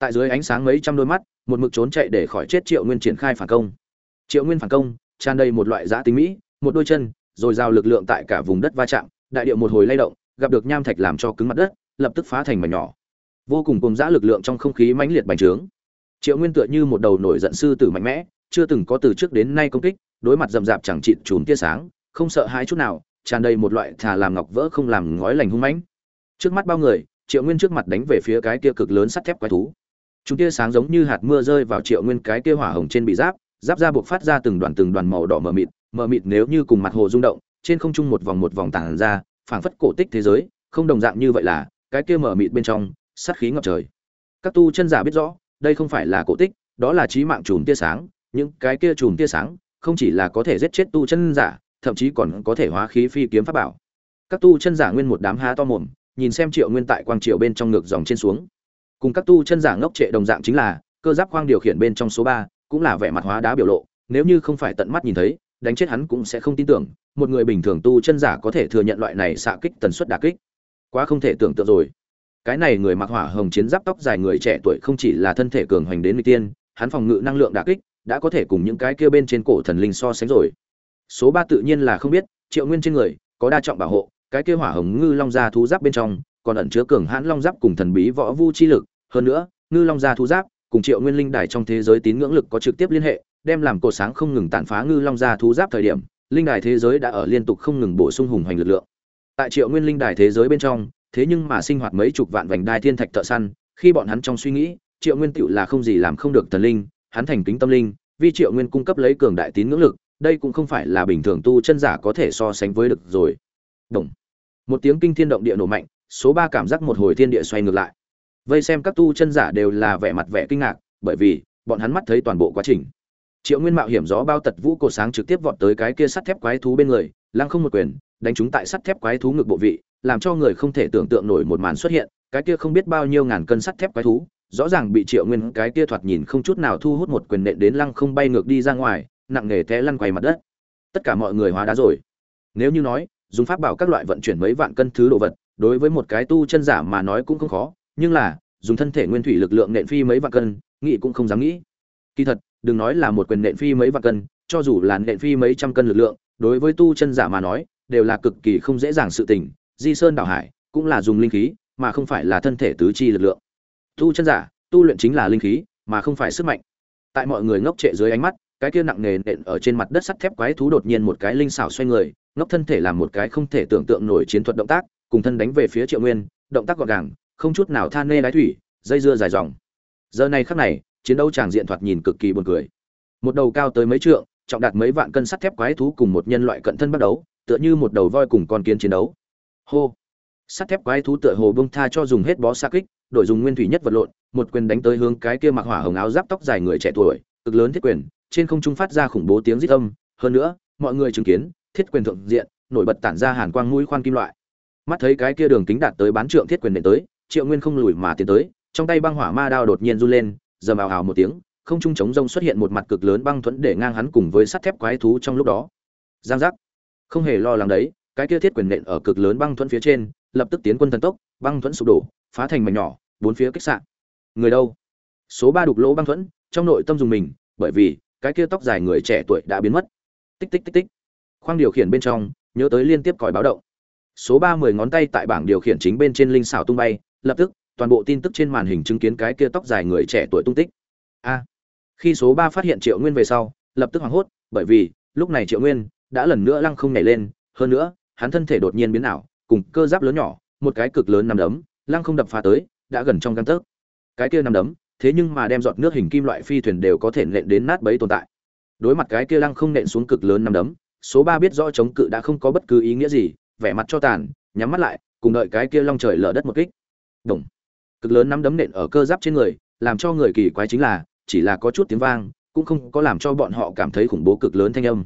tại dưới ánh sáng mấy trăm đôi mắt, một mực trốn chạy để khỏi chết triệu nguyên triển khai phản công. Triệu nguyên phản công, tràn đầy một loại giã tính mỹ, một đôi chân, rồi giao lực lượng tại cả vùng đất va chạm, đại điệu một hồi lay động, gặp được nham thạch làm cho cứng mặt đất, lập tức phá thành mảnh nhỏ. Vô cùng cùng giã lực lượng trong không khí mãnh liệt bành trướng. Triệu nguyên tựa như một đầu nổi giận sư tử mạnh mẽ, chưa từng có từ trước đến nay công kích, đối mặt rậm rạp chẳng chịt chùm tia sáng, không sợ hãi chút nào, tràn đầy một loại thà làm ngọc vỡ không làm ngói lành hung mãnh. Trước mắt bao người, triệu nguyên trước mặt đánh về phía cái kia cực lớn sắt thép quái thú chúng tia sáng giống như hạt mưa rơi vào triệu nguyên cái kia hỏa hồng trên bị giáp giáp ra buộc phát ra từng đoàn từng đoàn màu đỏ mờ mịt mờ mịt nếu như cùng mặt hồ rung động, trên không trung một vòng một vòng tàn ra, phảng phất cổ tích thế giới, không đồng dạng như vậy là, cái kia mờ mịt bên trong, sát khí ngập trời. Các tu chân giả biết rõ, đây không phải là cổ tích, đó là trí mạng chùm tia sáng, những cái kia chùm tia sáng, không chỉ là có thể giết chết tu chân giả, thậm chí còn có thể hóa khí phi kiếm pháp bảo. Các tu chân giả nguyên một đám há to mồm, nhìn xem triệu nguyên tại quang triệu bên trong ngược dòng trên xuống cùng các tu chân giả ngốc trệ đồng dạng chính là, cơ giáp khoang điều khiển bên trong số ba, cũng là vẻ mặt hóa đá biểu lộ, nếu như không phải tận mắt nhìn thấy, đánh chết hắn cũng sẽ không tin tưởng, một người bình thường tu chân giả có thể thừa nhận loại này xạ kích tần suất đả kích. Quá không thể tưởng tượng rồi. Cái này người mặc hỏa hồng chiến giáp tóc dài người trẻ tuổi không chỉ là thân thể cường hoành đến người tiên, hắn phòng ngự năng lượng đả kích, đã có thể cùng những cái kia bên trên cổ thần linh so sánh rồi. Số ba tự nhiên là không biết, triệu nguyên trên người, có đa trọng bảo hộ, cái kia hỏa hồng ngư long gia thú giáp bên trong, còn ẩn chứa cường hãn long giáp cùng thần bí võ vu chi lực hơn nữa, ngư long gia thú giáp cùng triệu nguyên linh đài trong thế giới tín ngưỡng lực có trực tiếp liên hệ, đem làm cột sáng không ngừng tàn phá ngư long gia thú giáp thời điểm, linh đài thế giới đã ở liên tục không ngừng bổ sung hùng hoành lực lượng. Tại triệu nguyên linh đài thế giới bên trong, thế nhưng mà sinh hoạt mấy chục vạn vành đai thiên thạch thợ săn, khi bọn hắn trong suy nghĩ, triệu nguyên tựu là không gì làm không được thần linh, hắn thành kính tâm linh, vì triệu nguyên cung cấp lấy cường đại tín ngưỡng lực, đây cũng không phải là bình thường tu chân giả có thể so sánh với được rồi. Đồng. một tiếng kinh thiên động địa nổ mạnh, số ba cảm giác một hồi thiên địa xoay ngược lại vây xem các tu chân giả đều là vẻ mặt vẻ kinh ngạc, bởi vì, bọn hắn mắt thấy toàn bộ quá trình. Triệu nguyên mạo hiểm gió bao tật vũ cổ sáng trực tiếp vọt tới cái kia sắt thép quái thú bên người, lăng không một quyền, đánh chúng tại sắt thép quái thú ngực bộ vị, làm cho người không thể tưởng tượng nổi một màn xuất hiện, cái kia không biết bao nhiêu ngàn cân sắt thép quái thú, rõ ràng bị triệu nguyên cái kia thoạt nhìn không chút nào thu hút một quyền nện đến lăng không bay ngược đi ra ngoài, nặng nề té lăn quay mặt đất. Tất cả mọi người hóa đá rồi. Nếu như nói, dùng pháp bảo các loại vận chuyển mấy vạn cân thứ đồ vật, đối với một cái tu chân giả mà nói cũng không khó nhưng là, dùng thân thể nguyên thủy lực lượng nện phi mấy vạn cân, nghĩ cũng không dám nghĩ. Kỳ thật, đừng nói là một quyền nện phi mấy vạn cân, cho dù là nện phi mấy trăm cân lực lượng, đối với tu chân giả mà nói, đều là cực kỳ không dễ dàng sự tình. Di sơn đảo hải cũng là dùng linh khí, mà không phải là thân thể tứ chi lực lượng. Tu chân giả, tu luyện chính là linh khí, mà không phải sức mạnh. Tại mọi người ngốc trệ dưới ánh mắt, cái kia nặng nề nện ở trên mặt đất sắt thép quái thú đột nhiên một cái linh xảo xoay người, ngốc thân thể làm một cái không thể tưởng tượng nổi chiến thuật động tác, cùng thân đánh về phía triệu nguyên, động tác gọn gàng không chút nào than nê đái thủy, dây dưa dài dòng. Giờ này khắc này, chiến đấu tràng diện thoạt nhìn cực kỳ buồn cười. Một đầu cao tới mấy trượng, trọng đạt mấy vạn cân sắt thép quái thú cùng một nhân loại cận thân bắt đấu, tựa như một đầu voi cùng con kiến chiến đấu. Hô! Sắt thép quái thú tựa hồ bông tha cho dùng hết bó xa kích, đổi dùng nguyên thủy nhất vật lộn, một quyền đánh tới hướng cái kia mặc hỏa hồng áo giáp tóc dài người trẻ tuổi, cực lớn thiết quyền, trên không trung phát ra khủng bố tiếng rít âm. Hơn nữa, mọi người chứng kiến, thiết quyền thượng diện, nổi bật tản ra hàn quang mũi khoan kim loại. Mắt thấy cái kia đường kính đạt tới bán trượng thiết quyền đến tới triệu nguyên không lùi mà tiến tới, trong tay băng hỏa ma đao đột nhiên run lên, dầm ào ào một tiếng, không trung chống rông xuất hiện một mặt cực lớn băng thuẫn để ngang hắn cùng với sắt thép quái thú trong lúc đó. Giang giác. Không hề lo lắng đấy, cái kia thiết quyền nện ở cực lớn băng thuẫn phía trên, lập tức tiến quân thần tốc, băng thuẫn sụp đổ, phá thành mảnh nhỏ, bốn phía kích sạn người đâu? Số ba đục lỗ băng thuẫn, trong nội tâm dùng mình, bởi vì, cái kia tóc dài người trẻ tuổi đã biến mất. Tích tích tích tích. Khoang điều khiển bên trong, nhớ tới liên tiếp còi báo động. Số ba mười ngón tay tại bảng điều khiển chính bên trên linh xảo tung bay lập tức, toàn bộ tin tức trên màn hình chứng kiến cái kia tóc dài người trẻ tuổi tung tích. A, khi số ba phát hiện triệu nguyên về sau, lập tức hoảng hốt, bởi vì, lúc này triệu nguyên đã lần nữa lăng không nhảy lên, hơn nữa, hắn thân thể đột nhiên biến ảo, cùng cơ giáp lớn nhỏ, một cái cực lớn nằm đấm, lăng không đập phá tới, đã gần trong găng tấc. Cái kia nằm đấm, thế nhưng mà đem giọt nước hình kim loại phi thuyền đều có thể nện đến nát bấy tồn tại. Đối mặt cái kia lăng không nện xuống cực lớn nằm đấm, số ba biết rõ chống cự đã không có bất cứ ý nghĩa gì, vẻ mặt cho tàn, nhắm mắt lại, cùng đợi cái kia long trời lở đất một kích đồng cực lớn nắm đấm nện ở cơ giáp trên người, làm cho người kỳ quái chính là, chỉ là có chút tiếng vang, cũng không có làm cho bọn họ cảm thấy khủng bố cực lớn thanh âm.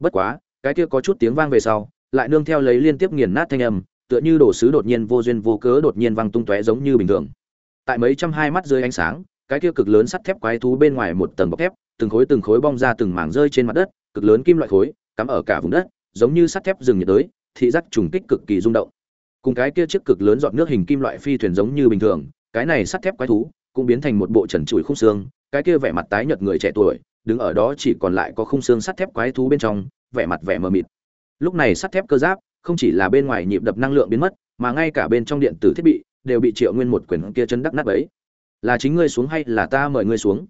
Bất quá, cái kia có chút tiếng vang về sau, lại nương theo lấy liên tiếp nghiền nát thanh âm, tựa như đồ sứ đột nhiên vô duyên vô cớ đột nhiên vang tung tóe giống như bình thường. Tại mấy trăm hai mắt dưới ánh sáng, cái kia cực lớn sắt thép quái thú bên ngoài một tầng bọc thép, từng khối từng khối bong ra từng mảng rơi trên mặt đất, cực lớn kim loại khối, cắm ở cả vùng đất, giống như sắt thép rừng nhiệt đới, thị giác trùng kích cực kỳ rung động cùng cái kia chiếc cực lớn giọt nước hình kim loại phi thuyền giống như bình thường, cái này sắt thép quái thú cũng biến thành một bộ trần trụi khung xương, cái kia vẻ mặt tái nhợt người trẻ tuổi, đứng ở đó chỉ còn lại có khung xương sắt thép quái thú bên trong, vẻ mặt vẻ mờ mịt. Lúc này sắt thép cơ giáp không chỉ là bên ngoài nhịp đập năng lượng biến mất, mà ngay cả bên trong điện tử thiết bị đều bị triệu nguyên một quyển kia chân đắc nát ấy là chính ngươi xuống hay là ta mời ngươi xuống?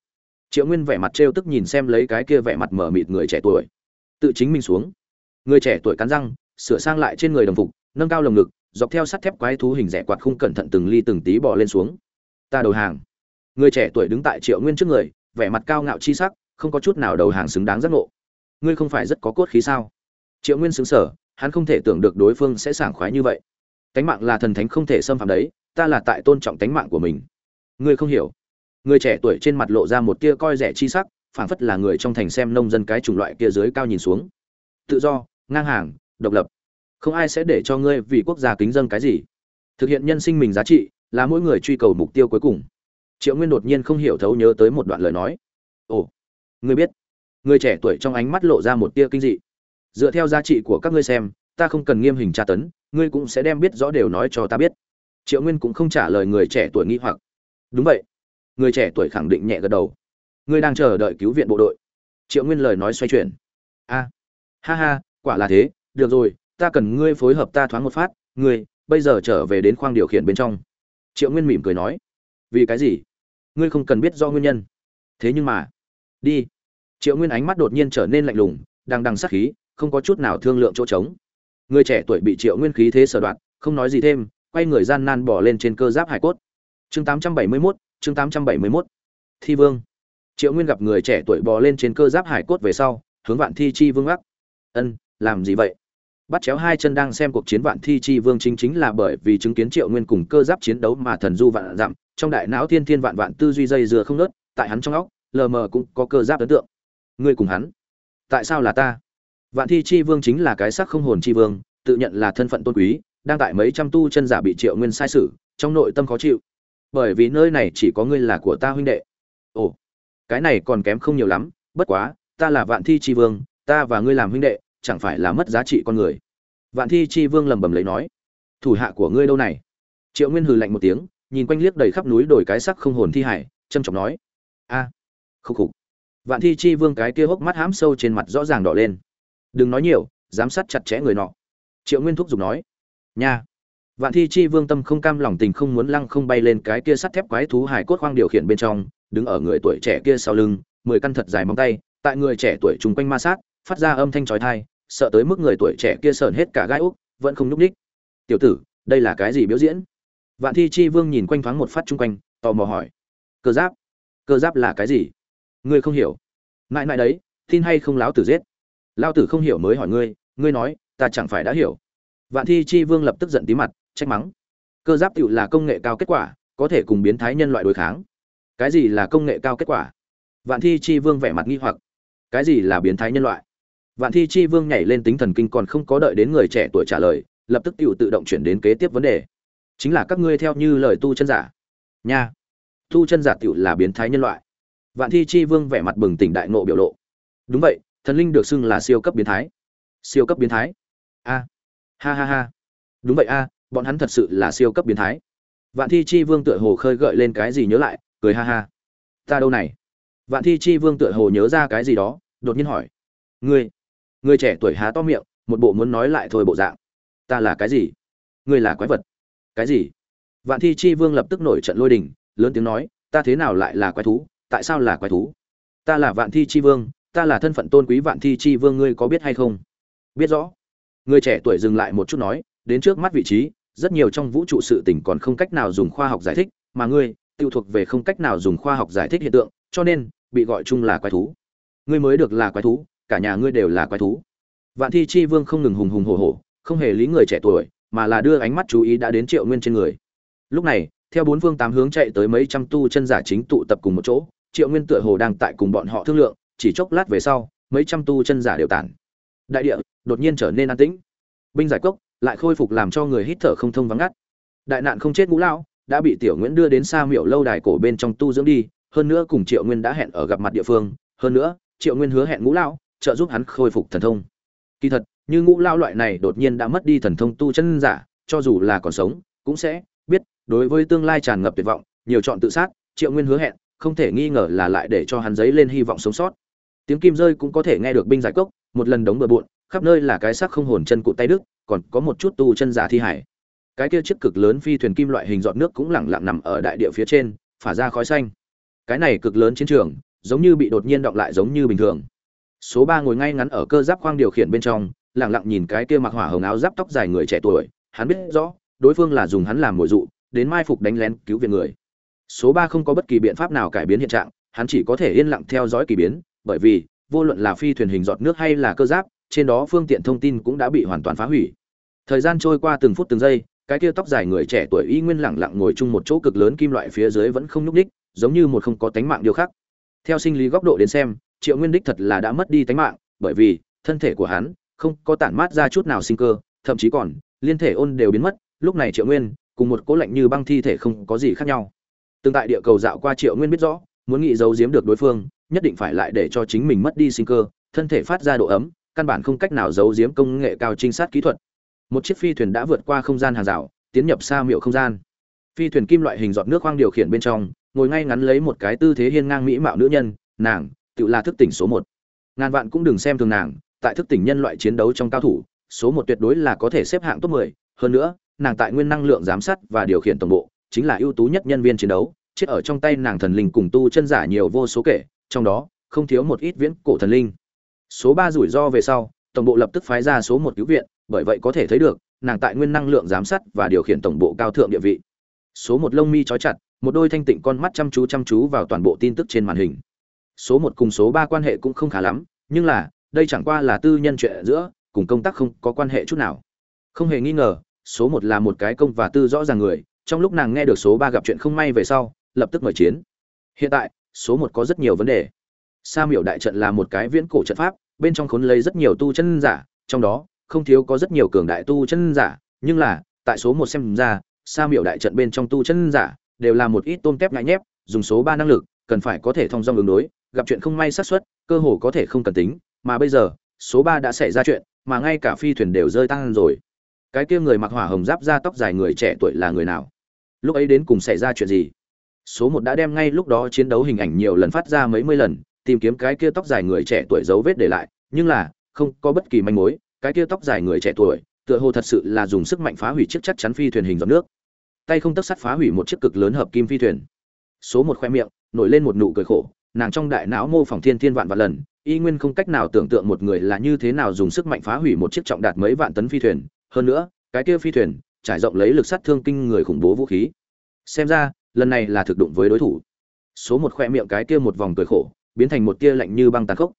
Triệu nguyên vẻ mặt trêu tức nhìn xem lấy cái kia vẻ mặt mờ mịt người trẻ tuổi. Tự chính mình xuống. Người trẻ tuổi cắn răng, sửa sang lại trên người đồng phục, nâng cao lồng ngực dọc theo sắt thép quái thú hình rẻ quạt khung cẩn thận từng ly từng tí bò lên xuống. Ta đầu hàng. Người trẻ tuổi đứng tại triệu nguyên trước người, vẻ mặt cao ngạo chi sắc, không có chút nào đầu hàng xứng đáng giác ngộ. Ngươi không phải rất có cốt khí sao? Triệu nguyên xứng sở hắn không thể tưởng được đối phương sẽ sảng khoái như vậy. Tánh mạng là thần thánh không thể xâm phạm đấy, ta là tại tôn trọng tánh mạng của mình. Ngươi không hiểu. Người trẻ tuổi trên mặt lộ ra một tia coi rẻ chi sắc, phảng phất là người trong thành xem nông dân cái chủng loại kia dưới cao nhìn xuống. Tự do, ngang hàng, độc lập không ai sẽ để cho ngươi vì quốc gia kính dân cái gì. Thực hiện nhân sinh mình giá trị là mỗi người truy cầu mục tiêu cuối cùng. Triệu nguyên đột nhiên không hiểu thấu nhớ tới một đoạn lời nói. Ồ, ngươi biết, người trẻ tuổi trong ánh mắt lộ ra một tia kinh dị. Dựa theo giá trị của các ngươi xem, ta không cần nghiêm hình tra tấn, ngươi cũng sẽ đem biết rõ đều nói cho ta biết. Triệu nguyên cũng không trả lời người trẻ tuổi nghi hoặc. Đúng vậy, người trẻ tuổi khẳng định nhẹ gật đầu. Ngươi đang chờ đợi cứu viện bộ đội. Triệu nguyên lời nói xoay chuyển. A, ha ha, quả là thế, được rồi ta cần ngươi phối hợp ta thoáng một phát ngươi bây giờ trở về đến khoang điều khiển bên trong. Triệu nguyên mỉm cười nói vì cái gì? Ngươi không cần biết do nguyên nhân. Thế nhưng mà đi. Triệu nguyên ánh mắt đột nhiên trở nên lạnh lùng đang đằng sát khí không có chút nào thương lượng chỗ trống. Người trẻ tuổi bị triệu nguyên khí thế sở đoạn không nói gì thêm quay người gian nan bỏ lên trên cơ giáp hải cốt. Chương 871, chương 871. thi vương. Triệu nguyên gặp người trẻ tuổi bò lên trên cơ giáp hải cốt về sau hướng vạn thi chi vương gác. Ân làm gì vậy? Bắt chéo hai chân đang xem cuộc chiến vạn thi chi vương chính chính là bởi vì chứng kiến triệu nguyên cùng cơ giáp chiến đấu mà thần du vạn dặm, trong đại não thiên thiên vạn vạn tư duy dây dừa không nớt tại hắn trong óc, lờ mờ cũng có cơ giáp ấn tượng. Ngươi cùng hắn? Tại sao là ta? Vạn thi chi vương chính là cái sắc không hồn chi vương, tự nhận là thân phận tôn quý, đang tại mấy trăm tu chân giả bị triệu nguyên sai sử trong nội tâm khó chịu. Bởi vì nơi này chỉ có ngươi là của ta huynh đệ. Ồ, cái này còn kém không nhiều lắm, bất quá, ta là vạn thi chi vương, ta và ngươi làm huynh đệ chẳng phải là mất giá trị con người. Vạn thi chi vương lầm bầm lấy nói thủ hạ của ngươi đâu này? Triệu nguyên hừ lạnh một tiếng nhìn quanh liếc đầy khắp núi đồi cái sắc không hồn thi hải trâm trọng nói a à, khúc khục. Vạn thi chi vương cái kia hốc mắt hám sâu trên mặt rõ ràng đỏ lên. Đừng nói nhiều giám sát chặt chẽ người nọ. Triệu nguyên thúc giục nói nha. Vạn thi chi vương tâm không cam lòng tình không muốn lăng không bay lên cái kia sắt thép quái thú hải cốt khoang điều khiển bên trong đứng ở người tuổi trẻ kia sau lưng mười căn thật dài móng tay tại người trẻ tuổi chung quanh ma sát phát ra âm thanh chói tai, sợ tới mức người tuổi trẻ kia sờn hết cả gai úc vẫn không nhúc ních tiểu tử đây là cái gì biểu diễn? Vạn thi chi vương nhìn quanh thoáng một phát chung quanh tò mò hỏi. Cơ giáp? Cơ giáp là cái gì? Ngươi không hiểu. "Ngại ngại đấy tin hay không láo tử giết? Lão tử không hiểu mới hỏi ngươi ngươi nói ta chẳng phải đã hiểu. Vạn thi chi vương lập tức giận tím mặt trách mắng. Cơ giáp tiểu là công nghệ cao kết quả có thể cùng biến thái nhân loại đối kháng. Cái gì là công nghệ cao kết quả? Vạn thi chi vương vẻ mặt nghi hoặc. Cái gì là biến thái nhân loại? Vạn thi chi vương nhảy lên tính thần kinh còn không có đợi đến người trẻ tuổi trả lời, lập tức Tiểu tự động chuyển đến kế tiếp vấn đề. Chính là các ngươi theo như lời tu chân giả. Nha. Tu chân giả Tiểu là biến thái nhân loại. Vạn thi chi vương vẻ mặt bừng tỉnh đại nộ biểu lộ. Đúng vậy, thần linh được xưng là siêu cấp biến thái. Siêu cấp biến thái. A. Ha ha ha. Đúng vậy a, bọn hắn thật sự là siêu cấp biến thái. Vạn thi chi vương tựa hồ khơi gợi lên cái gì nhớ lại, cười ha ha. Ta đâu này? Vạn thi chi vương tựa hồ nhớ ra cái gì đó, đột nhiên hỏi. Ngươi người trẻ tuổi há to miệng, một bộ muốn nói lại thôi bộ dạng. Ta là cái gì? Ngươi là quái vật. Cái gì? Vạn thi chi vương lập tức nổi trận lôi đình, lớn tiếng nói, ta thế nào lại là quái thú? Tại sao là quái thú? Ta là vạn thi chi vương, ta là thân phận tôn quý vạn thi chi vương, ngươi có biết hay không? Biết rõ. Người trẻ tuổi dừng lại một chút nói, đến trước mắt vị trí, rất nhiều trong vũ trụ sự tình còn không cách nào dùng khoa học giải thích, mà ngươi, tiêu thuộc về không cách nào dùng khoa học giải thích hiện tượng, cho nên, bị gọi chung là quái thú. Ngươi mới được là quái thú cả nhà ngươi đều là quái thú. Vạn thi chi vương không ngừng hùng hùng hổ hổ, không hề lý người trẻ tuổi, mà là đưa ánh mắt chú ý đã đến triệu nguyên trên người. Lúc này, theo bốn phương tám hướng chạy tới mấy trăm tu chân giả chính tụ tập cùng một chỗ, triệu nguyên tựa hồ đang tại cùng bọn họ thương lượng, chỉ chốc lát về sau, mấy trăm tu chân giả đều tản. Đại địa đột nhiên trở nên an tĩnh. Binh giải cốc lại khôi phục làm cho người hít thở không thông vắng ngắt. Đại nạn không chết ngũ lão đã bị tiểu nguyễn đưa đến xa miệu lâu đài cổ bên trong tu dưỡng đi, hơn nữa cùng triệu nguyên đã hẹn ở gặp mặt địa phương, hơn nữa, triệu nguyên hứa hẹn ngũ lão trợ giúp hắn khôi phục thần thông. Kỳ thật, như ngũ lão loại này đột nhiên đã mất đi thần thông tu chân giả, cho dù là còn sống, cũng sẽ biết, đối với tương lai tràn ngập tuyệt vọng, nhiều chọn tự sát, triệu nguyên hứa hẹn, không thể nghi ngờ là lại để cho hắn giấy lên hy vọng sống sót. Tiếng kim rơi cũng có thể nghe được binh giải cốc, một lần đống bừa bộn, khắp nơi là cái xác không hồn chân cụ tay đức, còn có một chút tu chân giả thi hải. Cái kia chiếc cực lớn phi thuyền kim loại hình giọt nước cũng lẳng lặng nằm ở đại địa phía trên, phả ra khói xanh. Cái này cực lớn chiến trường, giống như bị đột nhiên đọc lại giống như bình thường số ba ngồi ngay ngắn ở cơ giáp khoang điều khiển bên trong lẳng lặng nhìn cái kia mặc hỏa hồng áo giáp tóc dài người trẻ tuổi, hắn biết rõ, đối phương là dùng hắn làm mồi dụ, đến mai phục đánh lén cứu viện người. Số ba không có bất kỳ biện pháp nào cải biến hiện trạng, hắn chỉ có thể yên lặng theo dõi kỳ biến, bởi vì, vô luận là phi thuyền hình giọt nước hay là cơ giáp, trên đó phương tiện thông tin cũng đã bị hoàn toàn phá hủy. Thời gian trôi qua từng phút từng giây, cái kia tóc dài người trẻ tuổi y nguyên lặng lặng ngồi chung một chỗ cực lớn kim loại phía dưới vẫn không nhúc đích giống như một không có tánh mạng điều khác theo sinh lý góc độ đến xem triệu nguyên đích thật là đã mất đi tánh mạng, bởi vì, thân thể của hắn, không có tản mát ra chút nào sinh cơ, thậm chí còn, liên thể ôn đều biến mất, lúc này triệu nguyên, cùng một cố lạnh như băng thi thể không có gì khác nhau. Tương tại địa cầu dạo qua triệu nguyên biết rõ, muốn nghĩ giấu giếm được đối phương, nhất định phải lại để cho chính mình mất đi sinh cơ, thân thể phát ra độ ấm, căn bản không cách nào giấu giếm công nghệ cao trinh sát kỹ thuật. Một chiếc phi thuyền đã vượt qua không gian hàng rào, tiến nhập xa miệu không gian. Phi thuyền kim loại hình giọt nước khoang điều khiển bên trong, ngồi ngay ngắn lấy một cái tư thế hiên ngang mỹ mạo nữ nhân, nàng tự là thức tỉnh số một. Ngàn vạn cũng đừng xem thường nàng tại thức tỉnh nhân loại chiến đấu trong cao thủ số một tuyệt đối là có thể xếp hạng top 10, hơn nữa nàng tại nguyên năng lượng giám sát và điều khiển tổng bộ chính là ưu tú nhất nhân viên chiến đấu chết ở trong tay nàng thần linh cùng tu chân giả nhiều vô số kể trong đó không thiếu một ít viễn cổ thần linh. Số ba rủi ro về sau tổng bộ lập tức phái ra số một cứu viện bởi vậy có thể thấy được nàng tại nguyên năng lượng giám sát và điều khiển tổng bộ cao thượng địa vị. Số một lông mi trói chặt một đôi thanh tịnh con mắt chăm chú chăm chú vào toàn bộ tin tức trên màn hình số một cùng số ba quan hệ cũng không khá lắm, nhưng là, đây chẳng qua là tư nhân chuyện giữa, cùng công tác không có quan hệ chút nào. Không hề nghi ngờ, số một là một cái công và tư rõ ràng người, trong lúc nàng nghe được số ba gặp chuyện không may về sau, lập tức mời chiến. Hiện tại, số một có rất nhiều vấn đề. Sa miểu đại trận là một cái viễn cổ trận pháp, bên trong khốn lấy rất nhiều tu chân giả, trong đó, không thiếu có rất nhiều cường đại tu chân giả, nhưng là, tại số một xem ra, sa miểu đại trận bên trong tu chân giả, đều là một ít tôm tép ngại nhép, dùng số ba năng lực cần phải có thể thông dong ứng đối, gặp chuyện không may xác suất, cơ hồ có thể không cần tính, mà bây giờ, số ba đã xảy ra chuyện, mà ngay cả phi thuyền đều rơi tăng rồi. Cái kia người mặc hỏa hồng giáp da tóc dài người trẻ tuổi là người nào? Lúc ấy đến cùng xảy ra chuyện gì? Số một đã đem ngay lúc đó chiến đấu hình ảnh nhiều lần phát ra mấy mươi lần, tìm kiếm cái kia tóc dài người trẻ tuổi dấu vết để lại, nhưng là, không có bất kỳ manh mối, cái kia tóc dài người trẻ tuổi, tựa hồ thật sự là dùng sức mạnh phá hủy chiếc chắc chắn phi thuyền hình giọt nước. Tay không tấc sắt phá hủy một chiếc cực lớn hợp kim phi thuyền. Số một khoe miệng nổi lên một nụ cười khổ, nàng trong đại não mô phỏng thiên thiên vạn vạn lần, y nguyên không cách nào tưởng tượng một người là như thế nào dùng sức mạnh phá hủy một chiếc trọng đạt mấy vạn tấn phi thuyền. Hơn nữa, cái kia phi thuyền trải rộng lấy lực sát thương kinh người khủng bố vũ khí. Xem ra, lần này là thực đụng với đối thủ. Số một khoe miệng cái kia một vòng cười khổ, biến thành một tia lạnh như băng tàn khốc.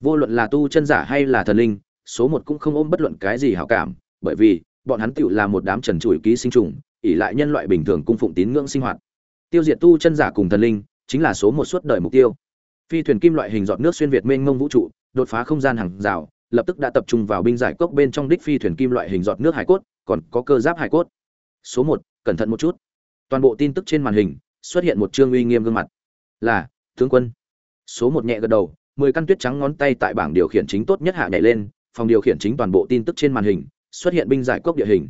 Vô luận là tu chân giả hay là thần linh, số một cũng không ôm bất luận cái gì hảo cảm, bởi vì, bọn hắn tựu là một đám trần trụi ký sinh trùng ỉ lại nhân loại bình thường cung phụng tín ngưỡng sinh hoạt. Tiêu diệt tu chân giả cùng thần linh chính là số một suốt đời mục tiêu. Phi thuyền kim loại hình giọt nước xuyên việt mênh mông vũ trụ, đột phá không gian hàng rào, lập tức đã tập trung vào binh giải cốc bên trong đích phi thuyền kim loại hình giọt nước hải cốt, còn có cơ giáp hải cốt. Số một, cẩn thận một chút. Toàn bộ tin tức trên màn hình, xuất hiện một trương uy nghiêm gương mặt. Là, tướng quân. Số một nhẹ gật đầu, mười căn tuyết trắng ngón tay tại bảng điều khiển chính tốt nhất hạ nhảy lên, phòng điều khiển chính toàn bộ tin tức trên màn hình, xuất hiện binh giải cốc địa hình.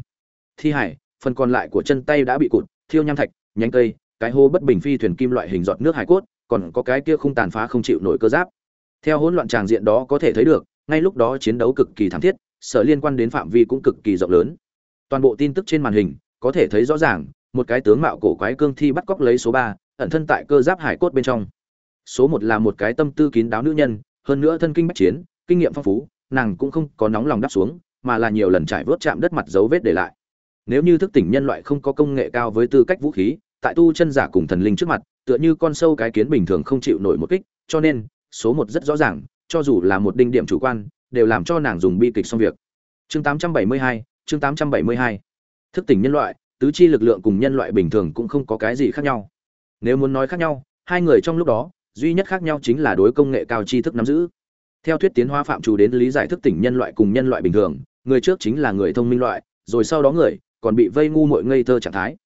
Thi hải, phần còn lại của chân tay đã bị cụt, thiêu nham thạch, nhánh cây cái hô bất bình phi thuyền kim loại hình giọt nước hải cốt, còn có cái kia không tàn phá không chịu nổi cơ giáp. Theo hỗn loạn tràng diện đó có thể thấy được, ngay lúc đó chiến đấu cực kỳ thảm thiết, sở liên quan đến phạm vi cũng cực kỳ rộng lớn. Toàn bộ tin tức trên màn hình, có thể thấy rõ ràng, một cái tướng mạo cổ quái cương thi bắt cóc lấy số ba, ẩn thân tại cơ giáp hải cốt bên trong. Số một là một cái tâm tư kín đáo nữ nhân, hơn nữa thân kinh bách chiến, kinh nghiệm phong phú, nàng cũng không có nóng lòng đáp xuống, mà là nhiều lần trải vớt chạm đất mặt dấu vết để lại. Nếu như thức tỉnh nhân loại không có công nghệ cao với tư cách vũ khí tại tu chân giả cùng thần linh trước mặt tựa như con sâu cái kiến bình thường không chịu nổi một kích cho nên số một rất rõ ràng cho dù là một đinh điểm chủ quan đều làm cho nàng dùng bi kịch xong việc. Chương 872, chương 872. thức tỉnh nhân loại tứ chi lực lượng cùng nhân loại bình thường cũng không có cái gì khác nhau. Nếu muốn nói khác nhau hai người trong lúc đó duy nhất khác nhau chính là đối công nghệ cao tri thức nắm giữ. Theo thuyết tiến hóa phạm chủ đến lý giải thức tỉnh nhân loại cùng nhân loại bình thường người trước chính là người thông minh loại rồi sau đó người còn bị vây ngu muội ngây thơ trạng thái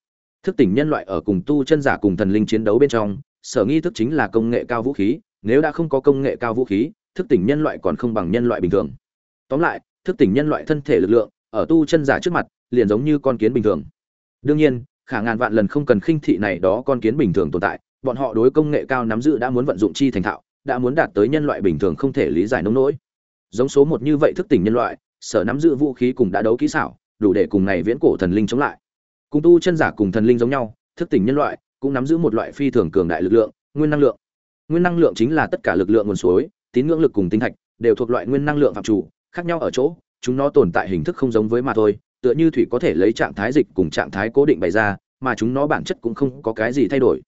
thức tỉnh nhân loại ở cùng tu chân giả cùng thần linh chiến đấu bên trong, sở nghi thức chính là công nghệ cao vũ khí, nếu đã không có công nghệ cao vũ khí, thức tỉnh nhân loại còn không bằng nhân loại bình thường. Tóm lại, thức tỉnh nhân loại thân thể lực lượng, ở tu chân giả trước mặt, liền giống như con kiến bình thường. Đương nhiên, khả ngàn vạn lần không cần khinh thị này đó con kiến bình thường tồn tại, bọn họ đối công nghệ cao nắm giữ đã muốn vận dụng chi thành thạo, đã muốn đạt tới nhân loại bình thường không thể lý giải nông nỗi. Giống số một như vậy thức tỉnh nhân loại, sở nắm giữ vũ khí cùng đã đấu kỹ xảo, đủ để cùng này viễn cổ thần linh chống lại cùng tu chân giả cùng thần linh giống nhau, thức tỉnh nhân loại cũng nắm giữ một loại phi thường cường đại lực lượng, nguyên năng lượng. Nguyên năng lượng chính là tất cả lực lượng nguồn suối, tín ngưỡng lực cùng tinh thạch đều thuộc loại nguyên năng lượng phạm chủ, khác nhau ở chỗ, chúng nó tồn tại hình thức không giống với mà thôi, tựa như thủy có thể lấy trạng thái dịch cùng trạng thái cố định bày ra, mà chúng nó bản chất cũng không có cái gì thay đổi.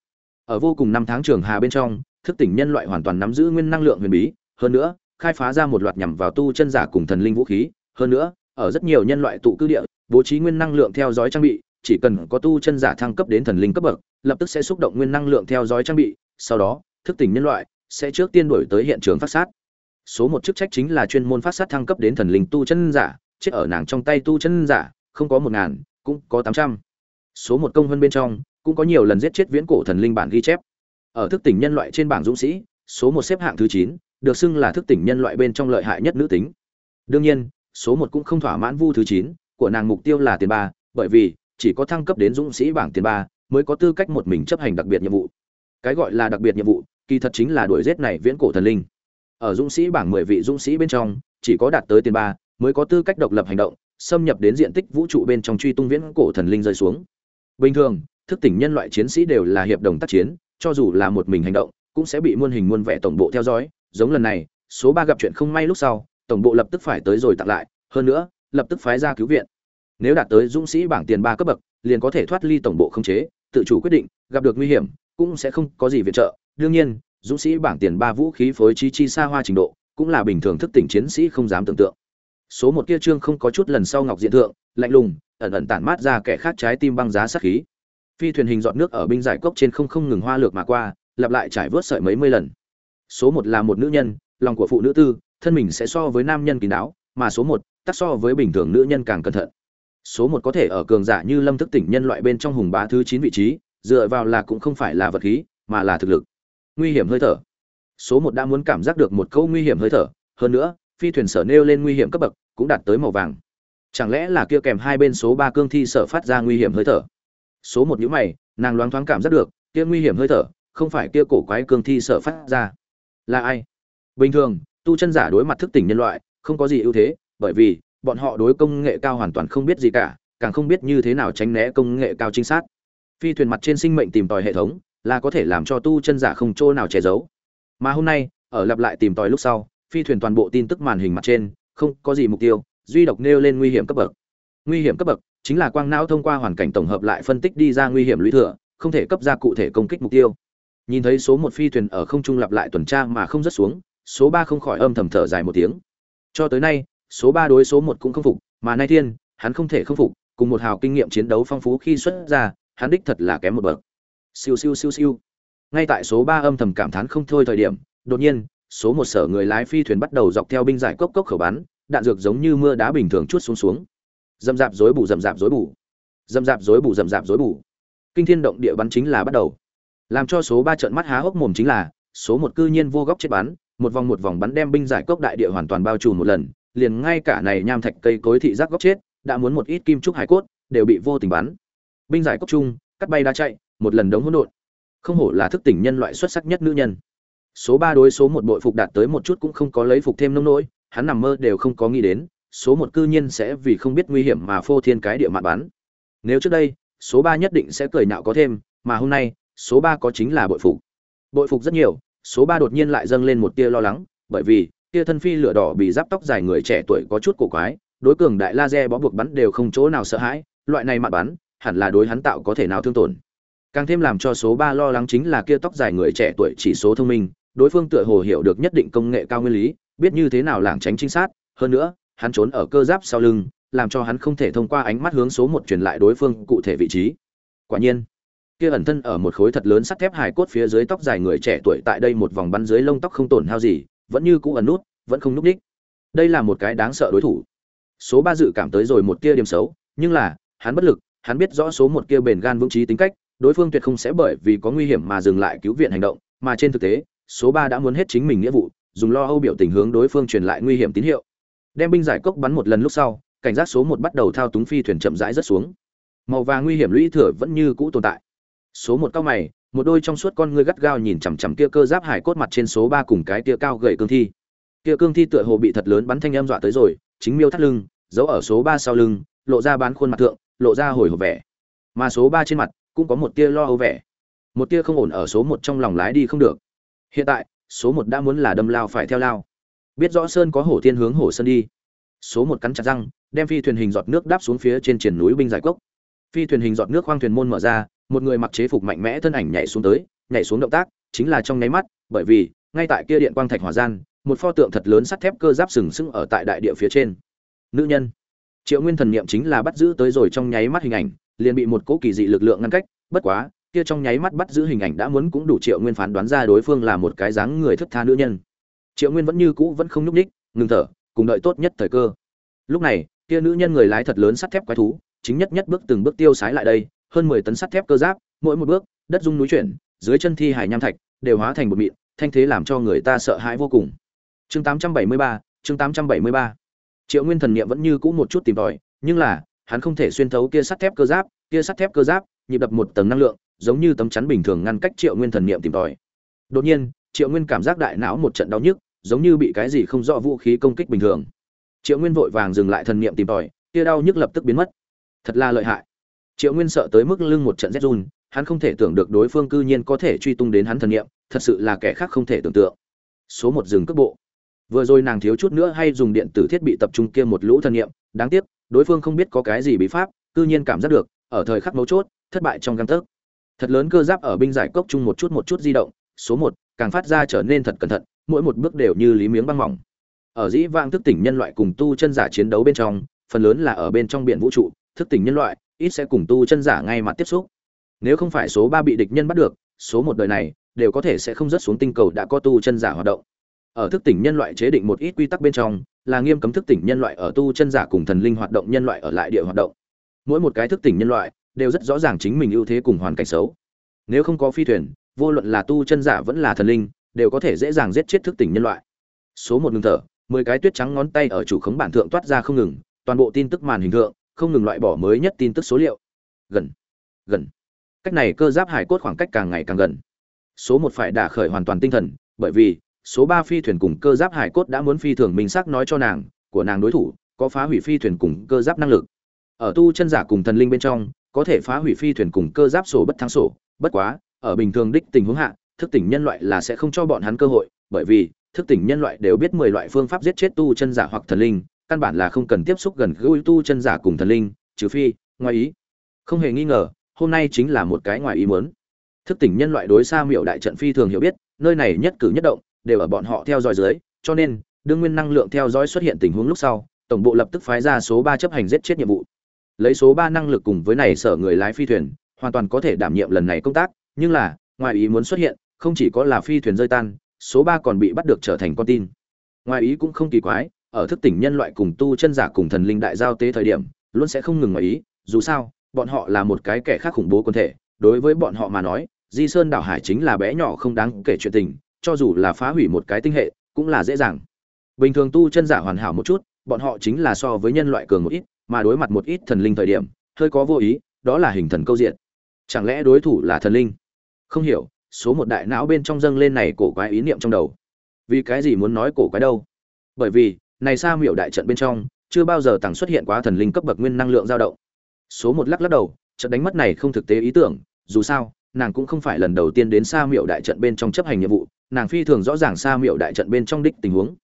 Ở vô cùng năm tháng trường hà bên trong, thức tỉnh nhân loại hoàn toàn nắm giữ nguyên năng lượng huyền bí, hơn nữa, khai phá ra một loạt nhằm vào tu chân giả cùng thần linh vũ khí, hơn nữa, ở rất nhiều nhân loại tụ cư địa, bố trí nguyên năng lượng theo dõi trang bị chỉ cần có tu chân giả thăng cấp đến thần linh cấp bậc, lập tức sẽ xúc động nguyên năng lượng theo dõi trang bị, sau đó, thức tỉnh nhân loại sẽ trước tiên đổi tới hiện trường phát sát. Số một chức trách chính là chuyên môn phát sát thăng cấp đến thần linh tu chân giả, chết ở nàng trong tay tu chân giả, không có một ngàn, cũng có tám trăm. Số một công hơn bên trong, cũng có nhiều lần giết chết viễn cổ thần linh bản ghi chép. Ở thức tỉnh nhân loại trên bảng dũng sĩ, số một xếp hạng thứ chín, được xưng là thức tỉnh nhân loại bên trong lợi hại nhất nữ tính. Đương nhiên, số một cũng không thỏa mãn vu thứ chín, của nàng mục tiêu là tiền ba, bởi vì chỉ có thăng cấp đến dũng sĩ bảng tiền ba mới có tư cách một mình chấp hành đặc biệt nhiệm vụ. Cái gọi là đặc biệt nhiệm vụ, kỳ thật chính là đuổi giết này viễn cổ thần linh. Ở dũng sĩ bảng mười vị dũng sĩ bên trong, chỉ có đạt tới tiền ba mới có tư cách độc lập hành động, xâm nhập đến diện tích vũ trụ bên trong truy tung viễn cổ thần linh rơi xuống. Bình thường, thức tỉnh nhân loại chiến sĩ đều là hiệp đồng tác chiến, cho dù là một mình hành động, cũng sẽ bị muôn hình muôn vẻ tổng bộ theo dõi. Giống lần này, số ba gặp chuyện không may lúc sau, tổng bộ lập tức phải tới rồi tặng lại, hơn nữa, lập tức phái ra cứu viện nếu đạt tới dũng sĩ bảng tiền ba cấp bậc, liền có thể thoát ly tổng bộ không chế, tự chủ quyết định, gặp được nguy hiểm, cũng sẽ không có gì viện trợ. Đương nhiên, dũng sĩ bảng tiền ba vũ khí phối trí chi xa hoa trình độ, cũng là bình thường thức tỉnh chiến sĩ không dám tưởng tượng. Số một kia trương không có chút lần sau ngọc diện thượng, lạnh lùng, ẩn ẩn tản mát ra kẻ khác trái tim băng giá sát khí. Phi thuyền hình dọn nước ở binh giải cốc trên không không ngừng hoa lược mà qua, lặp lại trải vớt sợi mấy mươi lần. Số một là một nữ nhân, lòng của phụ nữ tư, thân mình sẽ so với nam nhân kín đáo, mà số một, tắc so với bình thường nữ nhân càng cẩn thận số một có thể ở cường giả như lâm thức tỉnh nhân loại bên trong hùng bá thứ chín vị trí, dựa vào là cũng không phải là vật khí, mà là thực lực. Nguy hiểm hơi thở. Số một đã muốn cảm giác được một câu nguy hiểm hơi thở, hơn nữa, phi thuyền sở nêu lên nguy hiểm cấp bậc, cũng đạt tới màu vàng. Chẳng lẽ là kia kèm hai bên số ba cương thi sở phát ra nguy hiểm hơi thở? Số một nhữ mày, nàng loáng thoáng cảm giác được, kia nguy hiểm hơi thở, không phải kia cổ quái cương thi sở phát ra. Là ai? Bình thường, tu chân giả đối mặt thức tỉnh nhân loại, không có gì ưu thế, bởi vì bọn họ đối công nghệ cao hoàn toàn không biết gì cả, càng không biết như thế nào tránh né công nghệ cao chính xác phi thuyền mặt trên sinh mệnh tìm tòi hệ thống là có thể làm cho tu chân giả không chỗ nào che giấu. Mà hôm nay, ở lặp lại tìm tòi lúc sau, phi thuyền toàn bộ tin tức màn hình mặt trên, không có gì mục tiêu, duy độc nêu lên nguy hiểm cấp bậc. Nguy hiểm cấp bậc chính là quang não thông qua hoàn cảnh tổng hợp lại phân tích đi ra nguy hiểm lũy thừa, không thể cấp ra cụ thể công kích mục tiêu. Nhìn thấy số một phi thuyền ở không trung lặp lại tuần tra mà không rất xuống, số ba không khỏi âm thầm thở dài một tiếng. Cho tới nay số ba đối số một cũng không phục, mà nay thiên, hắn không thể không phục, cùng một hào kinh nghiệm chiến đấu phong phú khi xuất ra, hắn đích thật là kém một bậc. Siêu siêu siêu siêu. Ngay tại số ba âm thầm cảm thán không thôi thời điểm, đột nhiên, số một sở người lái phi thuyền bắt đầu dọc theo binh giải cốc cốc khẩu bắn đạn dược giống như mưa đá bình thường chút xuống xuống. Dầm dạp rối bù dầm dạp rối bù. Dầm dạp rối bù dầm dạp rối bù. Kinh thiên động địa bắn chính là bắt đầu. Làm cho số ba trận mắt há hốc mồm chính là, số một cư nhiên vô góc chết bắn, một vòng một vòng bắn đem binh giải cốc đại địa hoàn toàn bao trùm một lần liền ngay cả này nham thạch cây cối thị giác góc chết, đã muốn một ít kim trúc hải cốt, đều bị vô tình bắn. Binh giải cốc chung cắt bay đá chạy, một lần đống hỗn độn. Không hổ là thức tỉnh nhân loại xuất sắc nhất nữ nhân. Số ba đối số một bội phục đạt tới một chút cũng không có lấy phục thêm nông nỗi, hắn nằm mơ đều không có nghĩ đến, số một cư nhiên sẽ vì không biết nguy hiểm mà phô thiên cái địa mạn bắn. Nếu trước đây, số ba nhất định sẽ cười nhạo có thêm, mà hôm nay, số ba có chính là bội phục. Bội phục rất nhiều, số ba đột nhiên lại dâng lên một tia lo lắng, bởi vì kia thân phi lửa đỏ bị giáp tóc dài người trẻ tuổi có chút cổ quái, đối cường đại laser bó buộc bắn đều không chỗ nào sợ hãi, loại này mạn bắn, hẳn là đối hắn tạo có thể nào thương tổn. Càng thêm làm cho số ba lo lắng chính là kia tóc dài người trẻ tuổi chỉ số thông minh, đối phương tựa hồ hiểu được nhất định công nghệ cao nguyên lý, biết như thế nào lảng tránh trinh sát, hơn nữa, hắn trốn ở cơ giáp sau lưng, làm cho hắn không thể thông qua ánh mắt hướng số một truyền lại đối phương cụ thể vị trí. Quả nhiên, kia ẩn thân ở một khối thật lớn sắt thép hài cốt phía dưới tóc dài người trẻ tuổi tại đây một vòng bắn dưới lông tóc không tổn hao gì vẫn như cũ ẩn nút, vẫn không núp đích. Đây là một cái đáng sợ đối thủ. Số ba dự cảm tới rồi một tia điểm xấu, nhưng là, hắn bất lực, hắn biết rõ số một kia bền gan vững trí tính cách, đối phương tuyệt không sẽ bởi vì có nguy hiểm mà dừng lại cứu viện hành động, mà trên thực tế, số ba đã muốn hết chính mình nghĩa vụ, dùng lo âu biểu tình hướng đối phương truyền lại nguy hiểm tín hiệu. Đem binh giải cốc bắn một lần lúc sau, cảnh giác số một bắt đầu thao túng phi thuyền chậm rãi rất xuống. Màu vàng nguy hiểm lũy thừa vẫn như cũ tồn tại. Số một cao mày một đôi trong suốt con ngươi gắt gao nhìn chằm chằm kia cơ giáp hải cốt mặt trên số ba cùng cái kia cao gậy cương thi. Kia cương thi tựa hồ bị thật lớn bắn thanh âm dọa tới rồi, chính miêu thắt lưng, giấu ở số ba sau lưng, lộ ra bán khuôn mặt thượng, lộ ra hồi hộp vẻ. Mà số ba trên mặt cũng có một tia lo âu vẻ. Một tia không ổn ở số một trong lòng lái đi không được. Hiện tại, số một đã muốn là đâm lao phải theo lao. Biết rõ sơn có hổ thiên hướng hổ sơn đi. Số một cắn chặt răng, đem phi thuyền hình giọt nước đáp xuống phía trên triển núi binh giải cốc. Phi thuyền hình giọt nước khoang thuyền môn mở ra một người mặc chế phục mạnh mẽ thân ảnh nhảy xuống tới, nhảy xuống động tác, chính là trong nháy mắt, bởi vì, ngay tại kia điện quang thạch hỏa gian, một pho tượng thật lớn sắt thép cơ giáp sừng sững ở tại đại địa phía trên. Nữ nhân, triệu nguyên thần niệm chính là bắt giữ tới rồi trong nháy mắt hình ảnh, liền bị một cỗ kỳ dị lực lượng ngăn cách, bất quá, kia trong nháy mắt bắt giữ hình ảnh đã muốn cũng đủ triệu nguyên phán đoán ra đối phương là một cái dáng người thức tha nữ nhân. Triệu nguyên vẫn như cũ vẫn không nhúc ních ngừng thở, cùng đợi tốt nhất thời cơ. Lúc này, kia nữ nhân người lái thật lớn sắt thép quái thú, chính nhất nhất bước từng bước tiêu sái lại đây hơn mười tấn sắt thép cơ giáp, mỗi một bước, đất rung núi chuyển, dưới chân thi hải nham thạch, đều hóa thành một mịn, thanh thế làm cho người ta sợ hãi vô cùng. Chương tám trăm bảy mươi ba, chương tám trăm bảy mươi ba. Triệu nguyên thần niệm vẫn như cũ một chút tìm tòi, nhưng là, hắn không thể xuyên thấu kia sắt thép cơ giáp, kia sắt thép cơ giáp, nhịp đập một tầng năng lượng, giống như tấm chắn bình thường ngăn cách triệu nguyên thần niệm tìm tòi. Đột nhiên, triệu nguyên cảm giác đại não một trận đau nhức, giống như bị cái gì không rõ vũ khí công kích bình thường. Triệu nguyên vội vàng dừng lại thần niệm tìm tòi, kia đau nhức lập tức biến mất. Thật là lợi hại triệu nguyên sợ tới mức lưng một trận rét run, hắn không thể tưởng được đối phương cư nhiên có thể truy tung đến hắn thần niệm, thật sự là kẻ khác không thể tưởng tượng. Số một dừng cước bộ. Vừa rồi nàng thiếu chút nữa hay dùng điện tử thiết bị tập trung kia một lũ thần niệm, đáng tiếc, đối phương không biết có cái gì bí pháp, cư nhiên cảm giác được, ở thời khắc mấu chốt, thất bại trong găng tấc. Thật lớn cơ giáp ở binh giải cốc chung một chút một chút di động, số một, càng phát ra trở nên thật cẩn thận, mỗi một bước đều như lý miếng băng mỏng. Ở dĩ vang thức tỉnh nhân loại cùng tu chân giả chiến đấu bên trong, phần lớn là ở bên trong biển vũ trụ, thức tỉnh nhân loại ít sẽ cùng tu chân giả ngay mặt tiếp xúc. Nếu không phải số ba bị địch nhân bắt được, số một đời này đều có thể sẽ không rớt xuống tinh cầu đã có tu chân giả hoạt động. Ở thức tỉnh nhân loại chế định một ít quy tắc bên trong, là nghiêm cấm thức tỉnh nhân loại ở tu chân giả cùng thần linh hoạt động nhân loại ở lại địa hoạt động. Mỗi một cái thức tỉnh nhân loại đều rất rõ ràng chính mình ưu thế cùng hoàn cảnh xấu. Nếu không có phi thuyền, vô luận là tu chân giả vẫn là thần linh, đều có thể dễ dàng giết chết thức tỉnh nhân loại. Số một ngừng thở, mười cái tuyết trắng ngón tay ở chủ khống bản thượng toát ra không ngừng, toàn bộ tin tức màn hình thượng không ngừng loại bỏ mới nhất tin tức số liệu. Gần gần. Cách này cơ giáp hải cốt khoảng cách càng ngày càng gần. Số một phải đả khởi hoàn toàn tinh thần, bởi vì, số ba phi thuyền cùng cơ giáp hải cốt đã muốn phi thường minh xác nói cho nàng, của nàng đối thủ, có phá hủy phi thuyền cùng cơ giáp năng lực. Ở tu chân giả cùng thần linh bên trong, có thể phá hủy phi thuyền cùng cơ giáp sổ bất thắng sổ, bất quá, ở bình thường đích tình huống hạ, thức tỉnh nhân loại là sẽ không cho bọn hắn cơ hội, bởi vì, thức tỉnh nhân loại đều biết mười loại phương pháp giết chết tu chân giả hoặc thần linh căn bản là không cần tiếp xúc gần gũi tu chân giả cùng thần linh, trừ phi, ngoài ý. Không hề nghi ngờ, hôm nay chính là một cái ngoài ý muốn. Thức tỉnh nhân loại đối xa miệu đại trận phi thường hiểu biết, nơi này nhất cử nhất động, đều ở bọn họ theo dõi dưới, cho nên, đương nguyên năng lượng theo dõi xuất hiện tình huống lúc sau, tổng bộ lập tức phái ra số ba chấp hành giết chết nhiệm vụ. Lấy số ba năng lực cùng với này sở người lái phi thuyền, hoàn toàn có thể đảm nhiệm lần này công tác, nhưng là, ngoài ý muốn xuất hiện, không chỉ có là phi thuyền rơi tan, số ba còn bị bắt được trở thành con tin. Ngoài ý cũng không kỳ quái ở thức tỉnh nhân loại cùng tu chân giả cùng thần linh đại giao tế thời điểm, luôn sẽ không ngừng ngoài ý, dù sao, bọn họ là một cái kẻ khác khủng bố quân thể, đối với bọn họ mà nói, di sơn đảo hải chính là bé nhỏ không đáng kể chuyện tình, cho dù là phá hủy một cái tinh hệ, cũng là dễ dàng. Bình thường tu chân giả hoàn hảo một chút, bọn họ chính là so với nhân loại cường một ít, mà đối mặt một ít thần linh thời điểm, hơi có vô ý, đó là hình thần câu diện chẳng lẽ đối thủ là thần linh? Không hiểu, số một đại não bên trong dâng lên này cổ quái ý niệm trong đầu. Vì cái gì muốn nói cổ quái đâu? Bởi vì này xa miểu đại trận bên trong, chưa bao giờ tàng xuất hiện quá thần linh cấp bậc nguyên năng lượng dao động. Số một lắc lắc đầu, trận đánh mất này không thực tế ý tưởng, dù sao, nàng cũng không phải lần đầu tiên đến xa miểu đại trận bên trong chấp hành nhiệm vụ, nàng phi thường rõ ràng xa miểu đại trận bên trong đích tình huống.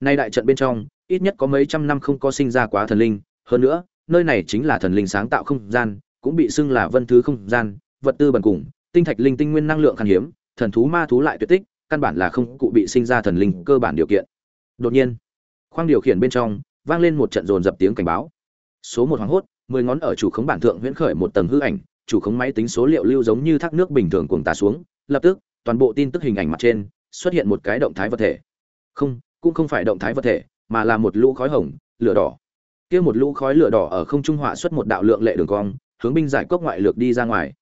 Nay đại trận bên trong, ít nhất có mấy trăm năm không có sinh ra quá thần linh, hơn nữa, nơi này chính là thần linh sáng tạo không gian, cũng bị xưng là vân thứ không gian, vật tư bần cùng, tinh thạch linh tinh nguyên năng lượng khan hiếm, thần thú ma thú lại tuyệt tích, căn bản là không cụ bị sinh ra thần linh cơ bản điều kiện. Đột nhiên khoang điều khiển bên trong, vang lên một trận dồn dập tiếng cảnh báo. Số một hoảng hốt, mười ngón ở chủ khống bản thượng huyễn khởi một tầng hư ảnh, chủ khống máy tính số liệu lưu giống như thác nước bình thường cuồng tà xuống, lập tức, toàn bộ tin tức hình ảnh mặt trên, xuất hiện một cái động thái vật thể. Không, cũng không phải động thái vật thể, mà là một lũ khói hồng, lửa đỏ. Kia một lũ khói lửa đỏ ở không trung họa xuất một đạo lượng lệ đường cong, hướng binh giải cốc ngoại lược đi ra ngoài.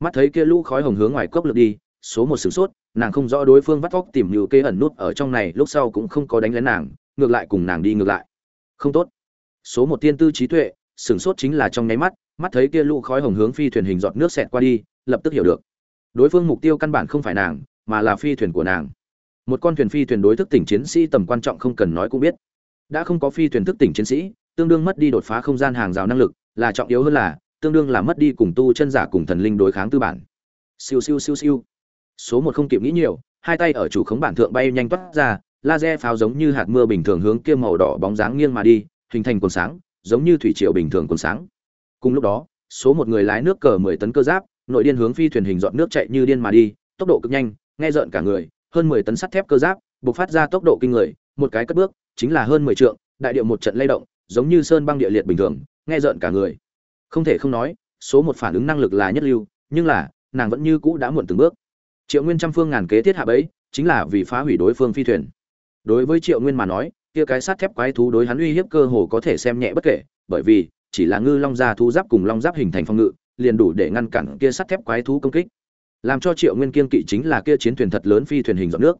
Mắt thấy kia lũ khói hồng hướng ngoài cốc lược đi, số một sửng sốt, nàng không rõ đối phương vắt vóc tìm nhiều kê ẩn nút ở trong này, lúc sau cũng không có đánh lén nàng ngược lại cùng nàng đi ngược lại. Không tốt. Số một tiên tư trí tuệ, sửng sốt chính là trong nháy mắt mắt thấy kia lũ khói hồng hướng phi thuyền hình giọt nước xẹt qua đi, lập tức hiểu được. Đối phương mục tiêu căn bản không phải nàng, mà là phi thuyền của nàng. Một con thuyền phi thuyền đối thức tỉnh chiến sĩ tầm quan trọng không cần nói cũng biết. Đã không có phi thuyền thức tỉnh chiến sĩ, tương đương mất đi đột phá không gian hàng rào năng lực, là trọng yếu hơn là, tương đương là mất đi cùng tu chân giả cùng thần linh đối kháng tư bản. Siêu siêu siêu siêu. Số một không kịp nghĩ nhiều, hai tay ở chủ khống bản thượng bay nhanh toát ra laser pháo giống như hạt mưa bình thường hướng kia màu đỏ bóng dáng nghiêng mà đi, hình thành cồn sáng, giống như thủy triều bình thường cồn sáng. Cùng lúc đó, số một người lái nước cờ mười tấn cơ giáp, nội điên hướng phi thuyền hình dọn nước chạy như điên mà đi, tốc độ cực nhanh, nghe rợn cả người, hơn mười tấn sắt thép cơ giáp, bộc phát ra tốc độ kinh người, một cái cất bước, chính là hơn mười trượng, đại điệu một trận lay động, giống như sơn băng địa liệt bình thường, nghe rợn cả người. Không thể không nói, số một phản ứng năng lực là nhất lưu, nhưng là, nàng vẫn như cũ đã muộn từng bước. Triệu nguyên trăm phương ngàn kế thiết hạ bấy chính là vì phá hủy đối phương phi thuyền đối với triệu nguyên mà nói, kia cái sắt thép quái thú đối hắn uy hiếp cơ hồ có thể xem nhẹ bất kể, bởi vì, chỉ là ngư long gia thú giáp cùng long giáp hình thành phong ngự, liền đủ để ngăn cản kia sắt thép quái thú công kích. Làm cho triệu nguyên kiên kỵ chính là kia chiến thuyền thật lớn phi thuyền hình dọn nước.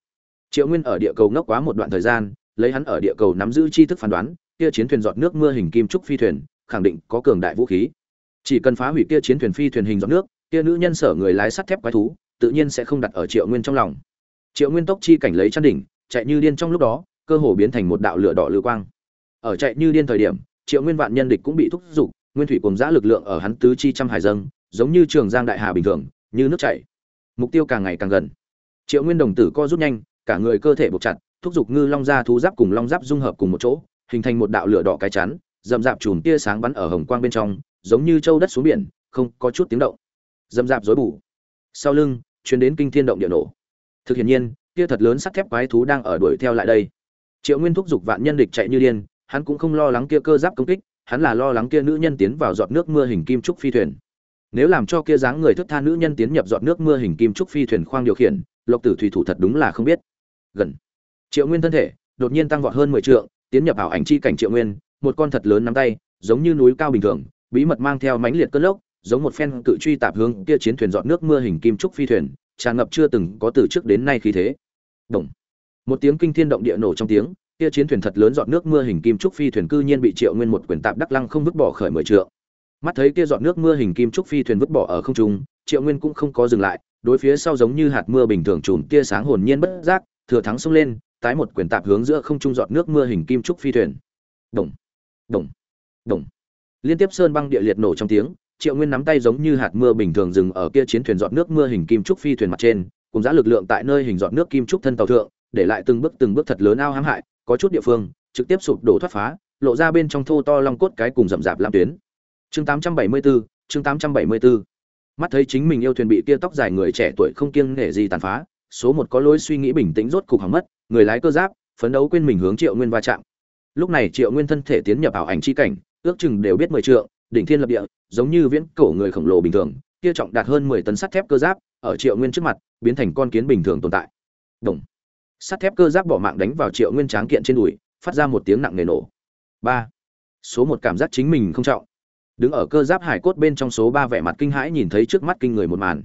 Triệu nguyên ở địa cầu ngốc quá một đoạn thời gian, lấy hắn ở địa cầu nắm giữ tri thức phán đoán, kia chiến thuyền dọn nước mưa hình kim trúc phi thuyền, khẳng định có cường đại vũ khí. Chỉ cần phá hủy kia chiến thuyền phi thuyền hình dọn nước, kia nữ nhân sở người lái sắt thép quái thú, tự nhiên sẽ không đặt ở triệu nguyên trong lòng. Triệu nguyên tốc chi cảnh lấy chăn đỉnh chạy như điên trong lúc đó, cơ hồ biến thành một đạo lửa đỏ lưu quang. Ở chạy như điên thời điểm, triệu nguyên vạn nhân địch cũng bị thúc giục, nguyên thủy cùng giã lực lượng ở hắn tứ chi trăm hải dâng, giống như trường giang đại hà bình thường, như nước chảy. Mục tiêu càng ngày càng gần. Triệu nguyên đồng tử co rút nhanh, cả người cơ thể buộc chặt, thúc giục ngư long ra thú giáp cùng long giáp dung hợp cùng một chỗ, hình thành một đạo lửa đỏ cái chắn rậm rạp chùm tia sáng bắn ở hồng quang bên trong, giống như châu đất xuống biển, không có chút tiếng động. Rậm rạp rối bù. Sau lưng chuyến đến kinh thiên động địa nổ. Thực hiện nhiên kia thật lớn sắt thép quái thú đang ở đuổi theo lại đây. Triệu nguyên thúc giục vạn nhân địch chạy như điên, hắn cũng không lo lắng kia cơ giáp công kích, hắn là lo lắng kia nữ nhân tiến vào giọt nước mưa hình kim trúc phi thuyền. Nếu làm cho kia dáng người thức tha nữ nhân tiến nhập giọt nước mưa hình kim trúc phi thuyền khoang điều khiển, lộc tử thủy thủ thật đúng là không biết. Gần. Triệu nguyên thân thể đột nhiên tăng vọt hơn mười trượng, tiến nhập ảo ảnh chi cảnh triệu nguyên, một con thật lớn nắm tay, giống như núi cao bình thường, bí mật mang theo mãnh liệt cơn lốc, giống một phen cự truy tạp hướng kia chiến thuyền giọt nước mưa hình kim trúc phi thuyền tràn ngập chưa từng có từ trước đến nay khí thế. Đồng. Một tiếng kinh thiên động địa nổ trong tiếng, kia chiến thuyền thật lớn giọt nước mưa hình kim trúc phi thuyền cư nhiên bị triệu nguyên một quyền tạp đắc lăng không vứt bỏ khởi mười trượng. Mắt thấy kia giọt nước mưa hình kim trúc phi thuyền vứt bỏ ở không trung, triệu nguyên cũng không có dừng lại, đối phía sau giống như hạt mưa bình thường trùm tia sáng hồn nhiên bất giác, thừa thắng xông lên, tái một quyền tạp hướng giữa không trung giọt nước mưa hình kim trúc phi thuyền. Đồng. Đồng. Đồng. Liên tiếp sơn băng địa liệt nổ trong tiếng triệu nguyên nắm tay giống như hạt mưa bình thường dừng ở kia chiến thuyền dọn nước mưa hình kim trúc phi thuyền mặt trên cùng giá lực lượng tại nơi hình dọn nước kim trúc thân tàu thượng để lại từng bước từng bước thật lớn ao hãm hại có chút địa phương trực tiếp sụp đổ thoát phá lộ ra bên trong thô to long cốt cái cùng rậm rạp lam tuyến chương 874, chương 874. mắt thấy chính mình yêu thuyền bị kia tóc dài người trẻ tuổi không kiêng nể gì tàn phá số một có lối suy nghĩ bình tĩnh rốt cục hỏng mất người lái cơ giáp phấn đấu quên mình hướng triệu nguyên va chạm lúc này triệu nguyên thân thể tiến nhập ảo ảnh chi cảnh ước chừng đều biết mười trượng đỉnh thiên lập địa, giống như viễn cổ người khổng lồ bình thường, kia trọng đạt hơn mười tấn sắt thép cơ giáp, ở triệu nguyên trước mặt, biến thành con kiến bình thường tồn tại. Đùng. sắt thép cơ giáp bỏ mạng đánh vào triệu nguyên tráng kiện trên đùi, phát ra một tiếng nặng nề nổ. Ba. Số một cảm giác chính mình không trọng. Đứng ở cơ giáp hải cốt bên trong số ba vẻ mặt kinh hãi nhìn thấy trước mắt kinh người một màn.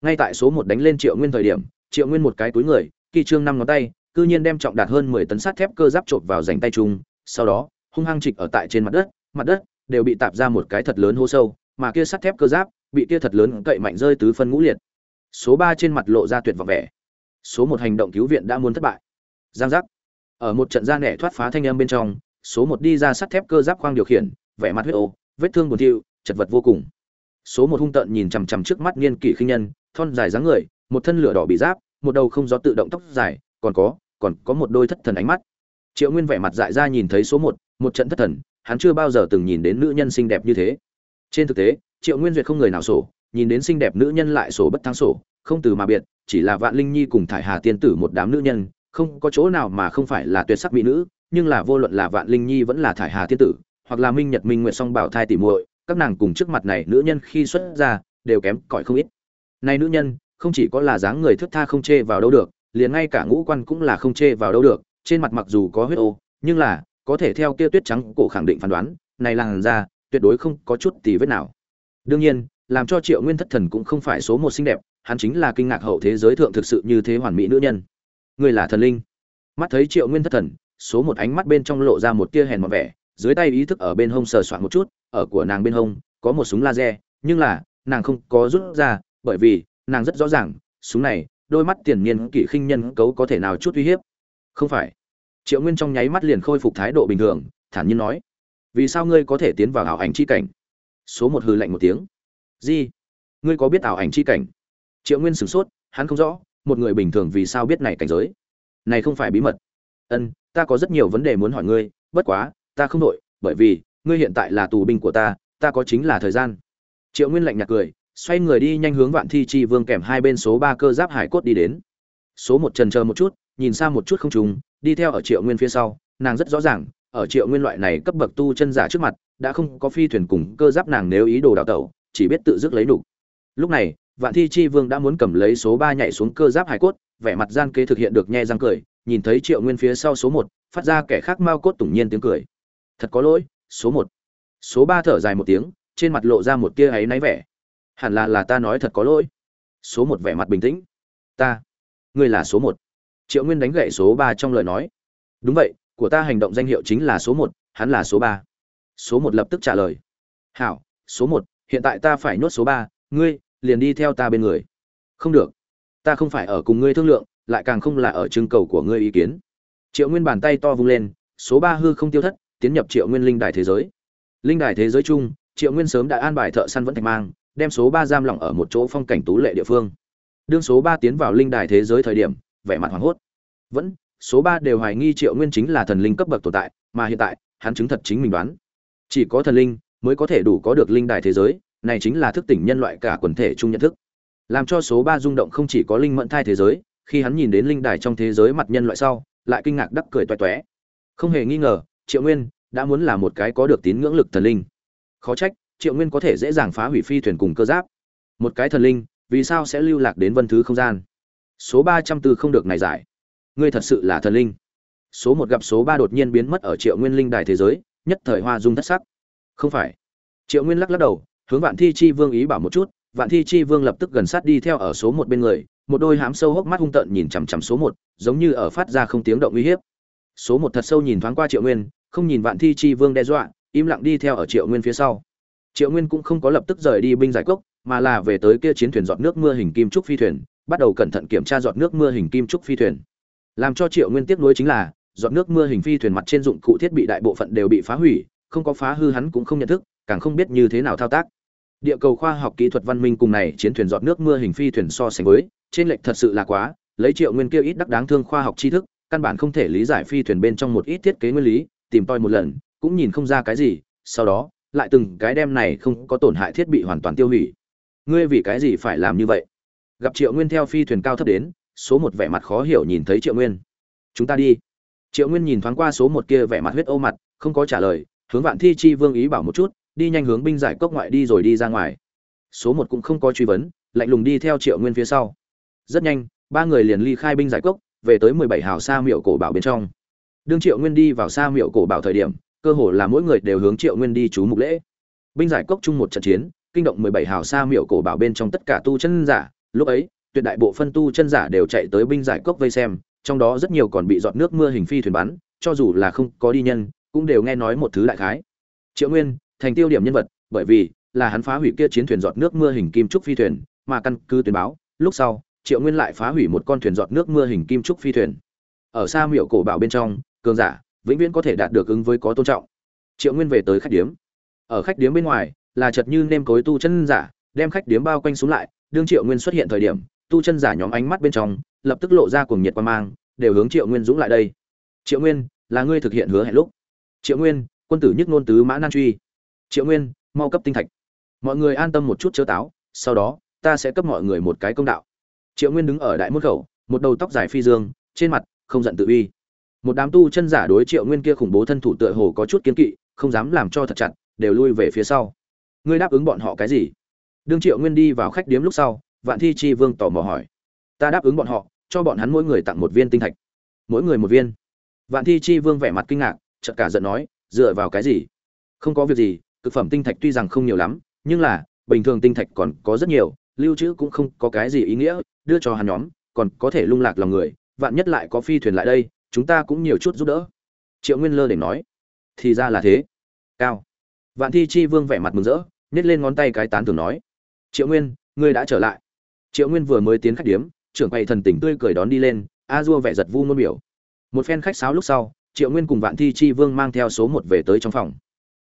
Ngay tại số một đánh lên triệu nguyên thời điểm, triệu nguyên một cái túi người, kỳ trương năm ngón tay, cư nhiên đem trọng đạt hơn mười tấn sắt thép cơ giáp trộn vào rảnh tay trung sau đó, hung hăng trịch ở tại trên mặt đất mặt đất đều bị tạp ra một cái thật lớn hô sâu, mà kia sắt thép cơ giáp bị kia thật lớn cậy mạnh rơi tứ phân ngũ liệt. Số ba trên mặt lộ ra tuyệt vọng vẻ. Số một hành động cứu viện đã muốn thất bại. Giang giác. Ở một trận gian nẻ thoát phá thanh âm bên trong, số một đi ra sắt thép cơ giáp khoang điều khiển, vẻ mặt huyết ô, vết thương buồn thiu, chật vật vô cùng. Số một hung tợn nhìn chằm chằm trước mắt niên kỷ khinh nhân, thon dài dáng người, một thân lửa đỏ bị giáp, một đầu không gió tự động tóc dài, còn có còn có một đôi thất thần ánh mắt. Triệu nguyên vẻ mặt dại ra nhìn thấy số một một trận thất thần hắn chưa bao giờ từng nhìn đến nữ nhân xinh đẹp như thế. Trên thực tế, triệu nguyên duyệt không người nào sổ, nhìn đến xinh đẹp nữ nhân lại sổ bất thắng sổ, không từ mà biệt, chỉ là vạn linh nhi cùng thải hà tiên tử một đám nữ nhân, không có chỗ nào mà không phải là tuyệt sắc mỹ nữ, nhưng là vô luận là vạn linh nhi vẫn là thải hà tiên tử, hoặc là minh nhật minh nguyệt song bảo thai tỉ muội, các nàng cùng trước mặt này nữ nhân khi xuất ra, đều kém cỏi không ít. Này nữ nhân, không chỉ có là dáng người thướt tha không chê vào đâu được, liền ngay cả ngũ quan cũng là không chê vào đâu được, trên mặt mặc dù có huyết ô, nhưng là có thể theo kia tuyết trắng cổ khẳng định phán đoán, này làn da tuyệt đối không có chút tì vết nào. Đương nhiên, làm cho triệu nguyên thất thần cũng không phải số một xinh đẹp, hắn chính là kinh ngạc hậu thế giới thượng thực sự như thế hoàn mỹ nữ nhân. Người là thần linh. Mắt thấy triệu nguyên thất thần, số một ánh mắt bên trong lộ ra một tia hèn một vẻ, dưới tay ý thức ở bên hông sờ soạn một chút, ở của nàng bên hông, có một súng laser, nhưng là, nàng không có rút ra, bởi vì, nàng rất rõ ràng, súng này, đôi mắt tiền niên kỷ khinh nhân cấu có thể nào chút uy hiếp. Không phải triệu nguyên trong nháy mắt liền khôi phục thái độ bình thường, thản nhiên nói, vì sao ngươi có thể tiến vào ảo ảnh chi cảnh? Số một hư lạnh một tiếng. Di ngươi có biết ảo ảnh chi cảnh? Triệu nguyên sửng sốt, hắn không rõ, một người bình thường vì sao biết này cảnh giới? Này không phải bí mật. Ân, ta có rất nhiều vấn đề muốn hỏi ngươi, bất quá, ta không đội bởi vì, ngươi hiện tại là tù binh của ta ta có chính là thời gian. Triệu nguyên lạnh nhạt cười, xoay người đi nhanh hướng vạn thi chi vương kèm hai bên số ba cơ giáp hải cốt đi đến. Số một trần chờ một chút, nhìn xa một chút không trùng đi theo ở triệu nguyên phía sau, nàng rất rõ ràng, ở triệu nguyên loại này cấp bậc tu chân giả trước mặt, đã không có phi thuyền cùng cơ giáp nàng nếu ý đồ đào tẩu, chỉ biết tự dứt lấy đủ. lúc này, vạn thi chi vương đã muốn cầm lấy số ba nhảy xuống cơ giáp hải cốt, vẻ mặt gian kế thực hiện được nhe răng cười, nhìn thấy triệu nguyên phía sau số một, phát ra kẻ khác mau cốt tủng nhiên tiếng cười. Thật có lỗi, số một. Số ba thở dài một tiếng, trên mặt lộ ra một tia áy náy vẻ. Hẳn là là ta nói thật có lỗi. Số một vẻ mặt bình tĩnh. Ta. Ngươi là số một triệu nguyên đánh gậy số ba trong lời nói. Đúng vậy, của ta hành động danh hiệu chính là số một, hắn là số ba. Số một lập tức trả lời. Hảo, số một, hiện tại ta phải nhốt số ba, ngươi, liền đi theo ta bên người. Không được, ta không phải ở cùng ngươi thương lượng, lại càng không là ở trưng cầu của ngươi ý kiến. Triệu nguyên bàn tay to vung lên, số ba hư không tiêu thất, tiến nhập triệu nguyên linh đài thế giới. Linh đài thế giới chung, triệu nguyên sớm đã an bài thợ săn vẫn thạch mang, đem số ba giam lỏng ở một chỗ phong cảnh tú lệ địa phương. Đương số ba tiến vào linh đài thế giới thời điểm vẻ mặt hoảng hốt. Vẫn, số ba đều hoài nghi triệu nguyên chính là thần linh cấp bậc tồn tại, mà hiện tại, hắn chứng thật chính mình đoán. Chỉ có thần linh mới có thể đủ có được linh đài thế giới, này chính là thức tỉnh nhân loại cả quần thể chung nhận thức. Làm cho số ba rung động không chỉ có linh mẫn thai thế giới, khi hắn nhìn đến linh đài trong thế giới mặt nhân loại sau, lại kinh ngạc đắc cười toe toé. Không hề nghi ngờ, triệu nguyên đã muốn là một cái có được tín ngưỡng lực thần linh. Khó trách, triệu nguyên có thể dễ dàng phá hủy phi thuyền cùng cơ giáp. Một cái thần linh, vì sao sẽ lưu lạc đến vân thứ không gian? Số ba trăm tư không được này giải. Ngươi thật sự là thần linh. Số một gặp số ba đột nhiên biến mất ở triệu nguyên linh đài thế giới, nhất thời hoa dung thất sắc. Không phải. Triệu nguyên lắc lắc đầu, hướng vạn thi chi vương ý bảo một chút, vạn thi chi vương lập tức gần sát đi theo ở số một bên người, một đôi hám sâu hốc mắt hung tợn nhìn chằm chằm số một, giống như ở phát ra không tiếng động uy hiếp. Số một thật sâu nhìn thoáng qua triệu nguyên, không nhìn vạn thi chi vương đe dọa, im lặng đi theo ở triệu nguyên phía sau. Triệu nguyên cũng không có lập tức rời đi binh giải cốc, mà là về tới kia chiến thuyền dọn nước mưa hình kim trúc phi thuyền bắt đầu cẩn thận kiểm tra giọt nước mưa hình kim trúc phi thuyền. Làm cho triệu nguyên tiếc nuối chính là, giọt nước mưa hình phi thuyền mặt trên dụng cụ thiết bị đại bộ phận đều bị phá hủy, không có phá hư hắn cũng không nhận thức, càng không biết như thế nào thao tác. Địa cầu khoa học kỹ thuật văn minh cùng này chiến thuyền giọt nước mưa hình phi thuyền so sánh với, trên lệch thật sự là quá, lấy triệu nguyên kia ít đắc đáng thương khoa học tri thức, căn bản không thể lý giải phi thuyền bên trong một ít thiết kế nguyên lý, tìm tòi một lần, cũng nhìn không ra cái gì, sau đó, lại từng cái đem này không có tổn hại thiết bị hoàn toàn tiêu hủy. Ngươi vì cái gì phải làm như vậy? Gặp triệu nguyên theo phi thuyền cao thấp đến, số một vẻ mặt khó hiểu nhìn thấy triệu nguyên. Chúng ta đi. Triệu nguyên nhìn thoáng qua số một kia vẻ mặt huyết ô mặt, không có trả lời, hướng vạn thi chi vương ý bảo một chút, đi nhanh hướng binh giải cốc ngoại đi rồi đi ra ngoài. Số một cũng không có truy vấn, lạnh lùng đi theo triệu nguyên phía sau. Rất nhanh, ba người liền ly khai binh giải cốc, về tới mười bảy hào sa miệu cổ bảo bên trong. Đương triệu nguyên đi vào sa miệu cổ bảo thời điểm, cơ hồ là mỗi người đều hướng triệu nguyên đi chú mục lễ. Binh giải cốc chung một trận chiến, kinh động mười bảy hào sa miệu cổ bảo bên trong tất cả tu chân giả lúc ấy, tuyệt đại bộ phân tu chân giả đều chạy tới binh giải cốc vây xem, trong đó rất nhiều còn bị giọt nước mưa hình phi thuyền bắn, cho dù là không có đi nhân, cũng đều nghe nói một thứ đại khái. Triệu nguyên, thành tiêu điểm nhân vật, bởi vì là hắn phá hủy kia chiến thuyền giọt nước mưa hình kim trúc phi thuyền, mà căn cứ tuyên báo, lúc sau, triệu nguyên lại phá hủy một con thuyền giọt nước mưa hình kim trúc phi thuyền. Ở xa miệu cổ bảo bên trong, cường giả vĩnh viễn có thể đạt được ứng với có tôn trọng. Triệu nguyên về tới khách điếm. Ở khách điếm bên ngoài, là chật như nêm cối tu chân giả, đem khách điếm bao quanh xuống lại đương triệu nguyên xuất hiện thời điểm, tu chân giả nhóm ánh mắt bên trong, lập tức lộ ra cuồng nhiệt quan mang, đều hướng triệu nguyên dũng lại đây. Triệu nguyên, là ngươi thực hiện hứa hẹn lúc. Triệu nguyên, quân tử nhất ngôn tứ mã nan truy. Triệu nguyên, mau cấp tinh thạch. Mọi người an tâm một chút chớ táo, sau đó, ta sẽ cấp mọi người một cái công đạo. Triệu nguyên đứng ở đại môn khẩu, một đầu tóc dài phi dương, trên mặt không giận tự uy. Một đám tu chân giả đối triệu nguyên kia khủng bố thân thủ tựa hồ có chút kiến kỵ, không dám làm cho thật chặt, đều lui về phía sau. Ngươi đáp ứng bọn họ cái gì? Đương triệu nguyên đi vào khách điếm lúc sau, vạn thi chi vương tò mò hỏi. Ta đáp ứng bọn họ, cho bọn hắn mỗi người tặng một viên tinh thạch. Mỗi người một viên. Vạn thi chi vương vẻ mặt kinh ngạc, chợt cả giận nói, dựa vào cái gì? Không có việc gì cực phẩm tinh thạch tuy rằng không nhiều lắm, nhưng là, bình thường tinh thạch còn có rất nhiều, lưu trữ cũng không có cái gì ý nghĩa, đưa cho hắn nhóm, còn có thể lung lạc lòng người, vạn nhất lại có phi thuyền lại đây, chúng ta cũng nhiều chút giúp đỡ. Triệu nguyên lơ để nói. Thì ra là thế. Cao. Vạn thi chi vương vẻ mặt mừng rỡ nhét lên ngón tay cái tán thường nói triệu nguyên, ngươi đã trở lại. Triệu nguyên vừa mới tiến khách điếm, trưởng quầy thần tỉnh tươi cười đón đi lên, a dua vẻ giật vu ngôn biểu. Một phen khách sáo lúc sau, triệu nguyên cùng vạn thi chi vương mang theo số một về tới trong phòng.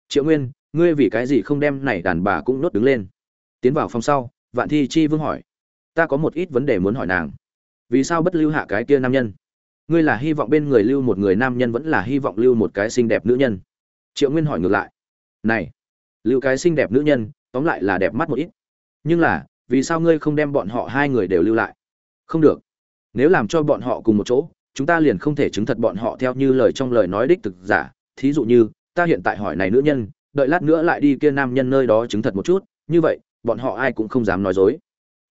Triệu nguyên, ngươi vì cái gì không đem này đàn bà cũng nốt đứng lên? Tiến vào phòng sau, vạn thi chi vương hỏi. Ta có một ít vấn đề muốn hỏi nàng. Vì sao bất lưu hạ cái kia nam nhân? Ngươi là hy vọng bên người lưu một người nam nhân vẫn là hy vọng lưu một cái xinh đẹp nữ nhân? Triệu nguyên hỏi ngược lại. Này, lưu cái xinh đẹp nữ nhân, tóm lại là đẹp mắt một ít nhưng là, vì sao ngươi không đem bọn họ hai người đều lưu lại? Không được. Nếu làm cho bọn họ cùng một chỗ, chúng ta liền không thể chứng thật bọn họ theo như lời trong lời nói đích thực giả. Thí dụ như, ta hiện tại hỏi này nữ nhân, đợi lát nữa lại đi kia nam nhân nơi đó chứng thật một chút, như vậy, bọn họ ai cũng không dám nói dối.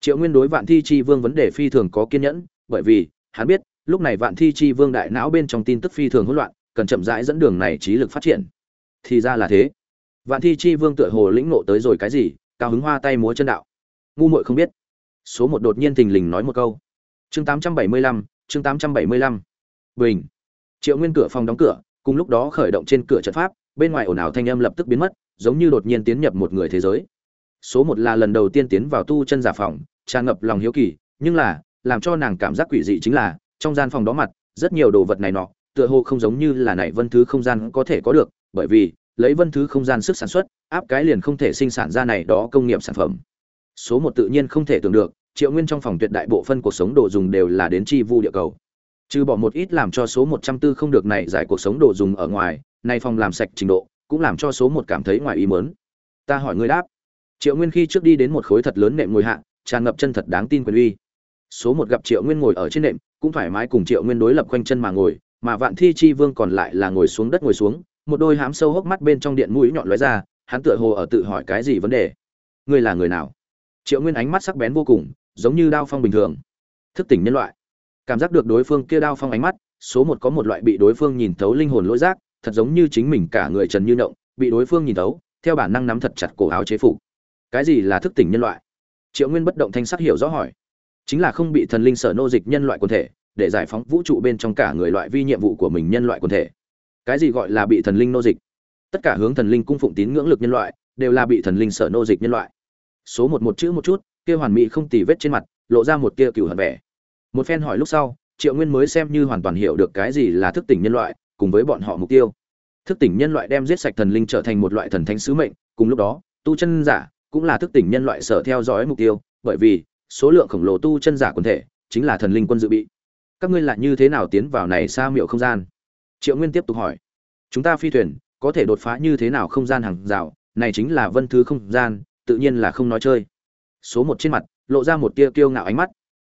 Triệu nguyên đối vạn thi chi vương vấn đề phi thường có kiên nhẫn, bởi vì, hắn biết, lúc này vạn thi chi vương đại não bên trong tin tức phi thường hỗn loạn, cần chậm rãi dẫn đường này trí lực phát triển. Thì ra là thế. Vạn thi chi vương tựa hồ lĩnh nộ tới rồi cái gì cao hứng hoa tay múa chân đạo. Ngu muội không biết. Số một đột nhiên thình lình nói một câu. Chương tám trăm bảy mươi lăm, chương tám trăm bảy mươi lăm. Bình. Triệu nguyên cửa phòng đóng cửa, cùng lúc đó khởi động trên cửa trận pháp, bên ngoài ồn ào thanh âm lập tức biến mất, giống như đột nhiên tiến nhập một người thế giới. Số một là lần đầu tiên tiến vào tu chân giả phòng, tràn ngập lòng hiếu kỳ, nhưng là, làm cho nàng cảm giác quỷ dị chính là, trong gian phòng đó mặt, rất nhiều đồ vật này nọ, tựa hồ không giống như là này vân thứ không gian có thể có được, bởi vì, lấy vân thứ không gian sức sản xuất áp cái liền không thể sinh sản ra này đó công nghiệp sản phẩm. Số một tự nhiên không thể tưởng được, triệu nguyên trong phòng tuyệt đại bộ phân cuộc sống đồ dùng đều là đến chi vu địa cầu. Trừ bỏ một ít làm cho số một trăm tư không được này giải cuộc sống đồ dùng ở ngoài nay phòng làm sạch trình độ, cũng làm cho số một cảm thấy ngoài ý mớn ta hỏi ngươi đáp. Triệu nguyên khi trước đi đến một khối thật lớn nệm ngồi hạ, tràn ngập chân thật đáng tin quyền uy. Số một gặp triệu nguyên ngồi ở trên nệm, cũng thoải mái cùng triệu nguyên đối lập quanh chân mà ngồi, mà vạn thi chi vương còn lại là ngồi xuống đất ngồi xuống, một đôi hám sâu hốc mắt bên trong điện mũi nhọn lóe ra hắn tựa hồ ở tự hỏi cái gì vấn đề. Ngươi là người nào? Triệu nguyên ánh mắt sắc bén vô cùng, giống như đao phong bình thường. Thức tỉnh nhân loại. Cảm giác được đối phương kia đao phong ánh mắt, số một có một loại bị đối phương nhìn thấu linh hồn lỗi giác, thật giống như chính mình cả người trần như động, bị đối phương nhìn thấu, theo bản năng nắm thật chặt cổ áo chế phục. Cái gì là thức tỉnh nhân loại? Triệu nguyên bất động thanh sắc hiểu rõ hỏi. Chính là không bị thần linh sở nô dịch nhân loại quần thể, để giải phóng vũ trụ bên trong cả người loại vi nhiệm vụ của mình nhân loại quần thể. Cái gì gọi là bị thần linh nô dịch? Tất cả hướng thần linh cung phụng tín ngưỡng lực nhân loại, đều là bị thần linh sở nô dịch nhân loại. Số một một chữ một chút, kia hoàn mỹ không tì vết trên mặt, lộ ra một kia cửu hận vẻ. Một phen hỏi lúc sau, triệu nguyên mới xem như hoàn toàn hiểu được cái gì là thức tỉnh nhân loại, cùng với bọn họ mục tiêu. Thức tỉnh nhân loại đem giết sạch thần linh trở thành một loại thần thánh sứ mệnh, cùng lúc đó, tu chân giả cũng là thức tỉnh nhân loại sở theo dõi mục tiêu, bởi vì, số lượng khổng lồ tu chân giả quần thể chính là thần linh quân dự bị. Các ngươi lại như thế nào tiến vào này xa miệu không gian? Triệu nguyên tiếp tục hỏi. Chúng ta phi thuyền có thể đột phá như thế nào không gian hàng rào, này chính là vân thứ không gian, tự nhiên là không nói chơi. Số một trên mặt, lộ ra một tia kiêu ngạo ánh mắt.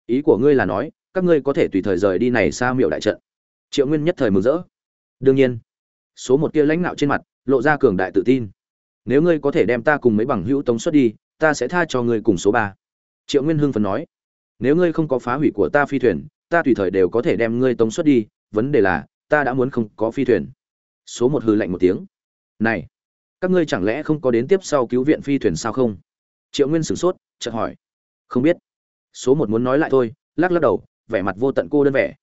Ý của ngươi là nói, các ngươi có thể tùy thời rời đi này xa miệu đại trận. Triệu nguyên nhất thời mừng rỡ. Đương nhiên, số một tia lãnh nạo trên mặt, lộ ra cường đại tự tin. Nếu ngươi có thể đem ta cùng mấy bằng hữu tống xuất đi, ta sẽ tha cho ngươi cùng số ba. Triệu nguyên hưng phấn nói. Nếu ngươi không có phá hủy của ta phi thuyền, ta tùy thời đều có thể đem ngươi tống xuất đi, vấn đề là, ta đã muốn không có phi thuyền số một hư lạnh một tiếng. Này, các ngươi chẳng lẽ không có đến tiếp sau cứu viện phi thuyền sao không? Triệu nguyên sửng sốt, chợt hỏi. Không biết. Số một muốn nói lại thôi, lắc lắc đầu, vẻ mặt vô tận cô đơn vẻ.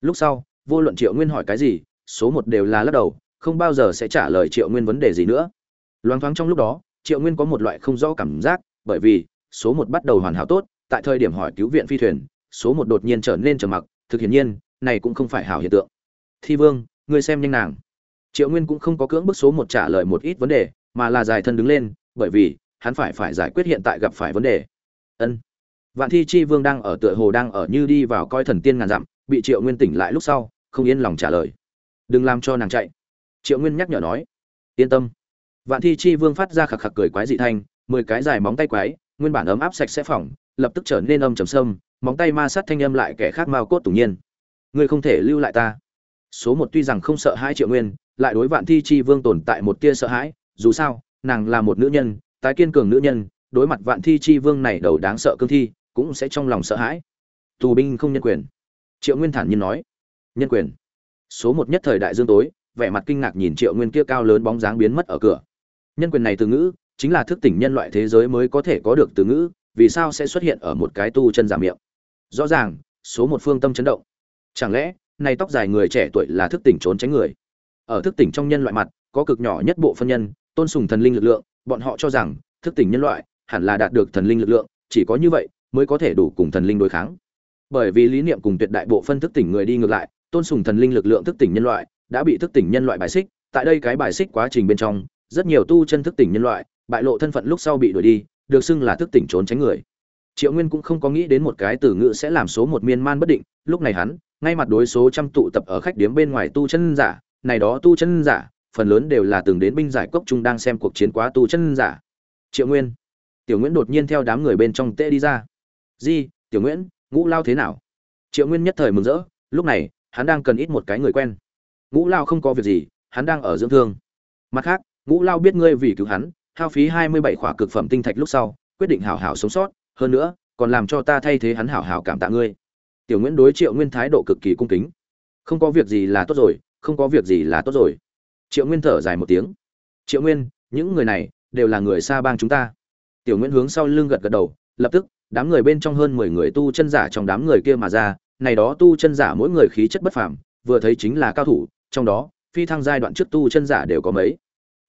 Lúc sau, vô luận triệu nguyên hỏi cái gì, số một đều là lắc đầu, không bao giờ sẽ trả lời triệu nguyên vấn đề gì nữa. Loáng thoáng trong lúc đó, triệu nguyên có một loại không rõ cảm giác, bởi vì số một bắt đầu hoàn hảo tốt, tại thời điểm hỏi cứu viện phi thuyền, số một đột nhiên trở nên trầm mặc, thực hiển nhiên, này cũng không phải hảo hiện tượng. Thi vương, ngươi xem nhanh nàng triệu nguyên cũng không có cưỡng bức số một trả lời một ít vấn đề, mà là dài thân đứng lên, bởi vì, hắn phải phải giải quyết hiện tại gặp phải vấn đề. Ân. Vạn thi chi vương đang ở tựa hồ đang ở như đi vào coi thần tiên ngàn dặm, bị triệu nguyên tỉnh lại lúc sau, không yên lòng trả lời. Đừng làm cho nàng chạy. Triệu nguyên nhắc nhở nói. Yên tâm. Vạn thi chi vương phát ra khạc khạc cười quái dị thanh, mười cái dài móng tay quái, nguyên bản ấm áp sạch sẽ phỏng, lập tức trở nên âm trầm sâm, móng tay ma sát thanh âm lại kẻ khác mao cốt tủng nhiên. Ngươi không thể lưu lại ta số một tuy rằng không sợ hai triệu nguyên, lại đối vạn thi chi vương tồn tại một tia sợ hãi, dù sao, nàng là một nữ nhân, tái kiên cường nữ nhân, đối mặt vạn thi chi vương này đầu đáng sợ cương thi, cũng sẽ trong lòng sợ hãi. Tù binh không nhân quyền. Triệu nguyên thản nhiên nói. Nhân quyền. Số một nhất thời đại dương tối, vẻ mặt kinh ngạc nhìn triệu nguyên kia cao lớn bóng dáng biến mất ở cửa. Nhân quyền này từ ngữ, chính là thức tỉnh nhân loại thế giới mới có thể có được từ ngữ, vì sao sẽ xuất hiện ở một cái tu chân giả miệng? Rõ ràng, số một phương tâm chấn động. Chẳng lẽ này tóc dài người trẻ tuổi là thức tỉnh trốn tránh người. Ở thức tỉnh trong nhân loại mặt, có cực nhỏ nhất bộ phân nhân, tôn sùng thần linh lực lượng, bọn họ cho rằng, thức tỉnh nhân loại hẳn là đạt được thần linh lực lượng, chỉ có như vậy mới có thể đủ cùng thần linh đối kháng. Bởi vì lý niệm cùng tuyệt đại bộ phân thức tỉnh người đi ngược lại, tôn sùng thần linh lực lượng thức tỉnh nhân loại đã bị thức tỉnh nhân loại bài xích, tại đây cái bài xích quá trình bên trong, rất nhiều tu chân thức tỉnh nhân loại bại lộ thân phận lúc sau bị đuổi đi, được xưng là thức tỉnh trốn tránh người. Triệu nguyên cũng không có nghĩ đến một cái từ ngữ sẽ làm số một miên man bất định, lúc này hắn ngay mặt đối số trăm tụ tập ở khách điếm bên ngoài tu chân giả, này đó tu chân giả, phần lớn đều là từng đến binh giải cốc trung đang xem cuộc chiến quá tu chân giả. Triệu nguyên, tiểu nguyễn đột nhiên theo đám người bên trong tê đi ra. Di, tiểu nguyễn, ngũ lao thế nào? Triệu nguyên nhất thời mừng rỡ, lúc này, hắn đang cần ít một cái người quen. Ngũ lao không có việc gì, hắn đang ở dưỡng thương. Mặt khác, ngũ lao biết ngươi vì cứu hắn, hao phí hai mươi bảy khỏa cực phẩm tinh thạch lúc sau, quyết định hảo hảo sống sót, hơn nữa, còn làm cho ta thay thế hắn hảo hảo cảm tạ ngươi tiểu nguyễn đối triệu nguyên thái độ cực kỳ cung kính. Không có việc gì là tốt rồi, không có việc gì là tốt rồi. Triệu nguyên thở dài một tiếng. Triệu nguyên, những người này đều là người xa bang chúng ta. Tiểu nguyễn hướng sau lưng gật gật đầu, lập tức, đám người bên trong hơn mười người tu chân giả trong đám người kia mà ra, này đó tu chân giả mỗi người khí chất bất phàm, vừa thấy chính là cao thủ, trong đó, phi thăng giai đoạn trước tu chân giả đều có mấy?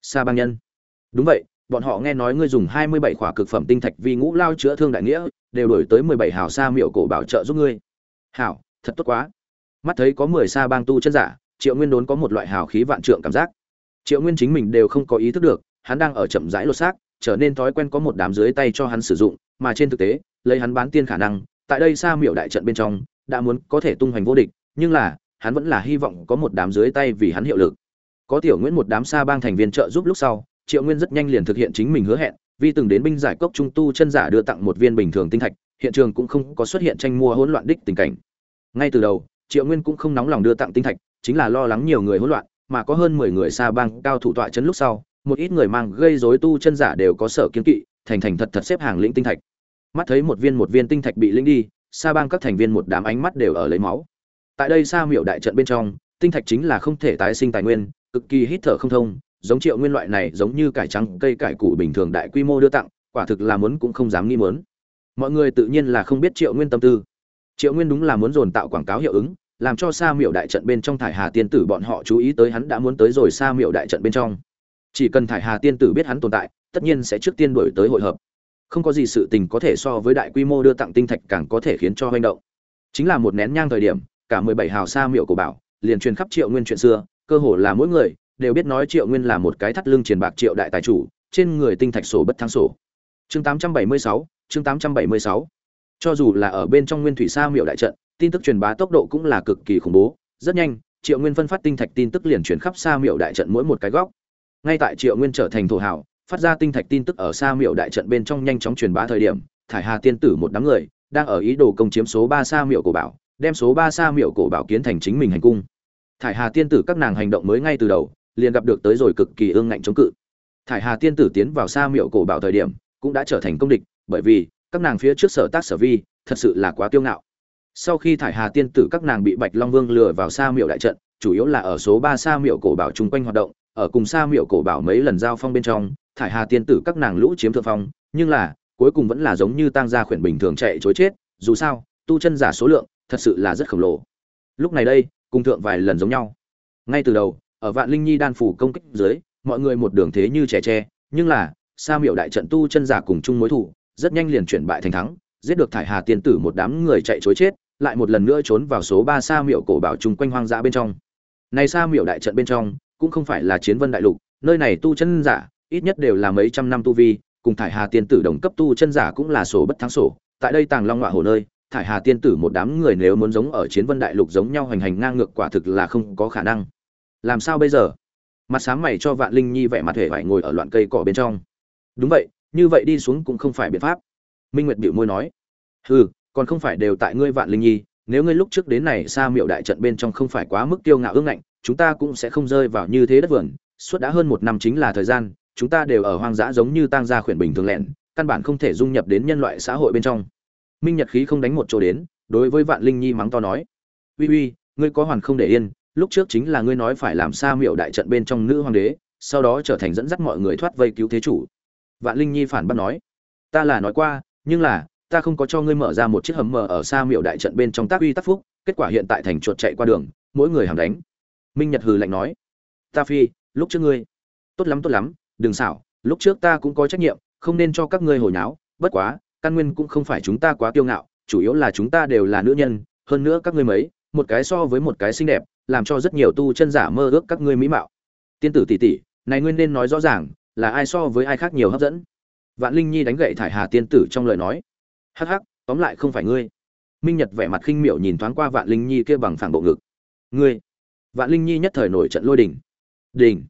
Xa bang nhân. Đúng vậy, bọn họ nghe nói ngươi dùng hai mươi bảy khỏa cực phẩm tinh thạch vi ngũ lao chữa thương đại nghĩa, đều đổi tới mười bảy hào sa miệu cổ bảo trợ giúp ngươi hảo, thật tốt quá. Mắt thấy có mười sa bang tu chân giả, triệu nguyên đốn có một loại hào khí vạn trượng cảm giác. Triệu nguyên chính mình đều không có ý thức được, hắn đang ở chậm rãi lột xác, trở nên thói quen có một đám dưới tay cho hắn sử dụng, mà trên thực tế, lấy hắn bán tiên khả năng, tại đây sa miệu đại trận bên trong, đã muốn có thể tung hoành vô địch, nhưng là, hắn vẫn là hy vọng có một đám dưới tay vì hắn hiệu lực. Có tiểu nguyễn một đám sa bang thành viên trợ giúp lúc sau, triệu nguyên rất nhanh liền thực hiện chính mình hứa hẹn, vì từng đến binh giải cốc trung tu chân giả đưa tặng một viên bình thường tinh thạch hiện trường cũng không có xuất hiện tranh mua hỗn loạn đích tình cảnh. Ngay từ đầu, triệu nguyên cũng không nóng lòng đưa tặng tinh thạch, chính là lo lắng nhiều người hỗn loạn, mà có hơn mười người xa bang cao thủ tọa trấn lúc sau, một ít người mang gây rối tu chân giả đều có sở kiêng kỵ, thành thành thật thật xếp hàng lĩnh tinh thạch. Mắt thấy một viên một viên tinh thạch bị lĩnh đi xa bang các thành viên một đám ánh mắt đều ở lấy máu. Tại đây xa miệu đại trận bên trong, tinh thạch chính là không thể tái sinh tài nguyên, cực kỳ hít thở không thông, giống triệu nguyên loại này giống như cải trắng cây cải củ bình thường đại quy mô đưa tặng, quả thực là muốn cũng không dám nghi muốn mọi người tự nhiên là không biết triệu nguyên tâm tư. Triệu nguyên đúng là muốn dồn tạo quảng cáo hiệu ứng, làm cho sa miệu đại trận bên trong thải hà tiên tử bọn họ chú ý tới hắn đã muốn tới rồi sa miệu đại trận bên trong. Chỉ cần thải hà tiên tử biết hắn tồn tại, tất nhiên sẽ trước tiên đổi tới hội hợp. Không có gì sự tình có thể so với đại quy mô đưa tặng tinh thạch càng có thể khiến cho manh động. Chính là một nén nhang thời điểm, cả mười bảy hào sa miệu của bảo liền truyền khắp triệu nguyên chuyện xưa, cơ hồ là mỗi người đều biết nói triệu nguyên là một cái thắt lưng truyền bạc triệu đại tài chủ, trên người tinh thạch sổ bất thắng sổ. Chương tám trăm bảy mươi sáu chương tám trăm bảy mươi sáu. Cho dù là ở bên trong nguyên thủy sa miệu đại trận, tin tức truyền bá tốc độ cũng là cực kỳ khủng bố. Rất nhanh, triệu nguyên phân phát tinh thạch tin tức liền truyền khắp sa miệu đại trận mỗi một cái góc. Ngay tại triệu nguyên trở thành thổ hảo, phát ra tinh thạch tin tức ở sa miệu đại trận bên trong nhanh chóng truyền bá thời điểm, thải hà tiên tử một đám người đang ở ý đồ công chiếm số ba sa miệu cổ bảo, đem số ba sa miệu cổ bảo kiến thành chính mình hành cung. Thải hà tiên tử các nàng hành động mới ngay từ đầu, liền gặp được tới rồi cực kỳ ương ngạnh chống cự. Thải hà tiên tử tiến vào sa miệu cổ bảo thời điểm, cũng đã trở thành công địch bởi vì, các nàng phía trước sở tác sở vi, thật sự là quá kiêu ngạo. Sau khi thải hà tiên tử các nàng bị bạch long vương lừa vào sa miệu đại trận, chủ yếu là ở số ba sa miệu cổ bảo chung quanh hoạt động, ở cùng sa miệu cổ bảo mấy lần giao phong bên trong, thải hà tiên tử các nàng lũ chiếm thượng phong, nhưng là, cuối cùng vẫn là giống như tăng gia khuyển bình thường chạy chối chết, dù sao, tu chân giả số lượng, thật sự là rất khổng lồ. Lúc này đây, cùng thượng vài lần giống nhau. Ngay từ đầu, ở vạn linh nhi đan phủ công kích dưới, mọi người một đường thế như trẻ tre, nhưng là, sa miệu đại trận tu chân giả cùng chung mối thủ rất nhanh liền chuyển bại thành thắng, giết được thải hà tiên tử một đám người chạy chối chết, lại một lần nữa trốn vào số ba sa miệu cổ bảo chung quanh hoang dã bên trong. Này sa miệu đại trận bên trong, cũng không phải là chiến vân đại lục, nơi này tu chân giả, ít nhất đều là mấy trăm năm tu vi, cùng thải hà tiên tử đồng cấp tu chân giả cũng là sổ bất thắng sổ tại đây tàng long ngọa hồ nơi, thải hà tiên tử một đám người nếu muốn giống ở chiến vân đại lục giống nhau hành hành ngang ngược quả thực là không có khả năng. Làm sao bây giờ? Mặt sáng mày cho vạn linh nhi vẻ mặt hề phải ngồi ở loạn cây cỏ bên trong. Đúng vậy như vậy đi xuống cũng không phải biện pháp. Minh nguyệt bịu môi nói, hừ, còn không phải đều tại ngươi vạn linh nhi, nếu ngươi lúc trước đến này xa miệu đại trận bên trong không phải quá mức tiêu ngạo ương ngạnh, chúng ta cũng sẽ không rơi vào như thế đất vườn. Suốt đã hơn một năm chính là thời gian, chúng ta đều ở hoang dã giống như tang gia khuyển bình thường lẹn, căn bản không thể dung nhập đến nhân loại xã hội bên trong. Minh nhật khí không đánh một chỗ đến, đối với vạn linh nhi mắng to nói, uy uy, ngươi có hoàn không để yên, lúc trước chính là ngươi nói phải làm xa miệu đại trận bên trong nữ hoàng đế, sau đó trở thành dẫn dắt mọi người thoát vây cứu thế chủ vạn linh nhi phản bác nói, ta là nói qua, nhưng là, ta không có cho ngươi mở ra một chiếc hầm mờ ở xa miệu đại trận bên trong tác uy tác phúc, kết quả hiện tại thành chuột chạy qua đường, mỗi người hàm đánh. Minh nhật hừ lạnh nói, ta phi, lúc trước ngươi, tốt lắm tốt lắm, đừng xảo, lúc trước ta cũng có trách nhiệm, không nên cho các ngươi hồi nháo, bất quá, căn nguyên cũng không phải chúng ta quá kiêu ngạo, chủ yếu là chúng ta đều là nữ nhân, hơn nữa các ngươi mấy, một cái so với một cái xinh đẹp, làm cho rất nhiều tu chân giả mơ ước các ngươi mỹ mạo. Tiên tử tỷ tỷ, này nguyên nên nói rõ ràng là ai so với ai khác nhiều hấp dẫn. Vạn linh nhi đánh gậy thải hà tiên tử trong lời nói. Hắc hắc, tóm lại không phải ngươi. Minh nhật vẻ mặt khinh miểu nhìn thoáng qua vạn linh nhi kia bằng phẳng bộ ngực. Ngươi. Vạn linh nhi nhất thời nổi trận lôi đình. Đình.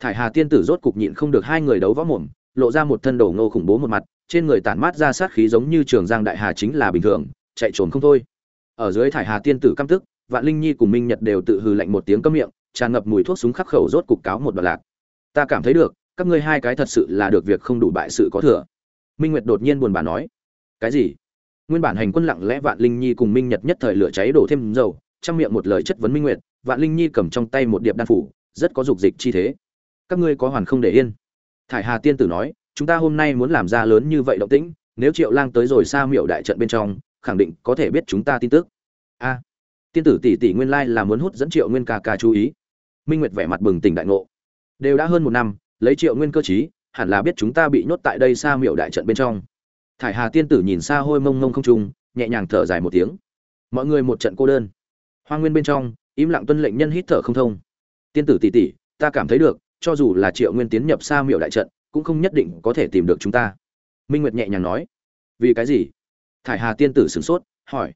Thải hà tiên tử rốt cục nhịn không được hai người đấu võ mồm, lộ ra một thân đầu ngô khủng bố một mặt, trên người tản mát ra sát khí giống như trường giang đại hà chính là bình thường, chạy trốn không thôi. Ở dưới thải hà tiên tử căm tức, vạn linh nhi cùng minh nhật đều tự hừ lạnh một tiếng cấm miệng, tràn ngập mùi thuốc súng khắc khẩu rốt cục cáo một đoạn lạc. Ta cảm thấy được các ngươi hai cái thật sự là được việc không đủ bại sự có thừa. Minh nguyệt đột nhiên buồn bã nói, cái gì? Nguyên bản hành quân lặng lẽ vạn linh nhi cùng minh nhật nhất thời lửa cháy đổ thêm dầu, trong miệng một lời chất vấn minh nguyệt, vạn linh nhi cầm trong tay một điệp đan phủ, rất có dục dịch chi thế. Các ngươi có hoàn không để yên? Thải hà tiên tử nói, chúng ta hôm nay muốn làm ra lớn như vậy động tĩnh, nếu triệu lang tới rồi xa miệu đại trận bên trong, khẳng định có thể biết chúng ta tin tức. A, tiên tử tỷ tỷ nguyên lai là muốn hút dẫn triệu nguyên ca ca chú ý. Minh nguyệt vẻ mặt bừng tỉnh đại ngộ. Đều đã hơn một năm lấy triệu nguyên cơ chí hẳn là biết chúng ta bị nhốt tại đây xa miệu đại trận bên trong. Thải hà tiên tử nhìn xa hôi mông mông không trung, nhẹ nhàng thở dài một tiếng. Mọi người một trận cô đơn. Hoa nguyên bên trong, im lặng tuân lệnh nhân hít thở không thông. Tiên tử tỷ tỷ, ta cảm thấy được, cho dù là triệu nguyên tiến nhập xa miệu đại trận, cũng không nhất định có thể tìm được chúng ta. Minh nguyệt nhẹ nhàng nói. Vì cái gì? Thải hà tiên tử sửng sốt, hỏi.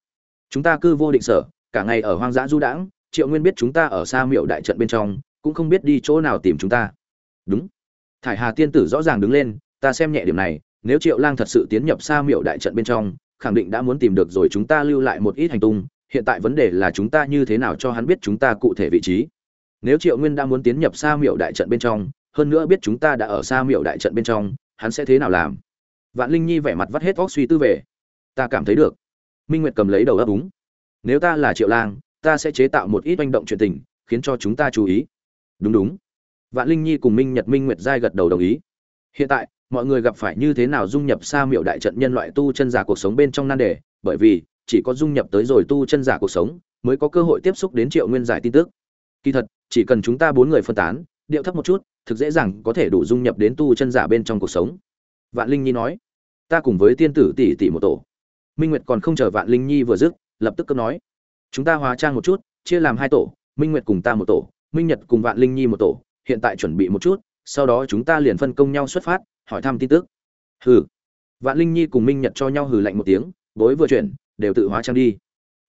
Chúng ta cư vô định sở, cả ngày ở hoang dã du đãng, triệu nguyên biết chúng ta ở xa miệu đại trận bên trong, cũng không biết đi chỗ nào tìm chúng ta đúng. Thải hà tiên tử rõ ràng đứng lên, ta xem nhẹ điểm này, nếu triệu lang thật sự tiến nhập xa miệu đại trận bên trong, khẳng định đã muốn tìm được rồi chúng ta lưu lại một ít hành tung, hiện tại vấn đề là chúng ta như thế nào cho hắn biết chúng ta cụ thể vị trí. Nếu triệu nguyên đã muốn tiến nhập xa miệu đại trận bên trong, hơn nữa biết chúng ta đã ở xa miệu đại trận bên trong, hắn sẽ thế nào làm? Vạn linh nhi vẻ mặt vắt hết óc suy tư về. Ta cảm thấy được. Minh nguyệt cầm lấy đầu ấp úng. Nếu ta là triệu lang, ta sẽ chế tạo một ít manh động chuyện tình, khiến cho chúng ta chú ý. Đúng đúng vạn linh nhi cùng minh nhật minh nguyệt giai gật đầu đồng ý. Hiện tại, mọi người gặp phải như thế nào dung nhập xa miệu đại trận nhân loại tu chân giả cuộc sống bên trong nan đề, bởi vì, chỉ có dung nhập tới rồi tu chân giả cuộc sống, mới có cơ hội tiếp xúc đến triệu nguyên giải tin tức. Kỳ thật, chỉ cần chúng ta bốn người phân tán, điệu thấp một chút, thực dễ dàng có thể đủ dung nhập đến tu chân giả bên trong cuộc sống. Vạn linh nhi nói, ta cùng với tiên tử tỷ tỷ một tổ. Minh nguyệt còn không chờ vạn linh nhi vừa dứt, lập tức cất nói, chúng ta hóa trang một chút, chia làm hai tổ, minh nguyệt cùng ta một tổ, minh nhật cùng vạn linh nhi một tổ hiện tại chuẩn bị một chút, sau đó chúng ta liền phân công nhau xuất phát, hỏi thăm tin tức. Hừ. Vạn linh nhi cùng minh nhật cho nhau hừ lạnh một tiếng, bối vừa chuyển, đều tự hóa trang đi.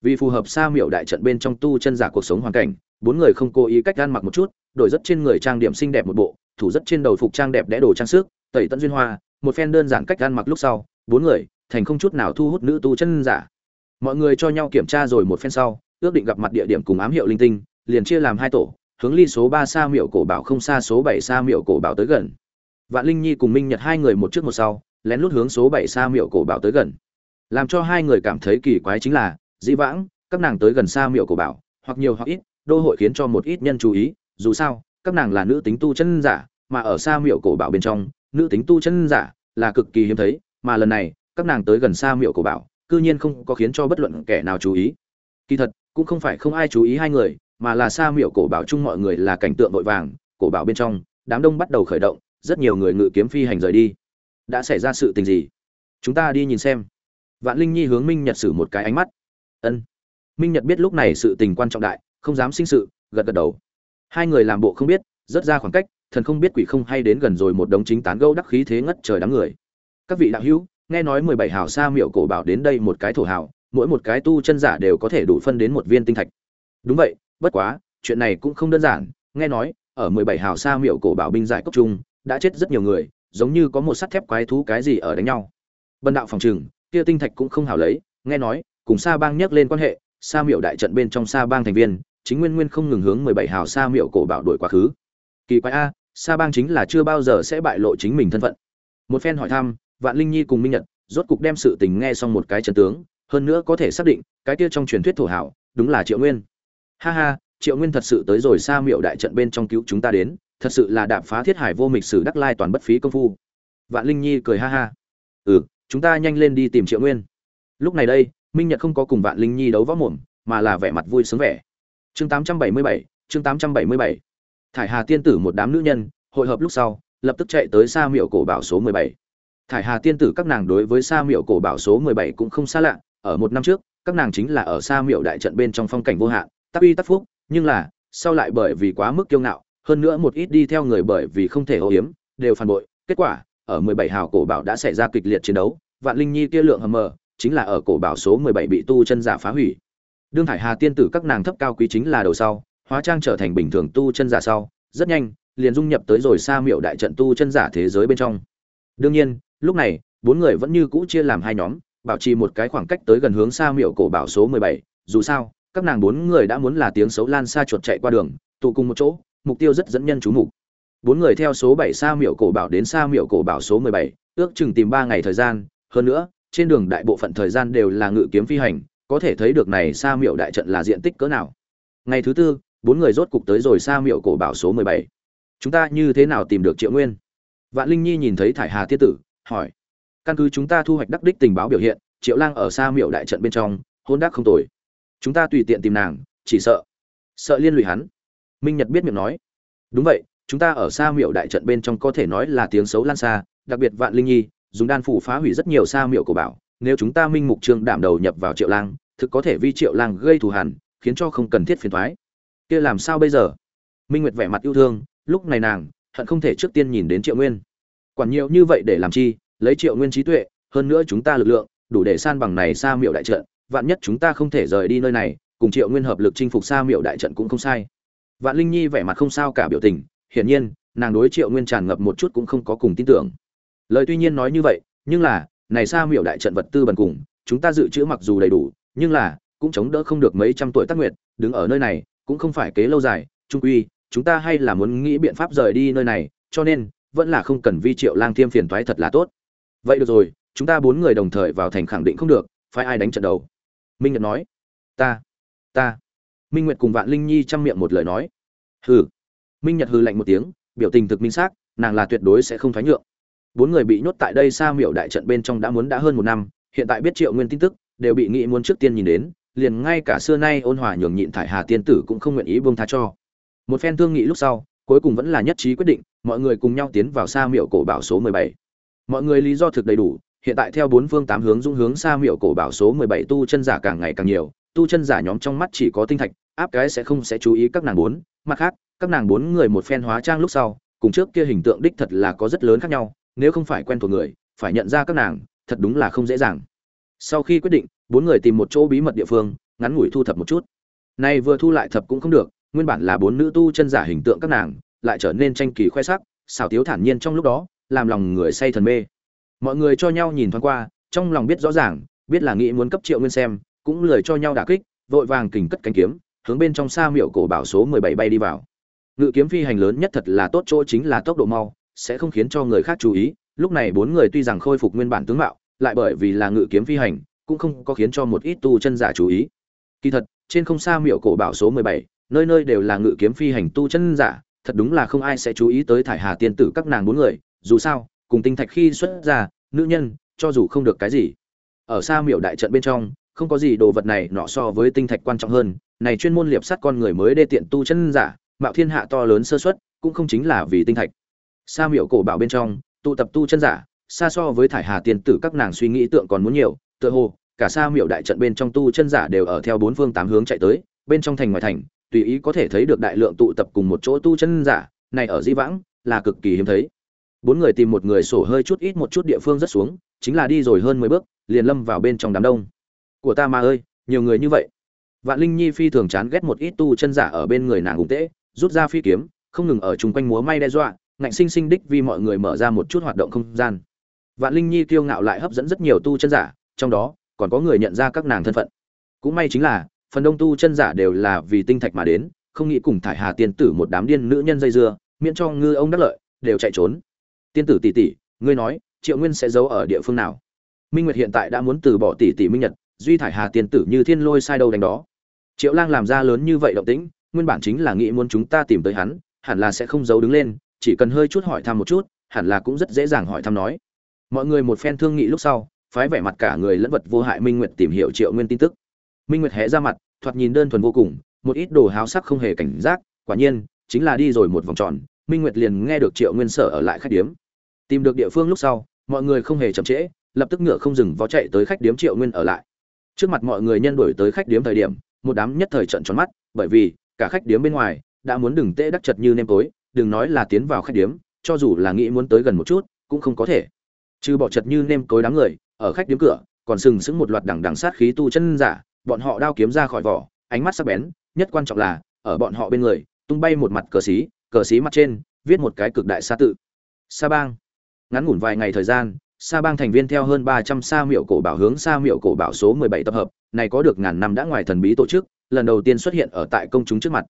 Vì phù hợp xa miểu đại trận bên trong tu chân giả cuộc sống hoàn cảnh, bốn người không cố ý cách gan mặc một chút, đổi rất trên người trang điểm xinh đẹp một bộ, thủ rất trên đầu phục trang đẹp đẽ đồ trang sức, tẩy tận duyên hoa, một phen đơn giản cách gan mặc lúc sau, bốn người, thành không chút nào thu hút nữ tu chân giả. Mọi người cho nhau kiểm tra rồi một phen sau, ước định gặp mặt địa điểm cùng ám hiệu linh tinh, liền chia làm hai tổ hướng ly số ba xa miệu cổ bảo không xa số bảy xa miệu cổ bảo tới gần. Vạn linh nhi cùng minh nhật hai người một trước một sau, lén lút hướng số bảy xa miệu cổ bảo tới gần. Làm cho hai người cảm thấy kỳ quái chính là, dĩ vãng, các nàng tới gần xa miệu cổ bảo, hoặc nhiều hoặc ít, đô hội khiến cho một ít nhân chú ý, dù sao, các nàng là nữ tính tu chân giả, mà ở xa miệu cổ bảo bên trong, nữ tính tu chân giả là cực kỳ hiếm thấy, mà lần này, các nàng tới gần xa miệu cổ bảo, cư nhiên không có khiến cho bất luận kẻ nào chú ý. Kỳ thật, cũng không phải không ai chú ý hai người mà là xa miệu cổ bảo chung mọi người là cảnh tượng vội vàng, cổ bảo bên trong, đám đông bắt đầu khởi động, rất nhiều người ngự kiếm phi hành rời đi. Đã xảy ra sự tình gì? Chúng ta đi nhìn xem. Vạn linh nhi hướng minh nhật sử một cái ánh mắt. Ân. Minh nhật biết lúc này sự tình quan trọng đại, không dám sinh sự, gật gật đầu. Hai người làm bộ không biết rất ra khoảng cách, thần không biết quỷ không hay đến gần rồi một đống chính tán gâu đắc khí thế ngất trời đám người. Các vị đạo hữu, nghe nói mười bảy hào sa miệu cổ bảo đến đây một cái thổ hào, mỗi một cái tu chân giả đều có thể đủ phân đến một viên tinh thạch. Đúng vậy bất quá, chuyện này cũng không đơn giản, nghe nói, ở mười bảy hào sa miệu cổ bảo binh giải cốc trung, đã chết rất nhiều người, giống như có một sắt thép quái thú cái gì ở đánh nhau. Bần đạo phòng trừng, kia tinh thạch cũng không hảo lấy, nghe nói, cùng sa bang nhắc lên quan hệ, sa miệu đại trận bên trong sa bang thành viên, chính nguyên nguyên không ngừng hướng mười bảy hào sa miệu cổ bảo đổi quá khứ. Kỳ quái a, sa bang chính là chưa bao giờ sẽ bại lộ chính mình thân phận. Một phen hỏi thăm, vạn linh nhi cùng minh nhật, rốt cục đem sự tình nghe xong một cái trận tướng, hơn nữa có thể xác định, cái kia trong truyền thuyết thổ hảo, đúng là triệu nguyên ha ha triệu nguyên thật sự tới rồi sa miệu đại trận bên trong cứu chúng ta đến thật sự là đạp phá thiết hải vô mịch sử đắc lai toàn bất phí công phu vạn linh nhi cười ha ha ừ chúng ta nhanh lên đi tìm triệu nguyên lúc này đây minh nhật không có cùng vạn linh nhi đấu võ mồm mà là vẻ mặt vui sướng vẻ chương 877, chương 877. thải hà tiên tử một đám nữ nhân hội hợp lúc sau lập tức chạy tới xa miệu cổ bảo số 17. thải hà tiên tử các nàng đối với sa miệu cổ bảo số mười bảy cũng không xa lạ ở một năm trước các nàng chính là ở sa miệu đại trận bên trong phong cảnh vô hạn tắc uy tắc phúc, nhưng là, sau lại bởi vì quá mức kiêu ngạo, hơn nữa một ít đi theo người bởi vì không thể ô hiếm đều phản bội. Kết quả, ở mười bảy hào cổ bảo đã xảy ra kịch liệt chiến đấu, vạn linh nhi kia lượng hầm mờ, chính là ở cổ bảo số mười bảy bị tu chân giả phá hủy. Đương thải hà tiên tử các nàng thấp cao quý chính là đầu sau, hóa trang trở thành bình thường tu chân giả sau, rất nhanh, liền dung nhập tới rồi xa miệu đại trận tu chân giả thế giới bên trong. Đương nhiên, lúc này, bốn người vẫn như cũ chia làm hai nhóm, bảo trì một cái khoảng cách tới gần hướng xa miệu cổ bảo số mười bảy, dù sao các nàng bốn người đã muốn là tiếng xấu lan xa chuột chạy qua đường, tụ cùng một chỗ, mục tiêu rất dẫn nhân chú mục. Bốn người theo số bảy xa miệu cổ bảo đến xa miệu cổ bảo số mười bảy, ước chừng tìm ba ngày thời gian, hơn nữa, trên đường đại bộ phận thời gian đều là ngự kiếm phi hành, có thể thấy được này xa miệu đại trận là diện tích cỡ nào. Ngày thứ tư, bốn người rốt cục tới rồi xa miệu cổ bảo số mười bảy. Chúng ta như thế nào tìm được triệu nguyên? Vạn linh nhi nhìn thấy thải hà tiết tử, hỏi. Căn cứ chúng ta thu hoạch đắc đích tình báo biểu hiện, triệu lang ở xa miệu đại trận bên trong, hôn đắc không tồi chúng ta tùy tiện tìm nàng, chỉ sợ. Sợ liên lụy hắn. Minh nhật biết miệng nói. Đúng vậy, chúng ta ở xa miệu đại trận bên trong có thể nói là tiếng xấu lan xa, đặc biệt vạn linh nhi, dùng đan phủ phá hủy rất nhiều xa miệu của bảo. Nếu chúng ta minh mục trương đảm đầu nhập vào triệu lang, thực có thể vi triệu lang gây thù hằn, khiến cho không cần thiết phiền thoái kia làm sao bây giờ? Minh nguyệt vẻ mặt yêu thương, lúc này nàng, hận không thể trước tiên nhìn đến triệu nguyên. Quản nhiều như vậy để làm chi? Lấy triệu nguyên trí tuệ, hơn nữa chúng ta lực lượng, đủ để san bằng này xa miệu đại trận vạn nhất chúng ta không thể rời đi nơi này, cùng triệu nguyên hợp lực chinh phục xa miệu đại trận cũng không sai. Vạn linh nhi vẻ mặt không sao cả biểu tình, hiển nhiên, nàng đối triệu nguyên tràn ngập một chút cũng không có cùng tin tưởng. Lời tuy nhiên nói như vậy, nhưng là, này xa miệu đại trận vật tư bần cùng, chúng ta dự trữ mặc dù đầy đủ, nhưng là, cũng chống đỡ không được mấy trăm tuổi tác nguyệt, đứng ở nơi này, cũng không phải kế lâu dài, trung quy, chúng ta hay là muốn nghĩ biện pháp rời đi nơi này, cho nên, vẫn là không cần vi triệu lang thiêm phiền toái thật là tốt. Vậy được rồi, chúng ta bốn người đồng thời vào thành khẳng định không được, phải ai đánh trận đầu? Minh nhật nói. Ta ta. Minh nguyệt cùng vạn linh nhi chăm miệng một lời nói. Hừ. Minh nhật hừ lạnh một tiếng, biểu tình thực minh xác, nàng là tuyệt đối sẽ không thoái nhượng. Bốn người bị nhốt tại đây xa miệu đại trận bên trong đã muốn đã hơn một năm, hiện tại biết triệu nguyên tin tức, đều bị nghĩ muốn trước tiên nhìn đến, liền ngay cả xưa nay ôn hòa nhường nhịn thải hà tiên tử cũng không nguyện ý buông tha cho. Một phen thương nghị lúc sau, cuối cùng vẫn là nhất trí quyết định, mọi người cùng nhau tiến vào xa miệu cổ bảo số mười bảy. Mọi người lý do thực đầy đủ hiện tại theo bốn phương tám hướng dung hướng xa miệu cổ bảo số mười bảy tu chân giả càng ngày càng nhiều, tu chân giả nhóm trong mắt chỉ có tinh thạch, áp cái sẽ không sẽ chú ý các nàng bốn, mặt khác, các nàng bốn người một phen hóa trang lúc sau, cùng trước kia hình tượng đích thật là có rất lớn khác nhau, nếu không phải quen thuộc người, phải nhận ra các nàng, thật đúng là không dễ dàng. Sau khi quyết định, bốn người tìm một chỗ bí mật địa phương, ngắn ngủi thu thập một chút. Nay vừa thu lại thập cũng không được, nguyên bản là bốn nữ tu chân giả hình tượng các nàng, lại trở nên tranh kỳ khoe sắc, xảo tiếu thản nhiên trong lúc đó, làm lòng người say thần mê mọi người cho nhau nhìn thoáng qua, trong lòng biết rõ ràng, biết là nghĩ muốn cấp triệu nguyên xem, cũng lời cho nhau đả kích, vội vàng kình cất cánh kiếm, hướng bên trong xa miệu cổ bảo số mười bảy bay đi vào. Ngự kiếm phi hành lớn nhất thật là tốt chỗ chính là tốc độ mau, sẽ không khiến cho người khác chú ý. Lúc này bốn người tuy rằng khôi phục nguyên bản tướng mạo, lại bởi vì là ngự kiếm phi hành, cũng không có khiến cho một ít tu chân giả chú ý. Kỳ thật, trên không xa miệu cổ bảo số mười bảy, nơi nơi đều là ngự kiếm phi hành tu chân giả, thật đúng là không ai sẽ chú ý tới thải hà tiên tử các nàng bốn người. Dù sao cùng tinh thạch khi xuất ra, nữ nhân, cho dù không được cái gì. Ở xa miệu đại trận bên trong, không có gì đồ vật này nọ so với tinh thạch quan trọng hơn. Này chuyên môn liệp sát con người mới đê tiện tu chân giả, mạo thiên hạ to lớn sơ suất, cũng không chính là vì tinh thạch. Xa miệu cổ bảo bên trong, tụ tập tu chân giả, xa so với thải hà tiên tử các nàng suy nghĩ tượng còn muốn nhiều. Tựa hồ, cả xa miệu đại trận bên trong tu chân giả đều ở theo bốn phương tám hướng chạy tới, bên trong thành ngoài thành, tùy ý có thể thấy được đại lượng tụ tập cùng một chỗ tu chân giả. Này ở di vãng, là cực kỳ hiếm thấy bốn người tìm một người sổ hơi chút ít một chút địa phương rất xuống, chính là đi rồi hơn mười bước, liền lâm vào bên trong đám đông. Của ta mà ơi, nhiều người như vậy. Vạn linh nhi phi thường chán ghét một ít tu chân giả ở bên người nàng hùng tễ rút ra phi kiếm, không ngừng ở chung quanh múa may đe dọa, ngạnh sinh sinh đích vì mọi người mở ra một chút hoạt động không gian. Vạn linh nhi kiêu ngạo lại hấp dẫn rất nhiều tu chân giả, trong đó, còn có người nhận ra các nàng thân phận. Cũng may chính là, phần đông tu chân giả đều là vì tinh thạch mà đến, không nghĩ cùng thải hà tiên tử một đám điên nữ nhân dây dưa, miễn cho ngư ông đắc lợi, đều chạy trốn tiên tử tỷ tỷ, ngươi nói, triệu nguyên sẽ giấu ở địa phương nào? Minh nguyệt hiện tại đã muốn từ bỏ tỷ tỷ minh nhật, duy thải hà tiên tử như thiên lôi sai đâu đánh đó. Triệu lang làm ra lớn như vậy động tĩnh, nguyên bản chính là nghĩ muốn chúng ta tìm tới hắn, hẳn là sẽ không giấu đứng lên, chỉ cần hơi chút hỏi thăm một chút, hẳn là cũng rất dễ dàng hỏi thăm nói. Mọi người một phen thương nghị lúc sau, phái vẻ mặt cả người lẫn vật vô hại minh nguyệt tìm hiểu triệu nguyên tin tức. Minh nguyệt hé ra mặt, thoạt nhìn đơn thuần vô cùng, một ít đồ háo sắc không hề cảnh giác, quả nhiên, chính là đi rồi một vòng tròn, minh nguyệt liền nghe được triệu nguyên sở ở lại khách điếm tìm được địa phương lúc sau, mọi người không hề chậm trễ, lập tức ngựa không dừng vó chạy tới khách điếm triệu nguyên ở lại. Trước mặt mọi người nhân đổi tới khách điếm thời điểm, một đám nhất thời trận tròn mắt, bởi vì, cả khách điếm bên ngoài, đã muốn đừng tê đắc chật như nêm tối, đừng nói là tiến vào khách điếm, cho dù là nghĩ muốn tới gần một chút, cũng không có thể. Trừ bỏ chật như nêm cối đám người, ở khách điếm cửa, còn sừng sững một loạt đằng đằng sát khí tu chân giả, bọn họ đao kiếm ra khỏi vỏ, ánh mắt sắc bén, nhất quan trọng là, ở bọn họ bên người, tung bay một mặt cờ xí cờ xí mặt trên, viết một cái cực đại sa tự. Sa bang ngắn ngủn vài ngày thời gian, sa bang thành viên theo hơn ba trăm sa miệu cổ bảo hướng sa miệu cổ bảo số mười bảy tập hợp, này có được ngàn năm đã ngoài thần bí tổ chức, lần đầu tiên xuất hiện ở tại công chúng trước mặt.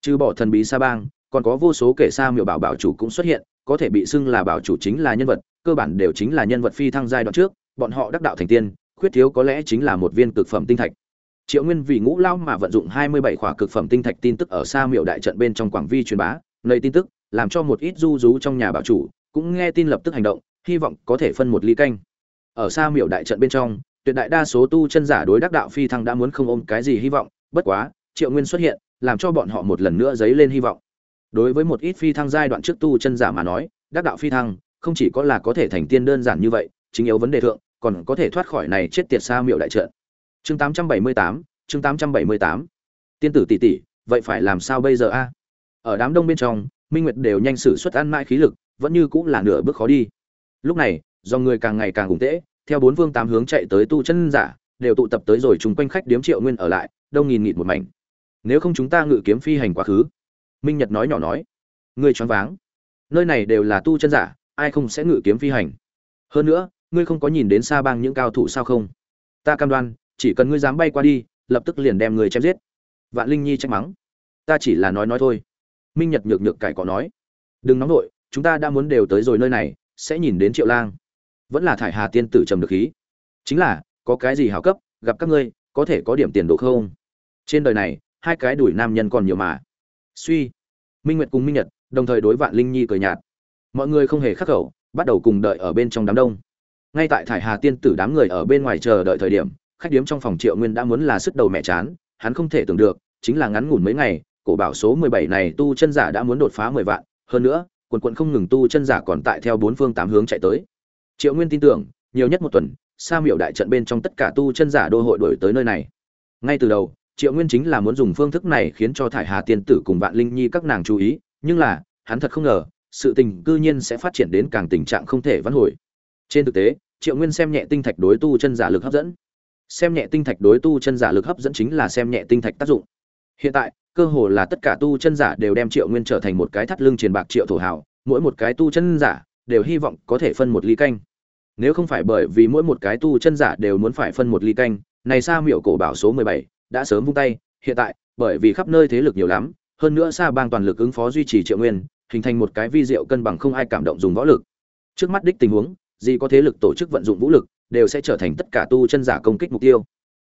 Trừ bỏ thần bí sa bang, còn có vô số kể sa miệu bảo bảo chủ cũng xuất hiện, có thể bị xưng là bảo chủ chính là nhân vật, cơ bản đều chính là nhân vật phi thăng giai đoạn trước, bọn họ đắc đạo thành tiên, khuyết thiếu có lẽ chính là một viên cực phẩm tinh thạch. Triệu nguyên vì ngũ lao mà vận dụng hai mươi bảy khỏa cực phẩm tinh thạch tin tức ở sa miệu đại trận bên trong quảng vi truyền bá, nơi tin tức, làm cho một ít du rú trong nhà bảo chủ cũng nghe tin lập tức hành động hy vọng có thể phân một ly canh. Ở sa miệu đại trận bên trong tuyệt đại đa số tu chân giả đối đắc đạo phi thăng đã muốn không ôm cái gì hy vọng bất quá triệu nguyên xuất hiện làm cho bọn họ một lần nữa dấy lên hy vọng. Đối với một ít phi thăng giai đoạn trước tu chân giả mà nói đắc đạo phi thăng không chỉ có là có thể thành tiên đơn giản như vậy chính yếu vấn đề thượng còn có thể thoát khỏi này chết tiệt sa miệu đại trận. Chương 878, chương 878. tiên tử tỷ tỷ vậy phải làm sao bây giờ a? Ở đám đông bên trong minh nguyệt đều nhanh sử xuất ăn mãi khí lực vẫn như cũng là nửa bước khó đi. Lúc này do người càng ngày càng ủng tễ, theo bốn vương tám hướng chạy tới tu chân giả, đều tụ tập tới rồi chung quanh khách điếm triệu nguyên ở lại, đông nghìn nghịt một mảnh. Nếu không chúng ta ngự kiếm phi hành quá khứ. Minh nhật nói nhỏ nói. Ngươi choáng váng. Nơi này đều là tu chân giả, ai không sẽ ngự kiếm phi hành? Hơn nữa, ngươi không có nhìn đến xa bang những cao thủ sao không? Ta cam đoan, chỉ cần ngươi dám bay qua đi, lập tức liền đem người chém giết. Vạn linh nhi trách mắng. Ta chỉ là nói nói thôi. Minh nhật nhược nhược cải cọ nói. Đừng nóng nổi chúng ta đã muốn đều tới rồi nơi này, sẽ nhìn đến triệu lang. Vẫn là thải hà tiên tử trầm được khí. Chính là, có cái gì hảo cấp, gặp các ngươi, có thể có điểm tiền đồ không? Trên đời này, hai cái đuổi nam nhân còn nhiều mà. Suy. Minh nguyệt cùng minh nhật, đồng thời đối vạn linh nhi cười nhạt. Mọi người không hề khắc khẩu, bắt đầu cùng đợi ở bên trong đám đông. Ngay tại thải hà tiên tử đám người ở bên ngoài chờ đợi thời điểm, khách điếm trong phòng triệu nguyên đã muốn là sức đầu mẹ chán, hắn không thể tưởng được, chính là ngắn ngủn mấy ngày, cổ bảo số mười bảy này tu chân giả đã muốn đột phá mười vạn, hơn nữa quần quận không ngừng tu chân giả còn tại theo bốn phương tám hướng chạy tới. Triệu nguyên tin tưởng, nhiều nhất một tuần, sa miệu đại trận bên trong tất cả tu chân giả đô hội đổi tới nơi này. Ngay từ đầu, triệu nguyên chính là muốn dùng phương thức này khiến cho thải hà tiên tử cùng vạn linh nhi các nàng chú ý, nhưng là, hắn thật không ngờ, sự tình cư nhiên sẽ phát triển đến càng tình trạng không thể vãn hồi. Trên thực tế, triệu nguyên xem nhẹ tinh thạch đối tu chân giả lực hấp dẫn. Xem nhẹ tinh thạch đối tu chân giả lực hấp dẫn chính là xem nhẹ tinh thạch tác dụng. Hiện tại cơ hồ là tất cả tu chân giả đều đem triệu nguyên trở thành một cái thắt lưng truyền bạc triệu thổ hào, mỗi một cái tu chân giả đều hy vọng có thể phân một ly canh. Nếu không phải bởi vì mỗi một cái tu chân giả đều muốn phải phân một ly canh, này sa miệu cổ bảo số mười bảy đã sớm vung tay, hiện tại, bởi vì khắp nơi thế lực nhiều lắm, hơn nữa sa bang toàn lực ứng phó duy trì triệu nguyên, hình thành một cái vi diệu cân bằng không ai cảm động dùng võ lực. Trước mắt đích tình huống, gì có thế lực tổ chức vận dụng vũ lực, đều sẽ trở thành tất cả tu chân giả công kích mục tiêu.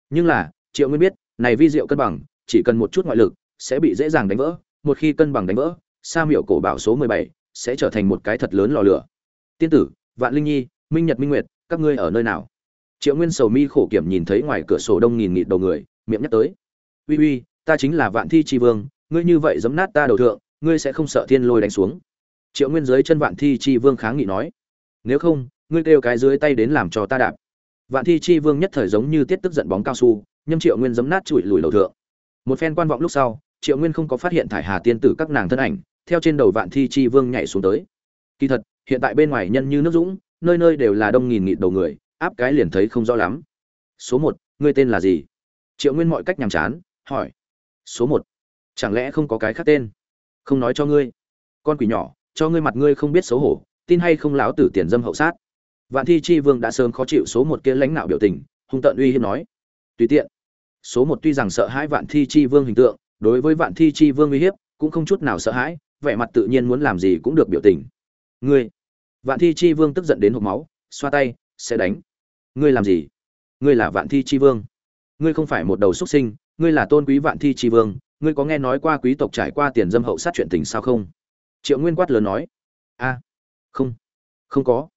Nhưng là, triệu nguyên biết, này vi diệu cân bằng, chỉ cần một chút ngoại lực sẽ bị dễ dàng đánh vỡ, một khi cân bằng đánh vỡ, sa miểu cổ bảo số mười bảy sẽ trở thành một cái thật lớn lò lửa. Tiên tử, vạn linh nhi, minh nhật minh nguyệt, các ngươi ở nơi nào? Triệu nguyên sầu mi khổ kiểm nhìn thấy ngoài cửa sổ đông nghìn nghịt đầu người, miệng nhắc tới. Uy uy, ta chính là vạn thi tri vương, ngươi như vậy giấm nát ta đầu thượng, ngươi sẽ không sợ thiên lôi đánh xuống. Triệu nguyên dưới chân vạn thi tri vương kháng nghị nói. Nếu không, ngươi kêu cái dưới tay đến làm cho ta đạp. Vạn thi chi vương nhất thời giống như tiết tức giận bóng cao su, nhâm triệu nguyên giấm nát trụi lùi đầu thượng. Một phen quan vọng lúc sau triệu nguyên không có phát hiện thải hà tiên tử các nàng thân ảnh, theo trên đầu vạn thi chi vương nhảy xuống tới. Kỳ thật, hiện tại bên ngoài nhân như nước dũng, nơi nơi đều là đông nghìn nghịt đầu người, áp cái liền thấy không rõ lắm. Số một, ngươi tên là gì? Triệu nguyên mọi cách nhàm chán, hỏi. Số một, chẳng lẽ không có cái khác tên? Không nói cho ngươi. Con quỷ nhỏ, cho ngươi mặt ngươi không biết xấu hổ, tin hay không láo tử tiền dâm hậu sát. Vạn thi chi vương đã sớm khó chịu số một kia lãnh nạo biểu tình, hung tận uy hiếp nói. Tùy tiện. Số một tuy rằng sợ hãi vạn thi chi vương hình tượng đối với vạn thi chi vương uy hiếp, cũng không chút nào sợ hãi, vẻ mặt tự nhiên muốn làm gì cũng được biểu tình. Ngươi, vạn thi chi vương tức giận đến hộp máu, xoa tay, sẽ đánh. Ngươi làm gì? Ngươi là vạn thi chi vương. Ngươi không phải một đầu xuất sinh, ngươi là tôn quý vạn thi chi vương, ngươi có nghe nói qua quý tộc trải qua tiền dâm hậu sát chuyện tình sao không? Triệu nguyên quát lớn nói. A, không không có.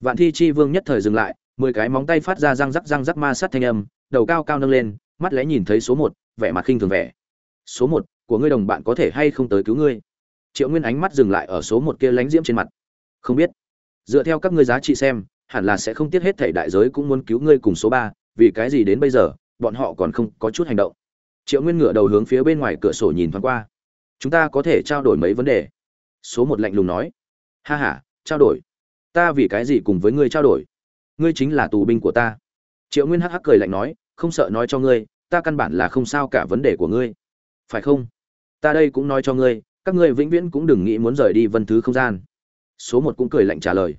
Vạn thi chi vương nhất thời dừng lại, mười cái móng tay phát ra răng rắc răng rắc ma sát thanh âm, đầu cao cao nâng lên, mắt lẽ nhìn thấy số một, vẻ mặt khinh thường vẻ số một, của ngươi đồng bạn có thể hay không tới cứu ngươi? Triệu nguyên ánh mắt dừng lại ở số một kia lánh diễm trên mặt. Không biết. Dựa theo các ngươi giá trị xem, hẳn là sẽ không tiếc hết thảy đại giới cũng muốn cứu ngươi cùng số ba, vì cái gì đến bây giờ, bọn họ còn không có chút hành động. Triệu nguyên ngửa đầu hướng phía bên ngoài cửa sổ nhìn thoáng qua. Chúng ta có thể trao đổi mấy vấn đề? Số một lạnh lùng nói. Ha h a trao đổi. Ta vì cái gì cùng với ngươi trao đổi? Ngươi chính là tù binh của ta. Triệu nguyên hắc hắc cười lạnh nói, không sợ nói cho ngươi, ta căn bản là không sao cả vấn đề của ngươi phải không? Ta đây cũng nói cho ngươi, các ngươi vĩnh viễn cũng đừng nghĩ muốn rời đi vân thứ không gian. Số một cũng cười lạnh trả lời.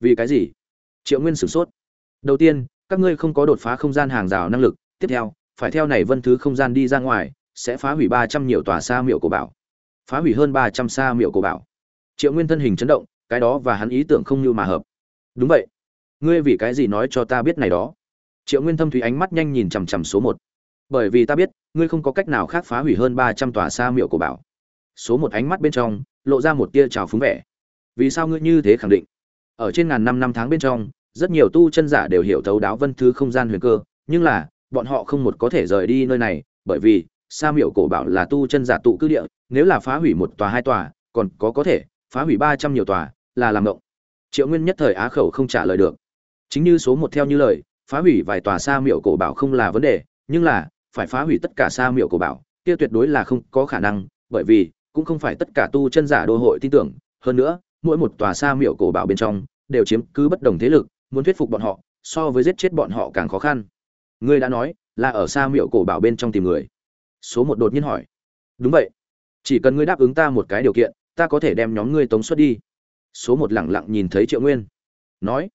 Vì cái gì? Triệu nguyên sửng sốt. Đầu tiên, các ngươi không có đột phá không gian hàng rào năng lực. Tiếp theo, phải theo này vân thứ không gian đi ra ngoài, sẽ phá hủy ba trăm nhiều tòa sa miệu của bảo. Phá hủy hơn ba trăm sa miệu của bảo. Triệu nguyên thân hình chấn động, cái đó và hắn ý tưởng không như mà hợp. Đúng vậy. Ngươi vì cái gì nói cho ta biết này đó? Triệu nguyên thâm thủy ánh mắt nhanh nhìn chằm chằm số một bởi vì ta biết, ngươi không có cách nào khác phá hủy hơn ba trăm tòa sa miệu của bảo. Số một ánh mắt bên trong, lộ ra một tia trào phúng vẻ. Vì sao ngươi như thế khẳng định? Ở trên ngàn năm năm tháng bên trong, rất nhiều tu chân giả đều hiểu thấu đáo vân thứ không gian huyền cơ, nhưng là, bọn họ không một có thể rời đi nơi này, bởi vì, sa miệu cổ bảo là tu chân giả tụ cư địa, nếu là phá hủy một tòa hai tòa, còn có có thể, phá hủy ba trăm nhiều tòa, là làm động triệu nguyên nhất thời á khẩu không trả lời được. Chính như số một theo như lời, phá hủy vài tòa sa miệu cổ bảo không là vấn đề, nhưng là phải phá hủy tất cả sa miệu cổ bảo, kia tuyệt đối là không có khả năng, bởi vì cũng không phải tất cả tu chân giả đô hội tin tưởng. Hơn nữa, mỗi một tòa sa miệu cổ bảo bên trong đều chiếm cứ bất đồng thế lực, muốn thuyết phục bọn họ, so với giết chết bọn họ càng khó khăn. Ngươi đã nói là ở sa miệu cổ bảo bên trong tìm người. Số một đột nhiên hỏi. Đúng vậy. Chỉ cần ngươi đáp ứng ta một cái điều kiện, ta có thể đem nhóm ngươi tống xuất đi. Số một lẳng lặng nhìn thấy triệu nguyên. Nói.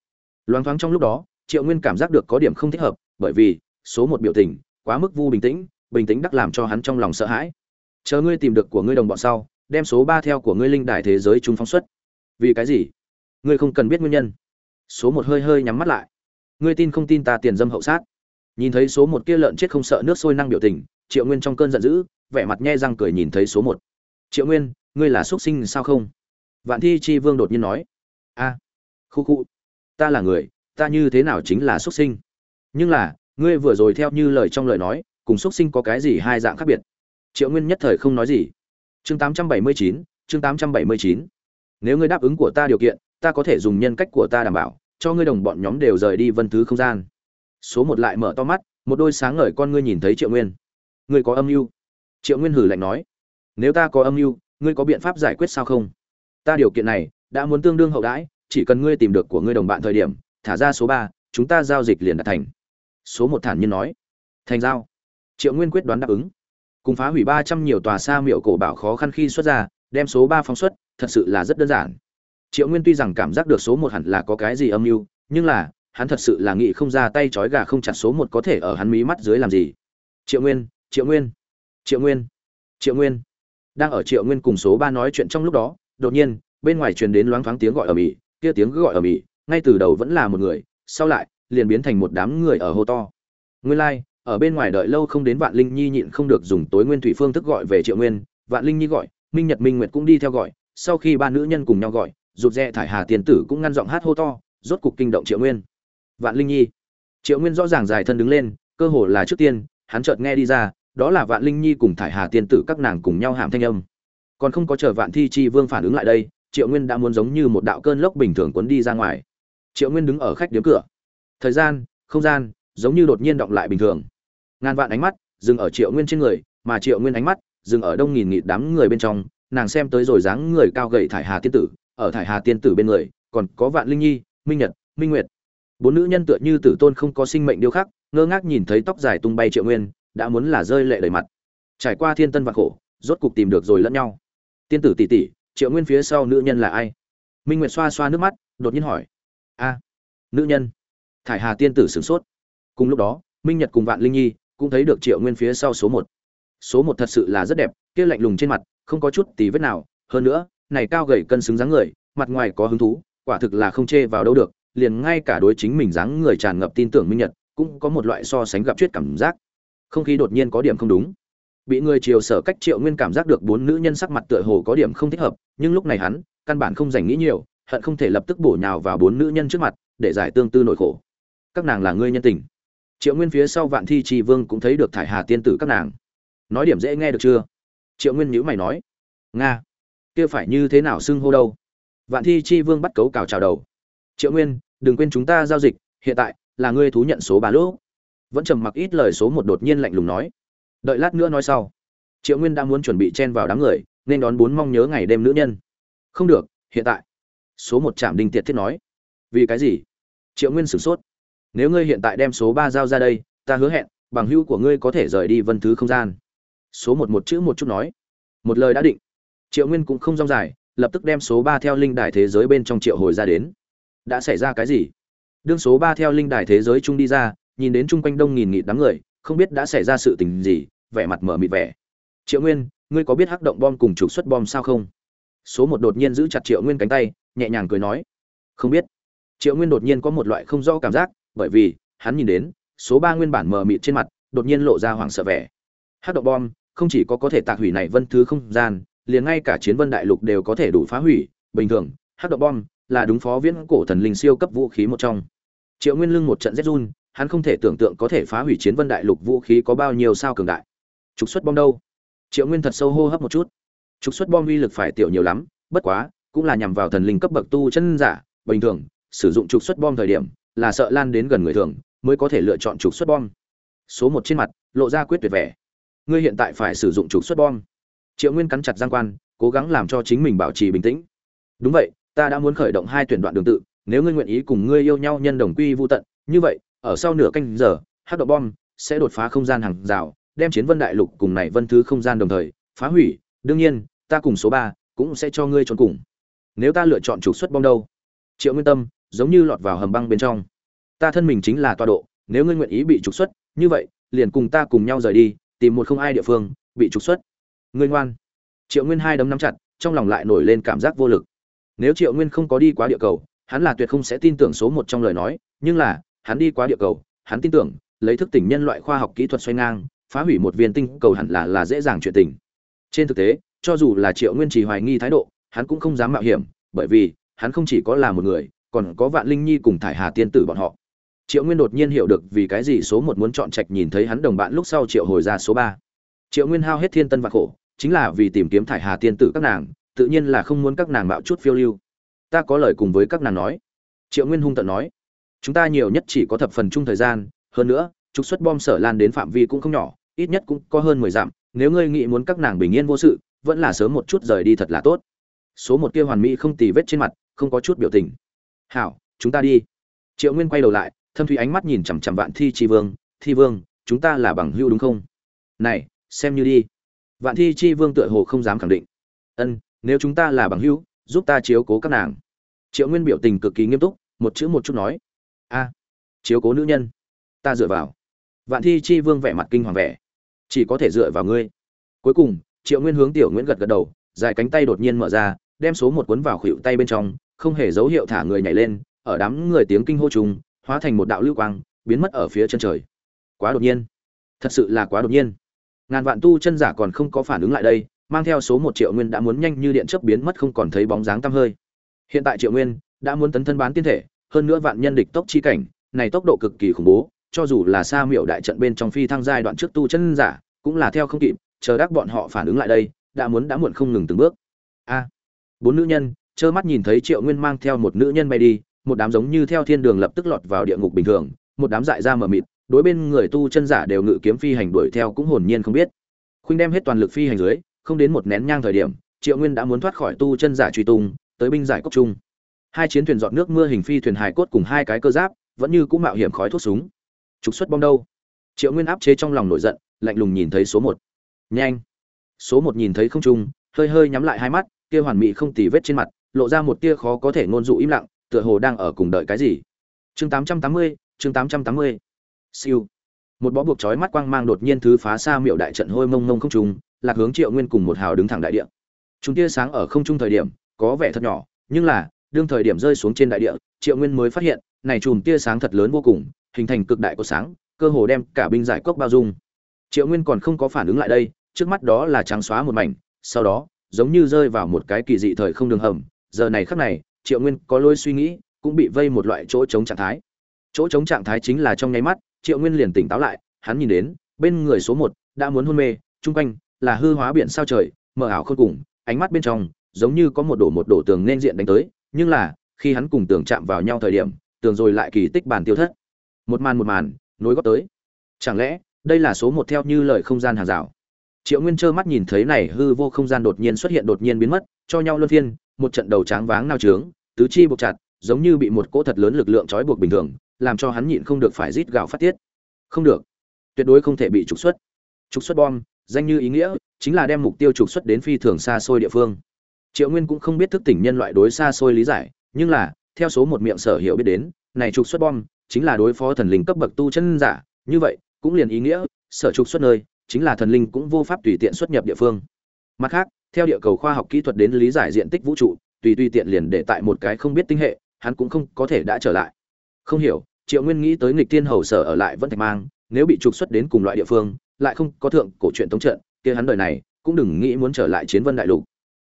Loáng thoáng trong lúc đó, triệu nguyên cảm giác được có điểm không thích hợp, bởi vì số một biểu tình quá mức vu bình tĩnh bình tĩnh đắc làm cho hắn trong lòng sợ hãi. Chờ ngươi tìm được của ngươi đồng bọn sau, đem số ba theo của ngươi linh đài thế giới trung phóng xuất. Vì cái gì? Ngươi không cần biết nguyên nhân. Số một hơi hơi nhắm mắt lại. Ngươi tin không tin ta tiền dâm hậu sát? Nhìn thấy số một kia lợn chết không sợ nước sôi năng biểu tình, triệu nguyên trong cơn giận dữ, vẻ mặt nhe răng cười nhìn thấy số một. Triệu nguyên, ngươi là xuất sinh sao không? Vạn thi chi vương đột nhiên nói. A, khu khu. Ta là người, ta như thế nào chính là xuất sinh? Nhưng là ngươi vừa rồi theo như lời trong lời nói, cùng xuất sinh có cái gì hai dạng khác biệt? Triệu nguyên nhất thời không nói gì. Chương tám trăm bảy mươi chín, chương tám trăm bảy mươi chín. Nếu ngươi đáp ứng của ta điều kiện, ta có thể dùng nhân cách của ta đảm bảo, cho ngươi đồng bọn nhóm đều rời đi vân thứ không gian. Số một lại mở to mắt, một đôi sáng ngời con ngươi nhìn thấy triệu nguyên. Ngươi có âm mưu? Triệu nguyên hử lạnh nói. Nếu ta có âm mưu, ngươi có biện pháp giải quyết sao không? Ta điều kiện này, đã muốn tương đương hậu đãi, chỉ cần ngươi tìm được của ngươi đồng bạn thời điểm, thả ra số ba, chúng ta giao dịch liền đạt thành số một thản nhiên nói. Thành giao. Triệu nguyên quyết đoán đáp ứng. Cùng phá hủy ba trăm nhiều tòa xa miệu cổ bảo khó khăn khi xuất ra, đem số ba phóng xuất, thật sự là rất đơn giản. Triệu nguyên tuy rằng cảm giác được số một hẳn là có cái gì âm mưu, nhưng là, hắn thật sự là nghĩ không ra tay trói gà không chặt số một có thể ở hắn mí mắt dưới làm gì. Triệu nguyên triệu nguyên triệu nguyên triệu nguyên. Đang ở triệu nguyên cùng số ba nói chuyện trong lúc đó, đột nhiên, bên ngoài truyền đến loáng thoáng tiếng gọi ở mỹ, kia tiếng gọi ở mỹ, ngay từ đầu vẫn là một người, sau lại liền biến thành một đám người ở hô to. Nguyên lai、like, ở bên ngoài đợi lâu không đến vạn linh nhi nhịn không được dùng tối nguyên thủy phương thức gọi về triệu nguyên. Vạn linh nhi gọi minh nhật minh nguyệt cũng đi theo gọi sau khi ba nữ nhân cùng nhau gọi rụt rè thải hà tiền tử cũng ngăn giọng hát hô to rốt cục kinh động triệu nguyên. Vạn linh nhi. Triệu nguyên rõ ràng dài thân đứng lên cơ hồ là trước tiên hắn chợt nghe đi ra đó là vạn linh nhi cùng thải hà tiên tử các nàng cùng nhau hàm thanh âm. Còn không có chờ vạn thi chi vương phản ứng lại đây triệu nguyên đã muốn giống như một đạo cơn lốc bình thường cuốn đi ra ngoài. Triệu nguyên đứng ở khách điếm cửa thời gian, không gian, giống như đột nhiên động lại bình thường. Ngàn vạn ánh mắt dừng ở triệu nguyên trên người, mà triệu nguyên ánh mắt dừng ở đông nghìn nghịt đám người bên trong, nàng xem tới rồi dáng người cao gầy thải hà tiên tử, ở thải hà tiên tử bên người, còn có vạn linh nhi, minh nhật, minh nguyệt. Bốn nữ nhân tựa như tử tôn không có sinh mệnh điêu khắc, ngơ ngác nhìn thấy tóc dài tung bay triệu nguyên, đã muốn là rơi lệ đầy mặt. Trải qua thiên tân vạn khổ, rốt cục tìm được rồi lẫn nhau. Tiên tử tỷ tỷ, triệu nguyên phía sau nữ nhân là ai? Minh nguyệt xoa xoa nước mắt, đột nhiên hỏi. A, nữ nhân thải hà tiên tử sửng sốt. Cùng lúc đó, minh nhật cùng vạn linh nhi cũng thấy được triệu nguyên phía sau số một. Số một thật sự là rất đẹp, kia lạnh lùng trên mặt, không có chút tí vết nào. Hơn nữa, này cao gầy cân xứng dáng người, mặt ngoài có hứng thú, quả thực là không chê vào đâu được. Liền ngay cả đối chính mình dáng người tràn ngập tin tưởng minh nhật cũng có một loại so sánh gặp chuyết cảm giác. Không khí đột nhiên có điểm không đúng. Bị người chiều sở cách triệu nguyên cảm giác được bốn nữ nhân sắc mặt tựa hồ có điểm không thích hợp, nhưng lúc này hắn căn bản không dành nghĩ nhiều, hận không thể lập tức bổ nhào vào bốn nữ nhân trước mặt, để giải tương tư nỗi khổ các nàng là ngươi nhân tình. Triệu nguyên phía sau vạn thi trì vương cũng thấy được thải hà tiên tử các nàng. Nói điểm dễ nghe được chưa? Triệu nguyên nhữ mày nói. Nga, kia phải như thế nào xưng hô đâu? Vạn thi chi vương bắt cấu cào chào đầu. Triệu nguyên, đừng quên chúng ta giao dịch, hiện tại là ngươi thú nhận số ba lỗ vẫn trầm mặc ít lời số một đột nhiên lạnh lùng nói. Đợi lát nữa nói sau. Triệu nguyên đã muốn chuẩn bị chen vào đám người, nên đón bốn mong nhớ ngày đêm nữ nhân. Không được, hiện tại. Số một trạm đình tiệt thiết nói. Vì cái gì? Triệu nguyên sửng sốt nếu ngươi hiện tại đem số ba giao ra đây, ta hứa hẹn, bằng hữu của ngươi có thể rời đi vân thứ không gian. Số một một chữ một chút nói. Một lời đã định. Triệu nguyên cũng không rong dài, lập tức đem số ba theo linh đài thế giới bên trong triệu hồi ra đến. Đã xảy ra cái gì? Đương số ba theo linh đài thế giới trung đi ra, nhìn đến chung quanh đông nghìn nghịt đám người, không biết đã xảy ra sự tình gì, vẻ mặt mở mịt vẻ. Triệu nguyên, ngươi có biết hắc động bom cùng trục xuất bom sao không? Số một đột nhiên giữ chặt triệu nguyên cánh tay, nhẹ nhàng cười nói. Không biết. Triệu nguyên đột nhiên có một loại không rõ cảm giác bởi vì, hắn nhìn đến, số ba nguyên bản mờ mịt trên mặt, đột nhiên lộ ra hoảng sợ vẻ. Hát động bom, không chỉ có có thể tạc hủy này vân thứ không gian, liền ngay cả chiến vân đại lục đều có thể đủ phá hủy. Bình thường hát động bom là đúng phó viễn cổ thần linh siêu cấp vũ khí một trong. Triệu nguyên lưng một trận rét run, hắn không thể tưởng tượng có thể phá hủy chiến vân đại lục vũ khí có bao nhiêu sao cường đại. Trục xuất bom đâu? Triệu nguyên thật sâu hô hấp một chút. Trục xuất bom uy lực phải tiểu nhiều lắm, bất quá, cũng là nhằm vào thần linh cấp bậc tu chân giả. Bình thường, sử dụng trục xuất bom thời điểm là sợ lan đến gần người thường, mới có thể lựa chọn trục xuất bom. Số một trên mặt, lộ ra quyết tuyệt vẻ. Ngươi hiện tại phải sử dụng trục xuất bom. Triệu nguyên cắn chặt giang quan, cố gắng làm cho chính mình bảo trì bình tĩnh. Đúng vậy, ta đã muốn khởi động hai tuyển đoạn đường tự, nếu ngươi nguyện ý cùng ngươi yêu nhau nhân đồng quy vô tận, như vậy, ở sau nửa canh giờ hát động bom sẽ đột phá không gian hàng rào, đem chiến vân đại lục cùng này vân thứ không gian đồng thời, phá hủy. Đương nhiên, ta cùng số ba cũng sẽ cho ngươi trốn cùng. Nếu ta lựa chọn trục xuất bom đâu? Triệu nguyên tâm giống như lọt vào hầm băng bên trong. Ta thân mình chính là tọa độ, nếu ngươi nguyện ý bị trục xuất, như vậy, liền cùng ta cùng nhau rời đi, tìm một không ai địa phương, bị trục xuất. Ngươi ngoan. Triệu nguyên hai đấm nắm chặt, trong lòng lại nổi lên cảm giác vô lực. Nếu triệu nguyên không có đi quá địa cầu, hắn là tuyệt không sẽ tin tưởng số một trong lời nói, nhưng là, hắn đi quá địa cầu, hắn tin tưởng, lấy thức tỉnh nhân loại khoa học kỹ thuật xoay ngang, phá hủy một viên tinh cầu hẳn là là dễ dàng chuyện tình. Trên thực tế, cho dù là triệu nguyên trì hoài nghi thái độ, hắn cũng không dám mạo hiểm, bởi vì, hắn không chỉ có là một người còn có vạn linh nhi cùng thải hà tiên tử bọn họ. Triệu nguyên đột nhiên hiểu được vì cái gì số một muốn chọn trạch nhìn thấy hắn đồng bạn lúc sau triệu hồi ra số ba. Triệu nguyên hao hết thiên tân và khổ, chính là vì tìm kiếm thải hà tiên tử các nàng, tự nhiên là không muốn các nàng mạo chút phiêu lưu. Ta có lời cùng với các nàng nói. Triệu nguyên hung tận nói. Chúng ta nhiều nhất chỉ có thập phần chung thời gian, hơn nữa, trục xuất bom sở lan đến phạm vi cũng không nhỏ, ít nhất cũng có hơn mười dặm, nếu ngươi nghĩ muốn các nàng bình yên vô sự, vẫn là sớm một chút rời đi thật là tốt. Số một kia hoàn mỹ không tì vết trên mặt, không có chút biểu tình hảo, chúng ta đi. Triệu nguyên quay đầu lại, thâm thủy ánh mắt nhìn chằm chằm vạn thi chi vương, thi vương, chúng ta là bằng hữu đúng không? Này, xem như đi. Vạn thi chi vương tựa hồ không dám khẳng định. Ân, nếu chúng ta là bằng hữu, giúp ta chiếu cố các nàng. Triệu nguyên biểu tình cực kỳ nghiêm túc, một chữ một chút nói. A, chiếu cố nữ nhân, ta dựa vào. Vạn thi chi vương vẻ mặt kinh hoàng vẻ. Chỉ có thể dựa vào ngươi. Cuối cùng, triệu nguyên hướng tiểu nguyễn gật gật đầu, dài cánh tay đột nhiên mở ra, đem số một cuốn vào khuỷu tay bên trong không hề dấu hiệu thả người nhảy lên, ở đám người tiếng kinh hô trùng hóa thành một đạo lưu quang, biến mất ở phía chân trời. Quá đột nhiên. Thật sự là quá đột nhiên. Ngàn vạn tu chân giả còn không có phản ứng lại đây, mang theo số một triệu nguyên đã muốn nhanh như điện chớp biến mất không còn thấy bóng dáng tăm hơi. Hiện tại triệu nguyên đã muốn tấn thân bán tiên thể, hơn nữa vạn nhân địch tốc chi cảnh, này tốc độ cực kỳ khủng bố, cho dù là xa miệu đại trận bên trong phi thăng giai đoạn trước tu chân giả, cũng là theo không kịp, chờ đắc bọn họ phản ứng lại đây, đã muốn đã muộn không ngừng từng bước. A. Bốn nữ nhân trơ mắt nhìn thấy triệu nguyên mang theo một nữ nhân bay đi, một đám giống như theo thiên đường lập tức lọt vào địa ngục bình thường, một đám dại ra mờ mịt, đối bên người tu chân giả đều ngự kiếm phi hành đuổi theo cũng hồn nhiên không biết. Khuynh đem hết toàn lực phi hành dưới, không đến một nén nhang thời điểm, triệu nguyên đã muốn thoát khỏi tu chân giả truy tung, tới binh giải cốc trung. Hai chiến thuyền dọn nước mưa hình phi thuyền hài cốt cùng hai cái cơ giáp, vẫn như cũng mạo hiểm khói thuốc súng. Trục xuất bom đâu? Triệu nguyên áp chế trong lòng nổi giận, lạnh lùng nhìn thấy số một. Nhanh! Số một nhìn thấy không trung, hơi hơi nhắm lại hai mắt, kia hoàn mỹ không tì vết trên mặt lộ ra một tia khó có thể ngôn dụ im lặng, tựa hồ đang ở cùng đợi cái gì. Chương tám trăm tám mươi, chương tám trăm tám mươi. Siêu. Một bó buộc chói mắt quang mang đột nhiên thứ phá xa miệu đại trận hôi mông mông không trung, lạc hướng triệu nguyên cùng một hào đứng thẳng đại địa. Chúng tia sáng ở không trung thời điểm, có vẻ thật nhỏ, nhưng là, đương thời điểm rơi xuống trên đại địa, triệu nguyên mới phát hiện, này chùm tia sáng thật lớn vô cùng, hình thành cực đại của sáng, cơ hồ đem cả binh giải cốc bao dung. Triệu nguyên còn không có phản ứng lại đây, trước mắt đó là trắng xóa một mảnh, sau đó, giống như rơi vào một cái kỳ dị thời không đường hầm giờ này khắc này, triệu nguyên có lôi suy nghĩ, cũng bị vây một loại chỗ chống trạng thái. Chỗ chống trạng thái chính là trong nháy mắt, triệu nguyên liền tỉnh táo lại, hắn nhìn đến, bên người số một đã muốn hôn mê, chung quanh là hư hóa biển sao trời, mờ ảo khôn cùng, ánh mắt bên trong giống như có một đổ một đổ tường nên diện đánh tới, nhưng là, khi hắn cùng tường chạm vào nhau thời điểm, tường rồi lại kỳ tích bàn tiêu thất. Một màn một màn, nối góp tới. Chẳng lẽ, đây là số một theo như lời không gian hàng rào? Triệu nguyên trơ mắt nhìn thấy này hư vô không gian đột nhiên xuất hiện đột nhiên biến mất, cho nhau luân phiên một trận đầu tráng váng nao trướng, tứ chi buộc chặt, giống như bị một cỗ thật lớn lực lượng trói buộc bình thường, làm cho hắn nhịn không được phải rít gạo phát tiết. Không được. Tuyệt đối không thể bị trục xuất. Trục xuất bom, danh như ý nghĩa, chính là đem mục tiêu trục xuất đến phi thường xa xôi địa phương. Triệu nguyên cũng không biết thức tỉnh nhân loại đối xa xôi lý giải, nhưng là, theo số một miệng sở hiểu biết đến, này trục xuất bom, chính là đối phó thần linh cấp bậc tu chân giả, như vậy, cũng liền ý nghĩa, sở trục xuất nơi, chính là thần linh cũng vô pháp tùy tiện xuất nhập địa phương. Mặt khác theo địa cầu khoa học kỹ thuật đến lý giải diện tích vũ trụ, tùy tùy tiện liền để tại một cái không biết tinh hệ, hắn cũng không có thể đã trở lại. Không hiểu, triệu nguyên nghĩ tới nghịch thiên hầu sở ở lại vẫn thạch mang, nếu bị trục xuất đến cùng loại địa phương, lại không có thượng cổ truyện tống trận, kia hắn đời này cũng đừng nghĩ muốn trở lại chiến vân đại lục.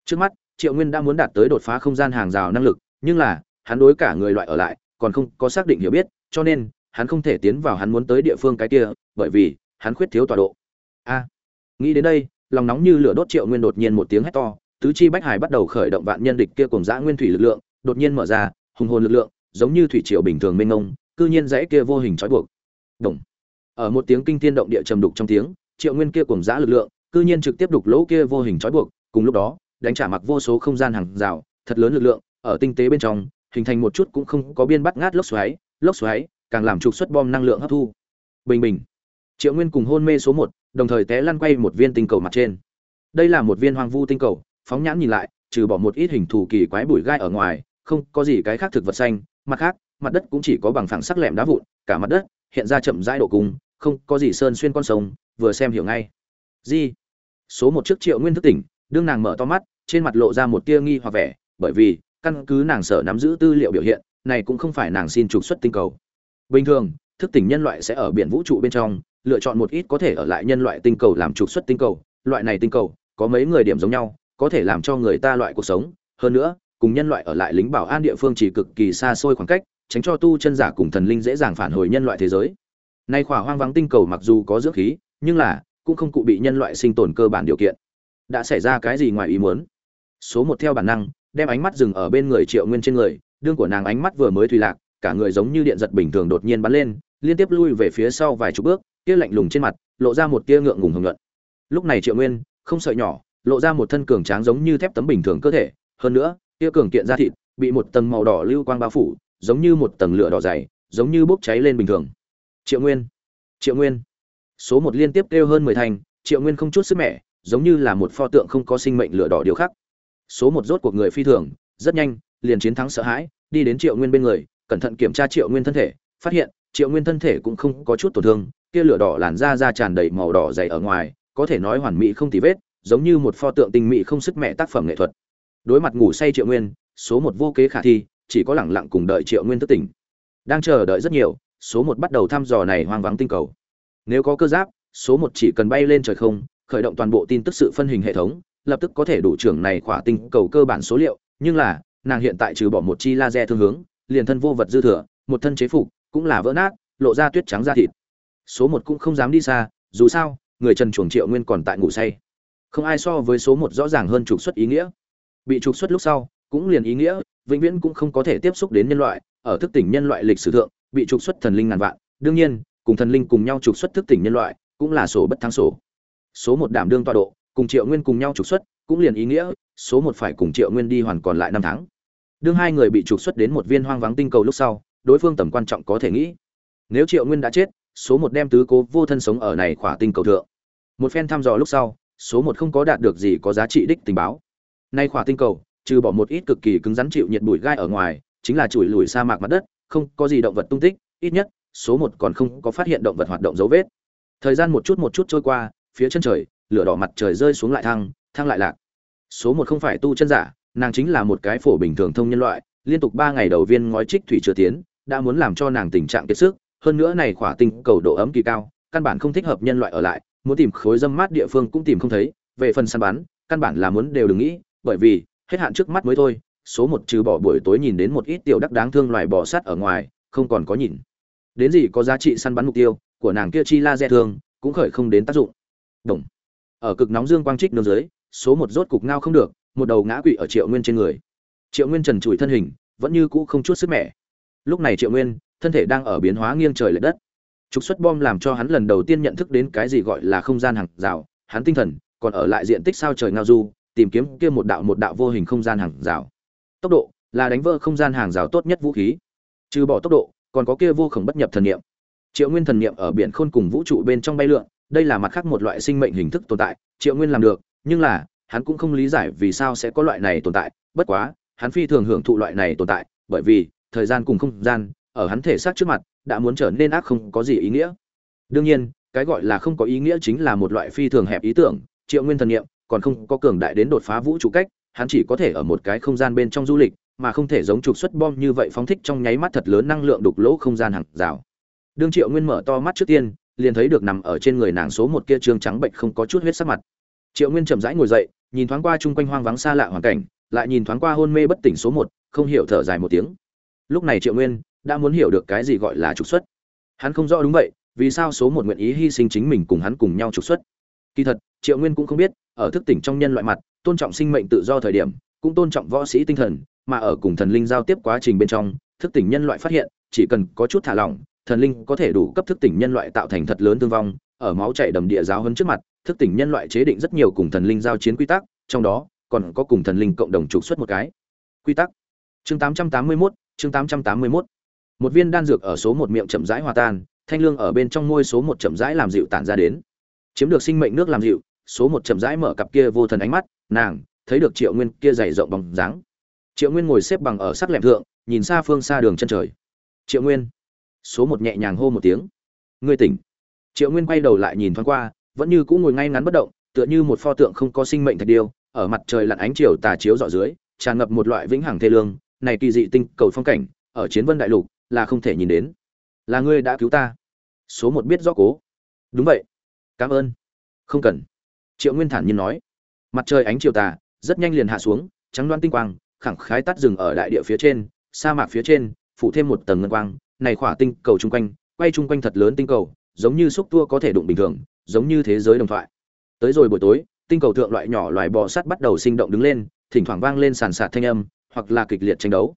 Trước mắt, triệu nguyên đã muốn đạt tới đột phá không gian hàng rào năng lực, nhưng là, hắn đối cả người loại ở lại còn không có xác định hiểu biết, cho nên, hắn không thể tiến vào hắn muốn tới địa phương cái kia, bởi vì, hắn khuyết thiếu tọa độ. A, nghĩ đến đây lòng nóng như lửa đốt triệu nguyên đột nhiên một tiếng hét to, tứ chi bách hải bắt đầu khởi động vạn nhân địch kia cùng dã nguyên thủy lực lượng, đột nhiên mở ra, hùng hồn lực lượng, giống như thủy triều bình thường mênh mông, cư nhiên dãy kia vô hình trói buộc. Động ở một tiếng kinh thiên động địa trầm đục trong tiếng, triệu nguyên kia cùng dã lực lượng, cư nhiên trực tiếp đục lỗ kia vô hình trói buộc, cùng lúc đó, đánh trả mặc vô số không gian hàng rào, thật lớn lực lượng, ở tinh tế bên trong, hình thành một chút cũng không có biên bắt ngát lốc xoáy lốc xoáy, càng làm trục xuất bom năng lượng hấp thu. Bình bình. Triệu nguyên cùng hôn mê số một đồng thời té lăn quay một viên tinh cầu mặt trên. Đây là một viên hoang vu tinh cầu, phóng nhãn nhìn lại, trừ bỏ một ít hình thù kỳ quái bụi gai ở ngoài, không có gì cái khác thực vật xanh, mặt khác, mặt đất cũng chỉ có bằng phẳng sắc lẹm đá vụn, cả mặt đất hiện ra chậm rãi độ cung, không có gì sơn xuyên con sông, vừa xem hiểu ngay. Di, số một trước triệu nguyên thức tỉnh, đương nàng mở to mắt, trên mặt lộ ra một tia nghi hoặc vẻ, bởi vì, căn cứ nàng sở nắm giữ tư liệu biểu hiện, này cũng không phải nàng xin trục xuất tinh cầu. Bình thường, thức tỉnh nhân loại sẽ ở biển vũ trụ bên trong lựa chọn một ít có thể ở lại nhân loại tinh cầu làm trục xuất tinh cầu, loại này tinh cầu, có mấy người điểm giống nhau, có thể làm cho người ta loại cuộc sống. Hơn nữa, cùng nhân loại ở lại lính bảo an địa phương chỉ cực kỳ xa xôi khoảng cách, tránh cho tu chân giả cùng thần linh dễ dàng phản hồi nhân loại thế giới. Nay khỏa hoang vắng tinh cầu mặc dù có dưỡng khí, nhưng là cũng không cụ bị nhân loại sinh tồn cơ bản điều kiện. Đã xảy ra cái gì ngoài ý muốn? Số một theo bản năng, đem ánh mắt dừng ở bên người triệu nguyên trên người, đương của nàng ánh mắt vừa mới thùy lạc, cả người giống như điện giật bình thường đột nhiên bắn lên, liên tiếp lui về phía sau vài chục bước kia lạnh lùng trên mặt, lộ ra một tia ngượng ngùng hưởng luận lúc này triệu nguyên, không sợi nhỏ, lộ ra một thân cường tráng giống như thép tấm bình thường cơ thể, hơn nữa, kia cường kiện da thịt bị một tầng màu đỏ lưu quang bao phủ, giống như một tầng lửa đỏ dày, giống như bốc cháy lên bình thường. Triệu nguyên triệu nguyên. Số một liên tiếp kêu hơn mười thành, triệu nguyên không chút sức mẻ, giống như là một pho tượng không có sinh mệnh lửa đỏ điều khắc. Số một rốt cuộc người phi thường, rất nhanh, liền chiến thắng sợ hãi, đi đến triệu nguyên bên người, cẩn thận kiểm tra triệu nguyên thân thể, phát hiện triệu nguyên thân thể cũng không có chút tổn thương kia lửa đỏ làn da da tràn đầy màu đỏ dày ở ngoài, có thể nói hoàn mỹ không tì vết, giống như một pho tượng tinh mỹ không sức mẹ tác phẩm nghệ thuật. Đối mặt ngủ say triệu nguyên, số một vô kế khả thi, chỉ có lẳng lặng cùng đợi triệu nguyên thức tỉnh. Đang chờ đợi rất nhiều, số một bắt đầu thăm dò này hoang vắng tinh cầu. Nếu có cơ giáp, số một chỉ cần bay lên trời không, khởi động toàn bộ tin tức sự phân hình hệ thống, lập tức có thể đủ trưởng này khỏa tinh cầu cơ bản số liệu, nhưng là, nàng hiện tại trừ bỏ một chi laser thương hướng, liền thân vô vật dư thừa, một thân chế phục, cũng là vỡ nát, lộ ra tuyết trắng da thịt số một cũng không dám đi xa, dù sao, người trần chuồng triệu nguyên còn tại ngủ say. Không ai so với số một rõ ràng hơn trục xuất ý nghĩa. Bị trục xuất lúc sau, cũng liền ý nghĩa, vĩnh viễn cũng không có thể tiếp xúc đến nhân loại, ở thức tỉnh nhân loại lịch sử thượng, bị trục xuất thần linh ngàn vạn. Đương nhiên, cùng thần linh cùng nhau trục xuất thức tỉnh nhân loại, cũng là sổ bất thắng sổ. Số một đảm đương tọa độ, cùng triệu nguyên cùng nhau trục xuất, cũng liền ý nghĩa, số một phải cùng triệu nguyên đi hoàn còn lại năm tháng. Đương hai người bị trục xuất đến một viên hoang vắng tinh cầu lúc sau, đối phương tầm quan trọng có thể nghĩ. Nếu triệu nguyên đã chết số một đem tứ cố vô thân sống ở này khỏa tinh cầu thượng. Một phen thăm dò lúc sau, số một không có đạt được gì có giá trị đích tình báo. Nay khỏa tinh cầu, trừ bỏ một ít cực kỳ cứng rắn chịu nhiệt bụi gai ở ngoài, chính là chùi lùi sa mạc mặt đất, không có gì động vật tung tích, ít nhất, số một còn không có phát hiện động vật hoạt động dấu vết. Thời gian một chút một chút trôi qua, phía chân trời, lửa đỏ mặt trời rơi xuống lại thăng thăng lại lạc. Số một không phải tu chân giả, nàng chính là một cái phổ bình thường thông nhân loại, liên tục ba ngày đầu viên ngói trích thủy chưa tiến, đã muốn làm cho nàng tình trạng kiệt sức hơn nữa này khỏa tinh cầu độ ấm kỳ cao, căn bản không thích hợp nhân loại ở lại, muốn tìm khối dâm mát địa phương cũng tìm không thấy, về phần săn bắn, căn bản là muốn đều đừng nghĩ, bởi vì, hết hạn trước mắt mới thôi, số một trừ bỏ buổi tối nhìn đến một ít tiểu đắc đáng thương loài bò sát ở ngoài, không còn có nhìn. Đến gì có giá trị săn bắn mục tiêu, của nàng kia chi la dè thương, cũng khởi không đến tác dụng. Đồng. Ở cực nóng dương quang trích nương dưới, số một rốt cục ngao không được, một đầu ngã quỵ ở triệu nguyên trên người. Triệu nguyên trần trụi thân hình, vẫn như cũ không chút sức mẻ. Lúc này triệu nguyên thân thể đang ở biến hóa nghiêng trời lệch đất. Trục xuất bom làm cho hắn lần đầu tiên nhận thức đến cái gì gọi là không gian hàng rào, hắn tinh thần còn ở lại diện tích sao trời ngao du, tìm kiếm kia một đạo một đạo vô hình không gian hàng rào. Tốc độ là đánh vỡ không gian hàng rào tốt nhất vũ khí. Trừ bỏ tốc độ, còn có kia vô khổng bất nhập thần niệm. Triệu nguyên thần niệm ở biển khôn cùng vũ trụ bên trong bay lượn, đây là mặt khác một loại sinh mệnh hình thức tồn tại, triệu nguyên làm được, nhưng là, hắn cũng không lý giải vì sao sẽ có loại này tồn tại, bất quá, hắn phi thường hưởng thụ loại này tồn tại, bởi vì thời gian cùng không gian ở hắn thể xác trước mặt, đã muốn trở nên ác không có gì ý nghĩa. Đương nhiên, cái gọi là không có ý nghĩa chính là một loại phi thường hẹp ý tưởng, triệu nguyên thần niệm, còn không có cường đại đến đột phá vũ trụ cách, hắn chỉ có thể ở một cái không gian bên trong du lịch, mà không thể giống trục xuất bom như vậy phóng thích trong nháy mắt thật lớn năng lượng đục lỗ không gian hàng rào. Đương triệu nguyên mở to mắt trước tiên, liền thấy được nằm ở trên người nàng số một kia trương trắng bệnh không có chút huyết sắc mặt. Triệu nguyên chậm rãi ngồi dậy, nhìn thoáng qua chung quanh hoang vắng xa lạ hoàn cảnh, lại nhìn thoáng qua hôn mê bất tỉnh số một, không hiểu thở dài một tiếng. Lúc này triệu nguyên đã muốn hiểu được cái gì gọi là trục xuất. Hắn không rõ đúng vậy vì sao số một nguyện ý hy sinh chính mình cùng hắn cùng nhau trục xuất. Kỳ thật triệu nguyên cũng không biết ở thức tỉnh trong nhân loại mặt tôn trọng sinh mệnh tự do thời điểm cũng tôn trọng võ sĩ tinh thần mà ở cùng thần linh giao tiếp quá trình bên trong thức tỉnh nhân loại phát hiện chỉ cần có chút thả lỏng thần linh có thể đủ cấp thức tỉnh nhân loại tạo thành thật lớn thương vong ở máu chảy đầm địa giáo hơn trước mặt thức tỉnh nhân loại chế định rất nhiều cùng thần linh giao chiến quy tắc trong đó còn có cùng thần linh cộng đồng trục xuất một cái. Quy tắc. Chương 881, chương 881 một viên đan dược ở số một miệng chậm rãi hòa tan, thanh lương ở bên trong môi số một chậm rãi làm dịu tản ra đến. Chiếm được sinh mệnh nước làm dịu, số một chậm rãi mở cặp kia vô thần ánh mắt, nàng, thấy được triệu nguyên kia dày rộng bằng dáng. Triệu nguyên ngồi xếp bằng ở sắc lẹm thượng, nhìn xa phương xa đường chân trời. Triệu nguyên, số một nhẹ nhàng hô một tiếng. Ngươi tỉnh. Triệu nguyên quay đầu lại nhìn thoáng qua, vẫn như cũng ngồi ngay ngắn bất động, tựa như một pho tượng không có sinh mệnh thạch điêu, ở mặt trời lặn ánh chiều tà chiếu dọ dưới, tràn ngập một loại vĩnh hằng thê lương, này kỳ dị tinh cầu phong cảnh, ở chiến vân đại lục là không thể nhìn đến. Là ngươi đã cứu ta. Số một biết rõ cố. Đúng vậy. Cảm ơn. Không cần. Triệu nguyên thản nhiên nói. Mặt trời ánh chiều tà, rất nhanh liền hạ xuống, trắng đoan tinh quang, khẳng khái tắt rừng ở đại địa phía trên, sa mạc phía trên, phủ thêm một tầng ngân quang, này khỏa tinh cầu chung quanh, quay chung quanh thật lớn tinh cầu, giống như xúc tua có thể đụng bình thường, giống như thế giới đồng thoại. Tới rồi buổi tối, tinh cầu thượng loại nhỏ loài bò sắt bắt đầu sinh động đứng lên, thỉnh thoảng vang lên sàn sạt thanh âm, hoặc là kịch liệt tranh đấu.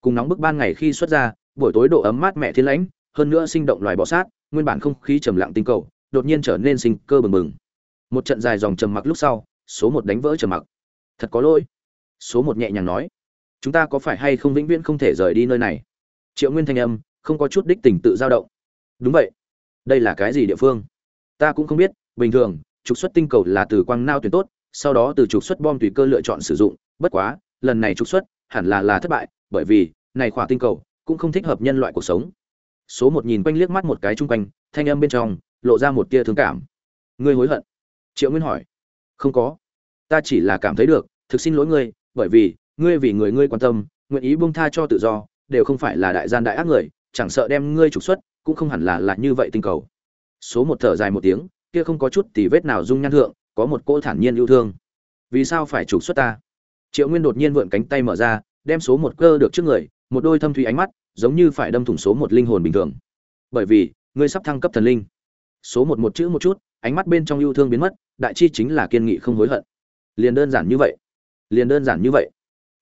Cùng nóng bức ban ngày khi xuất ra buổi tối độ ấm mát mẻ thiên lãnh, hơn nữa sinh động loài bò sát, nguyên bản không khí trầm lặng tinh cầu, đột nhiên trở nên sinh cơ bừng bừng. Một trận dài dòng trầm mặc lúc sau, số một đánh vỡ trầm mặc. Thật có lỗi. Số một nhẹ nhàng nói. Chúng ta có phải hay không vĩnh viễn không thể rời đi nơi này? Triệu nguyên thanh âm, không có chút đích tình tự dao động. Đúng vậy. Đây là cái gì địa phương? Ta cũng không biết. Bình thường, trục xuất tinh cầu là từ quang nao tuyển tốt, sau đó từ trục xuất bom tùy cơ lựa chọn sử dụng. Bất quá, lần này trục xuất hẳn là là thất bại, bởi vì, này khỏa tinh cầu cũng không thích hợp nhân loại cuộc sống. Số một nhìn quanh liếc mắt một cái chung quanh, thanh âm bên trong lộ ra một tia thương cảm. Ngươi hối hận? Triệu nguyên hỏi. Không có. Ta chỉ là cảm thấy được, thực xin lỗi ngươi, bởi vì, ngươi vì người ngươi quan tâm, nguyện ý buông tha cho tự do, đều không phải là đại gian đại ác người, chẳng sợ đem ngươi trục xuất, cũng không hẳn là là như vậy tinh cầu. Số một thở dài một tiếng, kia không có chút tì vết nào dung nhan thượng, có một cô thản nhiên yêu thương. Vì sao phải trục xuất ta? Triệu nguyên đột nhiên vượn cánh tay mở ra, đem số một cơ được trước người một đôi thâm thủy ánh mắt, giống như phải đâm thủng số một linh hồn bình thường. Bởi vì, ngươi sắp thăng cấp thần linh. Số một một chữ một chút, ánh mắt bên trong yêu thương biến mất, đại chi chính là kiên nghị không hối hận. Liền đơn giản như vậy. Liền đơn giản như vậy.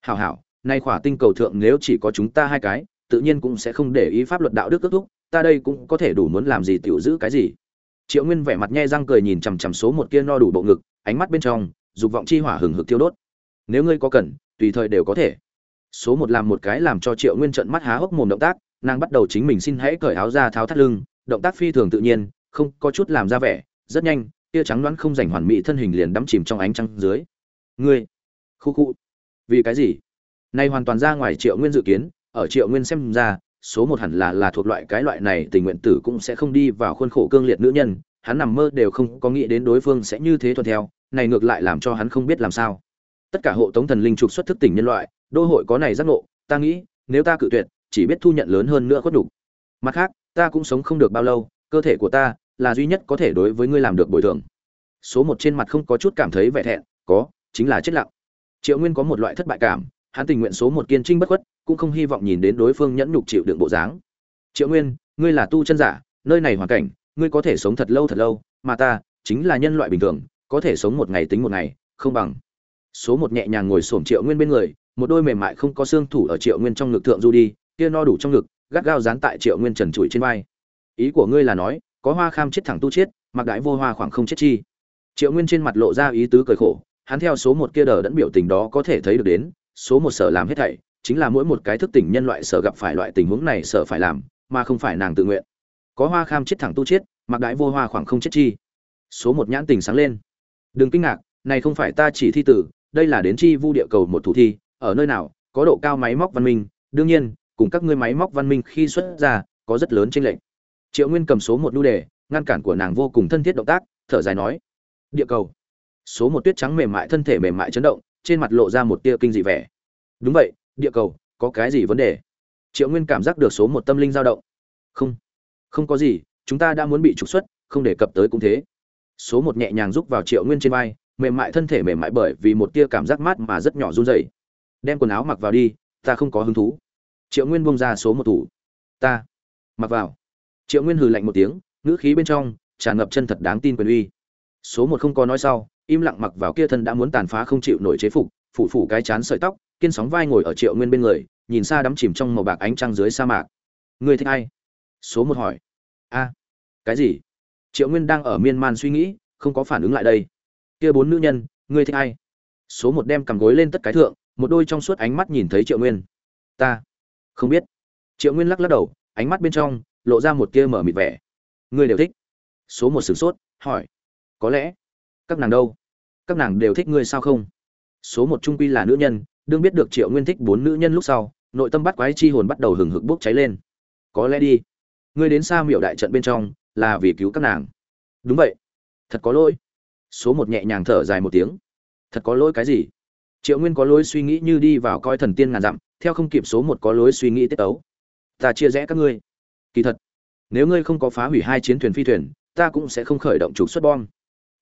Hảo hảo, nay khỏa tinh cầu thượng nếu chỉ có chúng ta hai cái, tự nhiên cũng sẽ không để ý pháp luật đạo đức kết thúc, ta đây cũng có thể đủ muốn làm gì tiểu giữ cái gì. Triệu nguyên vẻ mặt nhe răng cười nhìn chằm chằm số một kia no đủ bộ ngực, ánh mắt bên trong, dục vọng chi hỏa hừng hực thiêu đốt. Nếu ngươi có cần, tùy thời đều có thể số một làm một cái làm cho triệu nguyên trận mắt há hốc mồm động tác, nàng bắt đầu chính mình xin hãy cởi áo ra tháo thắt lưng, động tác phi thường tự nhiên, không có chút làm ra vẻ, rất nhanh, tia trắng đoán không rảnh hoàn mỹ thân hình liền đắm chìm trong ánh trăng dưới. Ngươi, khu khu, vì cái gì? Nay hoàn toàn ra ngoài triệu nguyên dự kiến, ở triệu nguyên xem ra, số một hẳn là là thuộc loại cái loại này tình nguyện tử cũng sẽ không đi vào khuôn khổ cương liệt nữ nhân, hắn nằm mơ đều không có nghĩ đến đối phương sẽ như thế thuận theo, này ngược lại làm cho hắn không biết làm sao tất cả hộ tống thần linh trục xuất thức tỉnh nhân loại, đô hội có này giác ngộ, ta nghĩ, nếu ta cự tuyệt, chỉ biết thu nhận lớn hơn nữa khuất đủ. mặt khác, ta cũng sống không được bao lâu, cơ thể của ta là duy nhất có thể đối với ngươi làm được bồi thường. Số một trên mặt không có chút cảm thấy vẻ thẹn, có, chính là chết lặng. Triệu nguyên có một loại thất bại cảm, hắn tình nguyện số một kiên trinh bất khuất, cũng không hy vọng nhìn đến đối phương nhẫn nhục chịu đựng bộ dáng. Triệu nguyên, ngươi là tu chân giả, nơi này hoàn cảnh, ngươi có thể sống thật lâu thật lâu, mà ta chính là nhân loại bình thường, có thể sống một ngày tính một ngày, không bằng số một nhẹ nhàng ngồi xổm triệu nguyên bên người, một đôi mềm mại không có xương thủ ở triệu nguyên trong ngực thượng du đi, kia no đủ trong ngực, gắt gao dán tại triệu nguyên trần trụi trên vai. Ý của ngươi là nói, có hoa kham chết thẳng tu chết, mặc đãi vô hoa khoảng không chết chi. Triệu nguyên trên mặt lộ ra ý tứ cười khổ, hắn theo số một kia đờ đẫn biểu tình đó có thể thấy được đến, số một sở làm hết thảy, chính là mỗi một cái thức tỉnh nhân loại sở gặp phải loại tình huống này sở phải làm, mà không phải nàng tự nguyện. Có hoa kham chết thẳng tu chết, mặc đãi vô hoa khoảng không chết chi. Số một nhãn tình sáng lên. Đừng kinh ngạc, này không phải ta chỉ thi tử đây là đến chi vu địa cầu một thủ thi, ở nơi nào, có độ cao máy móc văn minh, đương nhiên, cùng các ngươi máy móc văn minh khi xuất ra, có rất lớn chênh lệch. Triệu nguyên cầm số một lưu đề, ngăn cản của nàng vô cùng thân thiết động tác, thở dài nói, địa cầu. Số một tuyết trắng mềm mại, thân thể mềm mại chấn động, trên mặt lộ ra một tia kinh dị vẻ. Đúng vậy, địa cầu, có cái gì vấn đề? Triệu nguyên cảm giác được số một tâm linh dao động. Không không có gì, chúng ta đã muốn bị trục xuất, không đề cập tới cũng thế. Số một nhẹ nhàng rúc vào triệu nguyên trên vai mềm mại thân thể mềm mại bởi vì một tia cảm giác mát mà rất nhỏ run rẩy. Đem quần áo mặc vào đi, ta không có hứng thú. Triệu nguyên bông ra số một thủ. Ta mặc vào. Triệu nguyên hừ lạnh một tiếng, ngữ khí bên trong tràn ngập chân thật đáng tin quyền uy. Số một không có nói sau, im lặng mặc vào kia thân đã muốn tàn phá không chịu nổi chế phục, phủ phủ cái chán sợi tóc, kiên sóng vai ngồi ở triệu nguyên bên người, nhìn xa đắm chìm trong màu bạc ánh trăng dưới sa mạc. Người thích ai? Số một hỏi. A. Cái gì? Triệu nguyên đang ở miên man suy nghĩ, không có phản ứng lại đây kia bốn nữ nhân, ngươi thích ai? Số một đem cằm gối lên tất cái thượng, một đôi trong suốt ánh mắt nhìn thấy triệu nguyên. Ta không biết. Triệu nguyên lắc lắc đầu, ánh mắt bên trong lộ ra một kia mở mịt vẻ. Ngươi đều thích. Số một sửng sốt, hỏi, có lẽ các nàng đâu? Các nàng đều thích ngươi sao không? Số một trung quy là nữ nhân, đương biết được triệu nguyên thích bốn nữ nhân lúc sau, nội tâm bắt quái chi hồn bắt đầu hừng hực bốc cháy lên. Có lẽ đi. Ngươi đến xa miểu đại trận bên trong là vì cứu các nàng. Đúng vậy. Thật có lỗi số một nhẹ nhàng thở dài một tiếng. Thật có lỗi cái gì? Triệu nguyên có lỗi suy nghĩ như đi vào coi thần tiên ngàn dặm, theo không kịp số một có lỗi suy nghĩ tiết tấu. Ta chia rẽ các ngươi. Kỳ thật, nếu ngươi không có phá hủy hai chiến thuyền phi thuyền, ta cũng sẽ không khởi động trục xuất bom.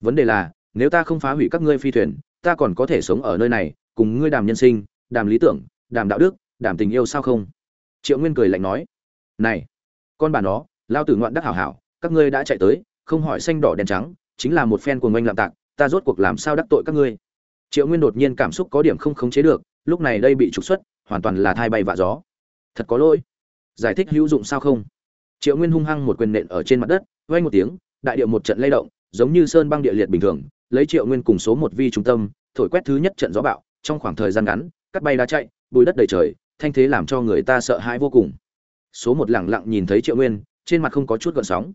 Vấn đề là, nếu ta không phá hủy các ngươi phi thuyền, ta còn có thể sống ở nơi này, cùng ngươi đàm nhân sinh, đàm lý tưởng, đàm đạo đức, đàm tình yêu sao không? Triệu nguyên cười lạnh nói. Này, con bà nó, lao tử ngoạn đắc hảo hảo, các ngươi đã chạy tới, không hỏi xanh đỏ đen trắng chính là một phen cuồng oanh lạm tạc, ta rốt cuộc làm sao đắc tội các ngươi? Triệu nguyên đột nhiên cảm xúc có điểm không khống chế được, lúc này đây bị trục xuất, hoàn toàn là thai bay vạ gió. Thật có lỗi. Giải thích hữu dụng sao không? Triệu nguyên hung hăng một quyền nện ở trên mặt đất vay một tiếng, đại điệu một trận lay động, giống như sơn băng địa liệt bình thường, lấy triệu nguyên cùng số một vi trung tâm, thổi quét thứ nhất trận gió bạo, trong khoảng thời gian ngắn, cắt bay đá chạy, bùi đất đầy trời, thanh thế làm cho người ta sợ hãi vô cùng. Số một lẳng lặng nhìn thấy triệu nguyên, trên mặt không có chút gợn sóng.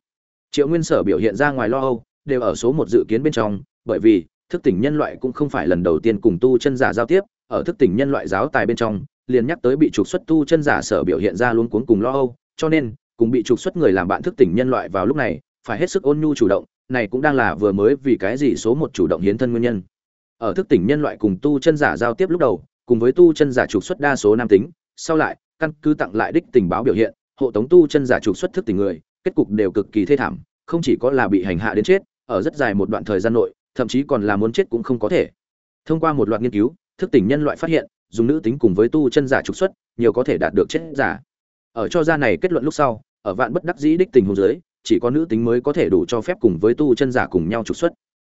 Triệu nguyên sở biểu hiện ra ngoài lo âu đều ở số một dự kiến bên trong, bởi vì, thức tỉnh nhân loại cũng không phải lần đầu tiên cùng tu chân giả giao tiếp, ở thức tỉnh nhân loại giáo tài bên trong, liền nhắc tới bị trục xuất tu chân giả sở biểu hiện ra luôn cuống cùng lo âu, cho nên, cùng bị trục xuất người làm bạn thức tỉnh nhân loại vào lúc này, phải hết sức ôn nhu chủ động, này cũng đang là vừa mới vì cái gì số một chủ động hiến thân nguyên nhân. Ở thức tỉnh nhân loại cùng tu chân giả giao tiếp lúc đầu, cùng với tu chân giả trục xuất đa số nam tính, sau lại, căn cứ tặng lại đích tình báo biểu hiện, hộ tống tu chân giả trục xuất thức tỉnh người, kết cục đều cực kỳ thê thảm, không chỉ có là bị hành hạ đến chết ở rất dài một đoạn thời gian nội, thậm chí còn là muốn chết cũng không có thể. Thông qua một loạt nghiên cứu, thức tỉnh nhân loại phát hiện, dùng nữ tính cùng với tu chân giả trục xuất, nhiều có thể đạt được chết giả. Ở cho ra này kết luận lúc sau, ở vạn bất đắc dĩ đích tình huống dưới, chỉ có nữ tính mới có thể đủ cho phép cùng với tu chân giả cùng nhau trục xuất.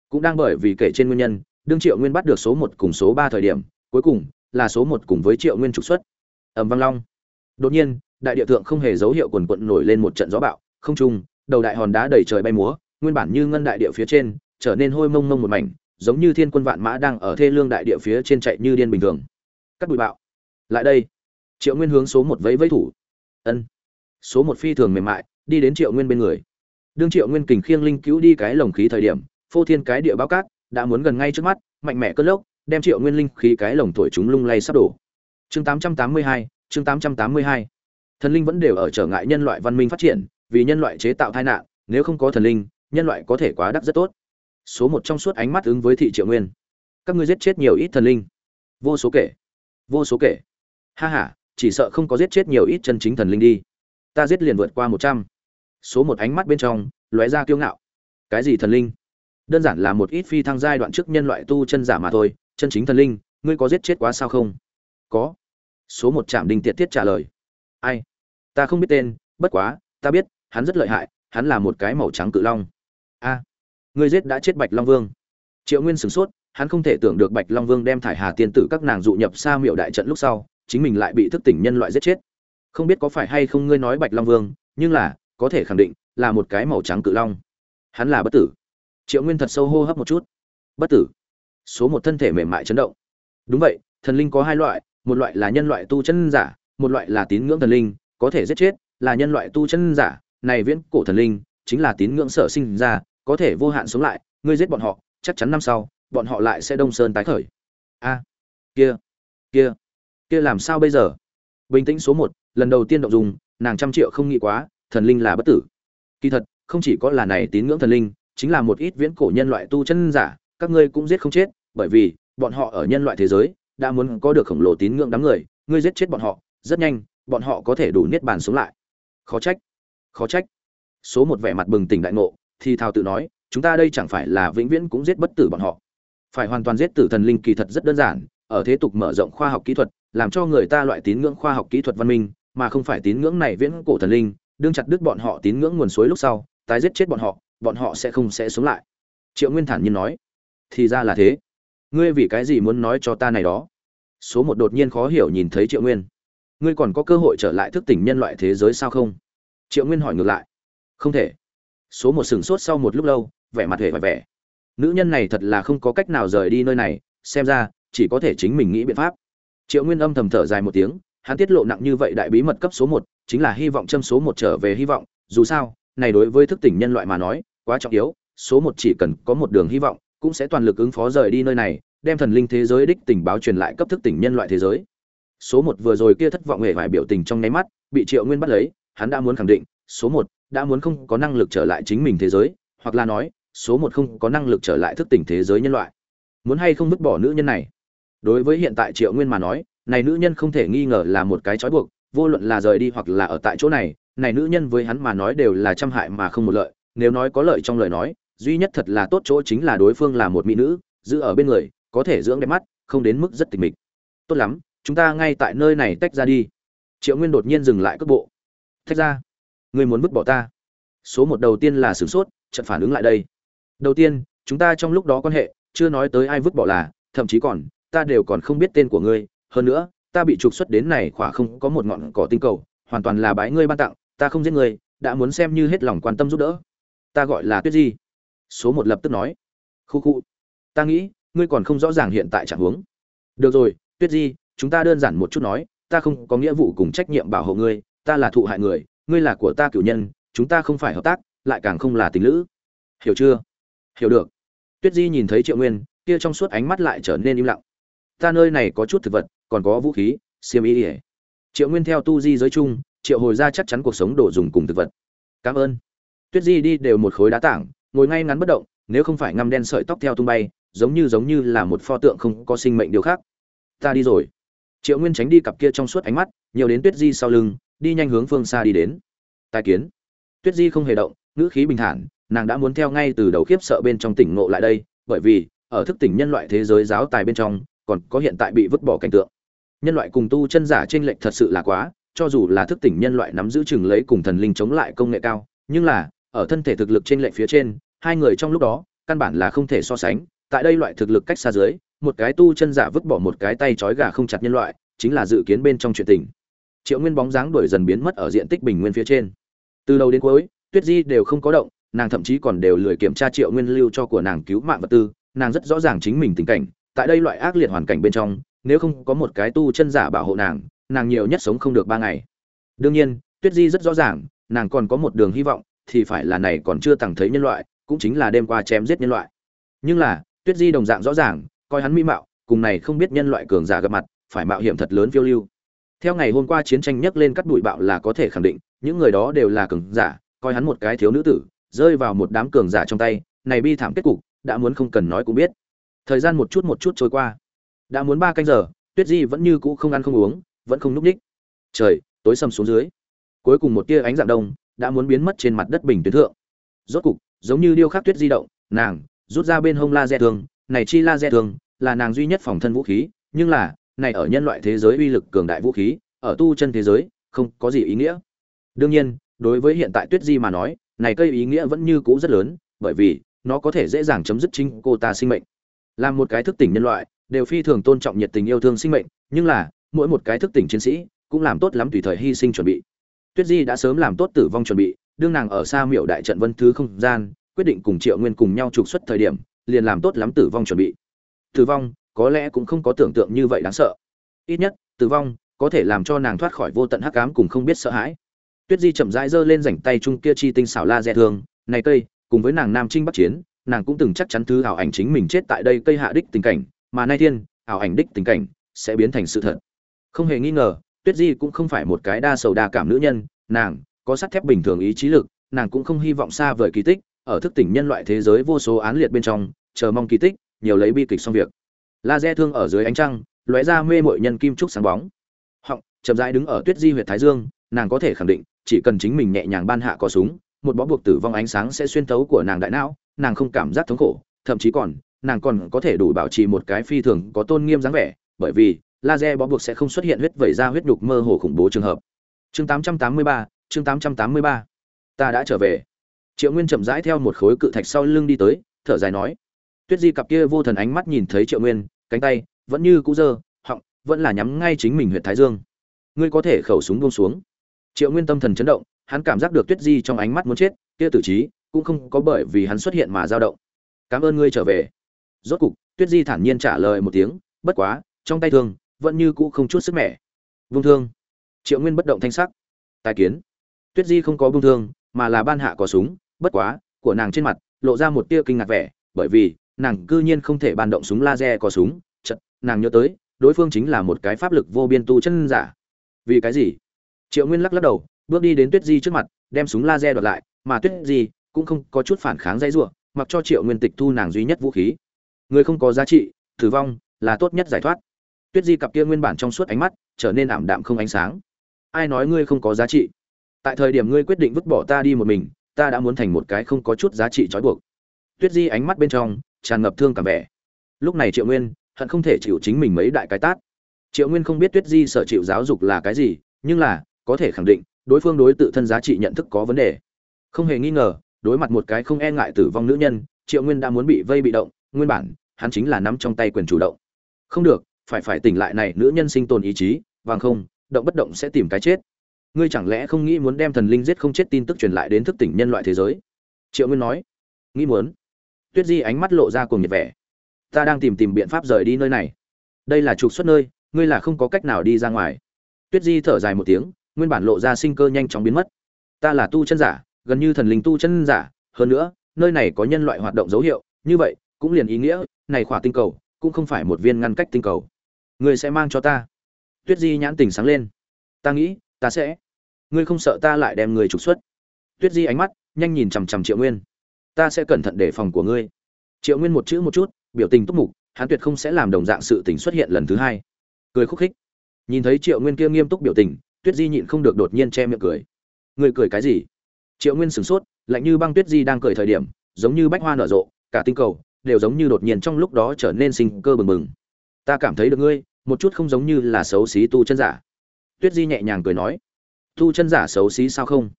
Cũng đang bởi vì kể trên nguyên nhân, đương triệu nguyên bắt được số một cùng số ba thời điểm, cuối cùng là số một cùng với triệu nguyên trục xuất. Ẩm vang long. Đột nhiên, đại địa thượng không hề dấu hiệu quần quận nổi lên một trận gió bạo, không trung, đầu đại hòn đá đầy trời bay múa nguyên bản như ngân đại địa phía trên, trở nên hôi mông mông một mảnh, giống như thiên quân vạn mã đang ở thê lương đại địa phía trên chạy như điên bình thường. Cắt bụi bạo. Lại đây, triệu nguyên hướng số một vẫy vẫy thủ. Ân. Số một phi thường mềm mại, đi đến triệu nguyên bên người. Đương triệu nguyên kình khiêng linh cứu đi cái lồng khí thời điểm, phô thiên cái địa bao cát, đã muốn gần ngay trước mắt, mạnh mẽ cất lốc, đem triệu nguyên linh khí cái lồng thổi chúng lung lay sắp đổ. Chương tám trăm tám mươi hai, chương tám trăm tám mươi hai. Thần linh vẫn đều ở trở ngại nhân loại văn minh phát triển, vì nhân loại chế tạo tai nạn, nếu không có thần linh nhân loại có thể quá đắc rất tốt. Số một trong suốt ánh mắt ứng với thị triệu nguyên. Các ngươi giết chết nhiều ít thần linh. Vô số kể. Vô số kể. Ha h a chỉ sợ không có giết chết nhiều ít chân chính thần linh đi. Ta giết liền vượt qua một trăm. Số một ánh mắt bên trong, lóe ra kiêu ngạo. Cái gì thần linh? Đơn giản là một ít phi thăng giai đoạn trước nhân loại tu chân giả mà thôi. Chân chính thần linh, ngươi có giết chết quá sao không? Có. Số một trạm đình tiệt tiết trả lời. Ai? Ta không biết tên, bất quá, ta biết, hắn rất lợi hại, hắn là một cái màu trắng cự long a, ngươi giết đã chết bạch long vương. Triệu nguyên sửng sốt, hắn không thể tưởng được bạch long vương đem thải hà tiên tử các nàng dụ nhập xa miệu đại trận lúc sau, chính mình lại bị thức tỉnh nhân loại giết chết. Không biết có phải hay không ngươi nói bạch long vương, nhưng là, có thể khẳng định, là một cái màu trắng cự long. Hắn là bất tử. Triệu nguyên thật sâu hô hấp một chút. Bất tử. Số một thân thể mềm mại chấn động. Đúng vậy, thần linh có hai loại, một loại là nhân loại tu chân giả, một loại là tín ngưỡng thần linh, có thể giết chết, là nhân loại tu chân giả. Này viễn cổ thần linh, chính là tín ngưỡng sở sinh ra có thể vô hạn sống lại, ngươi giết bọn họ, chắc chắn năm sau, bọn họ lại sẽ đông sơn tái khởi. A, kia kia kia làm sao bây giờ? Bình tĩnh số một, lần đầu tiên động dùng, nàng trăm triệu không nghĩ quá, thần linh là bất tử. Kỳ thật, không chỉ có là này tín ngưỡng thần linh, chính là một ít viễn cổ nhân loại tu chân giả, các ngươi cũng giết không chết, bởi vì, bọn họ ở nhân loại thế giới, đã muốn có được khổng lồ tín ngưỡng đám người, ngươi giết chết bọn họ, rất nhanh, bọn họ có thể đủ niết bàn sống lại. Khó trách khó trách. Số một vẻ mặt bừng tỉnh đại ngộ thì thào tự nói, chúng ta đây chẳng phải là vĩnh viễn cũng giết bất tử bọn họ. Phải hoàn toàn giết tử thần linh kỳ thật rất đơn giản, ở thế tục mở rộng khoa học kỹ thuật, làm cho người ta loại tín ngưỡng khoa học kỹ thuật văn minh, mà không phải tín ngưỡng này viễn cổ thần linh, đương chặt đứt bọn họ tín ngưỡng nguồn suối lúc sau, tái giết chết bọn họ bọn họ sẽ không sẽ sống lại. Triệu nguyên thản nhiên nói, thì ra là thế. Ngươi vì cái gì muốn nói cho ta này đó? Số một đột nhiên khó hiểu nhìn thấy triệu nguyên. Ngươi còn có cơ hội trở lại thức tỉnh nhân loại thế giới sao không? Triệu nguyên hỏi ngược lại, không thể số một sửng sốt sau một lúc lâu, vẻ mặt hề vẻ vẻ. Nữ nhân này thật là không có cách nào rời đi nơi này, xem ra, chỉ có thể chính mình nghĩ biện pháp. Triệu nguyên âm thầm thở dài một tiếng, hắn tiết lộ nặng như vậy đại bí mật cấp số một, chính là hy vọng châm số một trở về hy vọng, dù sao, này đối với thức tỉnh nhân loại mà nói, quá trọng yếu, số một chỉ cần có một đường hy vọng, cũng sẽ toàn lực ứng phó rời đi nơi này, đem thần linh thế giới đích tình báo truyền lại cấp thức tỉnh nhân loại thế giới. Số một vừa rồi kia thất vọng hề vài biểu tình trong nháy mắt, bị triệu nguyên bắt lấy, hắn đã muốn khẳng định, số một đã muốn không có năng lực trở lại chính mình thế giới, hoặc là nói, số một không có năng lực trở lại thức tỉnh thế giới nhân loại. Muốn hay không vứt bỏ nữ nhân này? Đối với hiện tại triệu nguyên mà nói, này nữ nhân không thể nghi ngờ là một cái trói buộc, vô luận là rời đi hoặc là ở tại chỗ này này nữ nhân với hắn mà nói đều là trăm hại mà không một lợi. Nếu nói có lợi trong lời nói, duy nhất thật là tốt chỗ chính là đối phương là một mỹ nữ, giữ ở bên người, có thể dưỡng đẹp mắt, không đến mức rất tịch mịch. Tốt lắm, chúng ta ngay tại nơi này tách ra đi. Triệu nguyên đột nhiên dừng lại cước bộ. Tách ra. Ngươi muốn vứt bỏ ta. Số một đầu tiên là sửng sốt, chợt phản ứng lại đây. Đầu tiên, chúng ta trong lúc đó quan hệ, chưa nói tới ai vứt bỏ là, thậm chí còn, ta đều còn không biết tên của ngươi. Hơn nữa, ta bị trục xuất đến này khỏa không có một ngọn cỏ tinh cầu, hoàn toàn là bái ngươi ban tặng, ta không giết ngươi, đã muốn xem như hết lòng quan tâm giúp đỡ. Ta gọi là tuyết di. Số một lập tức nói. Khu khu. Ta nghĩ, ngươi còn không rõ ràng hiện tại trạng huống. Được rồi, tuyết di, chúng ta đơn giản một chút nói, ta không có nghĩa vụ cùng trách nhiệm bảo hộ ngươi, ta là thụ hại người ngươi là của ta cửu nhân, chúng ta không phải hợp tác, lại càng không là tình lữ. Hiểu chưa? Hiểu được. Tuyết di nhìn thấy triệu nguyên, kia trong suốt ánh mắt lại trở nên im lặng. Ta nơi này có chút thực vật, còn có vũ khí, xiêm y. Ỉa triệu nguyên theo tu di giới chung, triệu hồi ra chắc chắn cuộc sống đồ dùng cùng thực vật. Cảm ơn. Tuyết di đi đều một khối đá tảng, ngồi ngay ngắn bất động, nếu không phải ngăm đen sợi tóc theo tung bay, giống như giống như là một pho tượng không có sinh mệnh điều khác. Ta đi rồi. Triệu nguyên tránh đi cặp kia trong suốt ánh mắt, nhiều đến tuyết di sau lưng đi nhanh hướng phương xa đi đến. Tài kiến. Tuyết di không hề động, ngữ khí bình thản, nàng đã muốn theo ngay từ đầu khiếp sợ bên trong tỉnh ngộ lại đây, bởi vì, ở thức tỉnh nhân loại thế giới giáo tài bên trong, còn có hiện tại bị vứt bỏ cảnh tượng. Nhân loại cùng tu chân giả trên lệch thật sự là quá, cho dù là thức tỉnh nhân loại nắm giữ chừng lấy cùng thần linh chống lại công nghệ cao, nhưng là, ở thân thể thực lực trên lệch phía trên, hai người trong lúc đó, căn bản là không thể so sánh, tại đây loại thực lực cách xa dưới, một cái tu chân giả vứt bỏ một cái tay trói gà không chặt nhân loại, chính là dự kiến bên trong chuyện tình triệu nguyên bóng dáng đuổi dần biến mất ở diện tích bình nguyên phía trên. Từ đầu đến cuối, tuyết di đều không có động, nàng thậm chí còn đều lười kiểm tra triệu nguyên lưu cho của nàng cứu mạng vật tư, nàng rất rõ ràng chính mình tình cảnh, tại đây loại ác liệt hoàn cảnh bên trong, nếu không có một cái tu chân giả bảo hộ nàng nàng nhiều nhất sống không được ba ngày. Đương nhiên, tuyết di rất rõ ràng, nàng còn có một đường hy vọng, thì phải là này còn chưa tặng thấy nhân loại, cũng chính là đêm qua chém giết nhân loại. Nhưng là, tuyết di đồng dạng rõ ràng, coi hắn mỹ mạo, cùng này không biết nhân loại cường giả gặp mặt, phải mạo hiểm thật lớn phiêu lưu theo ngày hôm qua chiến tranh nhấc lên cắt bụi bạo là có thể khẳng định, những người đó đều là cường giả, coi hắn một cái thiếu nữ tử, rơi vào một đám cường giả trong tay, này bi thảm kết cục, đã muốn không cần nói cũng biết. Thời gian một chút một chút trôi qua. Đã muốn ba canh giờ, tuyết di vẫn như cũ không ăn không uống, vẫn không núp ních. Trời, tối sầm xuống dưới. Cuối cùng một tia ánh dạng đông đã muốn biến mất trên mặt đất bình tuyến thượng. Rốt cục, giống như điêu khắc tuyết di động, nàng rút ra bên hông laser thường này chi laser thường là nàng duy nhất phòng thân vũ khí, nhưng là này ở nhân loại thế giới uy lực cường đại vũ khí, ở tu chân thế giới, không có gì ý nghĩa. Đương nhiên, đối với hiện tại tuyết di mà nói, này cây ý nghĩa vẫn như cũ rất lớn, bởi vì, nó có thể dễ dàng chấm dứt chính cô ta sinh mệnh. Làm một cái thức tỉnh nhân loại, đều phi thường tôn trọng nhiệt tình yêu thương sinh mệnh, nhưng là, mỗi một cái thức tỉnh chiến sĩ, cũng làm tốt lắm tùy thời hy sinh chuẩn bị. Tuyết di đã sớm làm tốt tử vong chuẩn bị, đương nàng ở xa miểu đại trận vân thứ không gian, quyết định cùng triệu nguyên cùng nhau trục xuất thời điểm, liền làm tốt lắm tử vong chuẩn bị. Tử vong có lẽ cũng không có tưởng tượng như vậy đáng sợ. Ít nhất, tử vong có thể làm cho nàng thoát khỏi vô tận hắc ám cùng không biết sợ hãi. Tuyết di chậm rãi giơ lên rảnh tay chung kia chi tinh xảo la dẹ thường, này cây, cùng với nàng nam trinh bắc chiến, nàng cũng từng chắc chắn thứ ảo ảnh chính mình chết tại đây cây hạ đích tình cảnh, mà nay thiên, ảo ảnh đích tình cảnh sẽ biến thành sự thật. Không hề nghi ngờ, tuyết di cũng không phải một cái đa sầu đa cảm nữ nhân, nàng có sắt thép bình thường ý chí lực, nàng cũng không hy vọng xa vời kỳ tích, ở thức tỉnh nhân loại thế giới vô số án liệt bên trong, chờ mong kỳ tích, nhiều lấy bi kịch xong việc laser thương ở dưới ánh trăng lóe ra mê mội nhân kim trúc sáng bóng. Họng chậm rãi đứng ở tuyết di huyệt thái dương nàng có thể khẳng định chỉ cần chính mình nhẹ nhàng ban hạ có súng một bó buộc tử vong ánh sáng sẽ xuyên thấu của nàng đại não nàng không cảm giác thống khổ thậm chí còn nàng còn có thể đủ bảo trì một cái phi thường có tôn nghiêm dáng vẻ bởi vì laser bó buộc sẽ không xuất hiện huyết vẩy ra huyết nhục mơ hồ khủng bố trường hợp. Chương 883, chương 883. ta đã trở về. Triệu nguyên chậm rãi theo một khối cự thạch sau lưng đi tới thở dài nói tuyết di cặp kia vô thần ánh mắt nhìn thấy triệu nguyên, cánh tay vẫn như cũ dơ họng vẫn là nhắm ngay chính mình huyện thái dương. Ngươi có thể khẩu súng buông xuống. Triệu nguyên tâm thần chấn động, hắn cảm giác được tuyết di trong ánh mắt muốn chết, kia tử trí cũng không có bởi vì hắn xuất hiện mà dao động. Cảm ơn ngươi trở về. Rốt cục, tuyết di thản nhiên trả lời một tiếng, bất quá, trong tay thương vẫn như cũ không chút sức mẻ. Vung thương? Triệu nguyên bất động thanh sắc. Tài kiến. Tuyết di không có vung thương, mà là ban hạ có súng, bất quá, của nàng trên mặt lộ ra một tia kinh ngạc vẻ, bởi vì nàng cư nhiên không thể ban động súng laser có súng chật nàng nhớ tới, đối phương chính là một cái pháp lực vô biên tu chân giả. Vì cái gì? Triệu nguyên lắc lắc đầu, bước đi đến tuyết di trước mặt, đem súng laser đoạt lại, mà tuyết di cũng không có chút phản kháng dãy ruộng mặc cho triệu nguyên tịch thu nàng duy nhất vũ khí. Người không có giá trị, tử vong, là tốt nhất giải thoát. Tuyết di cặp kia nguyên bản trong suốt ánh mắt, trở nên ảm đạm không ánh sáng. Ai nói ngươi không có giá trị? Tại thời điểm ngươi quyết định vứt bỏ ta đi một mình, ta đã muốn thành một cái không có chút giá trị trói buộc. Tuyết di ánh mắt bên trong tràn ngập thương cảm vẻ. Lúc này triệu nguyên, hận không thể chịu chính mình mấy đại cái tát. Triệu nguyên không biết tuyết di sợ chịu giáo dục là cái gì, nhưng là, có thể khẳng định, đối phương đối tự thân giá trị nhận thức có vấn đề. Không hề nghi ngờ, đối mặt một cái không e ngại tử vong nữ nhân, triệu nguyên đã muốn bị vây bị động, nguyên bản, hắn chính là nắm trong tay quyền chủ động. Không được, phải phải tỉnh lại này, nữ nhân sinh tồn ý chí, vàng không, động bất động sẽ tìm cái chết. Ngươi chẳng lẽ không nghĩ muốn đem thần linh giết không chết tin tức truyền lại đến thức tỉnh nhân loại thế giới? Triệu nguyên nói. Nghĩ muốn tuyết di ánh mắt lộ ra cùng nhiệt vẻ. Ta đang tìm tìm biện pháp rời đi nơi này. Đây là trục xuất nơi, ngươi là không có cách nào đi ra ngoài. Tuyết di thở dài một tiếng, nguyên bản lộ ra sinh cơ nhanh chóng biến mất. Ta là tu chân giả, gần như thần linh tu chân giả, hơn nữa, nơi này có nhân loại hoạt động dấu hiệu, như vậy, cũng liền ý nghĩa, này khỏa tinh cầu, cũng không phải một viên ngăn cách tinh cầu. Ngươi sẽ mang cho ta. Tuyết di nhãn tình sáng lên. Ta nghĩ, ta sẽ. Ngươi không sợ ta lại đem người trục xuất. Tuyết di ánh mắt, nhanh nhìn chằm chằm triệu nguyên ta sẽ cẩn thận đề phòng của ngươi. Triệu nguyên một chữ một chút, biểu tình túc mục, hắn tuyệt không sẽ làm đồng dạng sự tình xuất hiện lần thứ hai. Cười khúc khích. Nhìn thấy triệu nguyên kia nghiêm túc biểu tình, tuyết di nhịn không được đột nhiên che miệng cười. Người cười cái gì? Triệu nguyên sửng sốt, lạnh như băng tuyết di đang cười thời điểm, giống như bách hoa nở rộ, cả tinh cầu đều giống như đột nhiên trong lúc đó trở nên sinh cơ bừng bừng. Ta cảm thấy được ngươi, một chút không giống như là xấu xí tu chân giả. Tuyết di nhẹ nhàng cười nói. Tu chân giả xấu xí sao không?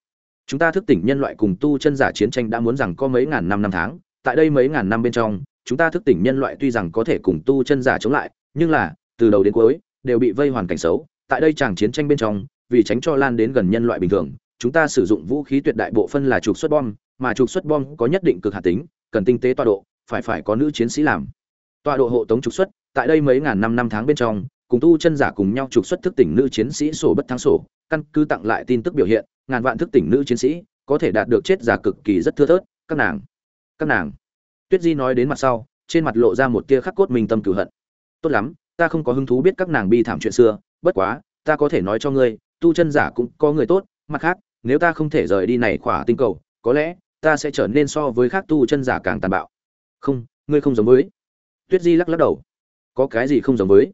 Chúng ta thức tỉnh nhân loại cùng tu chân giả chiến tranh đã muốn rằng có mấy ngàn năm năm tháng, tại đây mấy ngàn năm bên trong, chúng ta thức tỉnh nhân loại tuy rằng có thể cùng tu chân giả chống lại, nhưng là, từ đầu đến cuối, đều bị vây hoàn cảnh xấu. Tại đây chàng chiến tranh bên trong, vì tránh cho lan đến gần nhân loại bình thường, chúng ta sử dụng vũ khí tuyệt đại bộ phân là trục xuất bom, mà trục xuất bom có nhất định cực hạt tính, cần tinh tế tọa độ, phải phải có nữ chiến sĩ làm. Tọa độ hộ tống trục xuất, tại đây mấy ngàn năm năm tháng bên trong, cùng tu chân giả cùng nhau trục xuất thức tỉnh nữ chiến sĩ sổ bất thắng sổ căn cứ tặng lại tin tức biểu hiện, ngàn vạn thức tỉnh nữ chiến sĩ có thể đạt được chết giả cực kỳ rất thưa thớt, các nàng các nàng. Tuyết di nói đến mặt sau, trên mặt lộ ra một tia khắc cốt minh tâm cửu hận. Tốt lắm, ta không có hứng thú biết các nàng bi thảm chuyện xưa, bất quá, ta có thể nói cho ngươi, tu chân giả cũng có người tốt, mặt khác, nếu ta không thể rời đi này khỏa tinh cầu, có lẽ, ta sẽ trở nên so với khác tu chân giả càng tàn bạo. Không, ngươi không giống với. Tuyết di lắc lắc đầu. Có cái gì không giống với?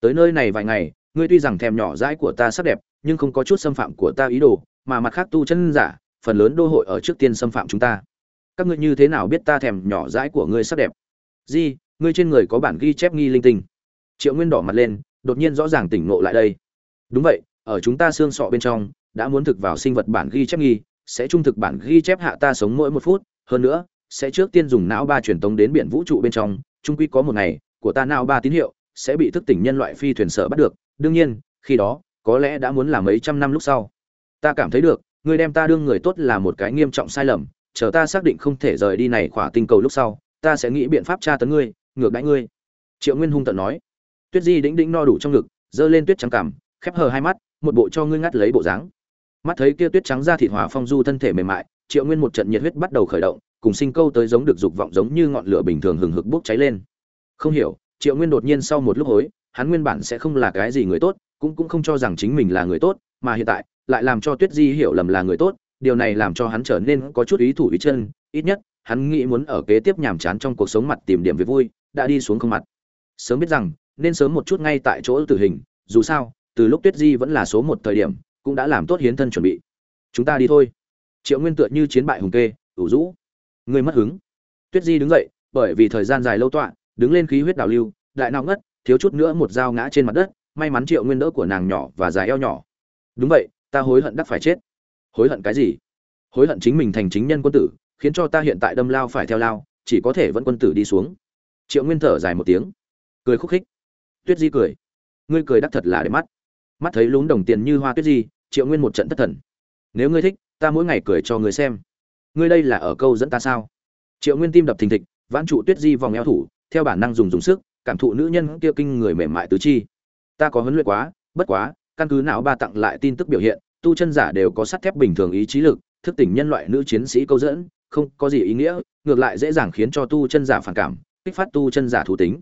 Tới nơi này vài ngày, ngươi tuy rằng thèm nhỏ dãi của ta sắc đẹp nhưng không có chút xâm phạm của ta ý đồ, mà mặt khác tu chân giả, phần lớn đô hội ở trước tiên xâm phạm chúng ta. Các ngươi như thế nào biết ta thèm nhỏ dãi của ngươi sắc đẹp? Di, ngươi trên người có bản ghi chép nghi linh tinh. Triệu nguyên đỏ mặt lên, đột nhiên rõ ràng tỉnh ngộ lại đây. Đúng vậy, ở chúng ta xương sọ bên trong, đã muốn thực vào sinh vật bản ghi chép nghi, sẽ trung thực bản ghi chép hạ ta sống mỗi một phút. Hơn nữa, sẽ trước tiên dùng não ba truyền tống đến biển vũ trụ bên trong. Trung quy có một ngày, của ta não ba tín hiệu sẽ bị thức tỉnh nhân loại phi thuyền sở bắt được. Đương nhiên, khi đó có lẽ đã muốn là mấy trăm năm lúc sau. Ta cảm thấy được, ngươi đem ta đương người tốt là một cái nghiêm trọng sai lầm, chờ ta xác định không thể rời đi này khỏa tinh cầu lúc sau, ta sẽ nghĩ biện pháp tra tấn ngươi, ngược đãi ngươi. Triệu nguyên hung tận nói. Tuyết di đĩnh đĩnh no đủ trong ngực, giơ lên tuyết trắng cằm, khép hờ hai mắt, một bộ cho ngươi ngắt lấy bộ dáng. Mắt thấy kia tuyết trắng ra thịt hòa phong du thân thể mềm mại, triệu nguyên một trận nhiệt huyết bắt đầu khởi động, cùng sinh câu tới giống được dục vọng giống như ngọn lửa bình thường hừng hực bốc cháy lên. Không hiểu, triệu nguyên đột nhiên sau một lúc hối, hắn nguyên bản sẽ không là cái gì người tốt cũng cũng không cho rằng chính mình là người tốt, mà hiện tại, lại làm cho tuyết di hiểu lầm là người tốt, điều này làm cho hắn trở nên có chút ý thủ ý chân, ít nhất, hắn nghĩ muốn ở kế tiếp nhàm chán trong cuộc sống mặt tìm điểm việc vui, đã đi xuống không mặt. Sớm biết rằng, nên sớm một chút ngay tại chỗ tử hình, dù sao, từ lúc tuyết di vẫn là số một thời điểm, cũng đã làm tốt hiến thân chuẩn bị. Chúng ta đi thôi. Triệu nguyên tựa như chiến bại hùng kê, ủ rũ. Người mất hứng. Tuyết di đứng dậy, bởi vì thời gian dài lâu tọa, đứng lên khí huyết đào lưu, đại nào ngất, thiếu chút nữa một dao ngã trên mặt đất may mắn triệu nguyên đỡ của nàng nhỏ và dài eo nhỏ. Đúng vậy, ta hối hận đắc phải chết. Hối hận cái gì? Hối hận chính mình thành chính nhân quân tử, khiến cho ta hiện tại đâm lao phải theo lao, chỉ có thể vẫn quân tử đi xuống. Triệu nguyên thở dài một tiếng. Cười khúc khích. Tuyết di cười. Ngươi cười đắc thật là để mắt. Mắt thấy lún đồng tiền như hoa tuyết di, triệu nguyên một trận thất thần. Nếu ngươi thích, ta mỗi ngày cười cho ngươi xem. Ngươi đây là ở câu dẫn ta sao? Triệu nguyên tim đập thình thịch, vãn trụ tuyết di vòng eo thủ, theo bản năng dùng dùng sức, cảm thụ nữ nhân kia kinh người mềm mại tứ chi ta có huấn luyện quá, bất quá, căn cứ não ba tặng lại tin tức biểu hiện, tu chân giả đều có sắt thép bình thường ý chí lực, thức tỉnh nhân loại nữ chiến sĩ câu dẫn, không có gì ý nghĩa, ngược lại dễ dàng khiến cho tu chân giả phản cảm, kích phát tu chân giả thú tính.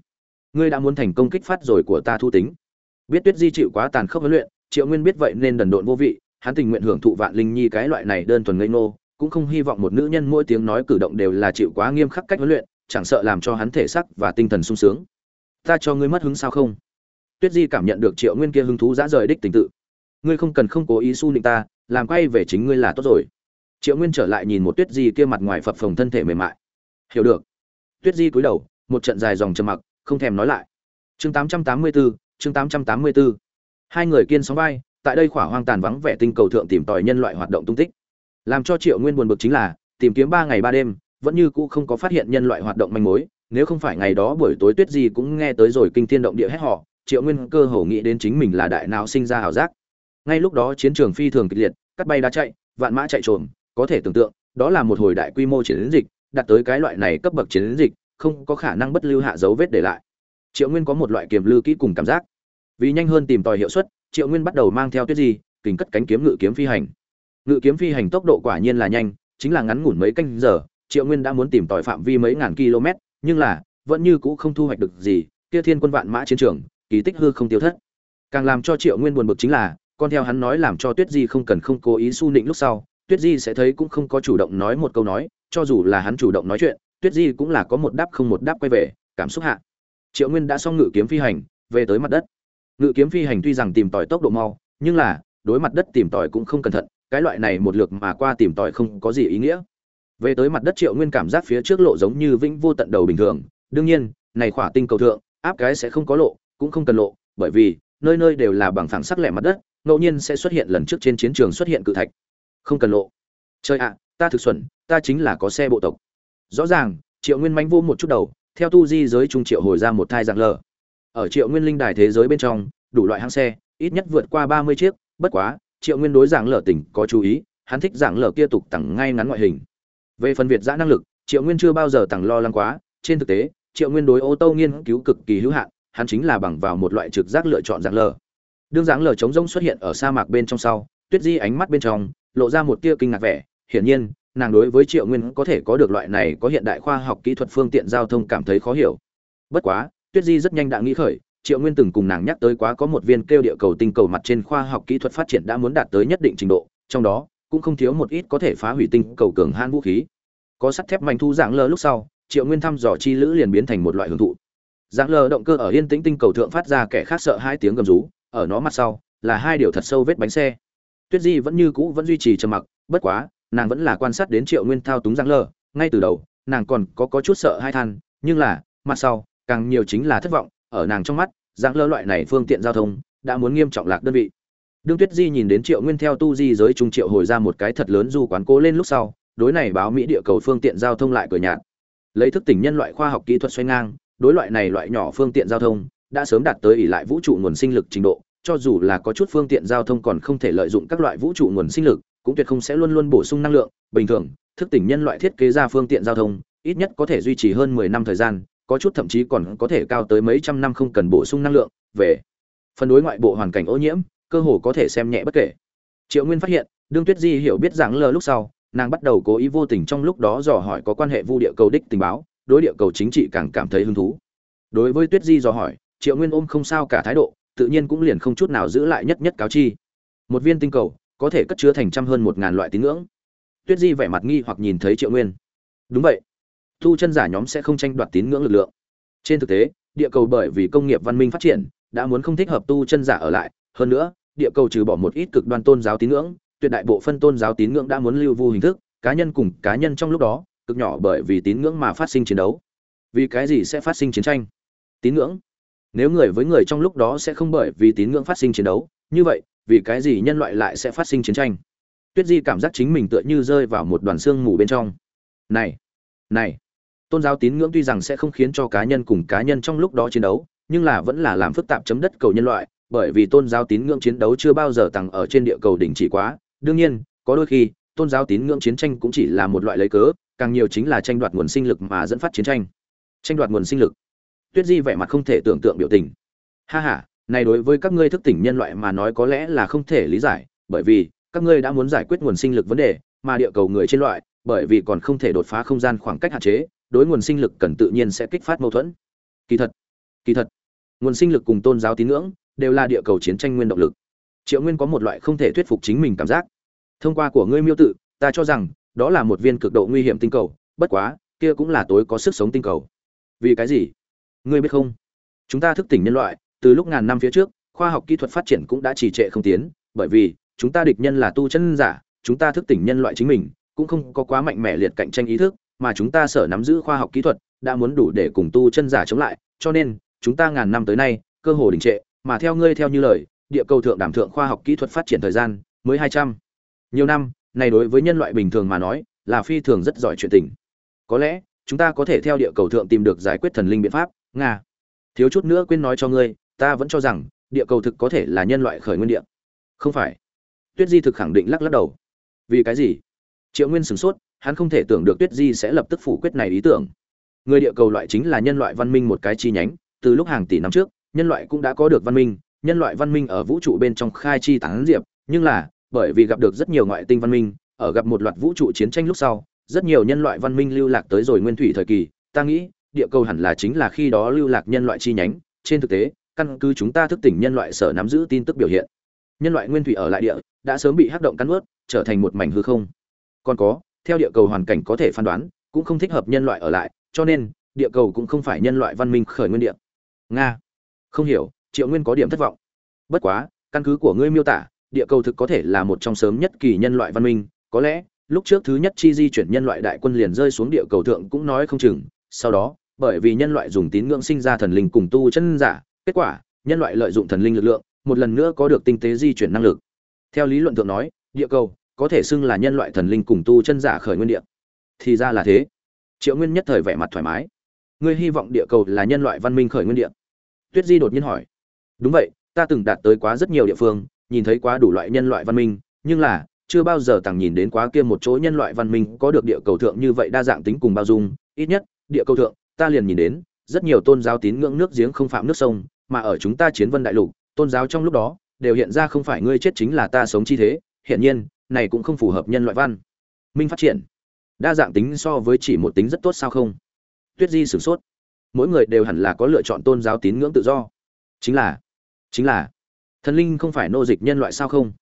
Ngươi đã muốn thành công kích phát rồi của ta thú tính. Biết tuyết di chịu quá tàn khốc huấn luyện, triệu nguyên biết vậy nên đần độn vô vị, hắn tình nguyện hưởng thụ vạn linh nhi cái loại này đơn thuần ngây ngô, cũng không hy vọng một nữ nhân mỗi tiếng nói cử động đều là chịu quá nghiêm khắc cách huấn luyện, chẳng sợ làm cho hắn thể sắc và tinh thần sung sướng. Ta cho ngươi mất hứng sao không? Tuyết di cảm nhận được triệu nguyên kia hứng thú dã rời đích tình tự. Ngươi không cần không cố ý su nịnh ta làm quay về chính ngươi là tốt rồi. Triệu nguyên trở lại nhìn một tuyết di kia mặt ngoài phập phồng thân thể mềm mại. Hiểu được. Tuyết di cúi đầu một trận dài dòng trầm mặc không thèm nói lại. Chương 884, chương 884. hai người kiên sóng vai tại đây khỏa hoang tàn vắng vẻ tinh cầu thượng tìm tòi nhân loại hoạt động tung tích. Làm cho triệu nguyên buồn bực chính là tìm kiếm ba ngày ba đêm vẫn như cũ không có phát hiện nhân loại hoạt động manh mối nếu không phải ngày đó buổi tối tuyết Di cũng nghe tới rồi kinh thiên động địa hét họ triệu nguyên cơ hồ nghĩ đến chính mình là đại não sinh ra hào giác. Ngay lúc đó chiến trường phi thường kịch liệt, cắt bay đá chạy, vạn mã chạy trộm có thể tưởng tượng, đó là một hồi đại quy mô chiến dịch, đạt tới cái loại này cấp bậc chiến dịch, không có khả năng bất lưu hạ dấu vết để lại. Triệu nguyên có một loại kiềm lưu kỹ cùng cảm giác. Vì nhanh hơn tìm tòi hiệu suất, triệu nguyên bắt đầu mang theo tuyết di, kình cất cánh kiếm ngự kiếm phi hành. Ngự kiếm phi hành tốc độ quả nhiên là nhanh, chính là ngắn ngủn mấy canh giờ, triệu nguyên đã muốn tìm tòi phạm vi mấy ngàn km, nhưng là, vẫn như cũ không thu hoạch được gì, kia thiên quân vạn mã chiến trường kỳ tích hư không tiêu thất. Càng làm cho triệu nguyên buồn bực chính là, con theo hắn nói làm cho tuyết di không cần không cố ý su nịnh lúc sau, tuyết di sẽ thấy cũng không có chủ động nói một câu nói, cho dù là hắn chủ động nói chuyện, tuyết di cũng là có một đáp không một đáp quay về, cảm xúc hạ. Triệu nguyên đã xong ngự kiếm phi hành, về tới mặt đất. Ngự kiếm phi hành tuy rằng tìm tòi tốc độ mau, nhưng là, đối mặt đất tìm tòi cũng không cẩn thận, cái loại này một lượt mà qua tìm tòi không có gì ý nghĩa. Về tới mặt đất triệu nguyên cảm giác phía trước lộ giống như vĩnh vô tận đầu bình thường, đương nhiên, này khỏa tinh cầu thượng, áp cái sẽ không có lộ cũng không cần lộ, bởi vì, nơi nơi đều là bằng phẳng sắc lẻ mặt đất, ngẫu nhiên sẽ xuất hiện lần trước trên chiến trường xuất hiện cự thạch. Không cần lộ. Chơi ạ, ta thực xuẩn, ta chính là có xe bộ tộc. Rõ ràng, triệu nguyên manh vô một chút đầu, theo tu di giới trung triệu hồi ra một thai dạng lờ. Ở triệu nguyên linh đài thế giới bên trong, đủ loại hãng xe, ít nhất vượt qua ba mươi chiếc, bất quá, triệu nguyên đối dạng lờ tỉnh có chú ý, hắn thích dạng lờ kia tục tặng ngay ngắn ngoại hình. Về phần việt giã năng lực, triệu nguyên chưa bao giờ tặng lo lắng quá, trên thực tế, triệu nguyên đối ô tô nghiên cứu cực kỳ hữu hạn hắn chính là bằng vào một loại trực giác lựa chọn dạng lờ. Đương dáng lờ chống rông xuất hiện ở sa mạc bên trong sau, tuyết di ánh mắt bên trong, lộ ra một tia kinh ngạc vẻ. Hiển nhiên, nàng đối với triệu nguyên có thể có được loại này có hiện đại khoa học kỹ thuật phương tiện giao thông cảm thấy khó hiểu. Bất quá, tuyết di rất nhanh đã nghĩ khởi, triệu nguyên từng cùng nàng nhắc tới quá có một viên kêu địa cầu tinh cầu mặt trên khoa học kỹ thuật phát triển đã muốn đạt tới nhất định trình độ, trong đó, cũng không thiếu một ít có thể phá hủy tinh cầu cường han vũ khí. Có sắt thép mạnh thu dạng lơ lúc sau, triệu nguyên thăm dò chi lữ liền biến thành một loại hưởng thụ dạng lơ động cơ ở yên tĩnh tinh cầu thượng phát ra kẻ khác sợ hai tiếng gầm rú ở nó mặt sau là hai điều thật sâu vết bánh xe. Tuyết di vẫn như cũ vẫn duy trì trầm mặc bất quá nàng vẫn là quan sát đến triệu nguyên thao túng giang lơ ngay từ đầu nàng còn có, có chút sợ hai than nhưng là mặt sau càng nhiều chính là thất vọng ở nàng trong mắt giang lơ loại này phương tiện giao thông đã muốn nghiêm trọng lạc đơn vị. Đương tuyết di nhìn đến triệu nguyên theo tu di giới trung triệu hồi ra một cái thật lớn du quán cố lên lúc sau đối này báo mỹ địa cầu phương tiện giao thông lại cửa nhạt. Lấy thức tỉnh nhân loại khoa học kỹ thuật xoay ngang đối loại này loại nhỏ phương tiện giao thông, đã sớm đạt tới ỷ lại vũ trụ nguồn sinh lực trình độ, cho dù là có chút phương tiện giao thông còn không thể lợi dụng các loại vũ trụ nguồn sinh lực, cũng tuyệt không sẽ luôn luôn bổ sung năng lượng. Bình thường, thức tỉnh nhân loại thiết kế ra phương tiện giao thông, ít nhất có thể duy trì hơn mười năm thời gian, có chút thậm chí còn có thể cao tới mấy trăm năm không cần bổ sung năng lượng. Về phần đối ngoại bộ hoàn cảnh ô nhiễm, cơ hồ có thể xem nhẹ bất kể. Triệu nguyên phát hiện, đương tuyết di hiểu biết rằng lờ lúc sau, nàng bắt đầu cố ý vô tình trong lúc đó dò hỏi có quan hệ vu địa cầu đích tình báo đối địa cầu chính trị càng cảm thấy hứng thú. Đối với tuyết di dò hỏi, triệu nguyên ôm không sao cả thái độ, tự nhiên cũng liền không chút nào giữ lại nhất nhất cáo chi. Một viên tinh cầu, có thể cất chứa thành trăm hơn một ngàn loại tín ngưỡng. Tuyết di vẻ mặt nghi hoặc nhìn thấy triệu nguyên. Đúng vậy. Tu chân giả nhóm sẽ không tranh đoạt tín ngưỡng lực lượng. Trên thực tế, địa cầu bởi vì công nghiệp văn minh phát triển, đã muốn không thích hợp tu chân giả ở lại. Hơn nữa, địa cầu trừ bỏ một ít cực đoan tôn giáo tín ngưỡng, tuyệt đại bộ phân tôn giáo tín ngưỡng đã muốn lưu vu hình thức, cá nhân cùng cá nhân trong lúc đó cực nhỏ bởi vì tín ngưỡng mà phát sinh chiến đấu. Vì cái gì sẽ phát sinh chiến tranh? Tín ngưỡng? Nếu người với người trong lúc đó sẽ không bởi vì tín ngưỡng phát sinh chiến đấu, như vậy, vì cái gì nhân loại lại sẽ phát sinh chiến tranh? Tuyết di cảm giác chính mình tựa như rơi vào một đoàn xương mù bên trong. Này này, tôn giáo tín ngưỡng tuy rằng sẽ không khiến cho cá nhân cùng cá nhân trong lúc đó chiến đấu, nhưng là vẫn là làm phức tạp chấm đất cầu nhân loại, bởi vì tôn giáo tín ngưỡng chiến đấu chưa bao giờ tăng ở trên địa cầu đỉnh chỉ quá. Đương nhiên, có đôi khi tôn giáo tín ngưỡng chiến tranh cũng chỉ là một loại lấy cớ, càng nhiều chính là tranh đoạt nguồn sinh lực mà dẫn phát chiến tranh. Tranh đoạt nguồn sinh lực. Tuyết di vẻ mặt không thể tưởng tượng biểu tình. Ha ha, này đối với các ngươi thức tỉnh nhân loại mà nói có lẽ là không thể lý giải, bởi vì các ngươi đã muốn giải quyết nguồn sinh lực vấn đề, mà địa cầu người trên loại, bởi vì còn không thể đột phá không gian khoảng cách hạn chế, đối nguồn sinh lực cần tự nhiên sẽ kích phát mâu thuẫn. Kỳ thật kỳ thật, nguồn sinh lực cùng tôn giáo tín ngưỡng đều là địa cầu chiến tranh nguyên động lực. Triệu nguyên có một loại không thể thuyết phục chính mình cảm giác thông qua của ngươi miêu tự, ta cho rằng, đó là một viên cực độ nguy hiểm tinh cầu, bất quá, kia cũng là tối có sức sống tinh cầu. Vì cái gì? Ngươi biết không? Chúng ta thức tỉnh nhân loại, từ lúc ngàn năm phía trước, khoa học kỹ thuật phát triển cũng đã trì trệ không tiến, bởi vì, chúng ta địch nhân là tu chân giả, chúng ta thức tỉnh nhân loại chính mình, cũng không có quá mạnh mẽ liệt cạnh tranh ý thức, mà chúng ta sở nắm giữ khoa học kỹ thuật, đã muốn đủ để cùng tu chân giả chống lại, cho nên, chúng ta ngàn năm tới nay, cơ hồ đình trệ, mà theo ngươi theo như lời, địa cầu thượng đảm thượng khoa học kỹ thuật phát triển thời gian mới hai trăm nhiều năm, này đối với nhân loại bình thường mà nói, là phi thường rất giỏi chuyện tình. Có lẽ, chúng ta có thể theo địa cầu thượng tìm được giải quyết thần linh biện pháp, nga. Thiếu chút nữa quên nói cho ngươi, ta vẫn cho rằng, địa cầu thực có thể là nhân loại khởi nguyên địa. Không phải. Tuyết di thực khẳng định lắc lắc đầu. Vì cái gì? Triệu nguyên sửng sốt, hắn không thể tưởng được tuyết di sẽ lập tức phủ quyết này ý tưởng. Người địa cầu loại chính là nhân loại văn minh một cái chi nhánh, từ lúc hàng tỷ năm trước, nhân loại cũng đã có được văn minh, nhân loại văn minh ở vũ trụ bên trong khai chi tán diệp, nhưng là bởi vì gặp được rất nhiều ngoại tinh văn minh ở gặp một loạt vũ trụ chiến tranh lúc sau rất nhiều nhân loại văn minh lưu lạc tới rồi nguyên thủy thời kỳ. Ta nghĩ địa cầu hẳn là chính là khi đó lưu lạc nhân loại chi nhánh. Trên thực tế căn cứ chúng ta thức tỉnh nhân loại sở nắm giữ tin tức biểu hiện nhân loại nguyên thủy ở lại địa đã sớm bị hắc động cắn nuốt, trở thành một mảnh hư không. Còn có theo địa cầu hoàn cảnh có thể phán đoán cũng không thích hợp nhân loại ở lại cho nên địa cầu cũng không phải nhân loại văn minh khởi nguyên địa. Nga. Không hiểu triệu nguyên có điểm thất vọng. Bất quá căn cứ của ngươi miêu tả địa cầu thực có thể là một trong sớm nhất kỳ nhân loại văn minh. Có lẽ, lúc trước thứ nhất chi di chuyển nhân loại đại quân liền rơi xuống địa cầu thượng cũng nói không chừng. Sau đó, bởi vì nhân loại dùng tín ngưỡng sinh ra thần linh cùng tu chân giả, kết quả, nhân loại lợi dụng thần linh lực lượng, một lần nữa có được tinh tế di chuyển năng lực. Theo lý luận thượng nói, địa cầu có thể xưng là nhân loại thần linh cùng tu chân giả khởi nguyên địa. Thì ra là thế. Triệu nguyên nhất thời vẻ mặt thoải mái. Ngươi hy vọng địa cầu là nhân loại văn minh khởi nguyên địa? Tuyết di đột nhiên hỏi. Đúng vậy, ta từng đạt tới quá rất nhiều địa phương nhìn thấy quá đủ loại nhân loại văn minh, nhưng là, chưa bao giờ tàng nhìn đến quá kia một chỗ nhân loại văn minh có được địa cầu thượng như vậy đa dạng tính cùng bao dung. Ít nhất, địa cầu thượng, ta liền nhìn đến, rất nhiều tôn giáo tín ngưỡng nước giếng không phạm nước sông, mà ở chúng ta chiến vân đại lục, tôn giáo trong lúc đó, đều hiện ra không phải ngươi chết chính là ta sống chi thế. Hiện nhiên, này cũng không phù hợp nhân loại văn minh phát triển. Đa dạng tính so với chỉ một tính rất tốt sao không? Tuyết di sửng sốt. Mỗi người đều hẳn là có lựa chọn tôn giáo tín ngưỡng tự do. Chính là chính là thần linh không phải nô dịch nhân loại sao không?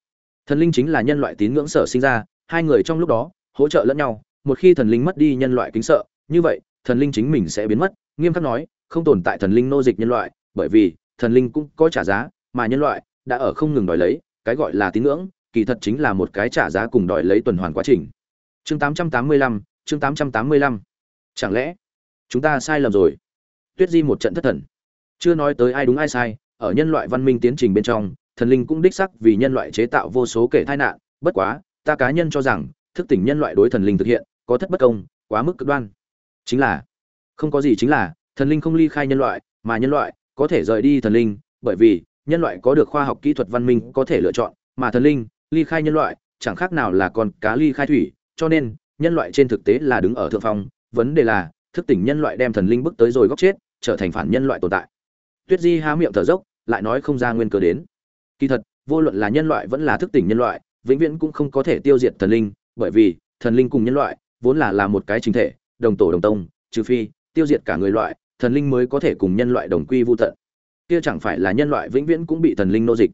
Thần linh chính là nhân loại tín ngưỡng sở sinh ra hai người trong lúc đó hỗ trợ lẫn nhau một khi thần linh mất đi nhân loại kính sợ như vậy thần linh chính mình sẽ biến mất nghiêm khắc nói không tồn tại thần linh nô dịch nhân loại bởi vì thần linh cũng có trả giá mà nhân loại đã ở không ngừng đòi lấy cái gọi là tín ngưỡng kỳ thật chính là một cái trả giá cùng đòi lấy tuần hoàn quá trình. Chương 885, chương 885. chẳng lẽ chúng ta sai lầm rồi? Tuyết di một trận thất thần. Chưa nói tới ai đúng ai sai ở nhân loại văn minh tiến trình bên trong, thần linh cũng đích sắc vì nhân loại chế tạo vô số kể tai nạn. Bất quá, ta cá nhân cho rằng, thức tỉnh nhân loại đối thần linh thực hiện, có thất bất công, quá mức cực đoan. Chính là, không có gì chính là, thần linh không ly khai nhân loại, mà nhân loại có thể rời đi thần linh, bởi vì, nhân loại có được khoa học kỹ thuật văn minh có thể lựa chọn, mà thần linh ly khai nhân loại, chẳng khác nào là con cá ly khai thủy, cho nên, nhân loại trên thực tế là đứng ở thượng phong. Vấn đề là, thức tỉnh nhân loại đem thần linh bước tới rồi góc chết, trở thành phản nhân loại tồn tại. Tuyết di há miệng thở dốc lại nói không ra nguyên cớ đến. Kỳ thật, vô luận là nhân loại vẫn là thức tỉnh nhân loại, vĩnh viễn cũng không có thể tiêu diệt thần linh, bởi vì thần linh cùng nhân loại vốn là là một cái chính thể, đồng tổ đồng tông, trừ phi tiêu diệt cả người loại, thần linh mới có thể cùng nhân loại đồng quy vô tận. Kia chẳng phải là nhân loại vĩnh viễn cũng bị thần linh nô dịch?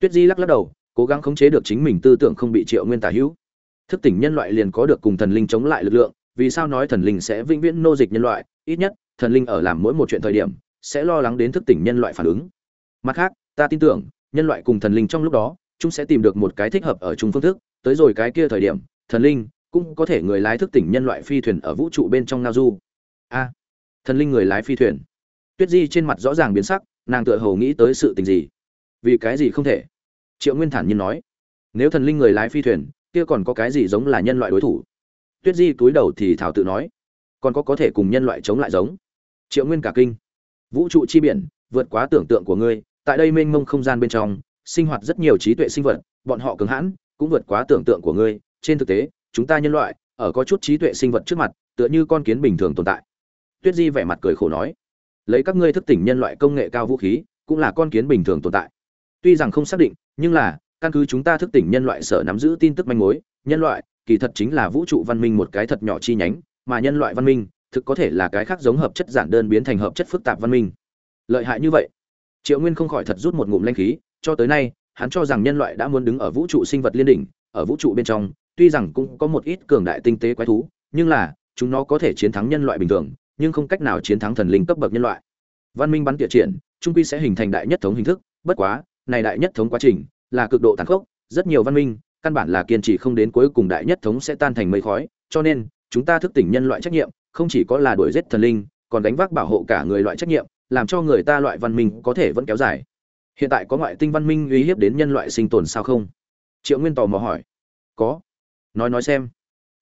Tuyết di lắc lắc đầu, cố gắng khống chế được chính mình tư tưởng không bị triệu nguyên tả hữu. Thức tỉnh nhân loại liền có được cùng thần linh chống lại lực lượng, vì sao nói thần linh sẽ vĩnh viễn nô dịch nhân loại? Ít nhất, thần linh ở làm mỗi một chuyện thời điểm, sẽ lo lắng đến thức tỉnh nhân loại phản ứng mặt khác, ta tin tưởng, nhân loại cùng thần linh trong lúc đó, chúng sẽ tìm được một cái thích hợp ở chung phương thức. Tới rồi cái kia thời điểm, thần linh cũng có thể người lái thức tỉnh nhân loại phi thuyền ở vũ trụ bên trong ngao du. A, thần linh người lái phi thuyền. Tuyết di trên mặt rõ ràng biến sắc, nàng tựa hồ nghĩ tới sự tình gì? Vì cái gì không thể? Triệu nguyên thản nhiên nói. Nếu thần linh người lái phi thuyền, kia còn có cái gì giống là nhân loại đối thủ? Tuyết di túi đầu thì thảo tự nói. Còn có có thể cùng nhân loại chống lại giống. Triệu nguyên cả kinh. Vũ trụ chi biển, vượt quá tưởng tượng của ngươi tại đây mênh mông không gian bên trong, sinh hoạt rất nhiều trí tuệ sinh vật, bọn họ cứng hãn, cũng vượt quá tưởng tượng của ngươi. Trên thực tế, chúng ta nhân loại, ở có chút trí tuệ sinh vật trước mặt, tựa như con kiến bình thường tồn tại. Tuyết di vẻ mặt cười khổ nói, lấy các ngươi thức tỉnh nhân loại công nghệ cao vũ khí, cũng là con kiến bình thường tồn tại. Tuy rằng không xác định, nhưng là, căn cứ chúng ta thức tỉnh nhân loại sở nắm giữ tin tức manh mối, nhân loại, kỳ thật chính là vũ trụ văn minh một cái thật nhỏ chi nhánh, mà nhân loại văn minh, thực có thể là cái khác giống hợp chất giản đơn biến thành hợp chất phức tạp văn minh. Lợi hại như vậy triệu nguyên không khỏi thật rút một ngụm lanh khí, cho tới nay, hắn cho rằng nhân loại đã muốn đứng ở vũ trụ sinh vật liên đỉnh, ở vũ trụ bên trong, tuy rằng cũng có một ít cường đại tinh tế quái thú, nhưng là, chúng nó có thể chiến thắng nhân loại bình thường, nhưng không cách nào chiến thắng thần linh cấp bậc nhân loại. Văn minh bắn địa triển, trung quy sẽ hình thành đại nhất thống hình thức, bất quá, này đại nhất thống quá trình, là cực độ tàn khốc, rất nhiều văn minh, căn bản là kiên trì không đến cuối cùng đại nhất thống sẽ tan thành mây khói, cho nên, chúng ta thức tỉnh nhân loại trách nhiệm, không chỉ có là đuổi giết thần linh, còn đánh vác bảo hộ cả người loại trách nhiệm làm cho người ta loại văn minh có thể vẫn kéo dài. Hiện tại có ngoại tinh văn minh uy hiếp đến nhân loại sinh tồn sao không? Triệu nguyên tò mò hỏi. Có. Nói nói xem.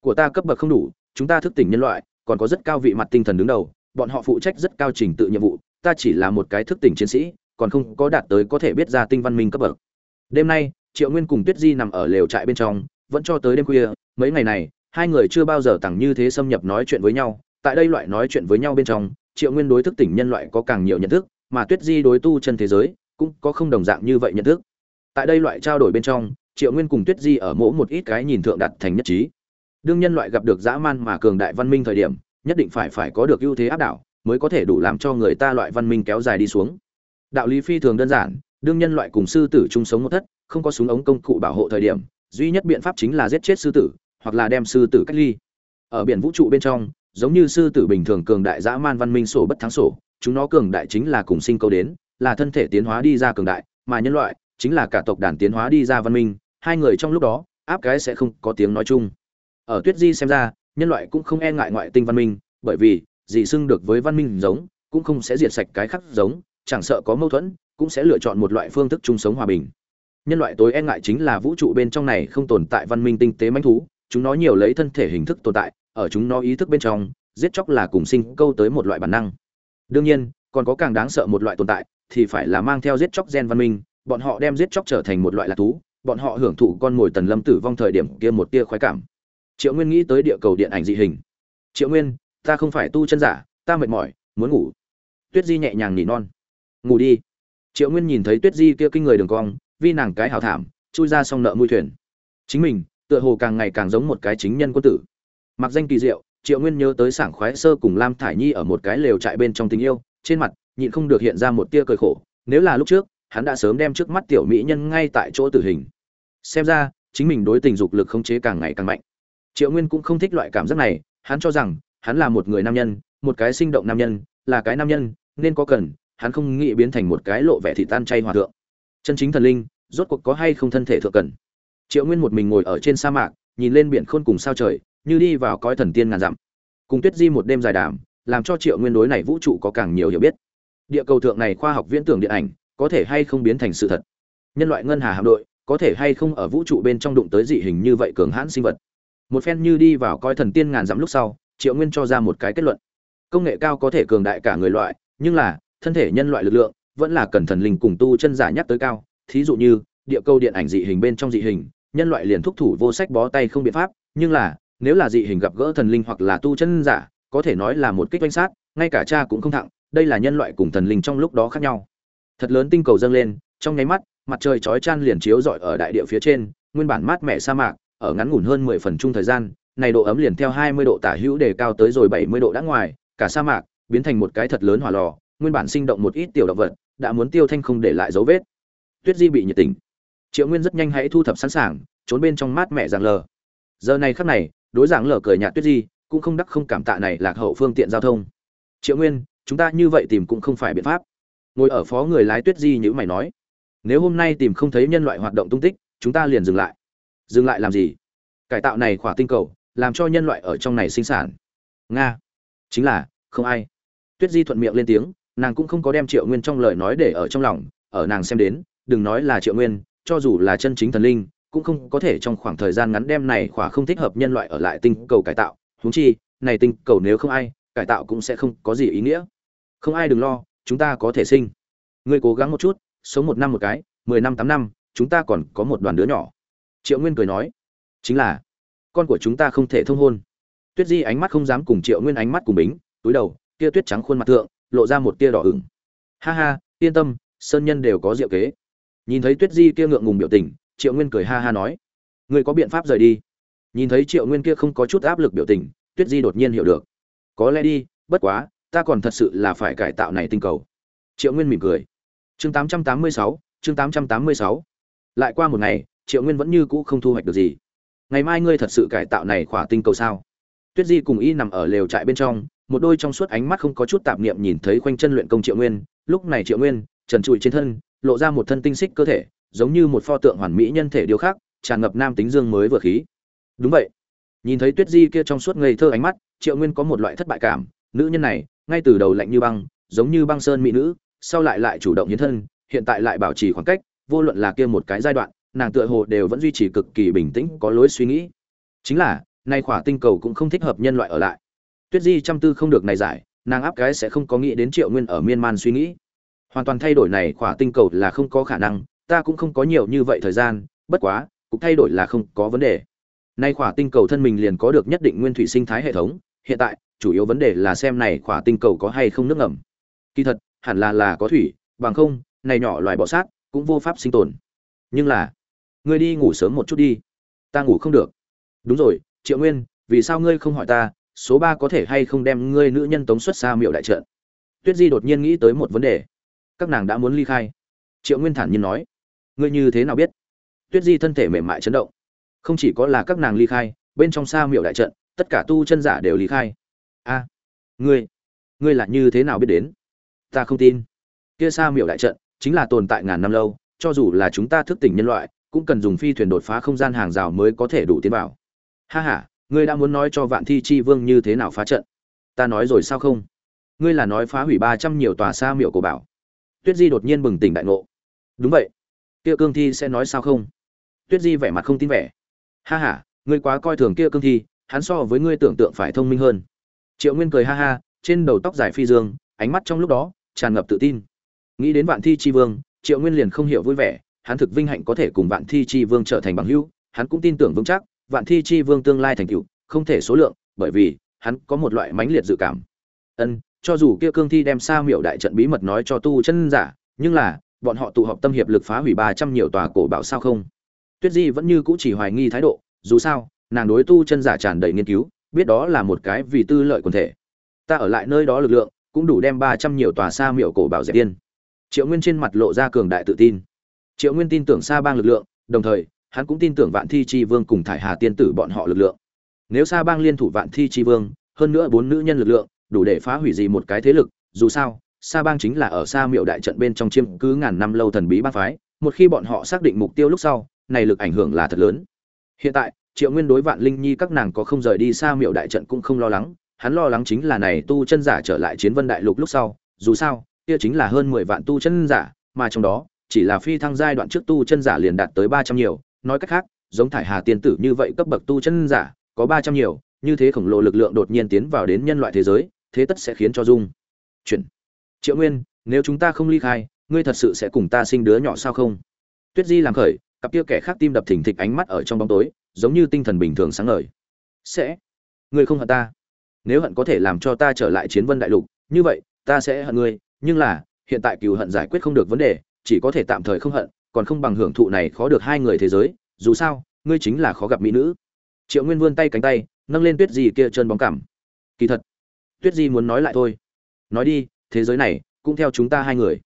Của ta cấp bậc không đủ, chúng ta thức tỉnh nhân loại, còn có rất cao vị mặt tinh thần đứng đầu, bọn họ phụ trách rất cao trình tự nhiệm vụ, ta chỉ là một cái thức tỉnh chiến sĩ, còn không có đạt tới có thể biết ra tinh văn minh cấp bậc. Đêm nay, triệu nguyên cùng tuyết di nằm ở lều trại bên trong, vẫn cho tới đêm khuya, mấy ngày này, hai người chưa bao giờ tặng như thế xâm nhập nói chuyện với nhau, tại đây loại nói chuyện với nhau bên trong triệu nguyên đối thức tỉnh nhân loại có càng nhiều nhận thức, mà tuyết di đối tu chân thế giới cũng có không đồng dạng như vậy nhận thức. Tại đây loại trao đổi bên trong, triệu nguyên cùng tuyết di ở mỗi một ít cái nhìn thượng đặt thành nhất trí. Đương nhân loại gặp được dã man mà cường đại văn minh thời điểm, nhất định phải phải có được ưu thế áp đảo, mới có thể đủ làm cho người ta loại văn minh kéo dài đi xuống. Đạo lý phi thường đơn giản, đương nhân loại cùng sư tử chung sống một thất, không có súng ống công cụ bảo hộ thời điểm, duy nhất biện pháp chính là giết chết sư tử, hoặc là đem sư tử cách ly. Ở biển vũ trụ bên trong giống như sư tử bình thường cường đại dã man văn minh sổ bất thắng sổ, chúng nó cường đại chính là cùng sinh câu đến, là thân thể tiến hóa đi ra cường đại, mà nhân loại chính là cả tộc đàn tiến hóa đi ra văn minh, hai người trong lúc đó, áp cái sẽ không có tiếng nói chung. Ở tuyết di xem ra, nhân loại cũng không e ngại ngoại tinh văn minh, bởi vì dị xưng được với văn minh giống, cũng không sẽ diệt sạch cái khác giống, chẳng sợ có mâu thuẫn, cũng sẽ lựa chọn một loại phương thức chung sống hòa bình. Nhân loại tối e ngại chính là vũ trụ bên trong này không tồn tại văn minh tinh tế manh thú, chúng nó nhiều lấy thân thể hình thức tồn tại ở chúng nó ý thức bên trong, giết chóc là cùng sinh câu tới một loại bản năng. Đương nhiên, còn có càng đáng sợ một loại tồn tại, thì phải là mang theo giết chóc gen văn minh, bọn họ đem giết chóc trở thành một loại lạc thú, bọn họ hưởng thụ con mồi tần lâm tử vong thời điểm kia một tia khoái cảm. Triệu nguyên nghĩ tới địa cầu điện ảnh dị hình. Triệu nguyên, ta không phải tu chân giả, ta mệt mỏi, muốn ngủ. Tuyết di nhẹ nhàng nỉ non. Ngủ đi. Triệu nguyên nhìn thấy tuyết di kia kinh người đường cong vì nàng cái hào thảm, chui ra xong nợ mui thuyền. Chính mình, tựa hồ càng ngày càng giống một cái chính nhân quân tử mặc danh kỳ diệu, triệu nguyên nhớ tới sảng khoái sơ cùng lam thải nhi ở một cái lều trại bên trong tình yêu, trên mặt, nhịn không được hiện ra một tia cười khổ. Nếu là lúc trước, hắn đã sớm đem trước mắt tiểu mỹ nhân ngay tại chỗ tử hình. Xem ra, chính mình đối tình dục lực khống chế càng ngày càng mạnh. Triệu nguyên cũng không thích loại cảm giác này, hắn cho rằng, hắn là một người nam nhân, một cái sinh động nam nhân, là cái nam nhân, nên có cần, hắn không nghĩ biến thành một cái lộ vẻ thị tan chay hòa thượng. Chân chính thần linh, rốt cuộc có hay không thân thể thượng cần? Triệu nguyên một mình ngồi ở trên sa mạc, nhìn lên biển khôn cùng sao trời như đi vào coi thần tiên ngàn dặm. Cùng tuyết di một đêm dài đàm, làm cho triệu nguyên đối này vũ trụ có càng nhiều hiểu biết. Địa cầu thượng này khoa học viễn tưởng điện ảnh, có thể hay không biến thành sự thật? Nhân loại ngân hà hạm đội, có thể hay không ở vũ trụ bên trong đụng tới dị hình như vậy cường hãn sinh vật? Một phen như đi vào coi thần tiên ngàn dặm lúc sau, triệu nguyên cho ra một cái kết luận. Công nghệ cao có thể cường đại cả người loại, nhưng là, thân thể nhân loại lực lượng vẫn là cần thần linh cùng tu chân giả nhắc tới cao. Thí dụ như, địa câu điện ảnh dị hình bên trong dị hình, nhân loại liền thúc thủ vô sách bó tay không biện pháp, nhưng là nếu là dị hình gặp gỡ thần linh hoặc là tu chân giả, có thể nói là một kích oanh sát, ngay cả cha cũng không thẳng, đây là nhân loại cùng thần linh trong lúc đó khác nhau. Thật lớn tinh cầu dâng lên, trong nháy mắt, mặt trời chói chan liền chiếu rọi ở đại địa phía trên, nguyên bản mát mẻ sa mạc, ở ngắn ngủn hơn 10 phần chung thời gian, này độ ấm liền theo 20 độ tả hữu đề cao tới rồi 70 độ đã ngoài, cả sa mạc biến thành một cái thật lớn hỏa lò, nguyên bản sinh động một ít tiểu động vật, đã muốn tiêu thanh không để lại dấu vết. Tuyết di bị nhiệt tình. Triệu nguyên rất nhanh hãy thu thập sẵn sàng, trốn bên trong mát mẹ giảng lờ. Giờ này khắc này đối giảng lờ cười nhạt tuyết di, cũng không đắc không cảm tạ này lạc hậu phương tiện giao thông. Triệu nguyên, chúng ta như vậy tìm cũng không phải biện pháp. Ngồi ở phó người lái tuyết di nhữ mày nói, nếu hôm nay tìm không thấy nhân loại hoạt động tung tích, chúng ta liền dừng lại. Dừng lại làm gì? Cải tạo này khỏa tinh cầu, làm cho nhân loại ở trong này sinh sản. Nga, chính là, không ai. Tuyết di thuận miệng lên tiếng, nàng cũng không có đem triệu nguyên trong lời nói để ở trong lòng, ở nàng xem đến, đừng nói là triệu nguyên, cho dù là chân chính thần linh cũng không có thể trong khoảng thời gian ngắn đem này khỏa không thích hợp nhân loại ở lại tinh cầu cải tạo. Huống chi, này tinh cầu nếu không ai, cải tạo cũng sẽ không có gì ý nghĩa. Không ai đừng lo, chúng ta có thể sinh. Ngươi cố gắng một chút, sống một năm một cái, mười năm tám năm, chúng ta còn có một đoàn đứa nhỏ. Triệu nguyên cười nói, chính là, con của chúng ta không thể thông hôn. Tuyết di ánh mắt không dám cùng triệu nguyên ánh mắt cùng bính, túi đầu tia tuyết trắng khuôn mặt thượng, lộ ra một tia đỏ ửng. Ha ha, yên tâm, sơn nhân đều có diệu kế. Nhìn thấy tuyết di kia ngượng ngùng biểu tình triệu nguyên cười ha ha nói ngươi có biện pháp rời đi? Nhìn thấy triệu nguyên kia không có chút áp lực biểu tình tuyết di đột nhiên hiểu được. Có lẽ đi bất quá ta còn thật sự là phải cải tạo này tinh cầu. Triệu nguyên mỉm cười. Chương 886, chương 886. lại qua một ngày triệu nguyên vẫn như cũ không thu hoạch được gì. Ngày mai ngươi thật sự cải tạo này khỏa tinh cầu sao? Tuyết di cùng y nằm ở lều trại bên trong một đôi trong suốt ánh mắt không có chút tạp niệm nhìn thấy khoanh chân luyện công triệu nguyên. Lúc này triệu nguyên trần trụi trên thân lộ ra một thân tinh xích cơ thể giống như một pho tượng hoàn mỹ nhân thể điêu khắc, tràn ngập nam tính dương mới vừa khí. Đúng vậy. Nhìn thấy tuyết di kia trong suốt ngây thơ ánh mắt, triệu nguyên có một loại thất bại cảm, nữ nhân này, ngay từ đầu lạnh như băng, giống như băng sơn mỹ nữ, sau lại lại chủ động hiến thân, hiện tại lại bảo trì khoảng cách, vô luận là kia một cái giai đoạn, nàng tựa hồ đều vẫn duy trì cực kỳ bình tĩnh, có lối suy nghĩ. Chính là, nay khỏa tinh cầu cũng không thích hợp nhân loại ở lại. Tuyết di chăm tư không được này giải, nàng áp cái sẽ không có nghĩ đến triệu nguyên ở miên man suy nghĩ. Hoàn toàn thay đổi này khỏa tinh cầu là không có khả năng ta cũng không có nhiều như vậy thời gian, bất quá cũng thay đổi là không có vấn đề. Nay khỏa tinh cầu thân mình liền có được nhất định nguyên thủy sinh thái hệ thống, hiện tại, chủ yếu vấn đề là xem này khỏa tinh cầu có hay không nước ngầm. Kỳ thật, hẳn là là có thủy, bằng không, này nhỏ loài bọ sát cũng vô pháp sinh tồn. Nhưng là, ngươi đi ngủ sớm một chút đi. Ta ngủ không được. Đúng rồi, triệu nguyên, vì sao ngươi không hỏi ta, số ba có thể hay không đem ngươi nữ nhân tống xuất xa miệu đại trận? Tuyết di đột nhiên nghĩ tới một vấn đề. Các nàng đã muốn ly khai. Triệu nguyên thản nhiên nói ngươi như thế nào biết? Tuyết di thân thể mềm mại chấn động. Không chỉ có là các nàng ly khai, bên trong xa miệu đại trận, tất cả tu chân giả đều ly khai. A, ngươi ngươi là như thế nào biết đến? Ta không tin. Kia xa miệu đại trận chính là tồn tại ngàn năm lâu, cho dù là chúng ta thức tỉnh nhân loại, cũng cần dùng phi thuyền đột phá không gian hàng rào mới có thể đủ tiến vào. Ha ha, ngươi đã muốn nói cho vạn thi chi vương như thế nào phá trận? Ta nói rồi sao không? Ngươi là nói phá hủy ba trăm nhiều tòa xa miệu cổ bảo. Tuyết di đột nhiên bừng tỉnh đại ngộ. Đúng vậy kia cương thi sẽ nói sao không? Tuyết di vẻ mặt không tin vẻ. Ha ha, ngươi quá coi thường kia cương thi, hắn so với ngươi tưởng tượng phải thông minh hơn. Triệu nguyên cười ha ha, trên đầu tóc dài phi dương, ánh mắt trong lúc đó tràn ngập tự tin. Nghĩ đến vạn thi chi vương, triệu nguyên liền không hiểu vui vẻ, hắn thực vinh hạnh có thể cùng vạn thi chi vương trở thành bằng hữu, hắn cũng tin tưởng vững chắc, vạn thi chi vương tương lai thành cựu không thể số lượng, bởi vì hắn có một loại mãnh liệt dự cảm. Ân, cho dù kia cương thi đem sa miểu đại trận bí mật nói cho tu chân giả, nhưng là bọn họ tụ họp tâm hiệp lực phá hủy ba trăm nhiều tòa cổ bảo sao không? Tuyết di vẫn như cũ chỉ hoài nghi thái độ, dù sao, nàng đối tu chân giả tràn đầy nghiên cứu, biết đó là một cái vì tư lợi quần thể. Ta ở lại nơi đó lực lượng, cũng đủ đem ba trăm nhiều tòa sa miểu cổ bảo dẹp yên triệu nguyên trên mặt lộ ra cường đại tự tin. Triệu nguyên tin tưởng sa bang lực lượng, đồng thời, hắn cũng tin tưởng vạn thi chi vương cùng thải hà tiên tử bọn họ lực lượng. Nếu sa bang liên thủ vạn thi chi vương, hơn nữa bốn nữ nhân lực lượng, đủ để phá hủy gì một cái thế lực, dù sao sa bang chính là ở sa miệu đại trận bên trong chiêm cứ ngàn năm lâu thần bí bang phái, một khi bọn họ xác định mục tiêu lúc sau, này lực ảnh hưởng là thật lớn. Hiện tại, triệu nguyên đối vạn linh nhi các nàng có không rời đi sa miệu đại trận cũng không lo lắng, hắn lo lắng chính là này tu chân giả trở lại chiến vân đại lục lúc sau, dù sao, kia chính là hơn mười vạn tu chân giả, mà trong đó, chỉ là phi thăng giai đoạn trước tu chân giả liền đạt tới ba trăm nhiều, nói cách khác, giống thải hà tiên tử như vậy cấp bậc tu chân giả, có ba trăm nhiều, như thế khổng lồ lực lượng đột nhiên tiến vào đến nhân loại thế giới, thế tất sẽ khiến cho dung chuyển triệu nguyên, nếu chúng ta không ly khai, ngươi thật sự sẽ cùng ta sinh đứa nhỏ sao không? Tuyết di làm khởi, cặp kia kẻ khác tim đập thình thịch ánh mắt ở trong bóng tối, giống như tinh thần bình thường sáng ngời. Sẽ. Ngươi không hận ta. Nếu hận có thể làm cho ta trở lại chiến vân đại lục, như vậy, ta sẽ hận ngươi, nhưng là, hiện tại cừu hận giải quyết không được vấn đề, chỉ có thể tạm thời không hận, còn không bằng hưởng thụ này khó được hai người thế giới, dù sao, ngươi chính là khó gặp mỹ nữ. Triệu nguyên vươn tay cánh tay, nâng lên tuyết di kia chân bóng cảm. Kỳ thật, tuyết di muốn nói lại thôi. Nói đi thế giới này cũng theo chúng ta hai người.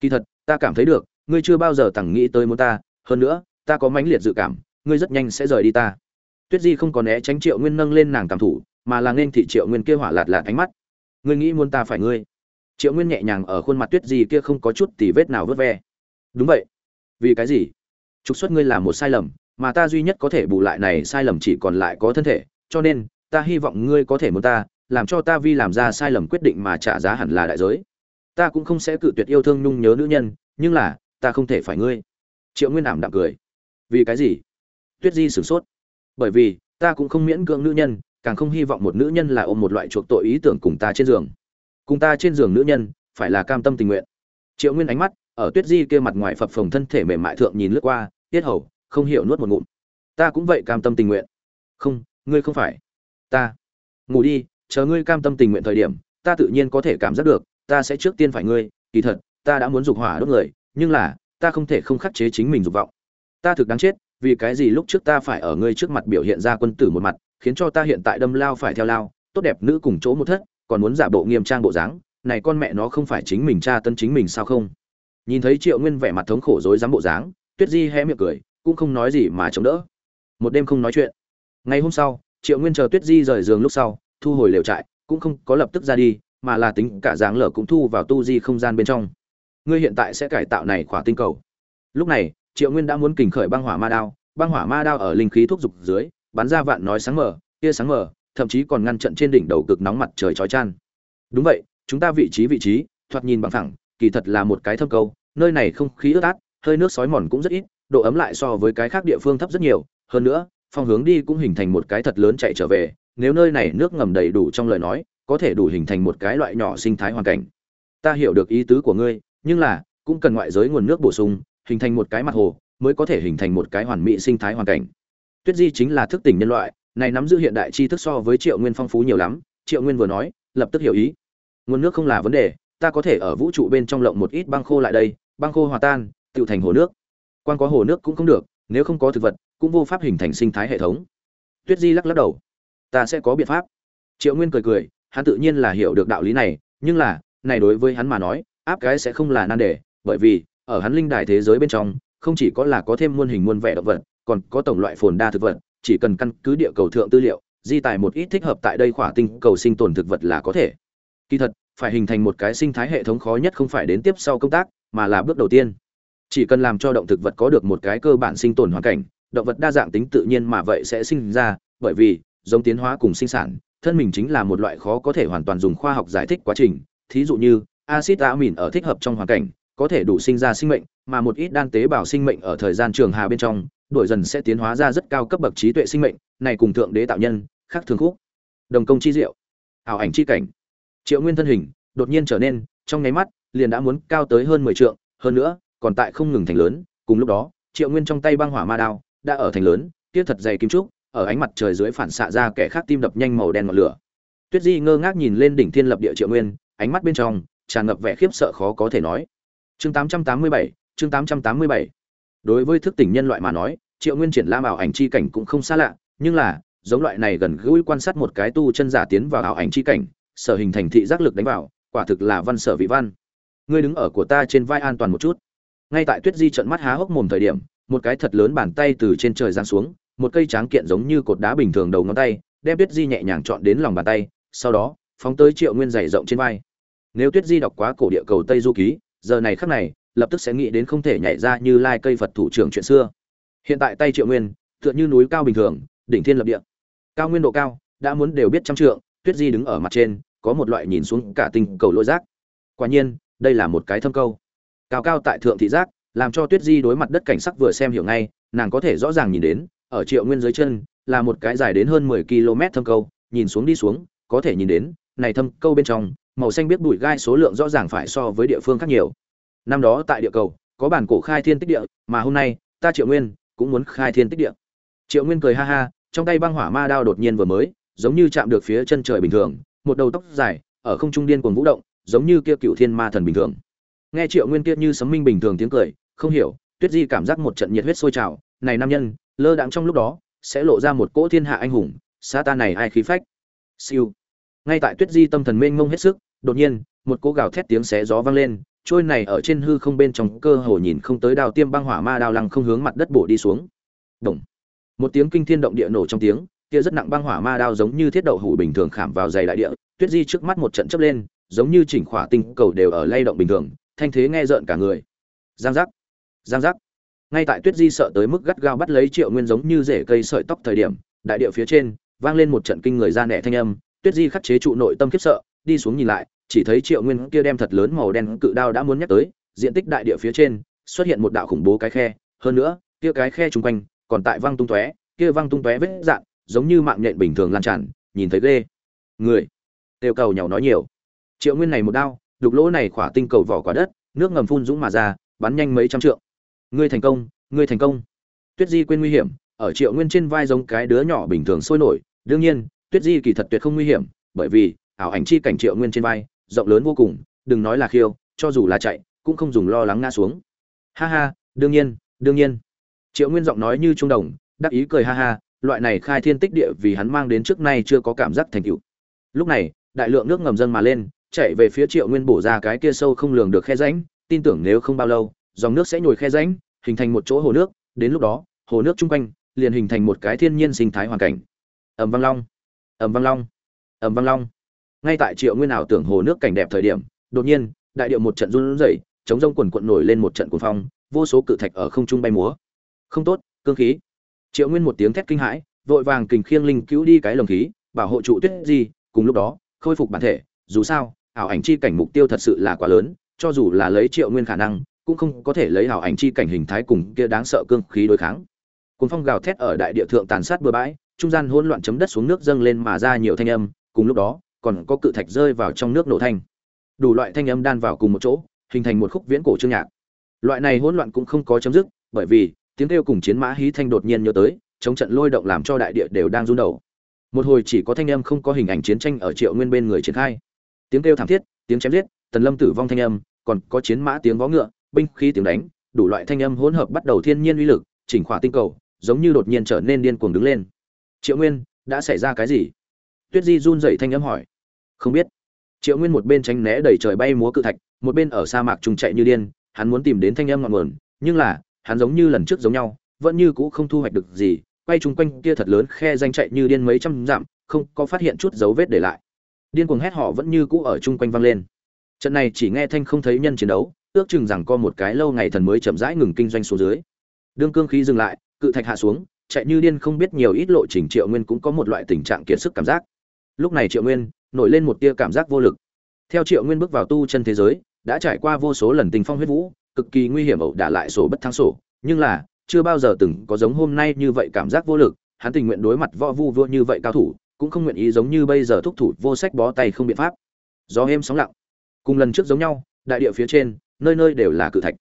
Kỳ thật, ta cảm thấy được, ngươi chưa bao giờ tẳng nghĩ tới muốn ta, hơn nữa, ta có mãnh liệt dự cảm, ngươi rất nhanh sẽ rời đi ta. Tuyết di không còn né tránh triệu nguyên nâng lên nàng cảm thủ mà là nên thị triệu nguyên kia hỏa lạt lạt ánh mắt. Ngươi nghĩ muốn ta phải ngươi? Triệu nguyên nhẹ nhàng ở khuôn mặt tuyết di kia không có chút tì vết nào vớt ve. Đúng vậy. Vì cái gì? Trục xuất ngươi là một sai lầm, mà ta duy nhất có thể bù lại này sai lầm chỉ còn lại có thân thể, cho nên, ta hy vọng ngươi có thể muốn ta làm cho ta vi làm ra sai lầm quyết định mà trả giá hẳn là đại giới. Ta cũng không sẽ cự tuyệt yêu thương nhung nhớ nữ nhân, nhưng là, ta không thể phải ngươi. Triệu nguyên ảm đạm cười. Vì cái gì? Tuyết di sửng sốt. Bởi vì, ta cũng không miễn cưỡng nữ nhân, càng không hy vọng một nữ nhân là ôm một loại chuộc tội ý tưởng cùng ta trên giường. Cùng ta trên giường nữ nhân, phải là cam tâm tình nguyện. Triệu nguyên ánh mắt, ở tuyết di kia mặt ngoài phập phồng thân thể mềm mại thượng nhìn lướt qua, tiết hầu, không hiểu nuốt một ngụm. Ta cũng vậy cam tâm tình nguyện. Không, ngươi không phải. Ta. Ngủ đi chờ ngươi cam tâm tình nguyện thời điểm, ta tự nhiên có thể cảm giác được, ta sẽ trước tiên phải ngươi, kỳ thật, ta đã muốn dục hỏa đốt người, nhưng là, ta không thể không khắc chế chính mình dục vọng. Ta thực đáng chết, vì cái gì lúc trước ta phải ở ngươi trước mặt biểu hiện ra quân tử một mặt, khiến cho ta hiện tại đâm lao phải theo lao, tốt đẹp nữ cùng chỗ một thất, còn muốn giả bộ nghiêm trang bộ dáng, này con mẹ nó không phải chính mình cha tân chính mình sao không? Nhìn thấy triệu nguyên vẻ mặt thống khổ rối rắm bộ dáng, tuyết di hé miệng cười, cũng không nói gì mà chống đỡ. Một đêm không nói chuyện. Ngày hôm sau, triệu nguyên chờ tuyết di rời giường lúc sau thu hồi lều trại cũng không có lập tức ra đi mà là tính cả dáng lở cũng thu vào tu di không gian bên trong. Ngươi hiện tại sẽ cải tạo này khỏa tinh cầu. Lúc này triệu nguyên đã muốn kình khởi băng hỏa ma đao băng hỏa ma đao ở linh khí thuốc dục dưới bắn ra vạn nói sáng mở tia sáng mở thậm chí còn ngăn trận trên đỉnh đầu cực nóng mặt trời chói chan đúng vậy chúng ta vị trí vị trí thoạt nhìn bằng thẳng kỳ thật là một cái thâm cầu, nơi này không khí ướt át hơi nước sói mòn cũng rất ít độ ấm lại so với cái khác địa phương thấp rất nhiều. Hơn nữa phong hướng đi cũng hình thành một cái thật lớn chạy trở về nếu nơi này nước ngầm đầy đủ trong lời nói, có thể đủ hình thành một cái loại nhỏ sinh thái hoàn cảnh. Ta hiểu được ý tứ của ngươi, nhưng là, cũng cần ngoại giới nguồn nước bổ sung, hình thành một cái mặt hồ, mới có thể hình thành một cái hoàn mỹ sinh thái hoàn cảnh. Tuyết di chính là thức tỉnh nhân loại, này nắm giữ hiện đại tri thức so với triệu nguyên phong phú nhiều lắm, triệu nguyên vừa nói, lập tức hiểu ý. Nguồn nước không là vấn đề, ta có thể ở vũ trụ bên trong lộng một ít băng khô lại đây, băng khô hòa tan tự thành hồ nước. Quan có hồ nước cũng không được, nếu không có thực vật, cũng vô pháp hình thành sinh thái hệ thống. Tuyết di lắc lắc đầu ta sẽ có biện pháp. Triệu nguyên cười cười, hắn tự nhiên là hiểu được đạo lý này, nhưng là, này đối với hắn mà nói, áp cái sẽ không là nan đề, bởi vì, ở hắn linh đài thế giới bên trong, không chỉ có là có thêm muôn hình muôn vẻ động vật, còn có tổng loại phồn đa thực vật, chỉ cần căn cứ địa cầu thượng tư liệu, di tài một ít thích hợp tại đây khỏa tinh cầu sinh tồn thực vật là có thể. Kỳ thật, phải hình thành một cái sinh thái hệ thống khó nhất không phải đến tiếp sau công tác, mà là bước đầu tiên. Chỉ cần làm cho động thực vật có được một cái cơ bản sinh tồn hoàn cảnh, động vật đa dạng tính tự nhiên mà vậy sẽ sinh ra, bởi vì giống tiến hóa cùng sinh sản, thân mình chính là một loại khó có thể hoàn toàn dùng khoa học giải thích quá trình. Thí dụ như, axit amin ở thích hợp trong hoàn cảnh, có thể đủ sinh ra sinh mệnh, mà một ít đan tế bào sinh mệnh ở thời gian trường hà bên trong đổi dần sẽ tiến hóa ra rất cao cấp bậc trí tuệ sinh mệnh, này cùng thượng đế tạo nhân, khác thường khúc. Đồng công chi diệu, ảo ảnh chi cảnh. Triệu nguyên thân hình, đột nhiên trở nên, trong nháy mắt, liền đã muốn cao tới hơn mười trượng, hơn nữa, còn tại không ngừng thành lớn. Cùng lúc đó, triệu nguyên trong tay băng hỏa ma đao, đã ở thành lớn, kia thật dày kim trúc ở ánh mặt trời dưới phản xạ ra kẻ khác tim đập nhanh màu đen ngọn lửa. Tuyết di ngơ ngác nhìn lên đỉnh thiên lập địa triệu nguyên ánh mắt bên trong tràn ngập vẻ khiếp sợ khó có thể nói. Chương 887, chương 887. đối với thức tỉnh nhân loại mà nói triệu nguyên triển lãm ảo ảnh chi cảnh cũng không xa lạ nhưng là giống loại này gần gũi quan sát một cái tu chân giả tiến vào ảo ảnh chi cảnh sở hình thành thị giác lực đánh vào quả thực là văn sở vị văn. Ngươi đứng ở của ta trên vai an toàn một chút. Ngay tại tuyết di trận mắt há hốc mồm thời điểm một cái thật lớn bàn tay từ trên trời giáng xuống một cây tráng kiện giống như cột đá bình thường đầu ngón tay, đem tuyết di nhẹ nhàng chọn đến lòng bàn tay, sau đó, phóng tới triệu nguyên dày rộng trên vai. Nếu tuyết di đọc quá cổ địa cầu tây du ký, giờ này khắc này, lập tức sẽ nghĩ đến không thể nhảy ra như lai cây phật thủ trưởng chuyện xưa. Hiện tại tay triệu nguyên, tựa như núi cao bình thường, đỉnh thiên lập địa. Cao nguyên độ cao, đã muốn đều biết trăm trượng, tuyết di đứng ở mặt trên, có một loại nhìn xuống cả tinh cầu lôi rác quả nhiên, đây là một cái thâm câu. Cao cao tại thượng thị giác, làm cho tuyết di đối mặt đất cảnh sắc vừa xem hiểu ngay, nàng có thể rõ ràng nhìn đến ở triệu nguyên dưới chân, là một cái dài đến hơn mười km thâm câu, nhìn xuống đi xuống, có thể nhìn đến, này thâm câu bên trong, màu xanh biết bụi gai số lượng rõ ràng phải so với địa phương khác nhiều. Năm đó tại địa cầu, có bản cổ khai thiên tích địa, mà hôm nay, ta triệu nguyên, cũng muốn khai thiên tích địa. Triệu nguyên cười ha ha, trong tay băng hỏa ma đao đột nhiên vừa mới, giống như chạm được phía chân trời bình thường, một đầu tóc dài, ở không trung điên cuồng vũ động, giống như kia cựu thiên ma thần bình thường. Nghe triệu nguyên kia như sấm minh bình thường tiếng cười, không hiểu, tuyết di cảm giác một trận nhiệt huyết sôi trào, này nam nhân lơ đãng trong lúc đó, sẽ lộ ra một cỗ thiên hạ anh hùng sa ta này ai khí phách. Siêu. Ngay tại tuyết di tâm thần mênh mông hết sức, đột nhiên, một cỗ gào thét tiếng xé gió vang lên, trôi này ở trên hư không bên trong cơ hồ nhìn không tới đao tiêm băng hỏa ma đao lăng không hướng mặt đất bổ đi xuống. Động. một tiếng kinh thiên động địa nổ trong tiếng, kia rất nặng băng hỏa ma đao giống như thiết đậu hủ bình thường khảm vào dày đại địa, tuyết di trước mắt một trận chớp lên, giống như chỉnh khỏa tinh cầu đều ở lay động bình thường, thanh thế nghe rợn cả người. Giang giác. Giang giác ngay tại tuyết di sợ tới mức gắt gao bắt lấy triệu nguyên giống như rễ cây sợi tóc thời điểm, đại địa phía trên, vang lên một trận kinh người ra nẻ thanh âm. Tuyết di khắc chế trụ nội tâm khiếp sợ, đi xuống nhìn lại, chỉ thấy triệu nguyên kia đem thật lớn màu đen cự đao đã muốn nhắc tới, diện tích đại địa phía trên, xuất hiện một đạo khủng bố cái khe. Hơn nữa, kia cái khe chung quanh còn tại văng tung tóe, kia văng tung tóe vết dạn, giống như mạng nhện bình thường lan tràn, nhìn thấy ghê. Người tiêu cầu nhau nói nhiều. Triệu nguyên này một đao, đục lỗ này khỏa tinh cầu vỏ quả đất, nước ngầm phun dũng mà ra, bắn nhanh mấy trăm trượng ngươi thành công, ngươi thành công. Tuyết di quên nguy hiểm, ở triệu nguyên trên vai giống cái đứa nhỏ bình thường sôi nổi. Đương nhiên, tuyết di kỳ thật tuyệt không nguy hiểm, bởi vì ảo ảnh chi cảnh triệu nguyên trên vai, rộng lớn vô cùng, đừng nói là khiêu, cho dù là chạy, cũng không dùng lo lắng ngã xuống. Ha ha, đương nhiên đương nhiên. Triệu nguyên giọng nói như trung đồng, đắc ý cười ha ha, loại này khai thiên tích địa vì hắn mang đến trước nay chưa có cảm giác thành tựu. Lúc này, đại lượng nước ngầm dâng mà lên chạy về phía triệu nguyên bổ ra cái kia sâu không lường được khe rãnh, tin tưởng nếu không bao lâu dòng nước sẽ nhồi khe rãnh, hình thành một chỗ hồ nước, đến lúc đó, hồ nước chung quanh liền hình thành một cái thiên nhiên sinh thái hoàn cảnh. Ầm vang long ầm vang long ầm vang long. Ngay tại triệu nguyên ảo tưởng hồ nước cảnh đẹp thời điểm, đột nhiên, đại điệu một trận run rẩy, chống rông quần quật nổi lên một trận cuồng phong, vô số cự thạch ở không trung bay múa. Không tốt, cương khí. Triệu nguyên một tiếng thét kinh hãi, vội vàng kình khiêng linh cứu đi cái lồng khí, bảo hộ trụ tuyết di, cùng lúc đó, khôi phục bản thể. Dù sao, ảo ảnh chi cảnh mục tiêu thật sự là quá lớn, cho dù là lấy triệu nguyên khả năng cũng không có thể lấy hảo ảnh chi cảnh hình thái cùng kia đáng sợ cương khí đối kháng. Cuốn phong gào thét ở đại địa thượng tàn sát bừa bãi, trung gian hỗn loạn chấm đất xuống nước dâng lên mà ra nhiều thanh âm, cùng lúc đó, còn có cự thạch rơi vào trong nước nổ thanh. Đủ loại thanh âm đan vào cùng một chỗ, hình thành một khúc viễn cổ chương nhạc. Loại này hỗn loạn cũng không có chấm dứt, bởi vì, tiếng kêu cùng chiến mã hí thanh đột nhiên nhớ tới, chống trận lôi động làm cho đại địa đều đang rung đầu. Một hồi chỉ có thanh âm không có hình ảnh chiến tranh ở triệu nguyên bên người triển khai. Tiếng kêu thảm thiết, tiếng chém giết, tần lâm tử vong thanh âm, còn có chiến mã tiếng vó ngựa binh khí tiếng đánh, đủ loại thanh âm hỗn hợp bắt đầu thiên nhiên uy lực, chỉnh khỏa tinh cầu, giống như đột nhiên trở nên điên cuồng đứng lên. Triệu nguyên, đã xảy ra cái gì? Tuyết di run rẩy thanh âm hỏi. Không biết. Triệu nguyên một bên tránh né đẩy trời bay múa cự thạch, một bên ở sa mạc trùng chạy như điên, hắn muốn tìm đến thanh âm ngọn nguồn, nhưng là, hắn giống như lần trước giống nhau, vẫn như cũ không thu hoạch được gì, quay trùng quanh kia thật lớn khe danh chạy như điên mấy trăm dặm, không có phát hiện chút dấu vết để lại. Điên cuồng hét họ vẫn như cũ ở chung quanh vang lên. Trận này chỉ nghe thanh không thấy nhân chiến đấu ước chừng rằng co một cái lâu ngày thần mới chậm rãi ngừng kinh doanh xuống dưới. Đương cương khí dừng lại, cự thạch hạ xuống, chạy như điên không biết nhiều ít lộ trình triệu nguyên cũng có một loại tình trạng kiệt sức cảm giác. Lúc này triệu nguyên, nổi lên một tia cảm giác vô lực. Theo triệu nguyên bước vào tu chân thế giới, đã trải qua vô số lần tình phong huyết vũ, cực kỳ nguy hiểm ẩu đả lại sổ bất thắng sổ. Nhưng là, chưa bao giờ từng có giống hôm nay như vậy cảm giác vô lực, hắn tình nguyện đối mặt võ vu vua như vậy cao thủ, cũng không nguyện ý giống như bây giờ thúc thủ vô sách bó tay không biện pháp. Gió êm sóng lặng. Cùng lần trước giống nhau, đại địa phía trên nơi nơi đều là cự thạch.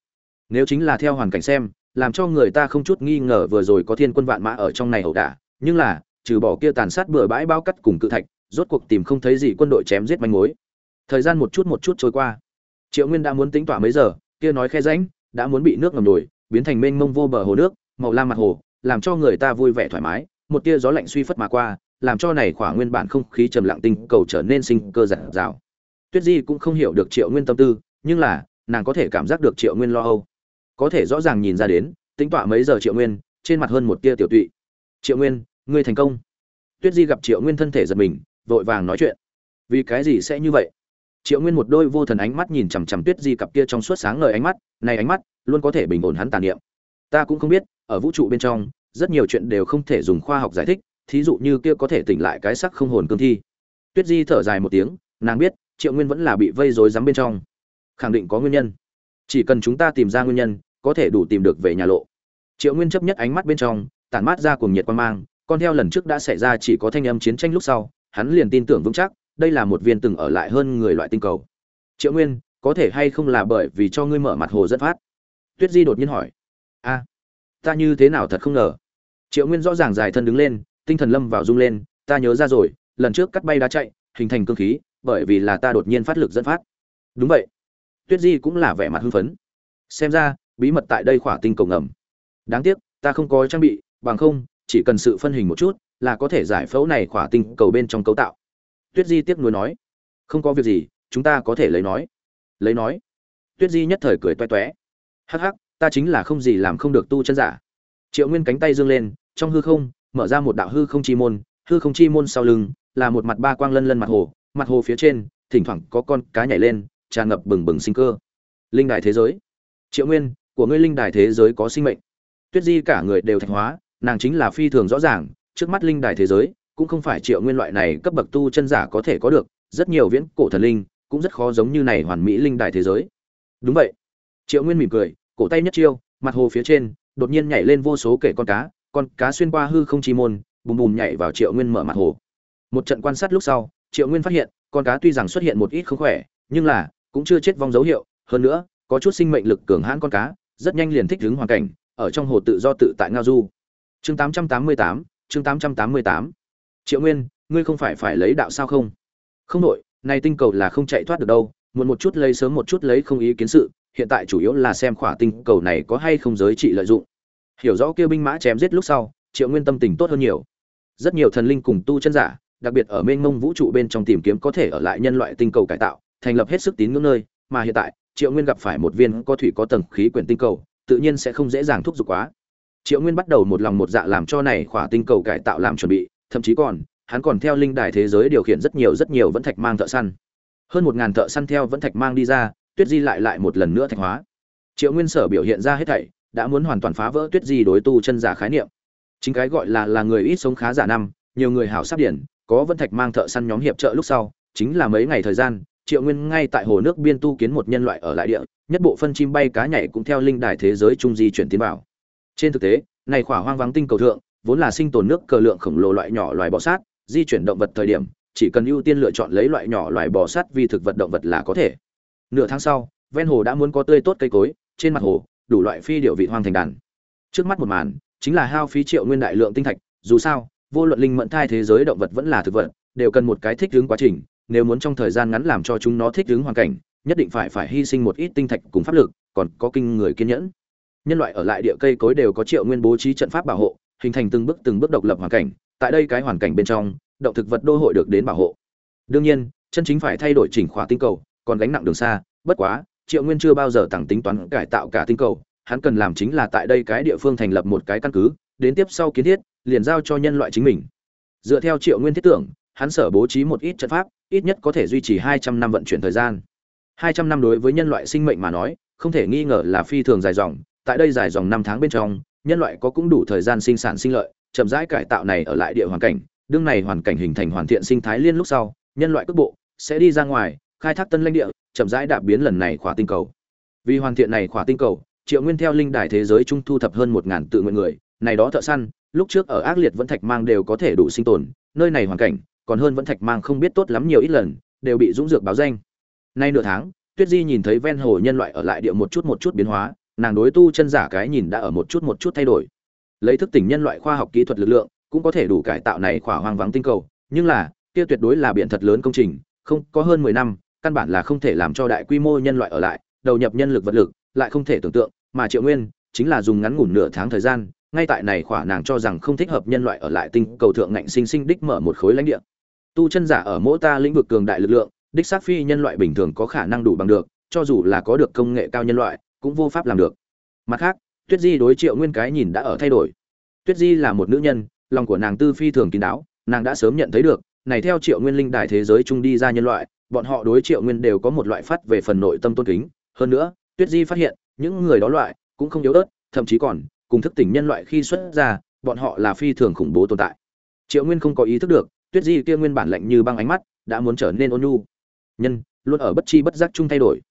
Nếu chính là theo hoàn cảnh xem, làm cho người ta không chút nghi ngờ vừa rồi có thiên quân vạn mã ở trong này ẩu đả. Nhưng là, trừ bỏ kia tàn sát bừa bãi bao cắt cùng cự thạch, rốt cuộc tìm không thấy gì quân đội chém giết manh mối. Thời gian một chút một chút trôi qua. Triệu nguyên đã muốn tính tỏa mấy giờ, kia nói khe rãnh, đã muốn bị nước ngầm nổi, biến thành mênh mông vô bờ hồ nước, màu lam mặt hồ, làm cho người ta vui vẻ thoải mái. Một tia gió lạnh suy phất mà qua, làm cho này khỏa nguyên bản không khí trầm lặng tinh cầu trở nên sinh cơ giản dào. Tuyết di cũng không hiểu được triệu nguyên tâm tư, nhưng là nàng có thể cảm giác được triệu nguyên lo âu. Có thể rõ ràng nhìn ra đến, tính tọa mấy giờ triệu nguyên, trên mặt hơn một tia tiểu tụy. Triệu nguyên, ngươi thành công. Tuyết di gặp triệu nguyên thân thể giật mình, vội vàng nói chuyện. Vì cái gì sẽ như vậy? Triệu nguyên một đôi vô thần ánh mắt nhìn chằm chằm tuyết di cặp kia trong suốt sáng ngời ánh mắt, này ánh mắt, luôn có thể bình ổn hắn tàn niệm. Ta cũng không biết, ở vũ trụ bên trong, rất nhiều chuyện đều không thể dùng khoa học giải thích, thí dụ như kia có thể tỉnh lại cái sắc không hồn cương thi. Tuyết di thở dài một tiếng, nàng biết, triệu nguyên vẫn là bị vây rối rắm bên trong khẳng định có nguyên nhân. Chỉ cần chúng ta tìm ra nguyên nhân, có thể đủ tìm được về nhà lộ. Triệu nguyên chấp nhất ánh mắt bên trong, tản mát ra cuồng nhiệt quan mang, con theo lần trước đã xảy ra chỉ có thanh âm chiến tranh lúc sau, hắn liền tin tưởng vững chắc, đây là một viên từng ở lại hơn người loại tinh cầu. Triệu nguyên, có thể hay không là bởi vì cho ngươi mở mặt hồ dẫn phát? Tuyết di đột nhiên hỏi. A, ta như thế nào thật không ngờ. Triệu nguyên rõ ràng dài thân đứng lên, tinh thần lâm vào rung lên, ta nhớ ra rồi, lần trước cắt bay đá chạy, hình thành cương khí, bởi vì là ta đột nhiên phát lực dẫn phát. Đúng vậy tuyết di cũng là vẻ mặt hưng phấn. Xem ra, bí mật tại đây khỏa tinh cầu ngầm. Đáng tiếc, ta không có trang bị, bằng không, chỉ cần sự phân hình một chút, là có thể giải phẫu này khỏa tinh cầu bên trong cấu tạo. Tuyết di tiếc nuối nói. Không có việc gì, chúng ta có thể lấy nói. Lấy nói. Tuyết di nhất thời cười toe toé. Hắc hắc, ta chính là không gì làm không được tu chân giả. Triệu nguyên cánh tay dương lên, trong hư không, mở ra một đạo hư không chi môn, hư không chi môn sau lưng, là một mặt ba quang lân lân mặt hồ mặt hồ phía trên, thỉnh thoảng có con cá nhảy lên tràn ngập bừng bừng sinh cơ. Linh đài thế giới. Triệu nguyên, của ngươi linh đài thế giới có sinh mệnh. Tuyết di cả người đều thạch hóa, nàng chính là phi thường rõ ràng, trước mắt linh đài thế giới, cũng không phải triệu nguyên loại này cấp bậc tu chân giả có thể có được, rất nhiều viễn cổ thần linh cũng rất khó giống như này hoàn mỹ linh đài thế giới. Đúng vậy. Triệu nguyên mỉm cười, cổ tay nhất chiêu, mặt hồ phía trên, đột nhiên nhảy lên vô số kể con cá con cá xuyên qua hư không chi môn, bùm bùm nhảy vào triệu nguyên mở mặt hồ. Một trận quan sát lúc sau, triệu nguyên phát hiện, con cá tuy rằng xuất hiện một ít không khỏe, nhưng là cũng chưa chết vong dấu hiệu hơn nữa có chút sinh mệnh lực cường hãn con cá rất nhanh liền thích ứng hoàn cảnh ở trong hồ tự do tự tại ngao du. Chương 888, chương 888. triệu nguyên ngươi không phải phải lấy đạo sao không? Không nội này tinh cầu là không chạy thoát được đâu muộn một chút lấy sớm một chút lấy không ý kiến sự hiện tại chủ yếu là xem khỏa tinh cầu này có hay không giới trị lợi dụng. Hiểu rõ kêu binh mã chém giết lúc sau triệu nguyên tâm tình tốt hơn nhiều. Rất nhiều thần linh cùng tu chân giả đặc biệt ở mênh mông vũ trụ bên trong tìm kiếm có thể ở lại nhân loại tinh cầu cải tạo thành lập hết sức tín ngưỡng nơi, mà hiện tại, triệu nguyên gặp phải một viên có thủy có tầng khí quyển tinh cầu, tự nhiên sẽ không dễ dàng thúc giục quá. Triệu nguyên bắt đầu một lòng một dạ làm cho này khỏa tinh cầu cải tạo làm chuẩn bị, thậm chí còn, hắn còn theo linh đài thế giới điều khiển rất nhiều rất nhiều vẫn thạch mang thợ săn. Hơn một ngàn thợ săn theo vẫn thạch mang đi ra, tuyết di lại lại một lần nữa thạch hóa. Triệu nguyên sở biểu hiện ra hết thảy, đã muốn hoàn toàn phá vỡ tuyết di đối tu chân giả khái niệm. Chính cái gọi là là người ít sống khá giả năm, nhiều người hảo sắp điển, có vẫn thạch mang thợ săn nhóm hiệp trợ lúc sau, chính là mấy ngày thời gian triệu nguyên ngay tại hồ nước biên tu kiến một nhân loại ở lại địa, nhất bộ phân chim bay cá nhảy cũng theo linh đài thế giới trung di chuyển tiến vào. Trên thực tế, này khỏa hoang vắng tinh cầu thượng, vốn là sinh tồn nước cờ lượng khổng lồ loại nhỏ loài bọ sát, di chuyển động vật thời điểm, chỉ cần ưu tiên lựa chọn lấy loại nhỏ loài bò sát vì thực vật động vật là có thể. Nửa tháng sau, ven hồ đã muốn có tươi tốt cây cối, trên mặt hồ, đủ loại phi điệu vị hoang thành đàn. Trước mắt một màn, chính là hao phí triệu nguyên đại lượng tinh thạch, dù sao, vô luận linh mẫn thai thế giới động vật vẫn là thực vật, đều cần một cái thích ứng quá trình nếu muốn trong thời gian ngắn làm cho chúng nó thích ứng hoàn cảnh, nhất định phải phải hy sinh một ít tinh thạch cùng pháp lực, còn có kinh người kiên nhẫn. Nhân loại ở lại địa cây cối đều có triệu nguyên bố trí trận pháp bảo hộ, hình thành từng bước từng bước độc lập hoàn cảnh, tại đây cái hoàn cảnh bên trong, động thực vật đô hội được đến bảo hộ. Đương nhiên, chân chính phải thay đổi chỉnh khóa tinh cầu, còn gánh nặng đường xa, bất quá, triệu nguyên chưa bao giờ tăng tính toán cải tạo cả tinh cầu, hắn cần làm chính là tại đây cái địa phương thành lập một cái căn cứ, đến tiếp sau kiến thiết, liền giao cho nhân loại chính mình. Dựa theo triệu nguyên thiết tưởng, hắn sở bố trí một ít trận pháp ít nhất có thể duy trì hai trăm năm vận chuyển thời gian. hai trăm năm đối với nhân loại sinh mệnh mà nói, không thể nghi ngờ là phi thường dài dòng. Tại đây dài dòng năm tháng bên trong, nhân loại có cũng đủ thời gian sinh sản sinh lợi, chậm rãi cải tạo này ở lại địa hoàn cảnh. Đương này hoàn cảnh hình thành hoàn thiện sinh thái liên lúc sau, nhân loại cước bộ sẽ đi ra ngoài, khai thác tân lãnh địa, chậm rãi đạp biến lần này khỏa tinh cầu. Vì hoàn thiện này khỏa tinh cầu, triệu nguyên theo linh đài thế giới trung thu thập hơn một ngàn tự nguyện người. Này đó thợ săn, lúc trước ở ác liệt vẫn thạch mang đều có thể đủ sinh tồn. Nơi này hoàn cảnh còn hơn vẫn thạch mang không biết tốt lắm nhiều ít lần, đều bị dũng dược báo danh. Nay nửa tháng, tuyết di nhìn thấy ven hồ nhân loại ở lại địa một chút một chút biến hóa, nàng đối tu chân giả cái nhìn đã ở một chút một chút thay đổi. Lấy thức tỉnh nhân loại khoa học kỹ thuật lực lượng, cũng có thể đủ cải tạo này khỏa hoang vắng tinh cầu, nhưng là, kia tuyệt đối là biện thật lớn công trình, không, có hơn mười năm, căn bản là không thể làm cho đại quy mô nhân loại ở lại, đầu nhập nhân lực vật lực, lại không thể tưởng tượng, mà triệu nguyên chính là dùng ngắn ngủn nửa tháng thời gian, ngay tại này khỏa nàng cho rằng không thích hợp nhân loại ở lại tinh cầu thượng ngạnh sinh sinh đích mở một khối lãnh địa tu chân giả ở mỗi ta lĩnh vực cường đại lực lượng, đích xác phi nhân loại bình thường có khả năng đủ bằng được, cho dù là có được công nghệ cao nhân loại, cũng vô pháp làm được. Mặt khác, tuyết di đối triệu nguyên cái nhìn đã ở thay đổi. Tuyết di là một nữ nhân, lòng của nàng tư phi thường kín đáo, nàng đã sớm nhận thấy được, này theo triệu nguyên linh đài thế giới chung đi ra nhân loại, bọn họ đối triệu nguyên đều có một loại phát về phần nội tâm tôn kính. Hơn nữa, tuyết di phát hiện, những người đó loại cũng không yếu ớt, thậm chí còn, cùng thức tỉnh nhân loại khi xuất ra, bọn họ là phi thường khủng bố tồn tại. Triệu nguyên không có ý thức được tuyết di kia nguyên bản lạnh như băng ánh mắt đã muốn trở nên ôn nhu. Nhân, luôn ở bất chi bất giác chung thay đổi.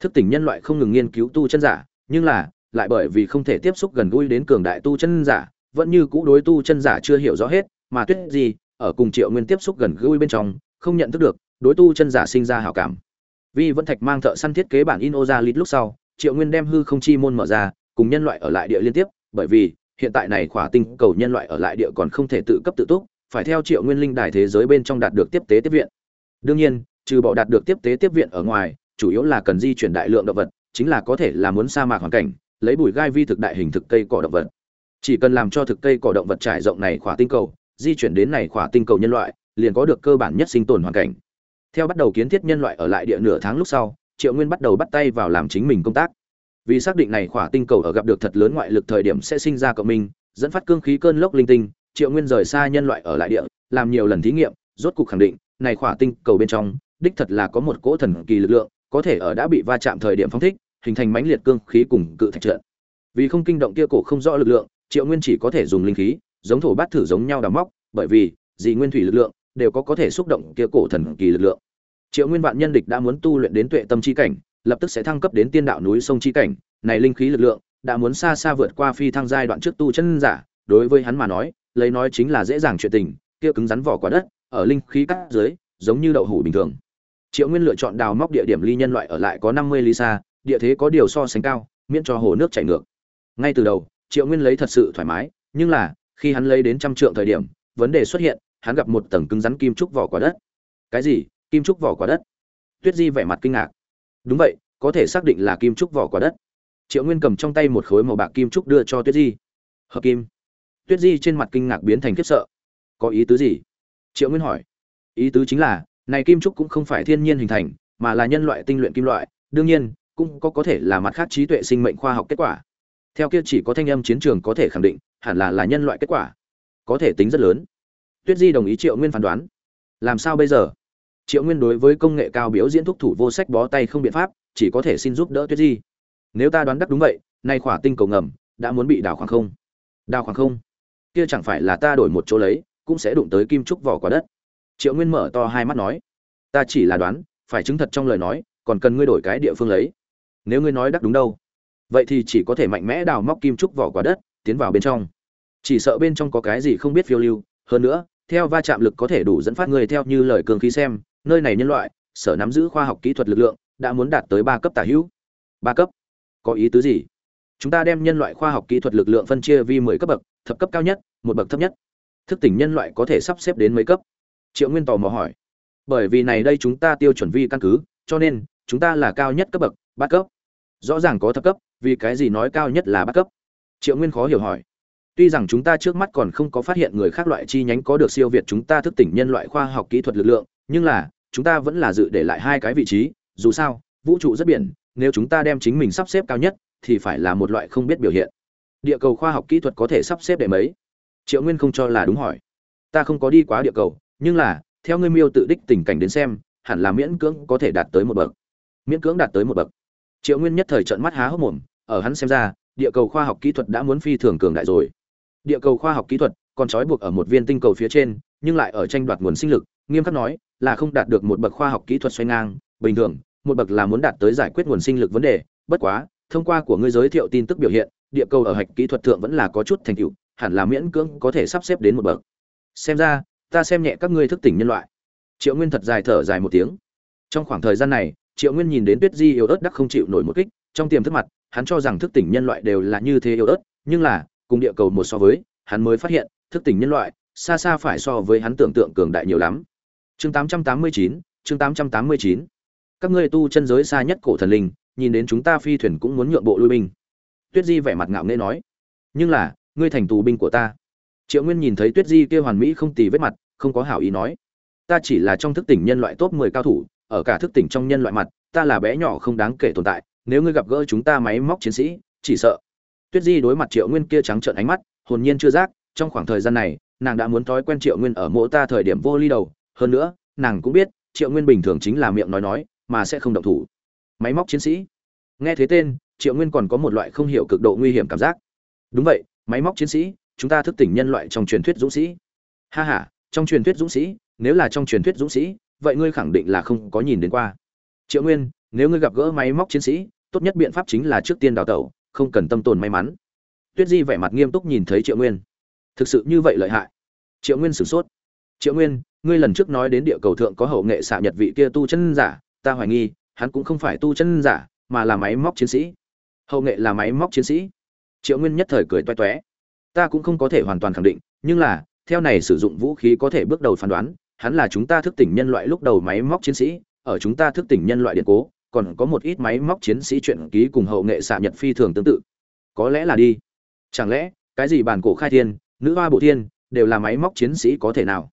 Thức tỉnh nhân loại không ngừng nghiên cứu tu chân giả, nhưng là, lại bởi vì không thể tiếp xúc gần gũi đến cường đại tu chân giả, vẫn như cũ đối tu chân giả chưa hiểu rõ hết, mà tuyết di ở cùng triệu nguyên tiếp xúc gần gũi bên trong, không nhận thức được, đối tu chân giả sinh ra hảo cảm. Vi vẫn thạch mang thợ săn thiết kế bản in ô ra lít lúc sau, triệu nguyên đem hư không chi môn mở ra, cùng nhân loại ở lại địa liên tiếp, bởi vì hiện tại này khỏa tinh cầu nhân loại ở lại địa còn không thể tự cấp tự túc phải theo triệu nguyên linh đài thế giới bên trong đạt được tiếp tế tiếp viện. Đương nhiên, trừ bỏ đạt được tiếp tế tiếp viện ở ngoài, chủ yếu là cần di chuyển đại lượng động vật, chính là có thể là muốn sa mạc hoàn cảnh, lấy bụi gai vi thực đại hình thực cây cỏ động vật. Chỉ cần làm cho thực cây cỏ động vật trải rộng này khỏa tinh cầu, di chuyển đến này khỏa tinh cầu nhân loại, liền có được cơ bản nhất sinh tồn hoàn cảnh. Theo bắt đầu kiến thiết nhân loại ở lại địa nửa tháng lúc sau, triệu nguyên bắt đầu bắt tay vào làm chính mình công tác. Vì xác định này khỏa tinh cầu ở gặp được thật lớn ngoại lực thời điểm sẽ sinh ra cộng minh, dẫn phát cương khí cơn lốc linh tinh triệu nguyên rời xa nhân loại ở lại địa, làm nhiều lần thí nghiệm, rốt cục khẳng định, này khỏa tinh cầu bên trong, đích thật là có một cỗ thần kỳ lực lượng, có thể ở đã bị va chạm thời điểm phong thích, hình thành mãnh liệt cương khí cùng cự thạch trận. Vì không kinh động kia cổ không rõ lực lượng, triệu nguyên chỉ có thể dùng linh khí, giống thổ bát thử giống nhau đào móc, bởi vì, dị nguyên thủy lực lượng, đều có có thể xúc động kia cổ thần kỳ lực lượng. Triệu nguyên vạn nhân địch đã muốn tu luyện đến tuệ tâm chi cảnh, lập tức sẽ thăng cấp đến tiên đạo núi sông chi cảnh, này linh khí lực lượng, đã muốn xa xa vượt qua phi thăng giai đoạn trước tu chân giả, đối với hắn mà nói lấy nói chính là dễ dàng chuyện tình, kia cứng rắn vỏ quả đất, ở linh khí cắt dưới, giống như đậu hủ bình thường. Triệu nguyên lựa chọn đào móc địa điểm ly nhân loại ở lại có năm mươi ly xa, địa thế có điều so sánh cao, miễn cho hồ nước chảy ngược. Ngay từ đầu, triệu nguyên lấy thật sự thoải mái, nhưng là, khi hắn lấy đến trăm trượng thời điểm, vấn đề xuất hiện, hắn gặp một tầng cứng rắn kim trúc vỏ quả đất. Cái gì? Kim trúc vỏ quả đất? Tuyết di vẻ mặt kinh ngạc. Đúng vậy, có thể xác định là kim trúc vỏ quả đất. Triệu nguyên cầm trong tay một khối màu bạc kim trúc đưa cho tuyết di. Hợp kim tuyết di trên mặt kinh ngạc biến thành khiếp sợ. Có ý tứ gì? Triệu nguyên hỏi. Ý tứ chính là, này kim trúc cũng không phải thiên nhiên hình thành, mà là nhân loại tinh luyện kim loại, đương nhiên, cũng có có thể là mặt khác trí tuệ sinh mệnh khoa học kết quả. Theo kia chỉ có thanh âm chiến trường có thể khẳng định, hẳn là là nhân loại kết quả. Có thể tính rất lớn. Tuyết di đồng ý triệu nguyên phán đoán. Làm sao bây giờ? Triệu nguyên đối với công nghệ cao biểu diễn thúc thủ vô sách bó tay không biện pháp, chỉ có thể xin giúp đỡ tuyết di. Nếu ta đoán đắc đúng vậy, nay khỏa tinh cầu ngầm đã muốn bị đào khoảng không. Đào khoảng không? Kia chẳng phải là ta đổi một chỗ lấy, cũng sẽ đụng tới kim trúc vỏ quả đất. Triệu nguyên mở to hai mắt nói, ta chỉ là đoán, phải chứng thật trong lời nói, còn cần ngươi đổi cái địa phương lấy. Nếu ngươi nói đắc đúng đâu? Vậy thì chỉ có thể mạnh mẽ đào móc kim trúc vỏ quả đất, tiến vào bên trong. Chỉ sợ bên trong có cái gì không biết phiêu lưu, hơn nữa, theo va chạm lực có thể đủ dẫn phát người theo như lời cường khí xem, nơi này nhân loại, sở nắm giữ khoa học kỹ thuật lực lượng, đã muốn đạt tới ba cấp tả hữu. Ba cấp? Có ý tứ gì? Chúng ta đem nhân loại khoa học kỹ thuật lực lượng phân chia vi mười cấp bậc, thập cấp cao nhất, một bậc thấp nhất. Thức tỉnh nhân loại có thể sắp xếp đến mấy cấp? Triệu nguyên tò mò hỏi. Bởi vì này đây chúng ta tiêu chuẩn vi căn cứ, cho nên, chúng ta là cao nhất cấp bậc, bát cấp. Rõ ràng có thấp cấp, vì cái gì nói cao nhất là bát cấp? Triệu nguyên khó hiểu hỏi. Tuy rằng chúng ta trước mắt còn không có phát hiện người khác loại chi nhánh có được siêu việt chúng ta thức tỉnh nhân loại khoa học kỹ thuật lực lượng, nhưng là, chúng ta vẫn là dự để lại hai cái vị trí, dù sao, vũ trụ rất biển, nếu chúng ta đem chính mình sắp xếp cao nhất thì phải là một loại không biết biểu hiện. Địa cầu khoa học kỹ thuật có thể sắp xếp để mấy? Triệu nguyên không cho là đúng hỏi. Ta không có đi quá địa cầu, nhưng là, theo ngươi miêu tự đích tình cảnh đến xem, hẳn là miễn cưỡng có thể đạt tới một bậc. Miễn cưỡng đạt tới một bậc. Triệu nguyên nhất thời trận mắt há hốc mồm, ở hắn xem ra, địa cầu khoa học kỹ thuật đã muốn phi thường cường đại rồi. Địa cầu khoa học kỹ thuật còn trói buộc ở một viên tinh cầu phía trên, nhưng lại ở tranh đoạt nguồn sinh lực, nghiêm khắc nói là không đạt được một bậc khoa học kỹ thuật xoay ngang. Bình thường, một bậc là muốn đạt tới giải quyết nguồn sinh lực vấn đề, bất quá thông qua của ngươi giới thiệu tin tức biểu hiện địa cầu ở hạch kỹ thuật thượng vẫn là có chút thành tựu hẳn là miễn cưỡng có thể sắp xếp đến một bậc. Xem ra ta xem nhẹ các ngươi thức tỉnh nhân loại. Triệu nguyên thật dài thở dài một tiếng. Trong khoảng thời gian này triệu nguyên nhìn đến tuyết di yếu ớt đắc không chịu nổi một kích trong tiềm thức mặt hắn cho rằng thức tỉnh nhân loại đều là như thế yếu ớt nhưng là cùng địa cầu một so với hắn mới phát hiện thức tỉnh nhân loại xa xa phải so với hắn tưởng tượng cường đại nhiều lắm. Chương 889, chương 889. các ngươi tu chân giới xa nhất cổ thần linh nhìn đến chúng ta phi thuyền cũng muốn nhượng bộ lui binh. Tuyết di vẻ mặt ngạo nghễ nói. Nhưng là, ngươi thành tù binh của ta. Triệu nguyên nhìn thấy tuyết di kia hoàn mỹ không tì vết mặt, không có hảo ý nói. Ta chỉ là trong thức tỉnh nhân loại top mười cao thủ, ở cả thức tỉnh trong nhân loại mặt, ta là bé nhỏ không đáng kể tồn tại, nếu ngươi gặp gỡ chúng ta máy móc chiến sĩ, chỉ sợ. Tuyết di đối mặt triệu nguyên kia trắng trợn ánh mắt, hồn nhiên chưa giác, trong khoảng thời gian này, nàng đã muốn thói quen triệu nguyên ở mỗi ta thời điểm vô ly đầu. Hơn nữa, nàng cũng biết, triệu nguyên bình thường chính là miệng nói nói, mà sẽ không động thủ máy móc chiến sĩ. Nghe thế tên, triệu nguyên còn có một loại không hiểu cực độ nguy hiểm cảm giác. Đúng vậy, máy móc chiến sĩ, chúng ta thức tỉnh nhân loại trong truyền thuyết dũng sĩ. Ha h a trong truyền thuyết dũng sĩ, nếu là trong truyền thuyết dũng sĩ, vậy ngươi khẳng định là không có nhìn đến qua. Triệu nguyên, nếu ngươi gặp gỡ máy móc chiến sĩ, tốt nhất biện pháp chính là trước tiên đào tẩu, không cần tâm tồn may mắn. Tuyết di vẻ mặt nghiêm túc nhìn thấy triệu nguyên. Thực sự như vậy lợi hại. Triệu nguyên sửng sốt. Triệu nguyên, ngươi lần trước nói đến địa cầu thượng có hậu nghệ xạ nhật vị kia tu chân giả, ta hoài nghi hắn cũng không phải tu chân giả, mà là máy móc chiến sĩ. Hậu nghệ là máy móc chiến sĩ. Triệu nguyên nhất thời cười toe toé. Ta cũng không có thể hoàn toàn khẳng định, nhưng là, theo này sử dụng vũ khí có thể bước đầu phán đoán, hắn là chúng ta thức tỉnh nhân loại lúc đầu máy móc chiến sĩ, ở chúng ta thức tỉnh nhân loại điện cố, còn có một ít máy móc chiến sĩ chuyện ký cùng hậu nghệ xạ nhật phi thường tương tự. Có lẽ là đi. Chẳng lẽ, cái gì bản cổ khai thiên, nữ hoa bộ thiên, đều là máy móc chiến sĩ có thể nào?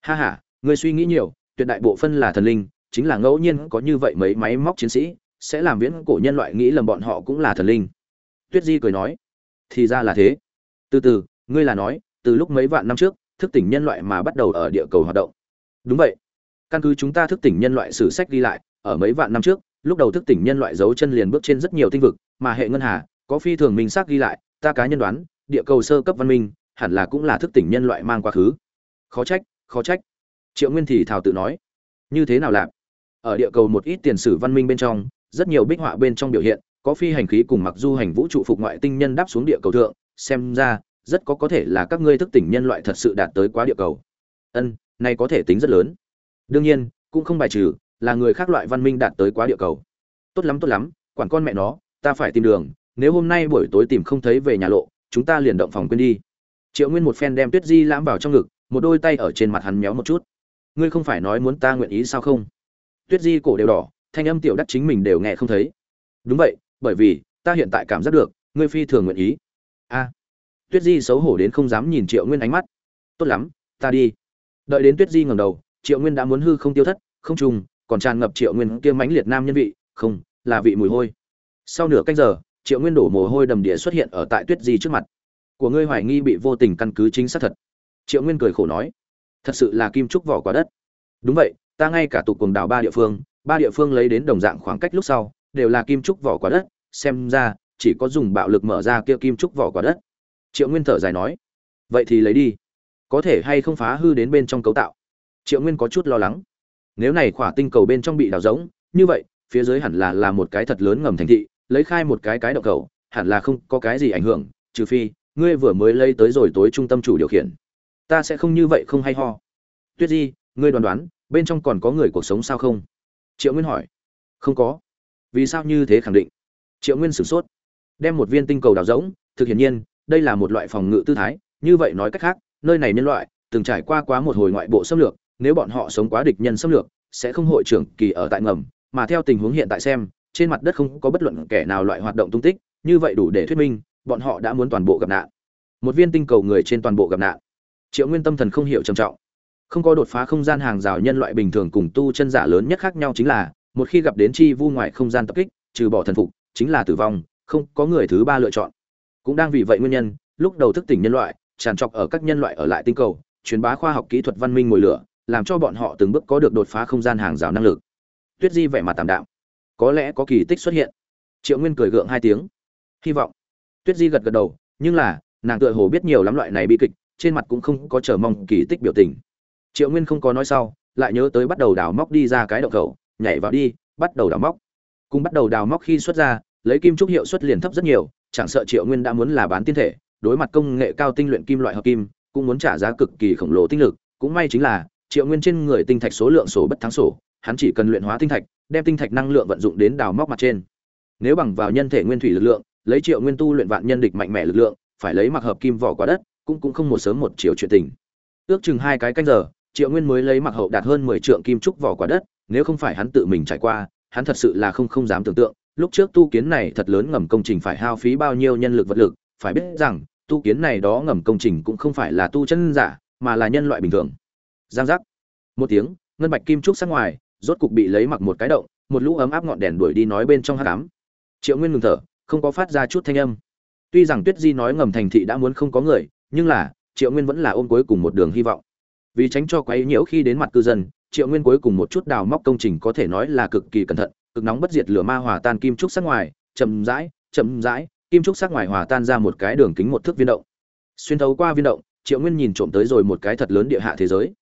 Ha ha người suy nghĩ nhiều, tuyệt đại bộ phân là thần linh chính là ngẫu nhiên có như vậy mấy máy móc chiến sĩ, sẽ làm viễn cổ nhân loại nghĩ lầm bọn họ cũng là thần linh. Tuyết di cười nói, thì ra là thế. Từ từ, ngươi là nói, từ lúc mấy vạn năm trước, thức tỉnh nhân loại mà bắt đầu ở địa cầu hoạt động. Đúng vậy. Căn cứ chúng ta thức tỉnh nhân loại sử sách ghi lại, ở mấy vạn năm trước, lúc đầu thức tỉnh nhân loại giấu chân liền bước trên rất nhiều tinh vực, mà hệ ngân hà, có phi thường minh xác ghi lại, ta cá nhân đoán, địa cầu sơ cấp văn minh, hẳn là cũng là thức tỉnh nhân loại mang quá khứ. Khó trách khó trách. Triệu nguyên thì thảo tự nói, như thế nào làm ở địa cầu một ít tiền sử văn minh bên trong, rất nhiều bích họa bên trong biểu hiện, có phi hành khí cùng mặc du hành vũ trụ phục ngoại tinh nhân đáp xuống địa cầu thượng, xem ra, rất có có thể là các ngươi thức tỉnh nhân loại thật sự đạt tới quá địa cầu. Ân, này có thể tính rất lớn. Đương nhiên, cũng không bài trừ, là người khác loại văn minh đạt tới quá địa cầu. Tốt lắm tốt lắm, quản con mẹ nó, ta phải tìm đường, nếu hôm nay buổi tối tìm không thấy về nhà lộ, chúng ta liền động phòng quên đi. Triệu nguyên một phen đem tuyết di lãm vào trong ngực, một đôi tay ở trên mặt hắn méo một chút. Ngươi không phải nói muốn ta nguyện ý sao không? Tuyết di cổ đều đỏ, thanh âm tiểu đắc chính mình đều nghe không thấy. Đúng vậy, bởi vì, ta hiện tại cảm giác được, ngươi phi thường nguyện ý. A. Tuyết di xấu hổ đến không dám nhìn triệu nguyên ánh mắt. Tốt lắm, ta đi. Đợi đến tuyết di ngầm đầu, triệu nguyên đã muốn hư không tiêu thất, không trùng, còn tràn ngập triệu nguyên kia mãnh liệt nam nhân vị, không, là vị mùi hôi. Sau nửa canh giờ, triệu nguyên đổ mồ hôi đầm địa xuất hiện ở tại tuyết di trước mặt. Của ngươi hoài nghi bị vô tình căn cứ chính xác thật. Triệu nguyên cười khổ nói, thật sự là kim trúc vỏ quả đất. Đúng vậy ta ngay cả tụ cuồng đảo ba địa phương, ba địa phương lấy đến đồng dạng khoảng cách lúc sau, đều là kim trúc vỏ quả đất, xem ra, chỉ có dùng bạo lực mở ra kia kim trúc vỏ quả đất. Triệu nguyên thở dài nói, vậy thì lấy đi, có thể hay không phá hư đến bên trong cấu tạo? Triệu nguyên có chút lo lắng, nếu này quả tinh cầu bên trong bị đào rỗng, như vậy, phía dưới hẳn là là một cái thật lớn ngầm thành thị, lấy khai một cái cái động cầu, hẳn là không có cái gì ảnh hưởng, trừ phi, ngươi vừa mới lấy tới rồi tối trung tâm chủ điều khiển. Ta sẽ không như vậy không hay ho. Tuyết di, ngươi đoán đoán bên trong còn có người cuộc sống sao không? Triệu nguyên hỏi. Không có. Vì sao như thế khẳng định? Triệu nguyên sửng sốt. Đem một viên tinh cầu đào rỗng, thực hiện nhiên, đây là một loại phòng ngự tư thái, như vậy nói cách khác, nơi này nhân loại, từng trải qua quá một hồi ngoại bộ xâm lược, nếu bọn họ sống quá địch nhân xâm lược, sẽ không hội trưởng kỳ ở tại ngầm, mà theo tình huống hiện tại xem, trên mặt đất không có bất luận kẻ nào loại hoạt động tung tích, như vậy đủ để thuyết minh, bọn họ đã muốn toàn bộ gặp nạn. Một viên tinh cầu người trên toàn bộ gặp nạn. Triệu nguyên tâm thần không hiểu trầm trọng không có đột phá không gian hàng rào nhân loại bình thường cùng tu chân giả lớn nhất khác nhau chính là, một khi gặp đến chi vu ngoài không gian tập kích, trừ bỏ thần phục, chính là tử vong, không có người thứ ba lựa chọn. Cũng đang vì vậy nguyên nhân, lúc đầu thức tỉnh nhân loại, tràn trọc ở các nhân loại ở lại tinh cầu, truyền bá khoa học kỹ thuật văn minh ngồi lửa, làm cho bọn họ từng bước có được đột phá không gian hàng rào năng lực. Tuyết di vẻ mặt tạm đạm. Có lẽ có kỳ tích xuất hiện. Triệu nguyên cười gượng hai tiếng. Hy vọng. Tuyết di gật gật đầu, nhưng là, nàng tựa hồ biết nhiều lắm loại này bi kịch, trên mặt cũng không có chờ mong kỳ tích biểu tình triệu nguyên không có nói sau, lại nhớ tới bắt đầu đào móc đi ra cái động khẩu, nhảy vào đi, bắt đầu đào móc. Cùng bắt đầu đào móc khi xuất ra, lấy kim trúc hiệu suất liền thấp rất nhiều, chẳng sợ triệu nguyên đã muốn là bán tiên thể, đối mặt công nghệ cao tinh luyện kim loại hợp kim, cũng muốn trả giá cực kỳ khổng lồ tinh lực. Cũng may chính là, triệu nguyên trên người tinh thạch số lượng sổ bất thắng sổ, hắn chỉ cần luyện hóa tinh thạch, đem tinh thạch năng lượng vận dụng đến đào móc mặt trên. Nếu bằng vào nhân thể nguyên thủy lực lượng, lấy triệu nguyên tu luyện vạn nhân địch mạnh mẽ lực lượng, phải lấy mặc hợp kim vỏ quả đất, cũng cũng không một sớm một chiều chuyện tình. Ước chừng hai cái canh giờ triệu nguyên mới lấy mặc hậu đạt hơn mười trượng kim trúc vỏ quả đất, nếu không phải hắn tự mình trải qua, hắn thật sự là không không dám tưởng tượng, lúc trước tu kiến này thật lớn ngầm công trình phải hao phí bao nhiêu nhân lực vật lực, phải biết rằng, tu kiến này đó ngầm công trình cũng không phải là tu chân giả, mà là nhân loại bình thường. Giang giác. Một tiếng, ngân bạch kim trúc sắc ngoài, rốt cục bị lấy mặc một cái động, một lũ ấm áp ngọn đèn đuổi đi nói bên trong hát cám. Triệu nguyên ngừng thở, không có phát ra chút thanh âm. Tuy rằng tuyết di nói ngầm thành thị đã muốn không có người, nhưng là, triệu nguyên vẫn là ôm cuối cùng một đường hy vọng vì tránh cho quấy nhiễu khi đến mặt cư dân, triệu nguyên cuối cùng một chút đào móc công trình có thể nói là cực kỳ cẩn thận, cực nóng bất diệt lửa ma hòa tan kim trúc sắc ngoài, chậm rãi chậm rãi, kim trúc sắc ngoài hòa tan ra một cái đường kính một thước viên động. Xuyên thấu qua viên động, triệu nguyên nhìn trộm tới rồi một cái thật lớn địa hạ thế giới.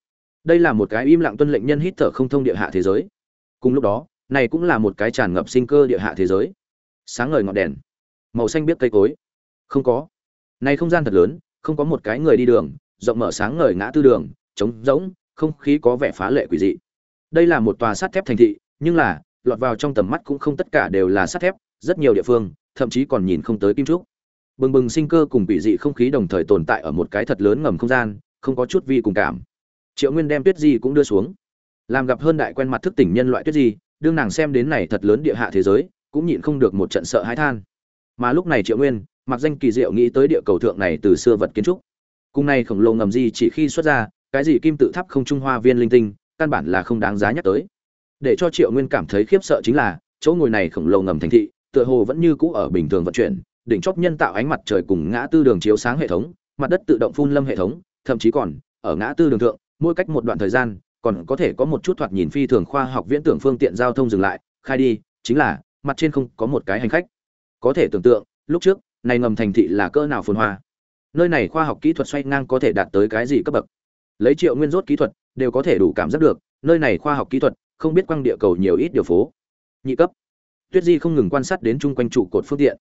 Đây là một cái im lặng tuân lệnh nhân hít thở không thông địa hạ thế giới. Cùng lúc đó, này cũng là một cái tràn ngập sinh cơ địa hạ thế giới. Sáng ngời ngọn đèn, màu xanh biết cây cối. Không có. Này không gian thật lớn, không có một cái người đi đường, rộng mở sáng ngời ngã tư đường trống rỗng, không khí có vẻ phá lệ quỷ dị. Đây là một tòa sắt thép thành thị, nhưng là, lọt vào trong tầm mắt cũng không tất cả đều là sắt thép, rất nhiều địa phương, thậm chí còn nhìn không tới kim trúc. Bừng bừng sinh cơ cùng quỷ dị không khí đồng thời tồn tại ở một cái thật lớn ngầm không gian, không có chút vi cùng cảm. Triệu nguyên đem tuyết di cũng đưa xuống. Làm gặp hơn đại quen mặt thức tỉnh nhân loại tuyết di, đương nàng xem đến này thật lớn địa hạ thế giới, cũng nhịn không được một trận sợ hãi than. Mà lúc này triệu nguyên, mặc danh kỳ diệu nghĩ tới địa cầu thượng này từ xưa vật kiến trúc. Cùng này khổng lồ ngầm di chỉ khi xuất ra cái gì kim tự tháp không trung hoa viên linh tinh, căn bản là không đáng giá nhắc tới. Để cho triệu nguyên cảm thấy khiếp sợ chính là, chỗ ngồi này khổng lồ ngầm thành thị, tựa hồ vẫn như cũ ở bình thường vận chuyển, đỉnh chóp nhân tạo ánh mặt trời cùng ngã tư đường chiếu sáng hệ thống, mặt đất tự động phun lâm hệ thống, thậm chí còn, ở ngã tư đường thượng, mỗi cách một đoạn thời gian, còn có thể có một chút thoạt nhìn phi thường khoa học viễn tưởng phương tiện giao thông dừng lại, khai đi, chính là, mặt trên không có một cái hành khách. Có thể tưởng tượng, lúc trước, này ngầm thành thị là cỡ nào phồn hoa. Nơi này khoa học kỹ thuật xoay ngang có thể đạt tới cái gì cấp bậc? Lấy triệu nguyên rốt kỹ thuật, đều có thể đủ cảm giác được, nơi này khoa học kỹ thuật, không biết quăng địa cầu nhiều ít điều phố. Nhị cấp. Tuyết di không ngừng quan sát đến chung quanh trụ cột phương tiện.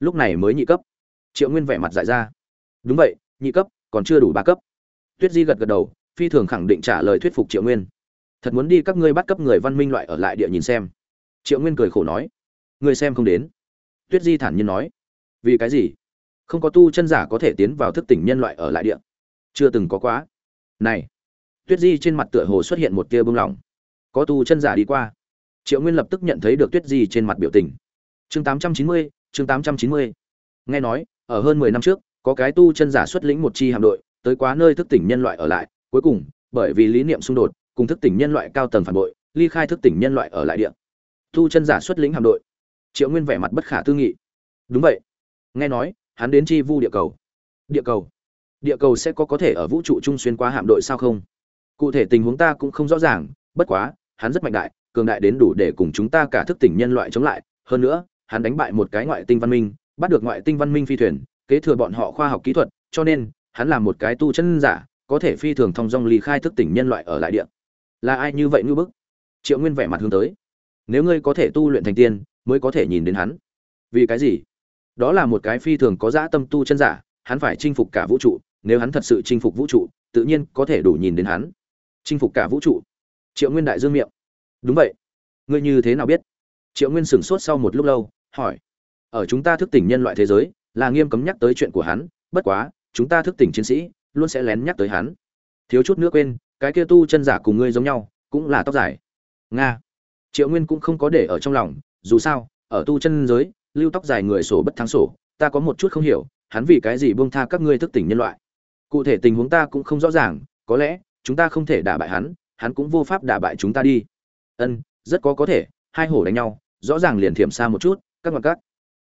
Lúc này mới nhị cấp. Triệu nguyên vẻ mặt dại ra. Đúng vậy, nhị cấp, còn chưa đủ ba cấp. Tuyết di gật gật đầu, phi thường khẳng định trả lời thuyết phục triệu nguyên. Thật muốn đi các ngươi bắt cấp người văn minh loại ở lại địa nhìn xem. Triệu nguyên cười khổ nói. Người xem không đến. Tuyết di thản nhiên nói. Vì cái gì? Không có tu chân giả có thể tiến vào thức tỉnh nhân loại ở lại địa. Chưa từng có quá này, tuyết di trên mặt tựa hồ xuất hiện một tia bưng lỏng có tu chân giả đi qua. Triệu nguyên lập tức nhận thấy được tuyết di trên mặt biểu tình. Chương tám trăm chín mươi, chương tám trăm chín mươi. Nghe nói, ở hơn mười năm trước, có cái tu chân giả xuất lĩnh một chi hạm đội, tới quá nơi thức tỉnh nhân loại ở lại. Cuối cùng, bởi vì lý niệm xung đột, cùng thức tỉnh nhân loại cao tầng phản bội, ly khai thức tỉnh nhân loại ở lại địa. Tu chân giả xuất lĩnh hạm đội. Triệu nguyên vẻ mặt bất khả tư nghị. Đúng vậy. Nghe nói, hắn đến chi vu địa cầu. Địa cầu địa cầu sẽ có có thể ở vũ trụ trung xuyên qua hạm đội sao không? Cụ thể tình huống ta cũng không rõ ràng, bất quá, hắn rất mạnh đại, cường đại đến đủ để cùng chúng ta cả thức tỉnh nhân loại chống lại. Hơn nữa, hắn đánh bại một cái ngoại tinh văn minh, bắt được ngoại tinh văn minh phi thuyền, kế thừa bọn họ khoa học kỹ thuật, cho nên, hắn là một cái tu chân giả, có thể phi thường thông dong ly khai thức tỉnh nhân loại ở lại địa. Là ai như vậy ngư bức? Triệu nguyên vẻ mặt hướng tới. Nếu ngươi có thể tu luyện thành tiên, mới có thể nhìn đến hắn. Vì cái gì? Đó là một cái phi thường có dã tâm tu chân giả, hắn phải chinh phục cả vũ trụ nếu hắn thật sự chinh phục vũ trụ, tự nhiên có thể đủ nhìn đến hắn. Chinh phục cả vũ trụ. Triệu nguyên đại dương miệng. Đúng vậy. Ngươi như thế nào biết? Triệu nguyên sửng sốt sau một lúc lâu, hỏi. Ở chúng ta thức tỉnh nhân loại thế giới, là nghiêm cấm nhắc tới chuyện của hắn, bất quá, chúng ta thức tỉnh chiến sĩ, luôn sẽ lén nhắc tới hắn. Thiếu chút nữa quên, cái kia tu chân giả cùng ngươi giống nhau, cũng là tóc dài. Nga. Triệu nguyên cũng không có để ở trong lòng, dù sao, ở tu chân giới, lưu tóc dài người sổ bất thắng sổ, ta có một chút không hiểu, hắn vì cái gì buông tha các ngươi thức tỉnh nhân loại? Cụ thể tình huống ta cũng không rõ ràng có lẽ chúng ta không thể đả bại hắn hắn cũng vô pháp đả bại chúng ta đi. Ân rất có có thể hai hổ đánh nhau rõ ràng liền thiểm xa một chút các mặt các.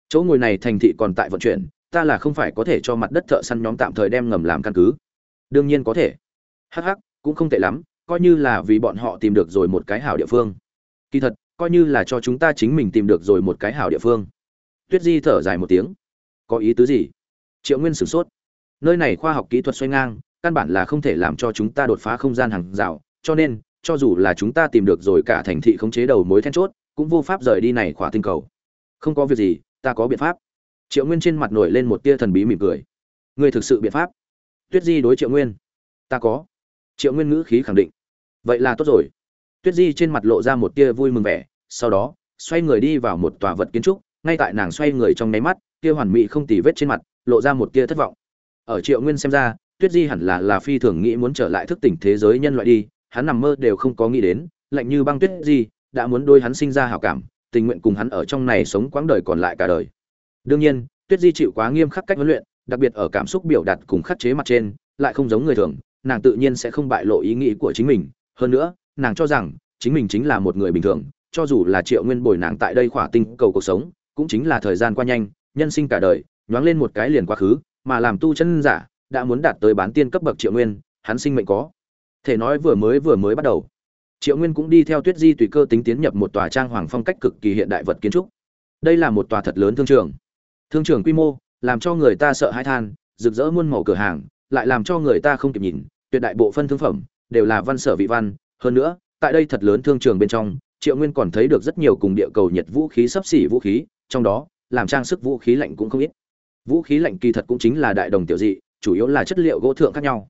Chỗ ngồi này thành thị còn tại vận chuyển ta là không phải có thể cho mặt đất thợ săn nhóm tạm thời đem ngầm làm căn cứ. Đương nhiên có thể. Hắc hắc, cũng không tệ lắm coi như là vì bọn họ tìm được rồi một cái hảo địa phương. Kỳ thật coi như là cho chúng ta chính mình tìm được rồi một cái hảo địa phương. Tuyết di thở dài một tiếng. Có ý tứ gì? Triệu nguyên sửng sốt nơi này khoa học kỹ thuật xoay ngang, căn bản là không thể làm cho chúng ta đột phá không gian hàng rào, cho nên, cho dù là chúng ta tìm được rồi cả thành thị khống chế đầu mối then chốt, cũng vô pháp rời đi này khỏa tinh cầu. Không có việc gì, ta có biện pháp. Triệu nguyên trên mặt nổi lên một tia thần bí mỉm cười. Ngươi thực sự biện pháp? Tuyết di đối triệu nguyên. Ta có. Triệu nguyên ngữ khí khẳng định. Vậy là tốt rồi. Tuyết di trên mặt lộ ra một tia vui mừng vẻ, sau đó, xoay người đi vào một tòa vật kiến trúc, ngay tại nàng xoay người trong nháy mắt, tia hoàn mỹ không tì vết trên mặt, lộ ra một tia thất vọng ở triệu nguyên xem ra, tuyết di hẳn là là phi thường nghĩ muốn trở lại thức tỉnh thế giới nhân loại đi, hắn nằm mơ đều không có nghĩ đến, lạnh như băng tuyết di đã muốn đôi hắn sinh ra hảo cảm, tình nguyện cùng hắn ở trong này sống quãng đời còn lại cả đời. Đương nhiên, tuyết di chịu quá nghiêm khắc cách huấn luyện, đặc biệt ở cảm xúc biểu đạt cùng khắc chế mặt trên, lại không giống người thường, nàng tự nhiên sẽ không bại lộ ý nghĩ của chính mình. Hơn nữa, nàng cho rằng, chính mình chính là một người bình thường, cho dù là triệu nguyên bồi nàng tại đây khỏa tinh cầu cuộc sống, cũng chính là thời gian qua nhanh, nhân sinh cả đời, nhoáng lên một cái liền quá khứ mà làm tu chân giả, đã muốn đạt tới bán tiên cấp bậc triệu nguyên, hắn sinh mệnh có. Thể nói vừa mới vừa mới bắt đầu. Triệu nguyên cũng đi theo tuyết di tùy cơ tính tiến nhập một tòa trang hoàng phong cách cực kỳ hiện đại vật kiến trúc. Đây là một tòa thật lớn thương trường. Thương trường quy mô, làm cho người ta sợ hãi than, rực rỡ muôn màu cửa hàng, lại làm cho người ta không kịp nhìn, tuyệt đại bộ phân thương phẩm đều là văn sở vị văn. Hơn nữa, tại đây thật lớn thương trường bên trong, triệu nguyên còn thấy được rất nhiều cùng địa cầu nhiệt vũ khí sấp xỉ vũ khí, trong đó, làm trang sức vũ khí lạnh cũng không ít vũ khí lạnh kỳ thật cũng chính là đại đồng tiểu dị, chủ yếu là chất liệu gỗ thượng khác nhau.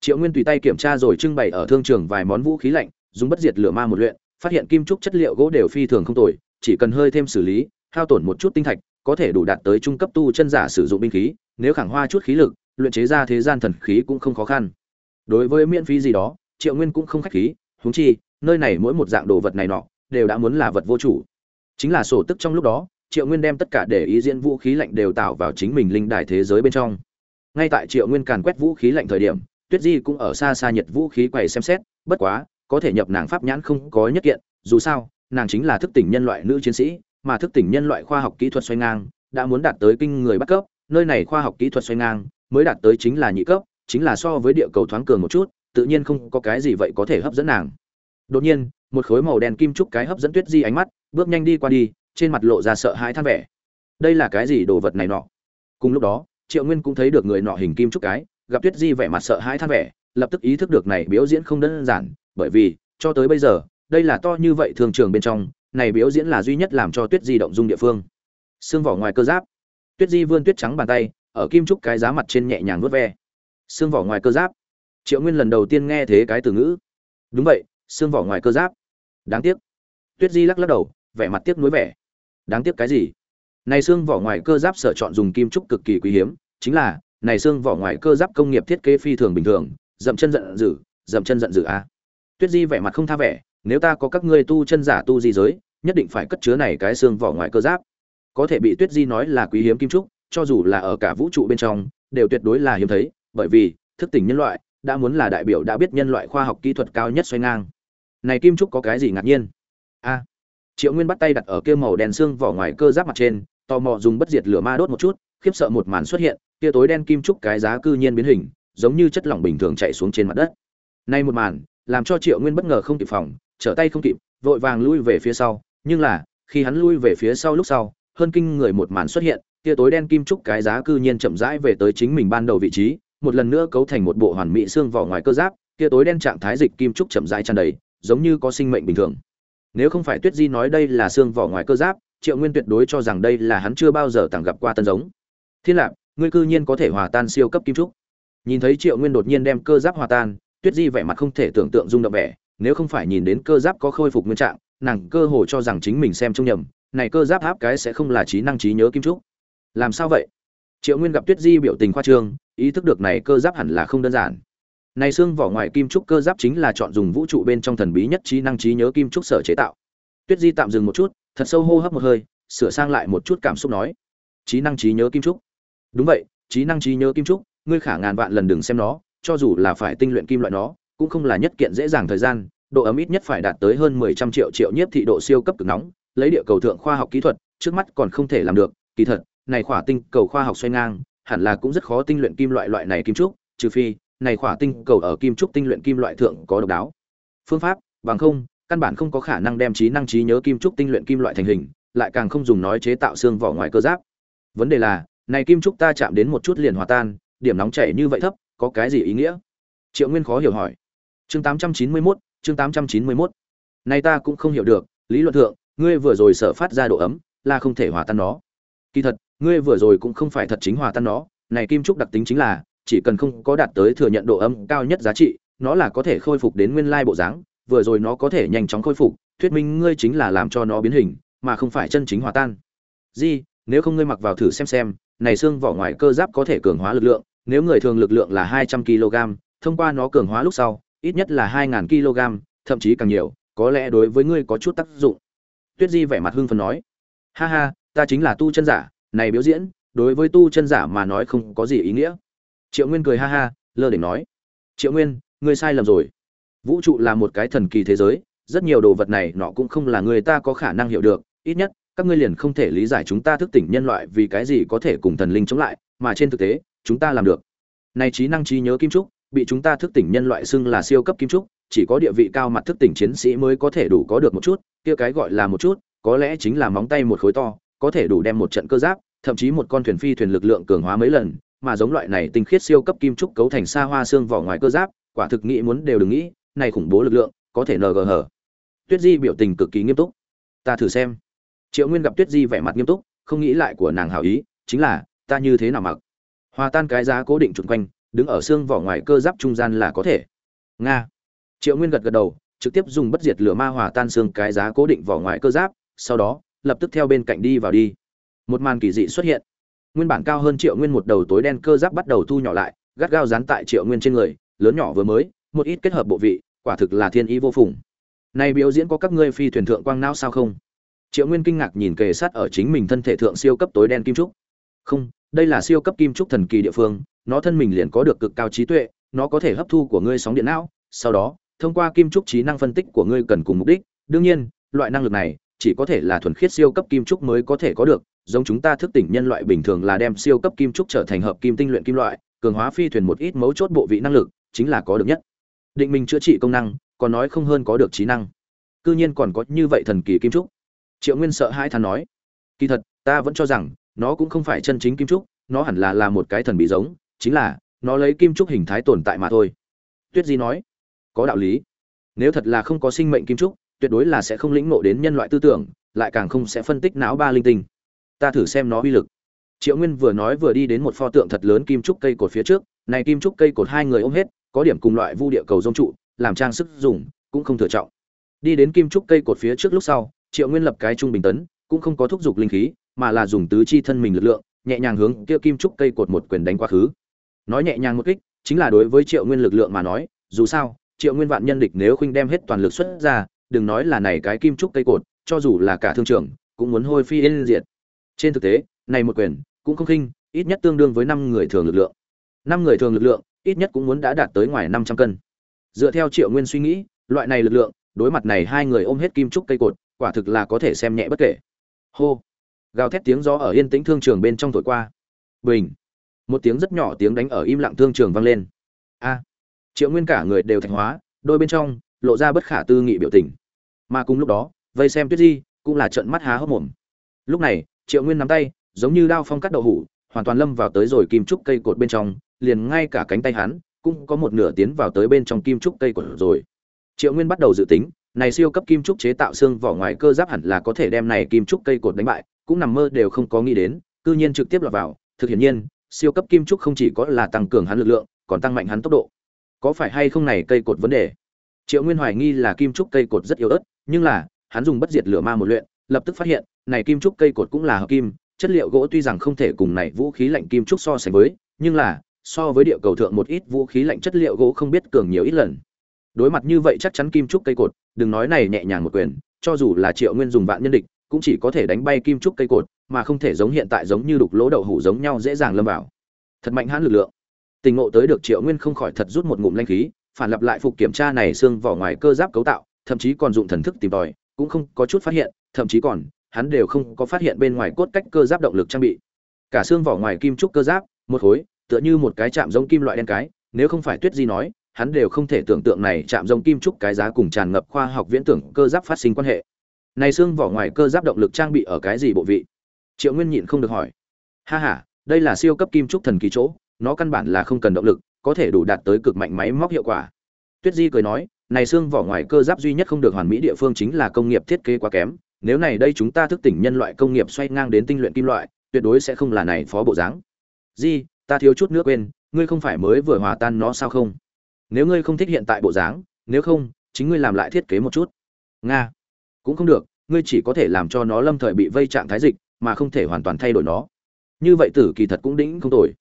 Triệu nguyên tùy tay kiểm tra rồi trưng bày ở thương trường vài món vũ khí lạnh, dùng bất diệt lửa ma một luyện, phát hiện kim trúc chất liệu gỗ đều phi thường không tồi, chỉ cần hơi thêm xử lý, hao tổn một chút tinh thạch, có thể đủ đạt tới trung cấp tu chân giả sử dụng binh khí, nếu khẳng hoa chút khí lực, luyện chế ra thế gian thần khí cũng không khó khăn. Đối với miễn phí gì đó, triệu nguyên cũng không khách khí, huống chi, nơi này mỗi một dạng đồ vật này nọ, đều đã muốn là vật vô chủ. Chính là sổ tức trong lúc đó triệu nguyên đem tất cả để ý diễn vũ khí lạnh đều tạo vào chính mình linh đài thế giới bên trong. Ngay tại triệu nguyên càn quét vũ khí lạnh thời điểm, tuyết di cũng ở xa xa nhiệt vũ khí quầy xem xét, bất quá, có thể nhập nàng pháp nhãn không có nhất kiện, dù sao, nàng chính là thức tỉnh nhân loại nữ chiến sĩ, mà thức tỉnh nhân loại khoa học kỹ thuật xoay ngang, đã muốn đạt tới kinh người bắt cấp, nơi này khoa học kỹ thuật xoay ngang, mới đạt tới chính là nhị cấp, chính là so với địa cầu thoáng cường một chút, tự nhiên không có cái gì vậy có thể hấp dẫn nàng. Đột nhiên, một khối màu đen kim trúc cái hấp dẫn tuyết di ánh mắt, bước nhanh đi qua đi trên mặt lộ ra sợ hãi than vẻ. Đây là cái gì đồ vật này nọ? Cùng lúc đó, triệu nguyên cũng thấy được người nọ hình kim trúc cái, gặp tuyết di vẻ mặt sợ hãi than vẻ, lập tức ý thức được này biểu diễn không đơn giản, bởi vì, cho tới bây giờ, đây là to như vậy thường trường bên trong, này biểu diễn là duy nhất làm cho tuyết di động dung địa phương. Xương vỏ ngoài cơ giáp. Tuyết di vươn tuyết trắng bàn tay, ở kim trúc cái giá mặt trên nhẹ nhàng vớt ve. Xương vỏ ngoài cơ giáp. Triệu nguyên lần đầu tiên nghe thế cái từ ngữ. Đúng vậy, xương vỏ ngoài cơ giáp. Đáng tiếc. Tuyết di lắc lắc đầu, vẻ mặt tiếc nuối vẻ đáng tiếc cái gì? Này xương vỏ ngoài cơ giáp sở chọn dùng kim trúc cực kỳ quý hiếm, chính là, này xương vỏ ngoài cơ giáp công nghiệp thiết kế phi thường bình thường, dậm chân giận dữ, dậm chân giận dữ a à. tuyết di vẻ mặt không tha vẻ, nếu ta có các ngươi tu chân giả tu di giới, nhất định phải cất chứa này cái xương vỏ ngoài cơ giáp. Có thể bị tuyết di nói là quý hiếm kim trúc, cho dù là ở cả vũ trụ bên trong, đều tuyệt đối là hiếm thấy, bởi vì, thức tỉnh nhân loại, đã muốn là đại biểu đã biết nhân loại khoa học kỹ thuật cao nhất xoay ngang. Này kim trúc có cái gì ngạc nhiên? A triệu nguyên bắt tay đặt ở kia màu đen xương vỏ ngoài cơ giáp mặt trên, tò mò dùng bất diệt lửa ma đốt một chút, khiếp sợ một màn xuất hiện, kia tối đen kim trúc cái giá cư nhiên biến hình, giống như chất lỏng bình thường chạy xuống trên mặt đất. Nay một màn, làm cho triệu nguyên bất ngờ không kịp phòng, trở tay không kịp, vội vàng lui về phía sau, nhưng là, khi hắn lui về phía sau lúc sau, hơn kinh người một màn xuất hiện, kia tối đen kim trúc cái giá cư nhiên chậm rãi về tới chính mình ban đầu vị trí, một lần nữa cấu thành một bộ hoàn mỹ xương vỏ ngoài cơ giáp, kia tối đen trạng thái dịch kim trúc chậm rãi tràn đầy, giống như có sinh mệnh bình thường nếu không phải tuyết di nói đây là xương vỏ ngoài cơ giáp, triệu nguyên tuyệt đối cho rằng đây là hắn chưa bao giờ tặng gặp qua tân giống. Thiên lạp, ngươi cư nhiên có thể hòa tan siêu cấp kim trúc. Nhìn thấy triệu nguyên đột nhiên đem cơ giáp hòa tan, tuyết di vẻ mặt không thể tưởng tượng rung động vẻ, nếu không phải nhìn đến cơ giáp có khôi phục nguyên trạng, nàng cơ hồ cho rằng chính mình xem trông nhầm, này cơ giáp áp cái sẽ không là trí năng trí nhớ kim trúc. Làm sao vậy? Triệu nguyên gặp tuyết di biểu tình khoa trương, ý thức được này cơ giáp hẳn là không đơn giản này xương vỏ ngoài kim trúc cơ giáp chính là chọn dùng vũ trụ bên trong thần bí nhất trí năng trí nhớ kim trúc sở chế tạo. Tuyết di tạm dừng một chút, thật sâu hô hấp một hơi, sửa sang lại một chút cảm xúc nói. Trí năng trí nhớ kim trúc. Đúng vậy, trí năng trí nhớ kim trúc, ngươi khả ngàn vạn lần đừng xem nó, cho dù là phải tinh luyện kim loại nó, cũng không là nhất kiện dễ dàng thời gian, độ ấm ít nhất phải đạt tới hơn mười trăm triệu triệu nhiếp thị độ siêu cấp cực nóng, lấy địa cầu thượng khoa học kỹ thuật, trước mắt còn không thể làm được, kỳ thật, này khỏa tinh cầu khoa học xoay ngang, hẳn là cũng rất khó tinh luyện kim loại loại này kim trúc, trừ phi này khỏa tinh cầu ở kim trúc tinh luyện kim loại thượng có độc đáo. Phương pháp bằng không căn bản không có khả năng đem trí năng trí nhớ kim trúc tinh luyện kim loại thành hình lại càng không dùng nói chế tạo xương vỏ ngoài cơ giáp. Vấn đề là này kim trúc ta chạm đến một chút liền hòa tan điểm nóng chảy như vậy thấp có cái gì ý nghĩa? Triệu nguyên khó hiểu hỏi. Chương 891, chương 891. này ta cũng không hiểu được lý luận thượng ngươi vừa rồi sợ phát ra độ ấm là không thể hòa tan nó. Kỳ thật ngươi vừa rồi cũng không phải thật chính hòa tan nó này kim trúc đặc tính chính là chỉ cần không có đạt tới thừa nhận độ âm cao nhất giá trị, nó là có thể khôi phục đến nguyên lai bộ dáng, vừa rồi nó có thể nhanh chóng khôi phục, thuyết minh ngươi chính là làm cho nó biến hình, mà không phải chân chính hòa tan. Di, nếu không ngươi mặc vào thử xem xem, này xương vỏ ngoài cơ giáp có thể cường hóa lực lượng, nếu người thường lực lượng là hai trăm kg, thông qua nó cường hóa lúc sau, ít nhất là hai 2000 kg, thậm chí càng nhiều, có lẽ đối với ngươi có chút tác dụng. Tuyết di vẻ mặt hưng phấn nói, ha ha, ta chính là tu chân giả, này biểu diễn, đối với tu chân giả mà nói không có gì ý nghĩa triệu nguyên cười ha ha, lơ đỉnh nói. Triệu nguyên, ngươi sai lầm rồi. Vũ trụ là một cái thần kỳ thế giới, rất nhiều đồ vật này nọ cũng không là người ta có khả năng hiểu được. Ít nhất, các ngươi liền không thể lý giải chúng ta thức tỉnh nhân loại vì cái gì có thể cùng thần linh chống lại, mà trên thực tế, chúng ta làm được. Này trí năng trí nhớ kim trúc, bị chúng ta thức tỉnh nhân loại xưng là siêu cấp kim trúc, chỉ có địa vị cao mặt thức tỉnh chiến sĩ mới có thể đủ có được một chút, kia cái gọi là một chút, có lẽ chính là móng tay một khối to, có thể đủ đem một trận cơ giáp, thậm chí một con thuyền phi thuyền lực lượng cường hóa mấy lần mà giống loại này tinh khiết siêu cấp kim trúc cấu thành xa hoa xương vỏ ngoài cơ giáp, quả thực nghĩ muốn đều đừng nghĩ, này khủng bố lực lượng, có thể ngờ hở tuyết di biểu tình cực kỳ nghiêm túc. Ta thử xem. Triệu nguyên gặp tuyết di vẻ mặt nghiêm túc, không nghĩ lại của nàng hảo ý, chính là, ta như thế nào mặc? Hòa tan cái giá cố định trụn quanh, đứng ở xương vỏ ngoài cơ giáp trung gian là có thể. Nga. Triệu nguyên gật gật đầu, trực tiếp dùng bất diệt lửa ma hòa tan xương cái giá cố định vỏ ngoài cơ giáp, sau đó, lập tức theo bên cạnh đi vào đi. Một màn kỳ dị xuất hiện nguyên bản cao hơn triệu nguyên một đầu tối đen cơ giáp bắt đầu thu nhỏ lại, gắt gao dán tại triệu nguyên trên người, lớn nhỏ vừa mới, một ít kết hợp bộ vị, quả thực là thiên ý vô phùng. Này biểu diễn có các ngươi phi thuyền thượng quang não sao không? Triệu nguyên kinh ngạc nhìn kề sát ở chính mình thân thể thượng siêu cấp tối đen kim trúc. Không, đây là siêu cấp kim trúc thần kỳ địa phương, nó thân mình liền có được cực cao trí tuệ, nó có thể hấp thu của ngươi sóng điện não, sau đó, thông qua kim trúc trí năng phân tích của ngươi cần cùng mục đích. Đương nhiên, loại năng lực này chỉ có thể là thuần khiết siêu cấp kim trúc mới có thể có được, giống chúng ta thức tỉnh nhân loại bình thường là đem siêu cấp kim trúc trở thành hợp kim tinh luyện kim loại, cường hóa phi thuyền một ít mấu chốt bộ vị năng lực, chính là có được nhất. Định mình chữa trị công năng, còn nói không hơn có được trí năng. Cư nhiên còn có như vậy thần kỳ kim trúc. Triệu nguyên sợ hai thằng nói. Kỳ thật, ta vẫn cho rằng, nó cũng không phải chân chính kim trúc, nó hẳn là là một cái thần bị giống, chính là, nó lấy kim trúc hình thái tồn tại mà thôi. Tuyết di nói. Có đạo lý. Nếu thật là không có sinh mệnh kim trúc tuyệt đối là sẽ không lĩnh ngộ đến nhân loại tư tưởng, lại càng không sẽ phân tích não ba linh tinh. Ta thử xem nó uy lực. Triệu nguyên vừa nói vừa đi đến một pho tượng thật lớn kim trúc cây cột phía trước, này kim trúc cây cột hai người ôm hết, có điểm cùng loại vu địa cầu rông trụ, làm trang sức dùng, cũng không thừa trọng. Đi đến kim trúc cây cột phía trước lúc sau, triệu nguyên lập cái trung bình tấn, cũng không có thúc dục linh khí, mà là dùng tứ chi thân mình lực lượng, nhẹ nhàng hướng kia kim trúc cây cột một quyền đánh qua khứ. Nói nhẹ nhàng một kích, chính là đối với triệu nguyên lực lượng mà nói, dù sao, triệu nguyên vạn nhân địch nếu khuynh đem hết toàn lực xuất ra đừng nói là này cái kim trúc cây cột, cho dù là cả thương trường, cũng muốn hôi phi yên diệt. Trên thực tế, này một quyền cũng không khinh, ít nhất tương đương với năm người thường lực lượng. Năm người thường lực lượng, ít nhất cũng muốn đã đạt tới ngoài năm trăm cân. Dựa theo triệu nguyên suy nghĩ, loại này lực lượng, đối mặt này hai người ôm hết kim trúc cây cột, quả thực là có thể xem nhẹ bất kể. Hô! Gào thét tiếng gió ở yên tĩnh thương trường bên trong thổi qua. Bình! Một tiếng rất nhỏ tiếng đánh ở im lặng thương trường vang lên. A! Triệu nguyên cả người đều thành hóa, đôi bên trong lộ ra bất khả tư nghị biểu tình mà cùng lúc đó, vây xem tuyết di cũng là trận mắt há hốc mồm. Lúc này, triệu nguyên nắm tay, giống như đao phong cắt đậu hủ, hoàn toàn lâm vào tới rồi kim trúc cây cột bên trong, liền ngay cả cánh tay hắn cũng có một nửa tiến vào tới bên trong kim trúc cây cột rồi. Triệu nguyên bắt đầu dự tính, này siêu cấp kim trúc chế tạo xương vỏ ngoài cơ giáp hẳn là có thể đem này kim trúc cây cột đánh bại, cũng nằm mơ đều không có nghĩ đến, cư nhiên trực tiếp lọt vào. Thực hiện nhiên, siêu cấp kim trúc không chỉ có là tăng cường hắn lực lượng, còn tăng mạnh hắn tốc độ. Có phải hay không này cây cột vấn đề? Triệu nguyên hoài nghi là kim trúc cây cột rất yếu ớt nhưng là, hắn dùng bất diệt lửa ma một luyện, lập tức phát hiện, này kim trúc cây cột cũng là hợp kim, chất liệu gỗ tuy rằng không thể cùng này vũ khí lạnh kim trúc so sánh với, nhưng là, so với địa cầu thượng một ít vũ khí lạnh chất liệu gỗ không biết cường nhiều ít lần. Đối mặt như vậy chắc chắn kim trúc cây cột, đừng nói này nhẹ nhàng một quyền, cho dù là triệu nguyên dùng vạn nhân địch, cũng chỉ có thể đánh bay kim trúc cây cột, mà không thể giống hiện tại giống như đục lỗ đậu hủ giống nhau dễ dàng lâm vào. Thật mạnh hãn lực lượng. Tình ngộ tới được triệu nguyên không khỏi thật rút một ngụm lanh khí, phản lập lại phục kiểm tra này xương vỏ ngoài cơ giáp cấu tạo thậm chí còn dụng thần thức tìm tòi, cũng không có chút phát hiện, thậm chí còn, hắn đều không có phát hiện bên ngoài cốt cách cơ giáp động lực trang bị. Cả xương vỏ ngoài kim trúc cơ giáp, một khối, tựa như một cái chạm giống kim loại đen cái, nếu không phải tuyết di nói, hắn đều không thể tưởng tượng này chạm giống kim trúc cái giá cùng tràn ngập khoa học viễn tưởng cơ giáp phát sinh quan hệ. Này xương vỏ ngoài cơ giáp động lực trang bị ở cái gì bộ vị? Triệu nguyên nhịn không được hỏi. Ha ha, đây là siêu cấp kim trúc thần kỳ chỗ, nó căn bản là không cần động lực, có thể đủ đạt tới cực mạnh máy móc hiệu quả. Tuyết di cười nói này xương vỏ ngoài cơ giáp duy nhất không được hoàn mỹ địa phương chính là công nghiệp thiết kế quá kém. Nếu này đây chúng ta thức tỉnh nhân loại công nghiệp xoay ngang đến tinh luyện kim loại, tuyệt đối sẽ không là này phó bộ dáng. Di, ta thiếu chút nước quên, ngươi không phải mới vừa hòa tan nó sao không? Nếu ngươi không thích hiện tại bộ dáng, nếu không, chính ngươi làm lại thiết kế một chút. Nga. Cũng không được, ngươi chỉ có thể làm cho nó lâm thời bị vây trạng thái dịch, mà không thể hoàn toàn thay đổi nó. Như vậy tử kỳ thật cũng đĩnh không tồi.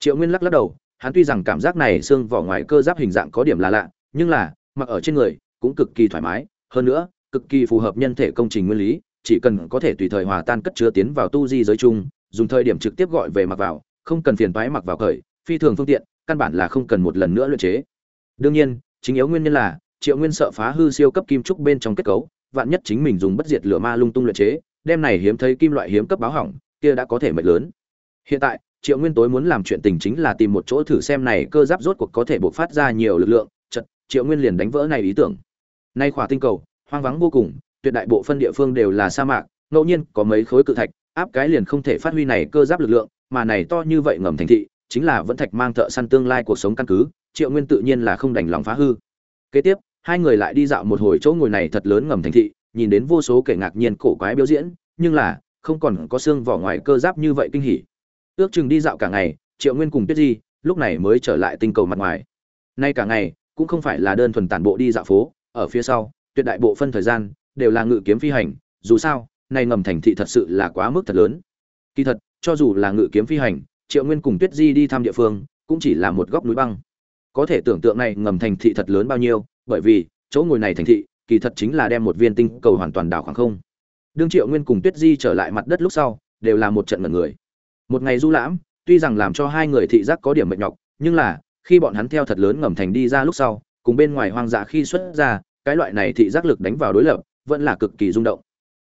Triệu nguyên lắc lắc đầu, hắn tuy rằng cảm giác này xương vỏ ngoài cơ giáp hình dạng có điểm là lạ, nhưng là mặc ở trên người, cũng cực kỳ thoải mái. Hơn nữa, cực kỳ phù hợp nhân thể công trình nguyên lý, chỉ cần có thể tùy thời hòa tan cất chứa tiến vào tu di giới chung, dùng thời điểm trực tiếp gọi về mặc vào, không cần phiền toái mặc vào cởi, phi thường phương tiện, căn bản là không cần một lần nữa luyện chế. Đương nhiên, chính yếu nguyên nhân là, triệu nguyên sợ phá hư siêu cấp kim trúc bên trong kết cấu, vạn nhất chính mình dùng bất diệt lửa ma lung tung luyện chế đem này hiếm thấy kim loại hiếm cấp báo hỏng, kia đã có thể mệnh lớn. Hiện tại, triệu nguyên tối muốn làm chuyện tình chính là tìm một chỗ thử xem này cơ giáp rốt cuộc có thể bộc phát ra nhiều lực lượng triệu nguyên liền đánh vỡ này ý tưởng. Nay khỏa tinh cầu hoang vắng vô cùng tuyệt đại bộ phân địa phương đều là sa mạc ngẫu nhiên có mấy khối cự thạch áp cái liền không thể phát huy này cơ giáp lực lượng mà này to như vậy ngầm thành thị chính là vẫn thạch mang thợ săn tương lai cuộc sống căn cứ triệu nguyên tự nhiên là không đành lòng phá hư. Kế tiếp hai người lại đi dạo một hồi chỗ ngồi này thật lớn ngầm thành thị nhìn đến vô số kẻ ngạc nhiên cổ quái biểu diễn nhưng là không còn có xương vỏ ngoài cơ giáp như vậy kinh hỉ. Ước chừng đi dạo cả ngày triệu nguyên cùng biết gì, lúc này mới trở lại tinh cầu mặt ngoài. Nay cả ngày cũng không phải là đơn thuần tản bộ đi dạo phố, ở phía sau, tuyệt đại bộ phân thời gian, đều là ngự kiếm phi hành, dù sao này ngầm thành thị thật sự là quá mức thật lớn. Kỳ thật, cho dù là ngự kiếm phi hành, triệu nguyên cùng tuyết di đi thăm địa phương, cũng chỉ là một góc núi băng. Có thể tưởng tượng này ngầm thành thị thật lớn bao nhiêu, bởi vì, chỗ ngồi này thành thị, kỳ thật chính là đem một viên tinh cầu hoàn toàn đảo khoảng không. Đương triệu nguyên cùng tuyết di trở lại mặt đất lúc sau, đều là một trận mật người. Một ngày du lãm, tuy rằng làm cho hai người thị giác có điểm mệt nhọc, nhưng là khi bọn hắn theo thật lớn ngầm thành đi ra lúc sau cùng bên ngoài hoang dã khi xuất ra cái loại này thị giác lực đánh vào đối lập vẫn là cực kỳ rung động.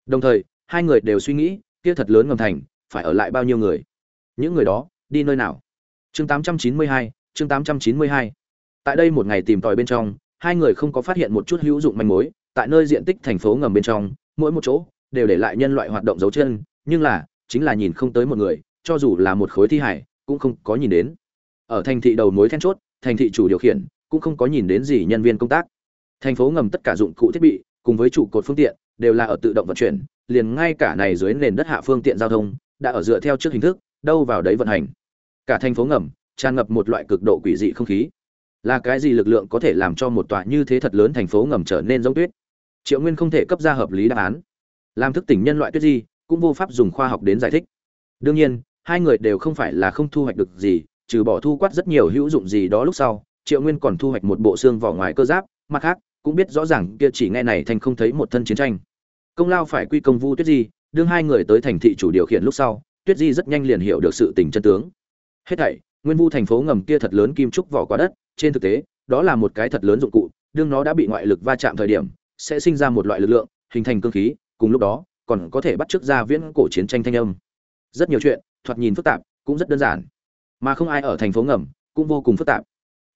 Đồng thời hai người đều suy nghĩ kia thật lớn ngầm thành phải ở lại bao nhiêu người? Những người đó đi nơi nào? Chương 892, chương 892. tại đây một ngày tìm tòi bên trong hai người không có phát hiện một chút hữu dụng manh mối tại nơi diện tích thành phố ngầm bên trong mỗi một chỗ đều để lại nhân loại hoạt động dấu chân nhưng là chính là nhìn không tới một người cho dù là một khối thi hải cũng không có nhìn đến ở thành thị đầu mối then chốt, thành thị chủ điều khiển, cũng không có nhìn đến gì nhân viên công tác. Thành phố ngầm tất cả dụng cụ thiết bị, cùng với trụ cột phương tiện, đều là ở tự động vận chuyển, liền ngay cả này dưới nền đất hạ phương tiện giao thông, đã ở dựa theo trước hình thức, đâu vào đấy vận hành. Cả thành phố ngầm, tràn ngập một loại cực độ quỷ dị không khí. Là cái gì lực lượng có thể làm cho một tòa như thế thật lớn thành phố ngầm trở nên giống tuyết? Triệu nguyên không thể cấp ra hợp lý đáp án. Làm thức tỉnh nhân loại tuyết di cũng vô pháp dùng khoa học đến giải thích. Đương nhiên, hai người đều không phải là không thu hoạch được gì trừ bỏ thu quát rất nhiều hữu dụng gì đó lúc sau, triệu nguyên còn thu hoạch một bộ xương vỏ ngoài cơ giáp, mặt khác, cũng biết rõ ràng kia chỉ nghe này thành không thấy một thân chiến tranh. Công lao phải quy công vu tuyết di, đương hai người tới thành thị chủ điều khiển lúc sau, tuyết di rất nhanh liền hiểu được sự tình chân tướng. Hết thảy, nguyên vu thành phố ngầm kia thật lớn kim trúc vỏ quá đất, trên thực tế, đó là một cái thật lớn dụng cụ, đương nó đã bị ngoại lực va chạm thời điểm, sẽ sinh ra một loại lực lượng, hình thành cương khí, cùng lúc đó, còn có thể bắt chước ra viễn cổ chiến tranh thanh âm. Rất nhiều chuyện, thoạt nhìn phức tạp, cũng rất đơn giản mà không ai ở thành phố ngầm, cũng vô cùng phức tạp.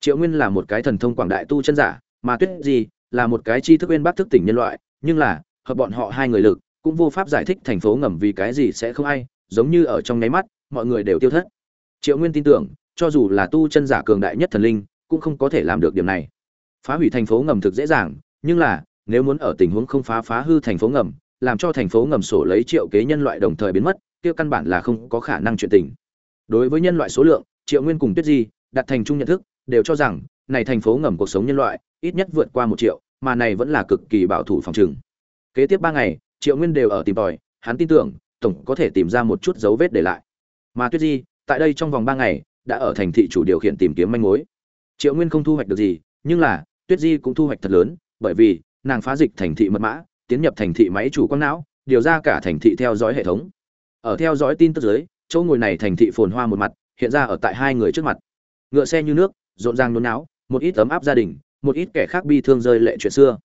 Triệu nguyên là một cái thần thông quảng đại tu chân giả, mà tuyết gì là một cái tri thức bên bác thức tỉnh nhân loại, nhưng là, hợp bọn họ hai người lực, cũng vô pháp giải thích thành phố ngầm vì cái gì sẽ không ai, giống như ở trong nháy mắt, mọi người đều tiêu thất. Triệu nguyên tin tưởng, cho dù là tu chân giả cường đại nhất thần linh, cũng không có thể làm được điểm này. Phá hủy thành phố ngầm thực dễ dàng, nhưng là, nếu muốn ở tình huống không phá phá hư thành phố ngầm, làm cho thành phố ngầm sổ lấy triệu kế nhân loại đồng thời biến mất, kia căn bản là không có khả năng chuyện tình đối với nhân loại số lượng, triệu nguyên cùng tuyết di đặt thành chung nhận thức, đều cho rằng, này thành phố ngầm cuộc sống nhân loại, ít nhất vượt qua một triệu, mà này vẫn là cực kỳ bảo thủ phòng trừng. Kế tiếp ba ngày, triệu nguyên đều ở tìm tòi, hắn tin tưởng, tổng có thể tìm ra một chút dấu vết để lại. Mà tuyết di, tại đây trong vòng ba ngày, đã ở thành thị chủ điều khiển tìm kiếm manh mối. Triệu nguyên không thu hoạch được gì, nhưng là, tuyết di cũng thu hoạch thật lớn, bởi vì, nàng phá dịch thành thị mật mã, tiến nhập thành thị máy chủ quang não, điều ra cả thành thị theo dõi hệ thống. Ở theo dõi tin tức dưới chỗ ngồi này thành thị phồn hoa một mặt, hiện ra ở tại hai người trước mặt. Ngựa xe như nước, rộn ràng nôn não một ít ấm áp gia đình, một ít kẻ khác bi thương rơi lệ chuyện xưa.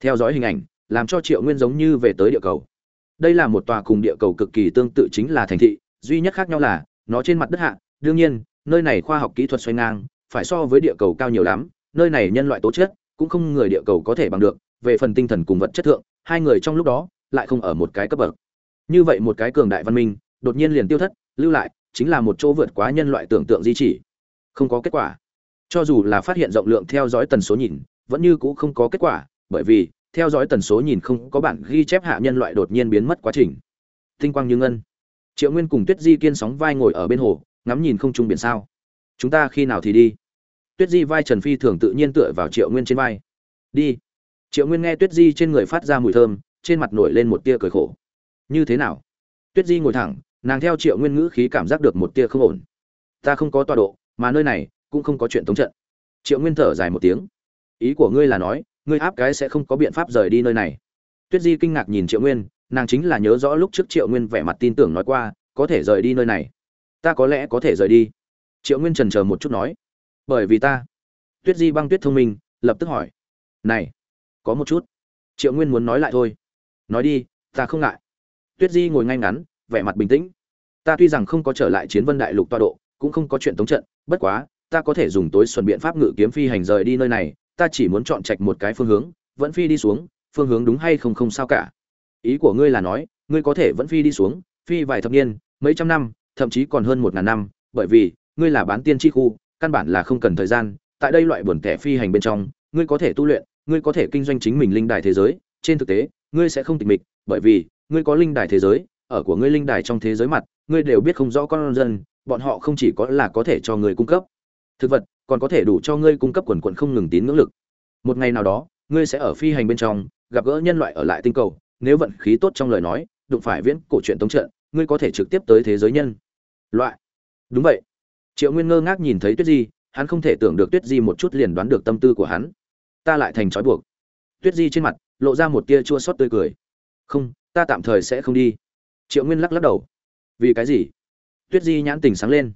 Theo dõi hình ảnh, làm cho triệu nguyên giống như về tới địa cầu. Đây là một tòa cùng địa cầu cực kỳ tương tự chính là thành thị, duy nhất khác nhau là, nó trên mặt đất hạ, đương nhiên, nơi này khoa học kỹ thuật xoay ngang, phải so với địa cầu cao nhiều lắm, nơi này nhân loại tố chất, cũng không người địa cầu có thể bằng được, về phần tinh thần cùng vật chất thượng, hai người trong lúc đó, lại không ở một cái cấp bậc. Như vậy một cái cường đại văn minh, đột nhiên liền tiêu thất lưu lại, chính là một chỗ vượt quá nhân loại tưởng tượng di chỉ. Không có kết quả. Cho dù là phát hiện rộng lượng theo dõi tần số nhìn, vẫn như cũ không có kết quả, bởi vì, theo dõi tần số nhìn không có bản ghi chép hạ nhân loại đột nhiên biến mất quá trình. Tinh quang như ngân. Triệu nguyên cùng tuyết di kiên sóng vai ngồi ở bên hồ, ngắm nhìn không trung biển sao. Chúng ta khi nào thì đi? Tuyết di vai trần phi thường tự nhiên tựa vào triệu nguyên trên vai. Đi. Triệu nguyên nghe tuyết di trên người phát ra mùi thơm, trên mặt nổi lên một tia cười khổ. Như thế nào? Tuyết di ngồi thẳng nàng theo triệu nguyên ngữ khí cảm giác được một tia không ổn. Ta không có tọa độ, mà nơi này cũng không có chuyện tống trận. Triệu nguyên thở dài một tiếng. Ý của ngươi là nói, ngươi áp cái sẽ không có biện pháp rời đi nơi này. Tuyết di kinh ngạc nhìn triệu nguyên, nàng chính là nhớ rõ lúc trước triệu nguyên vẻ mặt tin tưởng nói qua, có thể rời đi nơi này. Ta có lẽ có thể rời đi. Triệu nguyên trần c một chút nói. Bởi vì ta. Tuyết di băng tuyết thông minh, lập tức hỏi. Này, có một chút. Triệu nguyên muốn nói lại thôi. Nói đi, ta không ngại. Tuyết di ngồi ngay ngắn vẻ mặt bình tĩnh. Ta tuy rằng không có trở lại chiến vân đại lục toa độ, cũng không có chuyện tống trận, bất quá, ta có thể dùng tối xuẩn biện pháp ngự kiếm phi hành rời đi nơi này, ta chỉ muốn chọn trạch một cái phương hướng, vẫn phi đi xuống, phương hướng đúng hay không không sao cả. Ý của ngươi là nói, ngươi có thể vẫn phi đi xuống, phi vài thập niên, mấy trăm năm, thậm chí còn hơn một ngàn năm, bởi vì, ngươi là bán tiên tri khu, căn bản là không cần thời gian, tại đây loại buồn tẻ phi hành bên trong, ngươi có thể tu luyện, ngươi có thể kinh doanh chính mình linh đài thế giới, trên thực tế, ngươi sẽ không tịch mịch, bởi vì, ngươi có linh đài thế giới ở của ngươi linh đài trong thế giới mặt, ngươi đều biết không rõ con dân, bọn họ không chỉ có là có thể cho ngươi cung cấp thực vật, còn có thể đủ cho ngươi cung cấp quần quần không ngừng tín ngưỡng lực. Một ngày nào đó, ngươi sẽ ở phi hành bên trong, gặp gỡ nhân loại ở lại tinh cầu, nếu vận khí tốt trong lời nói, đụng phải viễn cổ truyện tống trận, ngươi có thể trực tiếp tới thế giới nhân. Loại. Đúng vậy. Triệu nguyên ngơ ngác nhìn thấy tuyết di, hắn không thể tưởng được tuyết di một chút liền đoán được tâm tư của hắn. Ta lại thành trói buộc. Tuyết di trên mặt, lộ ra một tia chua xót tươi cười. Không, ta tạm thời sẽ không đi triệu nguyên lắc lắc đầu. Vì cái gì? Tuyết di nhãn tình sáng lên.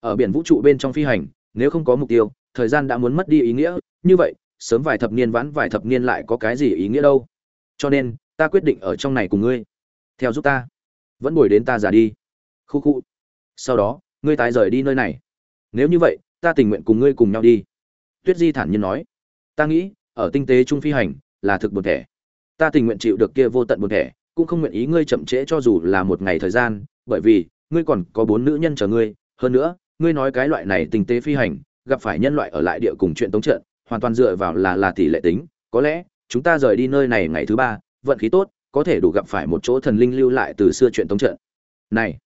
Ở biển vũ trụ bên trong phi hành, nếu không có mục tiêu, thời gian đã muốn mất đi ý nghĩa. Như vậy, sớm vài thập niên vãn vài thập niên lại có cái gì ý nghĩa đâu? Cho nên, ta quyết định ở trong này cùng ngươi. Theo giúp ta. Vẫn bồi đến ta già đi. Khu khu. Sau đó, ngươi tái rời đi nơi này. Nếu như vậy, ta tình nguyện cùng ngươi cùng nhau đi. Tuyết di thản nhiên nói. Ta nghĩ, ở tinh tế trung phi hành là thực buồn thẻ. Ta tình nguyện chịu được kia vô tận buồn thẻ cũng không nguyện ý ngươi chậm trễ cho dù là một ngày thời gian, bởi vì, ngươi còn có bốn nữ nhân chờ ngươi. Hơn nữa, ngươi nói cái loại này tinh tế phi hành, gặp phải nhân loại ở lại địa cùng chuyện tống trận, hoàn toàn dựa vào là là tỷ lệ tính. Có lẽ, chúng ta rời đi nơi này ngày thứ ba, vận khí tốt, có thể đủ gặp phải một chỗ thần linh lưu lại từ xưa chuyện tống trận. Này,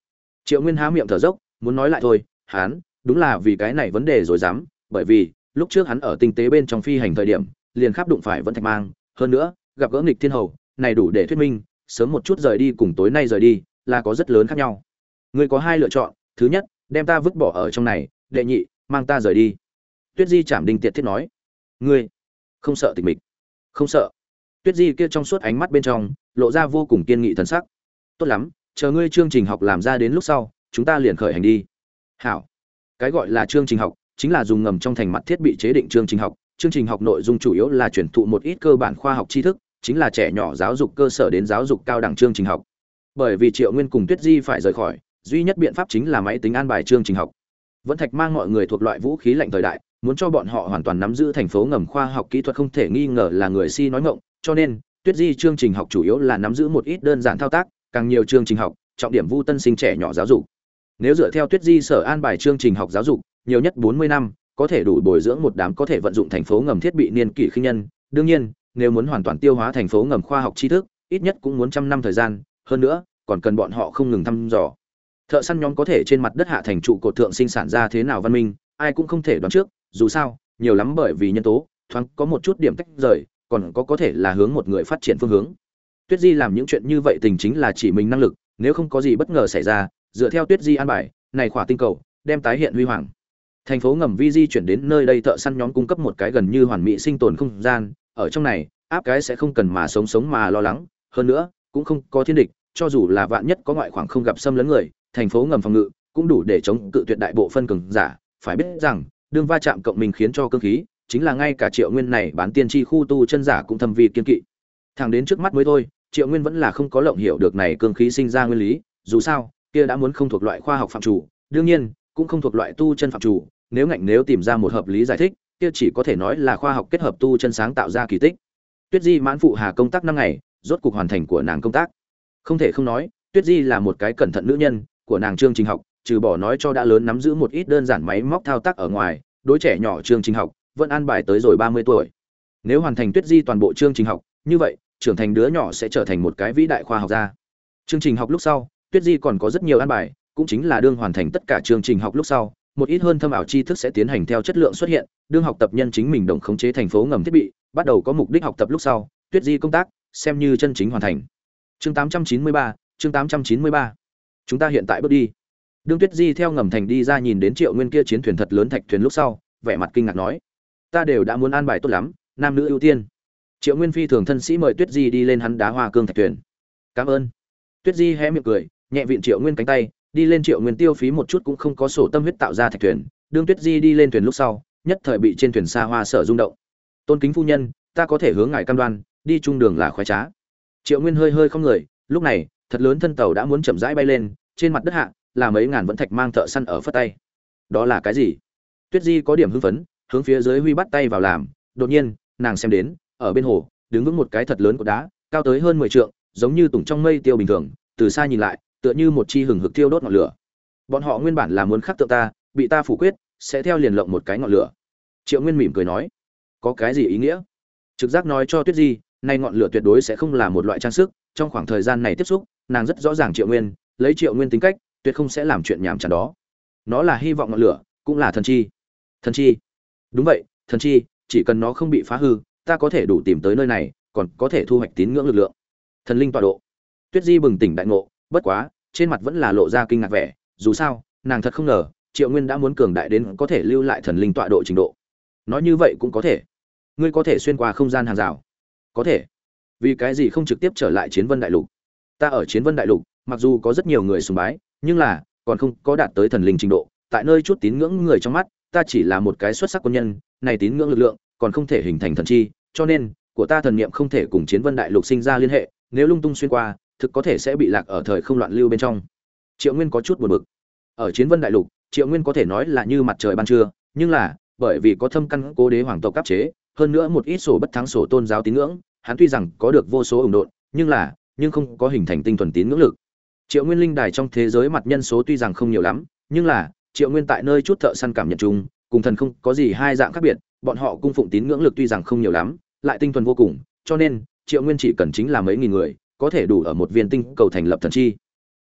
triệu nguyên há miệng thở dốc, muốn nói lại thôi hán đúng là vì cái này vấn đề rồi dám, bởi vì, lúc trước hắn ở tinh tế bên trong phi hành thời điểm, liền khắp đụng phải vẫn thạch mang. Hơn nữa, gặp gỡ nghịch thiên hầu, này đủ để thuyết minh sớm một chút rời đi cùng tối nay rời đi, là có rất lớn khác nhau. Ngươi có hai lựa chọn, thứ nhất, đem ta vứt bỏ ở trong này, đệ nhị, mang ta rời đi. Tuyết di chạm đinh tiệt thiết nói. Ngươi, không sợ tịch mịch. Không sợ. Tuyết di kia trong suốt ánh mắt bên trong, lộ ra vô cùng kiên nghị thần sắc. Tốt lắm, chờ ngươi chương trình học làm ra đến lúc sau, chúng ta liền khởi hành đi. Hảo. Cái gọi là chương trình học, chính là dùng ngầm trong thành mặt thiết bị chế định chương trình học. Chương trình học nội dung chủ yếu là truyền thụ một ít cơ bản khoa học tri thức chính là trẻ nhỏ giáo dục cơ sở đến giáo dục cao đẳng chương trình học. Bởi vì triệu nguyên cùng tuyết di phải rời khỏi, duy nhất biện pháp chính là máy tính an bài chương trình học. Vẫn thạch mang mọi người thuộc loại vũ khí lạnh thời đại, muốn cho bọn họ hoàn toàn nắm giữ thành phố ngầm khoa học kỹ thuật không thể nghi ngờ là người si nói ngộng cho nên, tuyết di chương trình học chủ yếu là nắm giữ một ít đơn giản thao tác, càng nhiều chương trình học, trọng điểm vu tân sinh trẻ nhỏ giáo dục. Nếu dựa theo tuyết di sở an bài chương trình học giáo dục, nhiều nhất bốn mươi năm, có thể đủ bồi dưỡng một đám có thể vận dụng thành phố ngầm thiết bị niên kỷ khinh nhân. Đương nhiên nếu muốn hoàn toàn tiêu hóa thành phố ngầm khoa học tri thức, ít nhất cũng muốn trăm năm thời gian, hơn nữa, còn cần bọn họ không ngừng thăm dò. Thợ săn nhóm có thể trên mặt đất hạ thành trụ cột thượng sinh sản ra thế nào văn minh, ai cũng không thể đoán trước, dù sao, nhiều lắm bởi vì nhân tố, thoáng có một chút điểm tách rời, còn có có thể là hướng một người phát triển phương hướng. Tuyết di làm những chuyện như vậy tình chính là chỉ mình năng lực, nếu không có gì bất ngờ xảy ra, dựa theo tuyết di an bài, này khỏa tinh cầu, đem tái hiện huy hoàng. Thành phố ngầm vi di chuyển đến nơi đây thợ săn nhóm cung cấp một cái gần như hoàn mỹ sinh tồn không gian ở trong này, áp cái sẽ không cần mà sống sống mà lo lắng. Hơn nữa, cũng không có thiên địch, cho dù là vạn nhất có ngoại khoảng không gặp xâm lấn người, thành phố ngầm phòng ngự cũng đủ để chống cự tuyệt đại bộ phân cường giả. Phải biết rằng, đương va chạm cộng mình khiến cho cơ khí, chính là ngay cả triệu nguyên này bán tiên tri khu tu chân giả cũng thâm vi kiên kỵ. Thẳng đến trước mắt mới thôi, triệu nguyên vẫn là không có lộng hiểu được này cương khí sinh ra nguyên lý. Dù sao, kia đã muốn không thuộc loại khoa học phạm chủ, đương nhiên, cũng không thuộc loại tu chân phạm chủ. Nếu ngạnh nếu tìm ra một hợp lý giải thích kia chỉ có thể nói là khoa học kết hợp tu chân sáng tạo ra kỳ tích. Tuyết di mãn phụ hà công tác năm ngày, rốt cục hoàn thành của nàng công tác. Không thể không nói, tuyết di là một cái cẩn thận nữ nhân, của nàng chương trình học, trừ bỏ nói cho đã lớn nắm giữ một ít đơn giản máy móc thao tác ở ngoài, đối trẻ nhỏ chương trình học, vẫn an bài tới rồi ba mươi tuổi. Nếu hoàn thành tuyết di toàn bộ chương trình học, như vậy, trưởng thành đứa nhỏ sẽ trở thành một cái vĩ đại khoa học gia. Chương trình học lúc sau, tuyết di còn có rất nhiều an bài, cũng chính là đương hoàn thành tất cả chương trình học lúc sau một ít hơn thâm ảo tri thức sẽ tiến hành theo chất lượng xuất hiện đương học tập nhân chính mình đồng khống chế thành phố ngầm thiết bị bắt đầu có mục đích học tập lúc sau tuyết di công tác xem như chân chính hoàn thành. Chương 893, chương 893. chúng ta hiện tại bước đi. Đương tuyết di theo ngầm thành đi ra nhìn đến triệu nguyên kia chiến thuyền thật lớn thạch thuyền lúc sau vẻ mặt kinh ngạc nói ta đều đã muốn an bài tốt lắm nam nữ ưu tiên. Triệu nguyên phi thường thân sĩ mời tuyết di đi lên hắn đá hoa cương thạch thuyền. Cảm ơn. Tuyết di hé miệng cười nhẹ vịn triệu nguyên cánh tay đi lên triệu nguyên tiêu phí một chút cũng không có sổ tâm huyết tạo ra thạch thuyền, đương tuyết di đi lên thuyền lúc sau, nhất thời bị trên thuyền xa hoa sở rung động. Tôn kính phu nhân, ta có thể hướng ngài cam đoan, đi chung đường là khoái trá. Triệu nguyên hơi hơi không người, lúc này, thật lớn thân tàu đã muốn chậm rãi bay lên, trên mặt đất hạ, là mấy ngàn vẫn thạch mang thợ săn ở phất tay. Đó là cái gì? Tuyết di có điểm hưng phấn, hướng phía dưới huy bắt tay vào làm, đột nhiên, nàng xem đến, ở bên hồ, đứng vững một cái thật lớn của đá, cao tới hơn mười trượng, giống như tùng trong mây tiêu bình thường, từ xa nhìn lại tựa như một chi hừng hực tiêu đốt ngọn lửa. Bọn họ nguyên bản là muốn khắc tượng ta, bị ta phủ quyết, sẽ theo liền lộng một cái ngọn lửa. Triệu nguyên mỉm cười nói, có cái gì ý nghĩa? Trực giác nói cho tuyết di, nay ngọn lửa tuyệt đối sẽ không là một loại trang sức, trong khoảng thời gian này tiếp xúc, nàng rất rõ ràng triệu nguyên, lấy triệu nguyên tính cách, tuyệt không sẽ làm chuyện nhảm chán đó. Nó là hy vọng ngọn lửa, cũng là thần chi. Thần chi? Đúng vậy, thần chi, chỉ cần nó không bị phá hư, ta có thể đủ tìm tới nơi này, còn có thể thu hoạch tín ngưỡng lực lượng. Thần linh tọa độ. Tuyết di bừng tỉnh đại ngộ, bất quá trên mặt vẫn là lộ ra kinh ngạc vẻ, dù sao, nàng thật không ngờ, triệu nguyên đã muốn cường đại đến có thể lưu lại thần linh tọa độ trình độ. Nói như vậy cũng có thể. Ngươi có thể xuyên qua không gian hàng rào. Có thể. Vì cái gì không trực tiếp trở lại chiến vân đại lục? Ta ở chiến vân đại lục, mặc dù có rất nhiều người sùng bái, nhưng là, còn không có đạt tới thần linh trình độ. Tại nơi chút tín ngưỡng người trong mắt, ta chỉ là một cái xuất sắc quân nhân, này tín ngưỡng lực lượng, còn không thể hình thành thần chi, cho nên, của ta thần niệm không thể cùng chiến vân đại lục sinh ra liên hệ, nếu lung tung xuyên qua thực có thể sẽ bị lạc ở thời không loạn lưu bên trong. Triệu nguyên có chút buồn bực. Ở chiến vân đại lục, triệu nguyên có thể nói là như mặt trời ban trưa, nhưng là, bởi vì có thâm căn cố đế hoàng tộc áp chế, hơn nữa một ít sổ bất thắng sổ tôn giáo tín ngưỡng, hắn tuy rằng có được vô số ủng độn, nhưng là, nhưng không có hình thành tinh thuần tín ngưỡng lực. Triệu nguyên linh đài trong thế giới mặt nhân số tuy rằng không nhiều lắm, nhưng là, triệu nguyên tại nơi chút thợ săn cảm nhận chung, cùng thần không có gì hai dạng khác biệt, bọn họ cung phụng tín ngưỡng lực tuy rằng không nhiều lắm, lại tinh thuần vô cùng, cho nên, triệu nguyên chỉ cần chính là mấy nghìn người có thể đủ ở một viên tinh cầu thành lập thần chi.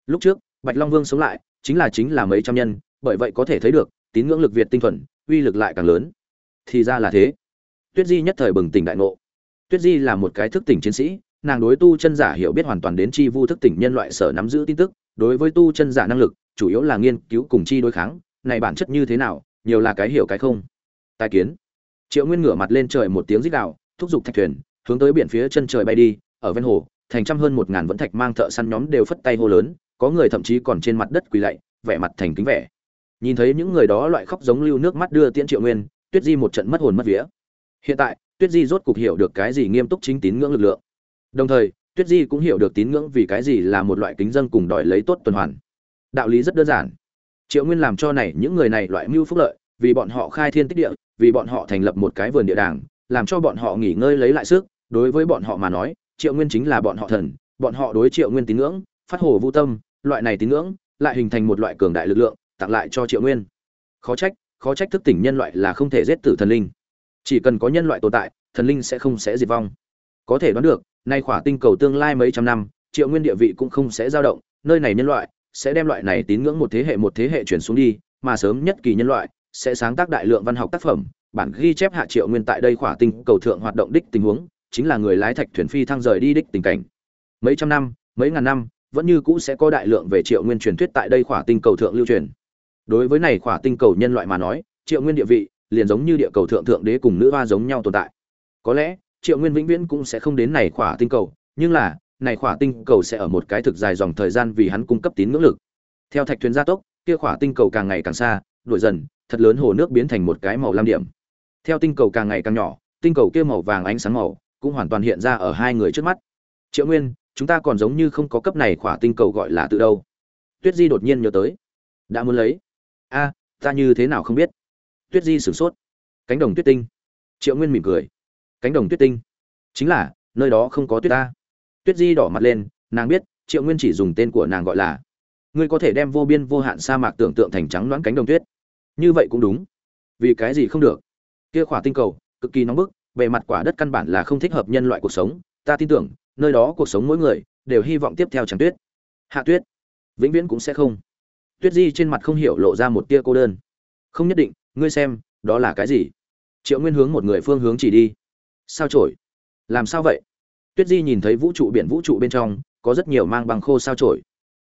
Lúc trước, bạch long vương sống lại, chính là chính là mấy trăm nhân, bởi vậy có thể thấy được, tín ngưỡng lực việt tinh thuần, uy lực lại càng lớn. Thì ra là thế. Tuyết di nhất thời bừng tỉnh đại ngộ. Tuyết di là một cái thức tỉnh chiến sĩ, nàng đối tu chân giả hiểu biết hoàn toàn đến chi vu thức tỉnh nhân loại sở nắm giữ tin tức, đối với tu chân giả năng lực, chủ yếu là nghiên cứu cùng chi đối kháng, này bản chất như thế nào, nhiều là cái hiểu cái không. Tài kiến. Triệu nguyên ngửa mặt lên trời một tiếng rít đạo thúc giục thạch thuyền, hướng tới biển phía chân trời bay đi, ở ven hồ thành trăm hơn một ngàn vẫn thạch mang thợ săn nhóm đều phất tay hô lớn, có người thậm chí còn trên mặt đất quỳ lạy, vẻ mặt thành kính vẻ. Nhìn thấy những người đó loại khóc giống lưu nước mắt đưa tiễn triệu nguyên, tuyết di một trận mất hồn mất vía. Hiện tại, tuyết di rốt cục hiểu được cái gì nghiêm túc chính tín ngưỡng lực lượng. Đồng thời, tuyết di cũng hiểu được tín ngưỡng vì cái gì là một loại kính dân cùng đòi lấy tốt tuần hoàn. Đạo lý rất đơn giản. Triệu nguyên làm cho này, những người này loại mưu phúc lợi, vì bọn họ khai thiên tích địa, vì bọn họ thành lập một cái vườn địa đàng, làm cho bọn họ nghỉ ngơi lấy lại sức, đối với bọn họ mà nói triệu nguyên chính là bọn họ thần, bọn họ đối triệu nguyên tín ngưỡng, phát hồ vô tâm, loại này tín ngưỡng, lại hình thành một loại cường đại lực lượng, tặng lại cho triệu nguyên. Khó trách khó trách thức tỉnh nhân loại là không thể giết tử thần linh. Chỉ cần có nhân loại tồn tại, thần linh sẽ không sẽ diệt vong. Có thể đoán được, nay khỏa tinh cầu tương lai mấy trăm năm, triệu nguyên địa vị cũng không sẽ dao động, nơi này nhân loại sẽ đem loại này tín ngưỡng một thế hệ một thế hệ chuyển xuống đi, mà sớm nhất kỳ nhân loại sẽ sáng tác đại lượng văn học tác phẩm, bản ghi chép hạ triệu nguyên tại đây khỏa tinh cầu thượng hoạt động đích tình huống chính là người lái thạch thuyền phi thăng rời đi đích tình cảnh. Mấy trăm năm, mấy ngàn năm, vẫn như cũ sẽ có đại lượng về triệu nguyên truyền thuyết tại đây khỏa tinh cầu thượng lưu truyền. Đối với này khỏa tinh cầu nhân loại mà nói, triệu nguyên địa vị liền giống như địa cầu thượng thượng đế cùng nữ hoa giống nhau tồn tại. Có lẽ, triệu nguyên vĩnh viễn cũng sẽ không đến này khỏa tinh cầu, nhưng là, này khỏa tinh cầu sẽ ở một cái thực dài dòng thời gian vì hắn cung cấp tín ngưỡng lực. Theo thạch thuyền gia tốc, kia khỏa tinh cầu càng ngày càng xa đổi dần, thật lớn hồ nước biến thành một cái màu lam điểm. Theo tinh cầu càng ngày càng nhỏ, tinh cầu kia màu vàng ánh sáng màu cũng hoàn toàn hiện ra ở hai người trước mắt. Triệu nguyên, chúng ta còn giống như không có cấp này khỏa tinh cầu gọi là từ đâu. Tuyết di đột nhiên nhớ tới. Đã muốn lấy. A, ta như thế nào không biết. Tuyết di sửng sốt. Cánh đồng tuyết tinh. Triệu nguyên mỉm cười. Cánh đồng tuyết tinh. Chính là, nơi đó không có tuyết ta. Tuyết di đỏ mặt lên, nàng biết, triệu nguyên chỉ dùng tên của nàng gọi là, ngươi có thể đem vô biên vô hạn sa mạc tưởng tượng thành trắng loãng cánh đồng tuyết. Như vậy cũng đúng. Vì cái gì không được? Kia khỏa tinh cầu, cực kỳ nóng bức bề mặt quả đất căn bản là không thích hợp nhân loại cuộc sống. Ta tin tưởng, nơi đó cuộc sống mỗi người đều hy vọng tiếp theo chẳng tuyết. Hạ tuyết, vĩnh viễn cũng sẽ không. Tuyết di trên mặt không hiểu lộ ra một tia cô đơn. Không nhất định, ngươi xem, đó là cái gì? Triệu nguyên hướng một người phương hướng chỉ đi. Sao trổi? Làm sao vậy? Tuyết di nhìn thấy vũ trụ biển vũ trụ bên trong, có rất nhiều mang băng khô sao trổi.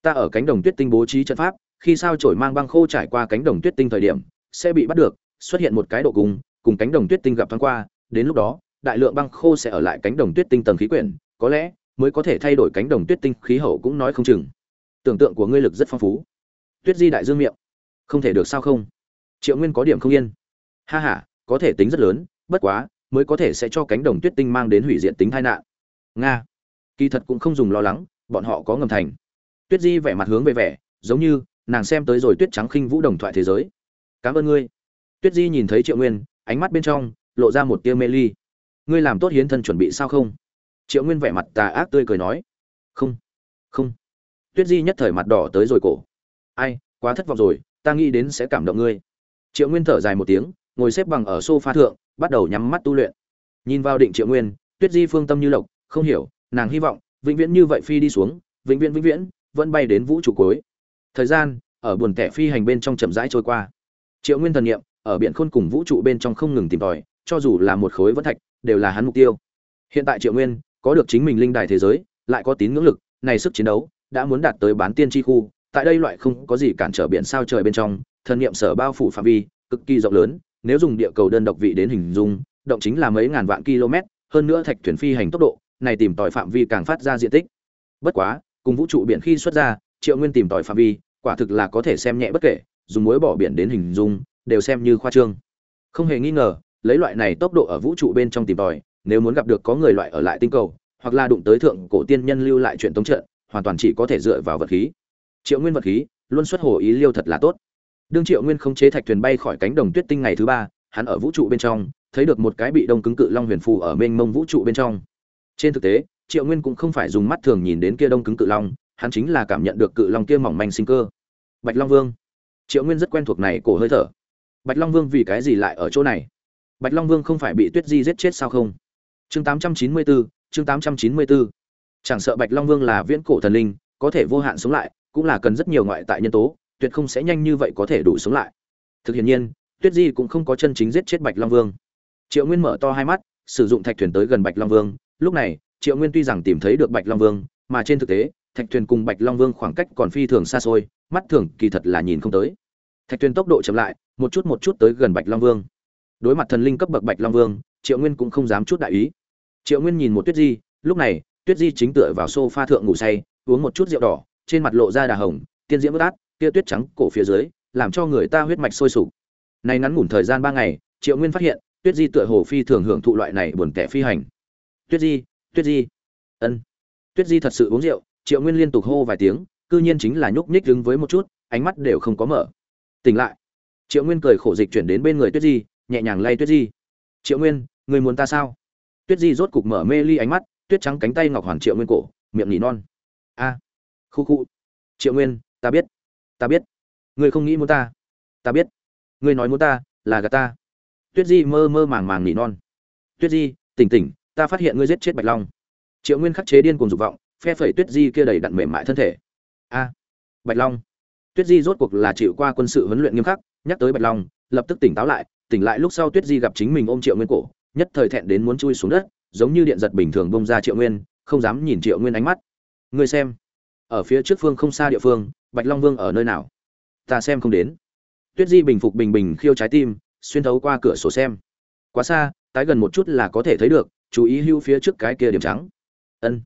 Ta ở cánh đồng tuyết tinh bố trí trận pháp, khi sao trổi mang băng khô trải qua cánh đồng tuyết tinh thời điểm, sẽ bị bắt được, xuất hiện một cái độ cùng cùng cánh đồng tuyết tinh gặp thoáng qua đến lúc đó, đại lượng băng khô sẽ ở lại cánh đồng tuyết tinh tầng khí quyển, có lẽ mới có thể thay đổi cánh đồng tuyết tinh khí hậu cũng nói không chừng. Tưởng tượng của ngươi lực rất phong phú. Tuyết di đại dương miệng. Không thể được sao không? Triệu nguyên có điểm không yên. Ha h a có thể tính rất lớn, bất quá, mới có thể sẽ cho cánh đồng tuyết tinh mang đến hủy diệt tính tai nạn. Nga. Kỳ thật cũng không dùng lo lắng, bọn họ có ngầm thành. Tuyết di vẻ mặt hướng về vẻ, giống như nàng xem tới rồi tuyết trắng khinh vũ đồng thoại thế giới. Cảm ơn ngươi. Tuyết di nhìn thấy triệu nguyên, ánh mắt bên trong lộ ra một tia mê ly. Ngươi làm tốt hiến thân chuẩn bị sao không? Triệu nguyên vẻ mặt tà ác tươi cười nói. Không không. Tuyết di nhất thời mặt đỏ tới rồi cổ. Ai, quá thất vọng rồi, ta nghĩ đến sẽ cảm động ngươi. Triệu nguyên thở dài một tiếng, ngồi xếp bằng ở s o f a thượng, bắt đầu nhắm mắt tu luyện. Nhìn vào định triệu nguyên, tuyết di phương tâm như lộc, không hiểu, nàng hy vọng, vĩnh viễn như vậy phi đi xuống, vĩnh viễn vĩnh viễn, vẫn bay đến vũ trụ cuối. Thời gian, ở buồn tẻ phi hành bên trong chậm rãi trôi qua. Triệu nguyên thần nghiệm ở biển khôn cùng vũ trụ bên trong không ngừng tìm tòi cho dù là một khối vẫn thạch, đều là hắn mục tiêu. Hiện tại triệu nguyên có được chính mình linh đài thế giới, lại có tín ngưỡng lực, này sức chiến đấu đã muốn đạt tới bán tiên tri khu, tại đây loại không có gì cản trở biển sao trời bên trong, thần niệm sở bao phủ phạm vi, cực kỳ rộng lớn, nếu dùng địa cầu đơn độc vị đến hình dung, động chính là mấy ngàn vạn km, hơn nữa thạch thuyền phi hành tốc độ, này tìm tòi phạm vi càng phát ra diện tích. Bất quá, cùng vũ trụ biển khi xuất ra, triệu nguyên tìm tòi phạm vi, quả thực là có thể xem nhẹ bất kể, dùng muối bỏ biển đến hình dung, đều xem như khoa trương. Không hề nghi ngờ lấy loại này tốc độ ở vũ trụ bên trong tìm tòi, nếu muốn gặp được có người loại ở lại tinh cầu, hoặc là đụng tới thượng cổ tiên nhân lưu lại chuyện tống trận, hoàn toàn chỉ có thể dựa vào vật khí. Triệu nguyên vật khí, luôn xuất hồ ý liêu thật là tốt. Đương triệu nguyên không chế thạch thuyền bay khỏi cánh đồng tuyết tinh ngày thứ ba, hắn ở vũ trụ bên trong, thấy được một cái bị đông cứng cự long huyền phù ở mênh mông vũ trụ bên trong. Trên thực tế, triệu nguyên cũng không phải dùng mắt thường nhìn đến kia đông cứng cự long, hắn chính là cảm nhận được cự long kia mỏng manh sinh cơ. Bạch long vương. Triệu nguyên rất quen thuộc này, cổ hơi thở. Bạch long vương vì cái gì lại ở chỗ này? Bạch long vương không phải bị tuyết di giết chết sao không? Chương tám trăm chín mươi bốn chương tám trăm chín mươi bốn chẳng sợ bạch long vương là viễn cổ thần linh, có thể vô hạn sống lại, cũng là cần rất nhiều ngoại tại nhân tố, tuyệt không sẽ nhanh như vậy có thể đủ sống lại. Thực hiện nhiên, tuyết di cũng không có chân chính giết chết bạch long vương. Triệu nguyên mở to hai mắt, sử dụng thạch thuyền tới gần bạch long vương. Lúc này, triệu nguyên tuy rằng tìm thấy được bạch long vương, mà trên thực tế, thạch thuyền cùng bạch long vương khoảng cách còn phi thường xa xôi, mắt thường kỳ thật là nhìn không tới. Thạch thuyền tốc độ chậm lại, một chút một chút tới gần bạch long vương đối mặt thần linh cấp bậc bạch long vương, triệu nguyên cũng không dám chút đại ý. Triệu nguyên nhìn một tuyết di, lúc này, tuyết di chính tựa vào s o f a thượng ngủ say, uống một chút rượu đỏ, trên mặt lộ ra đà hồng, tiên diễm bất át kia tuyết trắng cổ phía dưới, làm cho người ta huyết mạch sôi sục. Nay ngắn ngủn thời gian ba ngày, triệu nguyên phát hiện, tuyết di tựa hồ phi thường hưởng thụ loại này buồn tẻ phi hành. Tuyết di tuyết di. Ân. Tuyết di thật sự uống rượu, triệu nguyên liên tục hô vài tiếng, cư nhiên chính là nhúc nhích đứng với một chút, ánh mắt đều không có mở. Tỉnh lại. Triệu nguyên cười khổ dịch chuyển đến bên người tuyết di nhẹ nhàng lay tuyết di. Triệu nguyên, người muốn ta sao? Tuyết di rốt cục mở mê ly ánh mắt, tuyết trắng cánh tay ngọc hoàn triệu nguyên cổ, miệng nỉ non. A, khu khu. Triệu nguyên, ta biết ta biết. Ngươi không nghĩ muốn ta? Ta biết. Ngươi nói muốn ta là gà ta. Tuyết di mơ mơ màng màng nỉ non. Tuyết di, tỉnh tỉnh, ta phát hiện ngươi giết chết bạch long. Triệu nguyên khắc chế điên cùng dục vọng, phe phẩy tuyết di kia đầy đặn mềm mại thân thể. A, bạch long. Tuyết di rốt cuộc là chịu qua quân sự huấn luyện nghiêm khắc, nhắc tới bạch long, lập tức tỉnh táo lại tỉnh lại lúc sau tuyết di gặp chính mình ôm triệu nguyên cổ, nhất thời thẹn đến muốn chui xuống đất, giống như điện giật bình thường bông ra triệu nguyên, không dám nhìn triệu nguyên ánh mắt. Ngươi xem, ở phía trước phương không xa địa phương, bạch long vương ở nơi nào? Ta xem không đến. Tuyết di bình phục bình bình khiêu trái tim, xuyên thấu qua cửa sổ xem. Quá xa, tái gần một chút là có thể thấy được, chú ý hưu phía trước cái kia điểm trắng. Ân,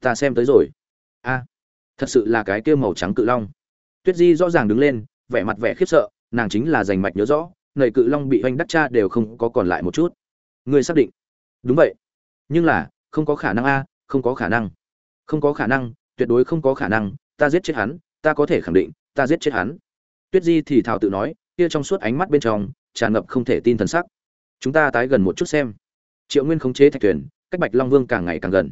ta xem tới rồi. A, thật sự là cái kia màu trắng cự long. Tuyết di rõ ràng đứng lên, vẻ mặt vẻ khiếp sợ, nàng chính là giành mạch nhớ rõ nầy cự long bị hoành đắc cha đều không có còn lại một chút. Ngươi xác định? Đúng vậy. Nhưng là, không có khả năng a, không có khả năng. Không có khả năng, tuyệt đối không có khả năng, ta giết chết hắn, ta có thể khẳng định, ta giết chết hắn. Tuyết di thì thào tự nói, kia trong suốt ánh mắt bên trong, tràn ngập không thể tin thần sắc. Chúng ta tái gần một chút xem. Triệu nguyên khống chế thạch thuyền, cách bạch long vương càng ngày càng gần.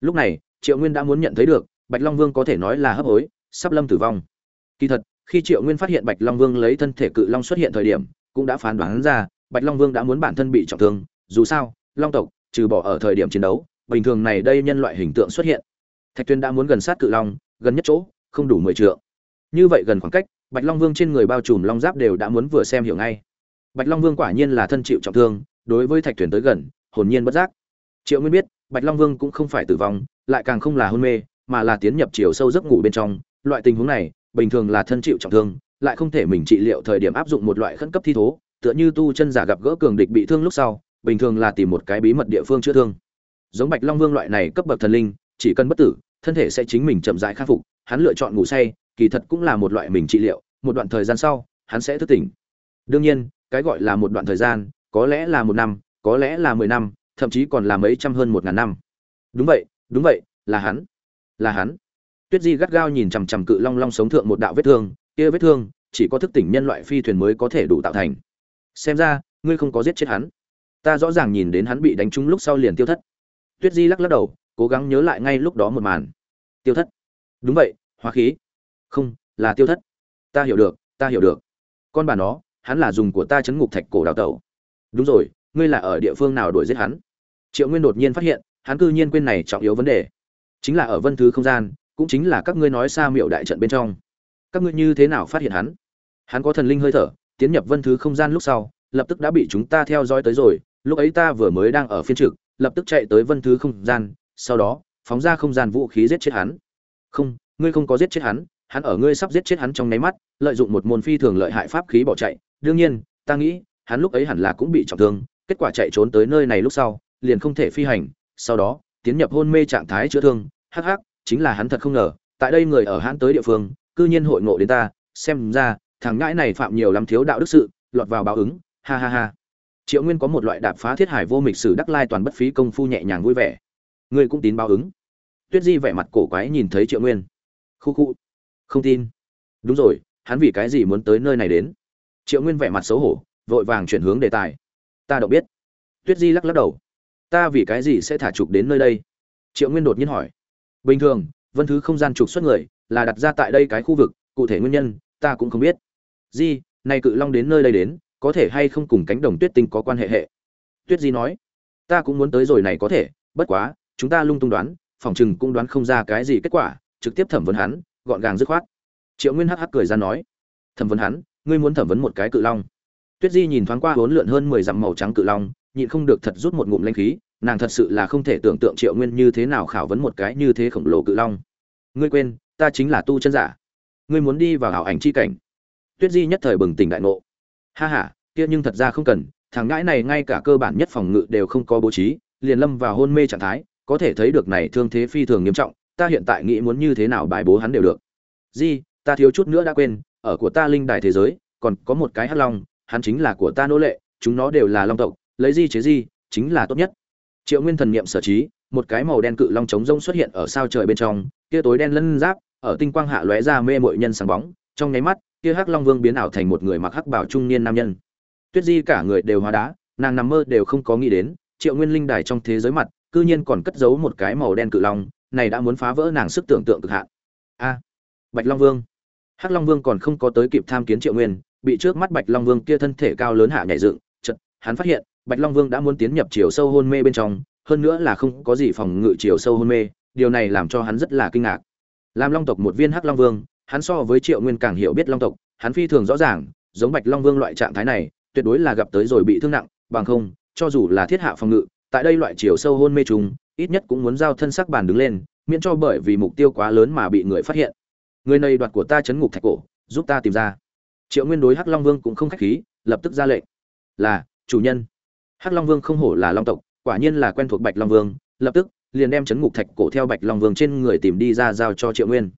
Lúc này, triệu nguyên đã muốn nhận thấy được, bạch long vương có thể nói là hấp hối, sắp lâm tử vong. Kỳ thật, khi triệu nguyên phát hiện bạch long vương lấy thân thể cự long xuất hiện thời điểm cũng đã phán đoán ra, bạch long vương đã muốn bản thân bị trọng thương, dù sao, long tộc, trừ bỏ ở thời điểm chiến đấu, bình thường này đây nhân loại hình tượng xuất hiện. Thạch tuyên đã muốn gần sát cự long, gần nhất chỗ, không đủ mười trượng. Như vậy gần khoảng cách, bạch long vương trên người bao trùm long giáp đều đã muốn vừa xem hiểu ngay. Bạch long vương quả nhiên là thân chịu trọng thương, đối với thạch thuyền tới gần, hồn nhiên bất giác. Triệu nguyên biết, bạch long vương cũng không phải tử vong, lại càng không là hôn mê, mà là tiến nhập chiều sâu giấc ngủ bên trong. Loại tình huống này, bình thường là thân chịu trọng thương lại không thể mình trị liệu thời điểm áp dụng một loại khẩn cấp thi thố, tựa như tu chân giả gặp gỡ cường địch bị thương lúc sau, bình thường là tìm một cái bí mật địa phương chữa thương. Giống bạch long vương loại này cấp bậc thần linh, chỉ cần bất tử, thân thể sẽ chính mình chậm rãi khắc phục, hắn lựa chọn ngủ say, kỳ thật cũng là một loại mình trị liệu, một đoạn thời gian sau, hắn sẽ thức tỉnh. Đương nhiên, cái gọi là một đoạn thời gian, có lẽ là một năm, có lẽ là mười năm, thậm chí còn là mấy trăm hơn một ngàn năm. Đúng vậy đúng vậy, là hắn là hắn. Tuyết di gắt gao nhìn chằm chằm cự long long sống thượng một đạo vết thương kia vết thương, chỉ có thức tỉnh nhân loại phi thuyền mới có thể đủ tạo thành. Xem ra, ngươi không có giết chết hắn. Ta rõ ràng nhìn đến hắn bị đánh trúng lúc sau liền tiêu thất. Tuyết di lắc lắc đầu, cố gắng nhớ lại ngay lúc đó một màn. Tiêu thất. Đúng vậy, hóa khí. Không, là tiêu thất. Ta hiểu được, ta hiểu được. Con bà nó, hắn là dùng của ta chấn ngục thạch cổ đào tẩu. Đúng rồi, ngươi là ở địa phương nào đuổi giết hắn? Triệu nguyên đột nhiên phát hiện, hắn cư nhiên quên này trọng yếu vấn đề. Chính là ở vân thứ không gian, cũng chính là các ngươi nói xa miệu đại trận bên trong các ngươi như thế nào phát hiện hắn? Hắn có thần linh hơi thở, tiến nhập vân thứ không gian lúc sau, lập tức đã bị chúng ta theo dõi tới rồi. Lúc ấy ta vừa mới đang ở phiên trực, lập tức chạy tới vân thứ không gian, sau đó, phóng ra không gian vũ khí giết chết hắn. Không, ngươi không có giết chết hắn hắn ở ngươi sắp giết chết hắn trong nháy mắt, lợi dụng một môn phi thường lợi hại pháp khí bỏ chạy. Đương nhiên, ta nghĩ, hắn lúc ấy hẳn là cũng bị trọng thương, kết quả chạy trốn tới nơi này lúc sau, liền không thể phi hành, sau đó, tiến nhập hôn mê trạng thái chữa thương. Hắc hắc, chính là hắn thật không ngờ, tại đây người ở hắn tới địa phương cư nhiên hội ngộ đến ta, xem ra, thằng ngãi này phạm nhiều lắm thiếu đạo đức sự, lọt vào báo ứng, ha ha ha. Triệu nguyên có một loại đạp phá thiết hải vô mịch sử đắc lai toàn bất phí công phu nhẹ nhàng vui vẻ. Ngươi cũng tín báo ứng. Tuyết di vẻ mặt cổ quái nhìn thấy triệu nguyên. Khu khu. Không tin. Đúng rồi, hắn vì cái gì muốn tới nơi này đến? Triệu nguyên vẻ mặt xấu hổ, vội vàng chuyển hướng đề tài. Ta đâu biết. Tuyết di lắc lắc đầu. Ta vì cái gì sẽ thả trục đến nơi đây? Triệu nguyên đột nhiên hỏi. Bình thường, vân thứ không gian trục xuất người là đặt ra tại đây cái khu vực, cụ thể nguyên nhân, ta cũng không biết. Di, này cự long đến nơi đây đến, có thể hay không cùng cánh đồng tuyết tinh có quan hệ hệ? Tuyết di nói, ta cũng muốn tới rồi này có thể, bất quá, chúng ta lung tung đoán, phòng chừng cũng đoán không ra cái gì kết quả, trực tiếp thẩm vấn hắn, gọn gàng dứt khoát. Triệu nguyên hắc hắc cười ra nói, thẩm vấn hắn, ngươi muốn thẩm vấn một cái cự long. Tuyết di nhìn thoáng qua hốn lượn hơn mười dặm màu trắng cự long, nhịn không được thật rút một ngụm lanh khí, nàng thật sự là không thể tưởng tượng triệu nguyên như thế nào khảo vấn một cái như thế khổng lồ cự long. Ngươi quên ta chính là tu chân giả. Ngươi muốn đi vào ảo ảnh chi cảnh. Tuyết di nhất thời bừng tỉnh đại ngộ. Ha ha, kia nhưng thật ra không cần, thằng ngãi này ngay cả cơ bản nhất phòng ngự đều không có bố trí, liền lâm vào hôn mê trạng thái, có thể thấy được này thương thế phi thường nghiêm trọng, ta hiện tại nghĩ muốn như thế nào bài bố hắn đều được. Di, ta thiếu chút nữa đã quên, ở của ta linh đài thế giới, còn có một cái hắc long, hắn chính là của ta nô lệ, chúng nó đều là long tộc, lấy di chế di, chính là tốt nhất. Triệu nguyên thần niệm sở trí, một cái màu đen cự long trống rông xuất hiện ở sao trời bên trong, kia tối đen lân giáp ở tinh quang hạ lóe ra mê mội nhân sáng bóng, trong nháy mắt, kia hắc long vương biến ảo thành một người mặc hắc bảo trung niên nam nhân. Tuyết di cả người đều hóa đá, nàng nằm mơ đều không có nghĩ đến, triệu nguyên linh đài trong thế giới mặt, cư nhiên còn cất giấu một cái màu đen cự long, này đã muốn phá vỡ nàng sức tưởng tượng cực hạn. A, bạch long vương. Hắc long vương còn không có tới kịp tham kiến triệu nguyên, bị trước mắt bạch long vương kia thân thể cao lớn hạ nhảy dựng chật hắn phát hiện, bạch long vương đã muốn tiến nhập chiều sâu hôn mê bên trong, hơn nữa là không có gì phòng ngự chiều sâu hôn mê, điều này làm cho hắn rất là kinh ngạc làm long tộc một viên hắc long vương, hắn so với triệu nguyên càng hiểu biết long tộc, hắn phi thường rõ ràng, giống bạch long vương loại trạng thái này, tuyệt đối là gặp tới rồi bị thương nặng, bằng không, cho dù là thiết hạ phòng ngự, tại đây loại chiều sâu hôn mê trùng, ít nhất cũng muốn giao thân sắc bàn đứng lên, miễn cho bởi vì mục tiêu quá lớn mà bị người phát hiện. Người này đoạt của ta chấn ngục thạch cổ, giúp ta tìm ra. Triệu nguyên đối hắc long vương cũng không khách khí, lập tức ra lệnh. Là, chủ nhân. Hắc long vương không hổ là long tộc, quả nhiên là quen thuộc bạch long vương, lập tức liền đem chấn ngục thạch cổ theo bạch long vương trên người tìm đi ra giao cho triệu nguyên.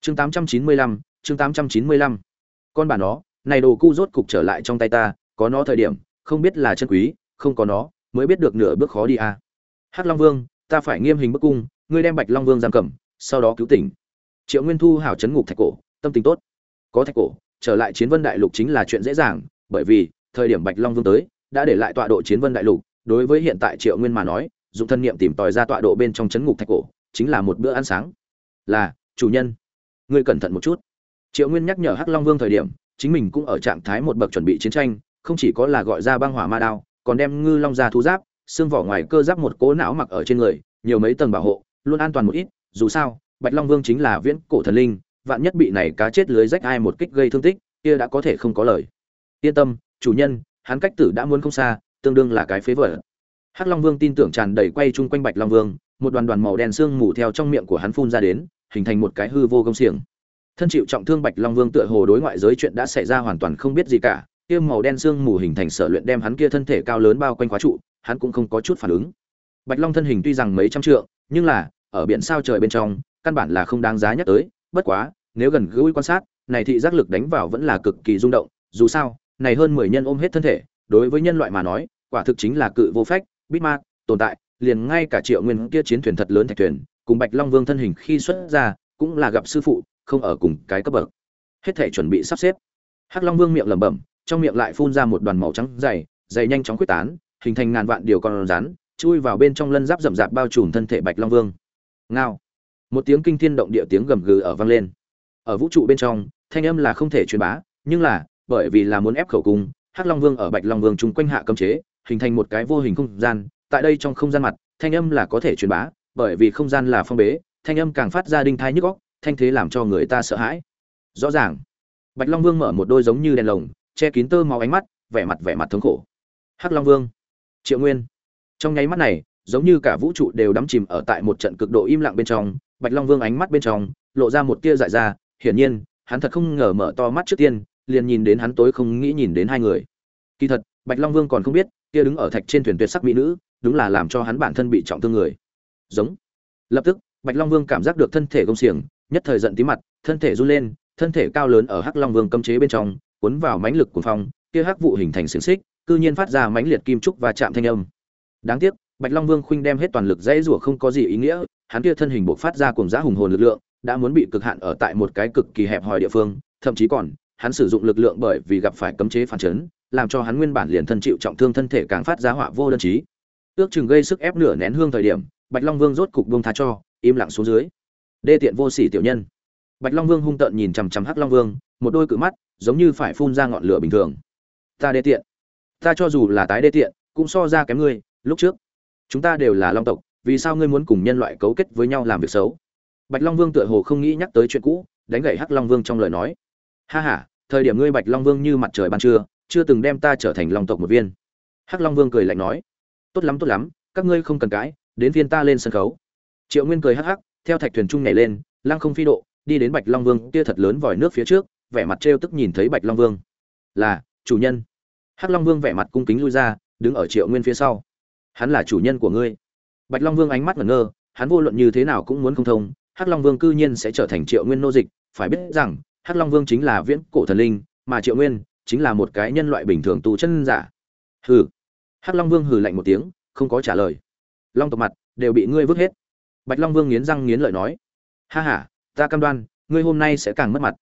Chương tám trăm chín mươi lăm, chương tám trăm chín mươi lăm. Con bà nó, này đồ cu rốt cục trở lại trong tay ta, có nó thời điểm, không biết là chân quý, không có nó, mới biết được nửa bước khó đi à. hắc long vương, ta phải nghiêm hình bức cung, ngươi đem bạch long vương giam cầm, sau đó cứu tỉnh. Triệu nguyên thu hảo chấn ngục thạch cổ, tâm tình tốt. Có thạch cổ, trở lại chiến vân đại lục chính là chuyện dễ dàng, bởi vì, thời điểm bạch long vương tới, đã để lại tọa độ chiến vân đại lục, đối với hiện tại triệu nguyên mà nói dùng thân niệm tìm tòi ra tọa độ bên trong chấn ngục thạch cổ, chính là một bữa ăn sáng. Là, chủ nhân, ngươi cẩn thận một chút. Triệu nguyên nhắc nhở hắc long vương thời điểm, chính mình cũng ở trạng thái một bậc chuẩn bị chiến tranh, không chỉ có là gọi ra băng hỏa ma đao, còn đem ngư long ra thú giáp, xương vỏ ngoài cơ giáp một cố não mặc ở trên người, nhiều mấy tầng bảo hộ, luôn an toàn một ít, dù sao, bạch long vương chính là viễn cổ thần linh, vạn nhất bị này cá chết lưới rách ai một kích gây thương tích, kia đã có thể không có lời. Yên tâm, chủ nhân, hắn cách tử đã muốn không xa, tương đương là cái phế vở hắc long vương tin tưởng tràn đầy quay chung quanh bạch long vương, một đoàn đoàn màu đen xương mù theo trong miệng của hắn phun ra đến, hình thành một cái hư vô công xiềng. Thân chịu trọng thương bạch long vương tựa hồ đối ngoại giới chuyện đã xảy ra hoàn toàn không biết gì cả, kia màu đen xương mù hình thành sở luyện đem hắn kia thân thể cao lớn bao quanh khóa trụ, hắn cũng không có chút phản ứng. Bạch long thân hình tuy rằng mấy trăm trượng, nhưng là, ở biển sao trời bên trong, căn bản là không đáng giá nhắc tới, bất quá, nếu gần gũi quan sát, này thị giác lực đánh vào vẫn là cực kỳ rung động, dù sao, này hơn mười nhân ôm hết thân thể, đối với nhân loại mà nói, quả thực chính là cự vô phách bít ma tồn tại, liền ngay cả triệu nguyên kia chiến thuyền thật lớn thạch thuyền, cùng bạch long vương thân hình khi xuất ra, cũng là gặp sư phụ, không ở cùng cái cấp bậc. Hết thể chuẩn bị sắp xếp. Hắc long vương miệng lẩm bẩm, trong miệng lại phun ra một đoàn màu trắng dày dày nhanh chóng quyết tán, hình thành ngàn vạn điều con rắn, chui vào bên trong lân giáp rậm rạp bao trùm thân thể bạch long vương. Ngao. Một tiếng kinh thiên động địa tiếng gầm gừ ở vang lên. Ở vũ trụ bên trong, thanh âm là không thể truyền bá, nhưng là, bởi vì là muốn ép khẩu cung, hắc long vương ở bạch long vương chung quanh hạ cấm chế hình thành một cái vô hình không gian, tại đây trong không gian mặt, thanh âm là có thể truyền bá, bởi vì không gian là phong bế, thanh âm càng phát ra đinh thai nhức góc thanh thế làm cho người ta sợ hãi. Rõ ràng, bạch long vương mở một đôi giống như đèn lồng, che kín tơ máu ánh mắt, vẻ mặt vẻ mặt thống khổ. Hắc long vương, triệu nguyên. Trong nháy mắt này, giống như cả vũ trụ đều đắm chìm ở tại một trận cực độ im lặng bên trong, bạch long vương ánh mắt bên trong, lộ ra một tia dại ra, hiển nhiên, hắn thật không ngờ mở to mắt trước tiên, liền nhìn đến hắn tối không nghĩ nhìn đến hai người. Kỳ thật, bạch long vương còn không biết kia đứng ở thạch trên thuyền tuyệt sắc mỹ nữ, đúng là làm cho hắn bản thân bị trọng thương người. Giống. Lập tức, bạch long vương cảm giác được thân thể gông xiềng, nhất thời giận tí mặt, thân thể run lên, thân thể cao lớn ở hắc long vương cấm chế bên trong, cuốn vào mãnh lực của phong, kia hắc vụ hình thành xiềng xích, cư nhiên phát ra mãnh liệt kim trúc và chạm thanh âm. Đáng tiếc, bạch long vương khuynh đem hết toàn lực dãy rủa không có gì ý nghĩa, hắn kia thân hình buộc phát ra cùng giá hùng hồn lực lượng, đã muốn bị cực hạn ở tại một cái cực kỳ hẹp hòi địa phương, thậm chí còn, hắn sử dụng lực lượng bởi vì gặp phải cấm chế phản chấn làm cho hắn nguyên bản liền thân chịu trọng thương thân thể càng phát ra họa vô đơn chí ước chừng gây sức ép nửa nén hương thời điểm, bạch long vương rốt cục buông tha cho, im lặng xuống dưới. Đê tiện vô sỉ tiểu nhân. Bạch long vương hung tợn nhìn chằm chằm hắc long vương, một đôi cự mắt, giống như phải phun ra ngọn lửa bình thường. Ta đê tiện. Ta cho dù là tái đê tiện, cũng so ra kém ngươi, lúc trước. Chúng ta đều là long tộc, vì sao ngươi muốn cùng nhân loại cấu kết với nhau làm việc xấu? Bạch long vương tựa hồ không nghĩ nhắc tới chuyện cũ, đánh gậy hắc long vương trong lời nói. Ha ha, thời điểm ngươi bạch long vương như mặt trời ban trưa chưa từng đem ta trở thành long tộc một viên. Hắc long vương cười lạnh nói, tốt lắm tốt lắm, các ngươi không cần cãi, đến viên ta lên sân khấu. Triệu nguyên cười hắc hắc, theo thạch thuyền trung nhảy lên, lăng không phi độ, đi đến bạch long vương kia thật lớn vòi nước phía trước, vẻ mặt trêu tức nhìn thấy bạch long vương. Là, chủ nhân. Hắc long vương vẻ mặt cung kính lui ra, đứng ở triệu nguyên phía sau. Hắn là chủ nhân của ngươi. Bạch long vương ánh mắt ngẩn ngơ, hắn vô luận như thế nào cũng muốn không thông, hắc long vương cư nhiên sẽ trở thành triệu nguyên nô dịch, phải biết rằng, hắc long vương chính là viễn cổ thần linh, mà triệu nguyên chính là một cái nhân loại bình thường tu chân giả. Hừ. Hắc long vương hừ lạnh một tiếng, không có trả lời. Long tộc mặt đều bị ngươi vứt hết. Bạch long vương nghiến răng nghiến lợi nói. Ha ha, ta cam đoan, ngươi hôm nay sẽ càng mất mặt.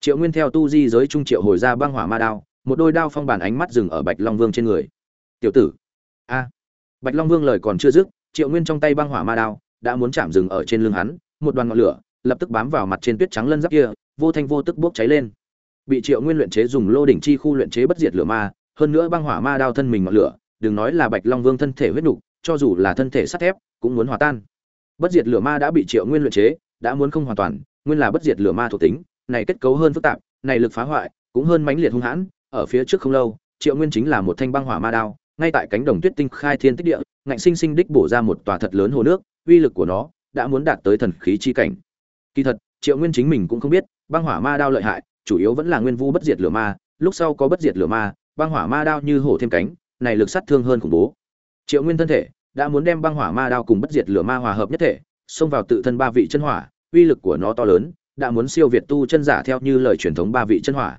Triệu nguyên theo tu di giới trung triệu hồi ra băng hỏa ma đao, một đôi đao phong bản ánh mắt dừng ở bạch long vương trên người. Tiểu tử. A. Bạch long vương lời còn chưa dứt, triệu nguyên trong tay băng hỏa ma đao đã muốn chạm dừng ở trên lưng hắn, một đoàn ngọn lửa lập tức bám vào mặt trên tuyết trắng lân giáp kia, vô thanh vô tức bốc cháy lên bị triệu nguyên luyện chế dùng lô đỉnh chi khu luyện chế bất diệt lửa ma, hơn nữa băng hỏa ma đao thân mình ngọn lửa, đừng nói là bạch long vương thân thể huyết nục, cho dù là thân thể sắt thép, cũng muốn hòa tan. Bất diệt lửa ma đã bị triệu nguyên luyện chế, đã muốn không hoàn toàn, nguyên là bất diệt lửa ma thuộc tính, này kết cấu hơn phức tạp, này lực phá hoại, cũng hơn mãnh liệt hung hãn, ở phía trước không lâu, triệu nguyên chính là một thanh băng hỏa ma đao, ngay tại cánh đồng tuyết tinh khai thiên tích địa, ngạnh sinh sinh đích bổ ra một tòa thật lớn hồ nước, uy lực của nó đã muốn đạt tới thần khí chi cảnh. Kỳ thật, triệu nguyên chính mình cũng không biết, băng hỏa ma đao lợi hại chủ yếu vẫn là nguyên vu bất diệt lửa ma, lúc sau có bất diệt lửa ma, băng hỏa ma đao như hổ thêm cánh, này lực sát thương hơn khủng bố. Triệu nguyên thân thể đã muốn đem băng hỏa ma đao cùng bất diệt lửa ma hòa hợp nhất thể, xông vào tự thân ba vị chân hỏa, uy lực của nó to lớn, đã muốn siêu việt tu chân giả theo như lời truyền thống ba vị chân hỏa.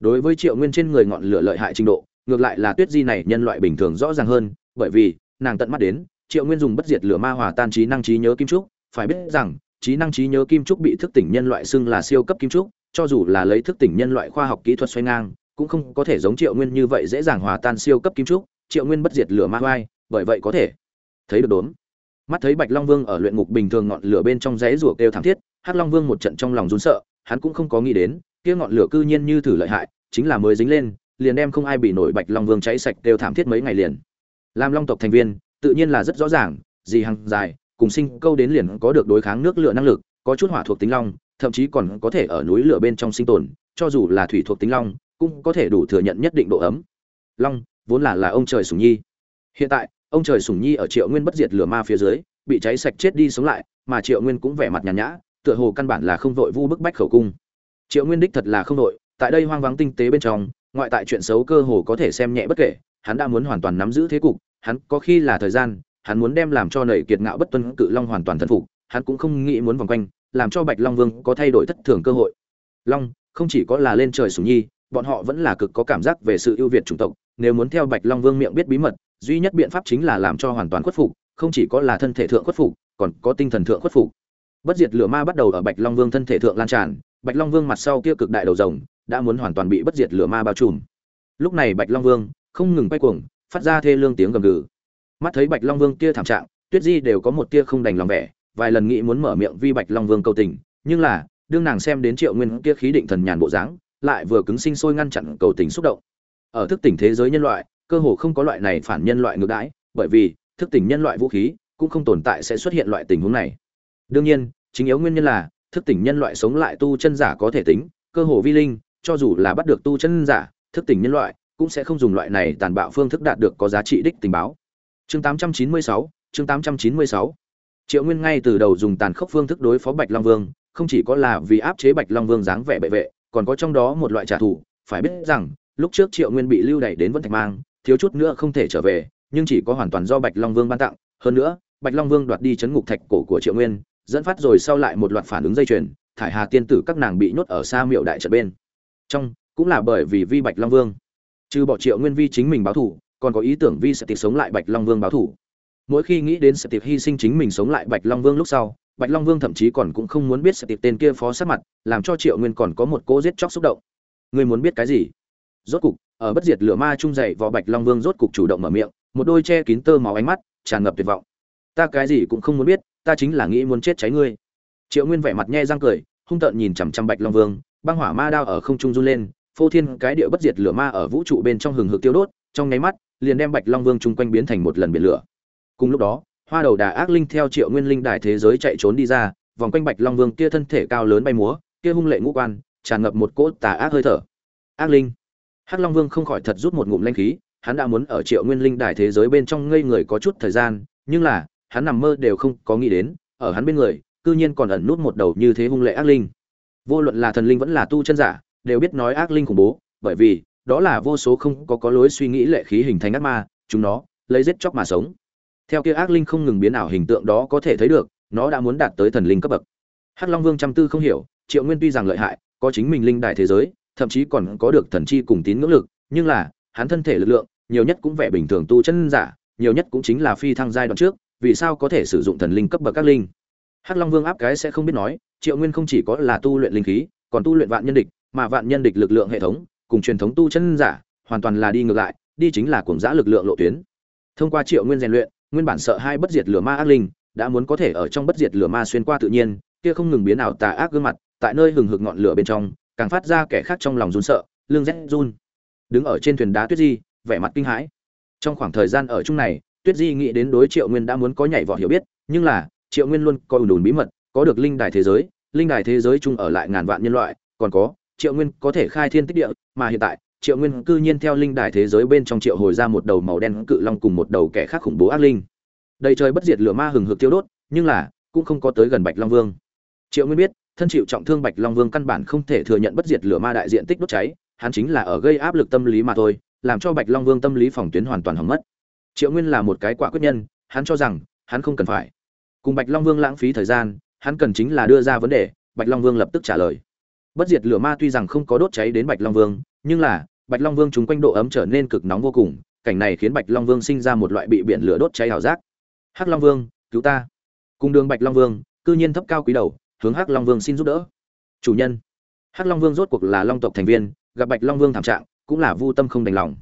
Đối với triệu nguyên trên người ngọn lửa lợi hại trình độ, ngược lại là tuyết di này nhân loại bình thường rõ ràng hơn, bởi vì nàng tận mắt đến, triệu nguyên dùng bất diệt lửa ma hòa tan trí năng trí nhớ kim trúc, phải biết rằng, trí năng trí nhớ kim trúc bị thức tỉnh nhân loại xưng là siêu cấp kim trúc cho dù là lấy thức tỉnh nhân loại khoa học kỹ thuật xoay ngang cũng không có thể giống triệu nguyên như vậy dễ dàng hòa tan siêu cấp kim trúc triệu nguyên bất diệt lửa ma oai, bởi vậy có thể thấy được đốn mắt thấy bạch long vương ở luyện ngục bình thường ngọn lửa bên trong rẽ rủa kêu thảm thiết hắc long vương một trận trong lòng run sợ hắn cũng không có nghĩ đến kia ngọn lửa cư nhiên như thử lợi hại chính là mới dính lên liền đem không ai bị nổi bạch long vương cháy sạch kêu thảm thiết mấy ngày liền. Làm long tộc thành viên tự nhiên là rất rõ ràng gì hằng dài cùng sinh câu đến liền có được đối kháng nước lửa năng lực có chút hỏa thuộc tính long thậm chí còn có thể ở núi lửa bên trong sinh tồn, cho dù là thủy thuộc tính long, cũng có thể đủ thừa nhận nhất định độ ấm. Long, vốn là là ông trời Sùng nhi. Hiện tại, ông trời Sùng nhi ở triệu nguyên bất diệt lửa ma phía dưới, bị cháy sạch chết đi sống lại, mà triệu nguyên cũng vẻ mặt nhàn nhã, tựa hồ căn bản là không vội vu bức bách khẩu cung. Triệu nguyên đích thật là không vội, tại đây hoang vắng tinh tế bên trong, ngoại tại chuyện xấu cơ hồ có thể xem nhẹ bất kể, hắn đã muốn hoàn toàn nắm giữ thế cục, hắn có khi là thời gian, hắn muốn đem làm cho nầy kiệt ngạo bất tuân cự long hoàn toàn thần phục, hắn cũng không nghĩ muốn vòng quanh làm cho bạch long vương có thay đổi thất thường cơ hội. Long, không chỉ có là lên trời sủng nhi, bọn họ vẫn là cực có cảm giác về sự ưu việt chủng tộc. Nếu muốn theo bạch long vương miệng biết bí mật, duy nhất biện pháp chính là làm cho hoàn toàn khuất phục, không chỉ có là thân thể thượng khuất phục, còn có tinh thần thượng khuất phục. Bất diệt lửa ma bắt đầu ở bạch long vương thân thể thượng lan tràn, bạch long vương mặt sau kia cực đại đầu rồng đã muốn hoàn toàn bị bất diệt lửa ma bao trùm. Lúc này bạch long vương không ngừng quay cuồng, phát ra thê lương tiếng gầm gừ. Mắt thấy bạch long vương kia thảm trạng, tuyết di đều có một tia không đành lòng vẻ vài lần nghĩ muốn mở miệng vi bạch long vương cầu tình nhưng là đương nàng xem đến triệu nguyên kia khí định thần nhàn bộ dáng lại vừa cứng sinh sôi ngăn chặn cầu tình xúc động. Ở thức tỉnh thế giới nhân loại cơ hồ không có loại này phản nhân loại ngược đãi bởi vì thức tỉnh nhân loại vũ khí cũng không tồn tại sẽ xuất hiện loại tình huống này. Đương nhiên chính yếu nguyên nhân là thức tỉnh nhân loại sống lại tu chân giả có thể tính cơ hồ vi linh cho dù là bắt được tu chân giả thức tỉnh nhân loại cũng sẽ không dùng loại này tàn bạo phương thức đạt được có giá trị đích tình báo. Chương 896, chương 896 triệu nguyên ngay từ đầu dùng tàn khốc phương thức đối phó bạch long vương, không chỉ có là vì áp chế bạch long vương dáng vẻ bệ vệ, còn có trong đó một loại trả thù. Phải biết rằng, lúc trước triệu nguyên bị lưu đày đến vân thạch mang, thiếu chút nữa không thể trở về, nhưng chỉ có hoàn toàn do bạch long vương ban tặng. Hơn nữa, bạch long vương đoạt đi chấn ngục thạch cổ của triệu nguyên, dẫn phát rồi sau lại một loạt phản ứng dây chuyền, thải hà tiên tử các nàng bị nhốt ở xa miệu đại trận bên. Trong, cũng là bởi vì vi bạch long vương. Trừ bỏ triệu nguyên vi chính mình báo thủ còn có ý tưởng vi sẽ tìm sống lại bạch long vương báo thủ mỗi khi nghĩ đến sẽ tiệp hy sinh chính mình sống lại bạch long vương lúc sau, bạch long vương thậm chí còn cũng không muốn biết sẽ tiệp tên kia phó sát mặt, làm cho triệu nguyên còn có một cô giết chóc xúc động. Người muốn biết cái gì? Rốt cục, ở bất diệt lửa ma trung dậy vò bạch long vương rốt cục chủ động mở miệng, một đôi che kín tơ máu ánh mắt, tràn ngập tuyệt vọng. Ta cái gì cũng không muốn biết, ta chính là nghĩ muốn chết cháy ngươi. Triệu nguyên vẻ mặt nhe răng cười, hung tợn nhìn chằm chằm bạch long vương, băng hỏa ma đao ở không trung run lên, phô thiên cái địa bất diệt lửa ma ở vũ trụ bên trong hừng hực tiêu đốt, trong nháy mắt, liền đem bạch long vương chung quanh biến thành một lần biển lửa cùng lúc đó, hoa đầu đà ác linh theo triệu nguyên linh đài thế giới chạy trốn đi ra, vòng quanh bạch long vương kia thân thể cao lớn bay múa, kia hung lệ ngũ quan, tràn ngập một cỗ tà ác hơi thở. Ác linh. Hắc long vương không khỏi thật rút một ngụm lanh khí, hắn đã muốn ở triệu nguyên linh đài thế giới bên trong ngây người có chút thời gian, nhưng là, hắn nằm mơ đều không có nghĩ đến, ở hắn bên người, cư nhiên còn ẩn nút một đầu như thế hung lệ ác linh. Vô luận là thần linh vẫn là tu chân giả, đều biết nói ác linh khủng bố, bởi vì, đó là vô số không có có lối suy nghĩ lệ khí hình thành ác ma, chúng nó, lấy giết chóc mà sống theo kia ác linh không ngừng biến ảo hình tượng đó có thể thấy được, nó đã muốn đạt tới thần linh cấp bậc. Hắc long vương trăm tư không hiểu, triệu nguyên tuy rằng lợi hại, có chính mình linh đại thế giới, thậm chí còn có được thần chi cùng tín ngưỡng lực, nhưng là, hắn thân thể lực lượng, nhiều nhất cũng vẻ bình thường tu chân giả, nhiều nhất cũng chính là phi thăng giai đoạn trước, vì sao có thể sử dụng thần linh cấp bậc các linh? Hắc long vương áp cái sẽ không biết nói, triệu nguyên không chỉ có là tu luyện linh khí, còn tu luyện vạn nhân địch, mà vạn nhân địch lực lượng hệ thống, cùng truyền thống tu chân giả, hoàn toàn là đi ngược lại, đi chính là cuồng giã lực lượng lộ tuyến. Thông qua triệu nguyên rèn luyện nguyên bản sợ hai bất diệt lửa ma ác linh, đã muốn có thể ở trong bất diệt lửa ma xuyên qua tự nhiên, kia không ngừng biến ảo tà ác gương mặt, tại nơi hừng hực ngọn lửa bên trong, càng phát ra kẻ khác trong lòng run sợ, lương rét run. Đứng ở trên thuyền đá tuyết di, vẻ mặt kinh hãi. Trong khoảng thời gian ở chung này, tuyết di nghĩ đến đối triệu nguyên đã muốn có nhảy vọt hiểu biết, nhưng là, triệu nguyên luôn có ủn đùn bí mật, có được linh đài thế giới, linh đài thế giới chung ở lại ngàn vạn nhân loại, còn có, triệu nguyên có thể khai thiên tích địa, mà hiện tại triệu nguyên cư nhiên theo linh đài thế giới bên trong triệu hồi ra một đầu màu đen cự long cùng một đầu kẻ khác khủng bố ác linh. Đầy trời bất diệt lửa ma hừng hực tiêu đốt, nhưng là, cũng không có tới gần bạch long vương. Triệu nguyên biết, thân chịu trọng thương bạch long vương căn bản không thể thừa nhận bất diệt lửa ma đại diện tích đốt cháy, hắn chính là ở gây áp lực tâm lý mà thôi, làm cho bạch long vương tâm lý phòng tuyến hoàn toàn hỏng mất. Triệu nguyên là một cái quả quyết nhân, hắn cho rằng, hắn không cần phải. Cùng bạch long vương lãng phí thời gian, hắn cần chính là đưa ra vấn đề, bạch long vương lập tức trả lời. Bất diệt lửa ma tuy rằng không có đốt cháy đến bạch long vương, nhưng là bạch long vương chúng quanh độ ấm trở nên cực nóng vô cùng cảnh này khiến bạch long vương sinh ra một loại bị biển lửa đốt cháy ảo giác hắc long vương cứu ta cùng đường bạch long vương cư nhiên thấp cao quý đầu hướng hắc long vương xin giúp đỡ chủ nhân hắc long vương rốt cuộc là long tộc thành viên gặp bạch long vương thảm trạng cũng là vu tâm không đành lòng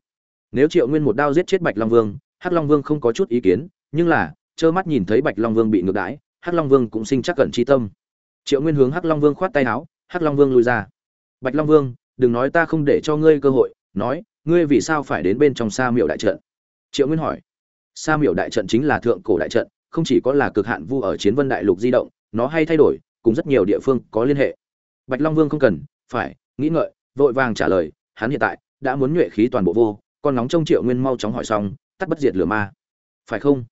nếu triệu nguyên một đao giết chết bạch long vương hắc long vương không có chút ý kiến nhưng là trơ mắt nhìn thấy bạch long vương bị ngược đãi hắc long vương cũng sinh chắc cẩn chi tâm triệu nguyên hướng hắc long vương khoát tay áo hắc long vương lui ra bạch long vương đừng nói ta không để cho ngươi cơ hội, nói, ngươi vì sao phải đến bên trong sa miệu đại trận? Triệu nguyên hỏi. Sa miệu đại trận chính là thượng cổ đại trận, không chỉ có là cực hạn vu ở chiến vân đại lục di động, nó hay thay đổi, cùng rất nhiều địa phương có liên hệ. Bạch long vương không cần, phải, nghĩ ngợi, vội vàng trả lời, hắn hiện tại đã muốn nhuệ khí toàn bộ vô, con nóng trông triệu nguyên mau chóng hỏi xong, tắt bất diệt lửa ma. Phải không?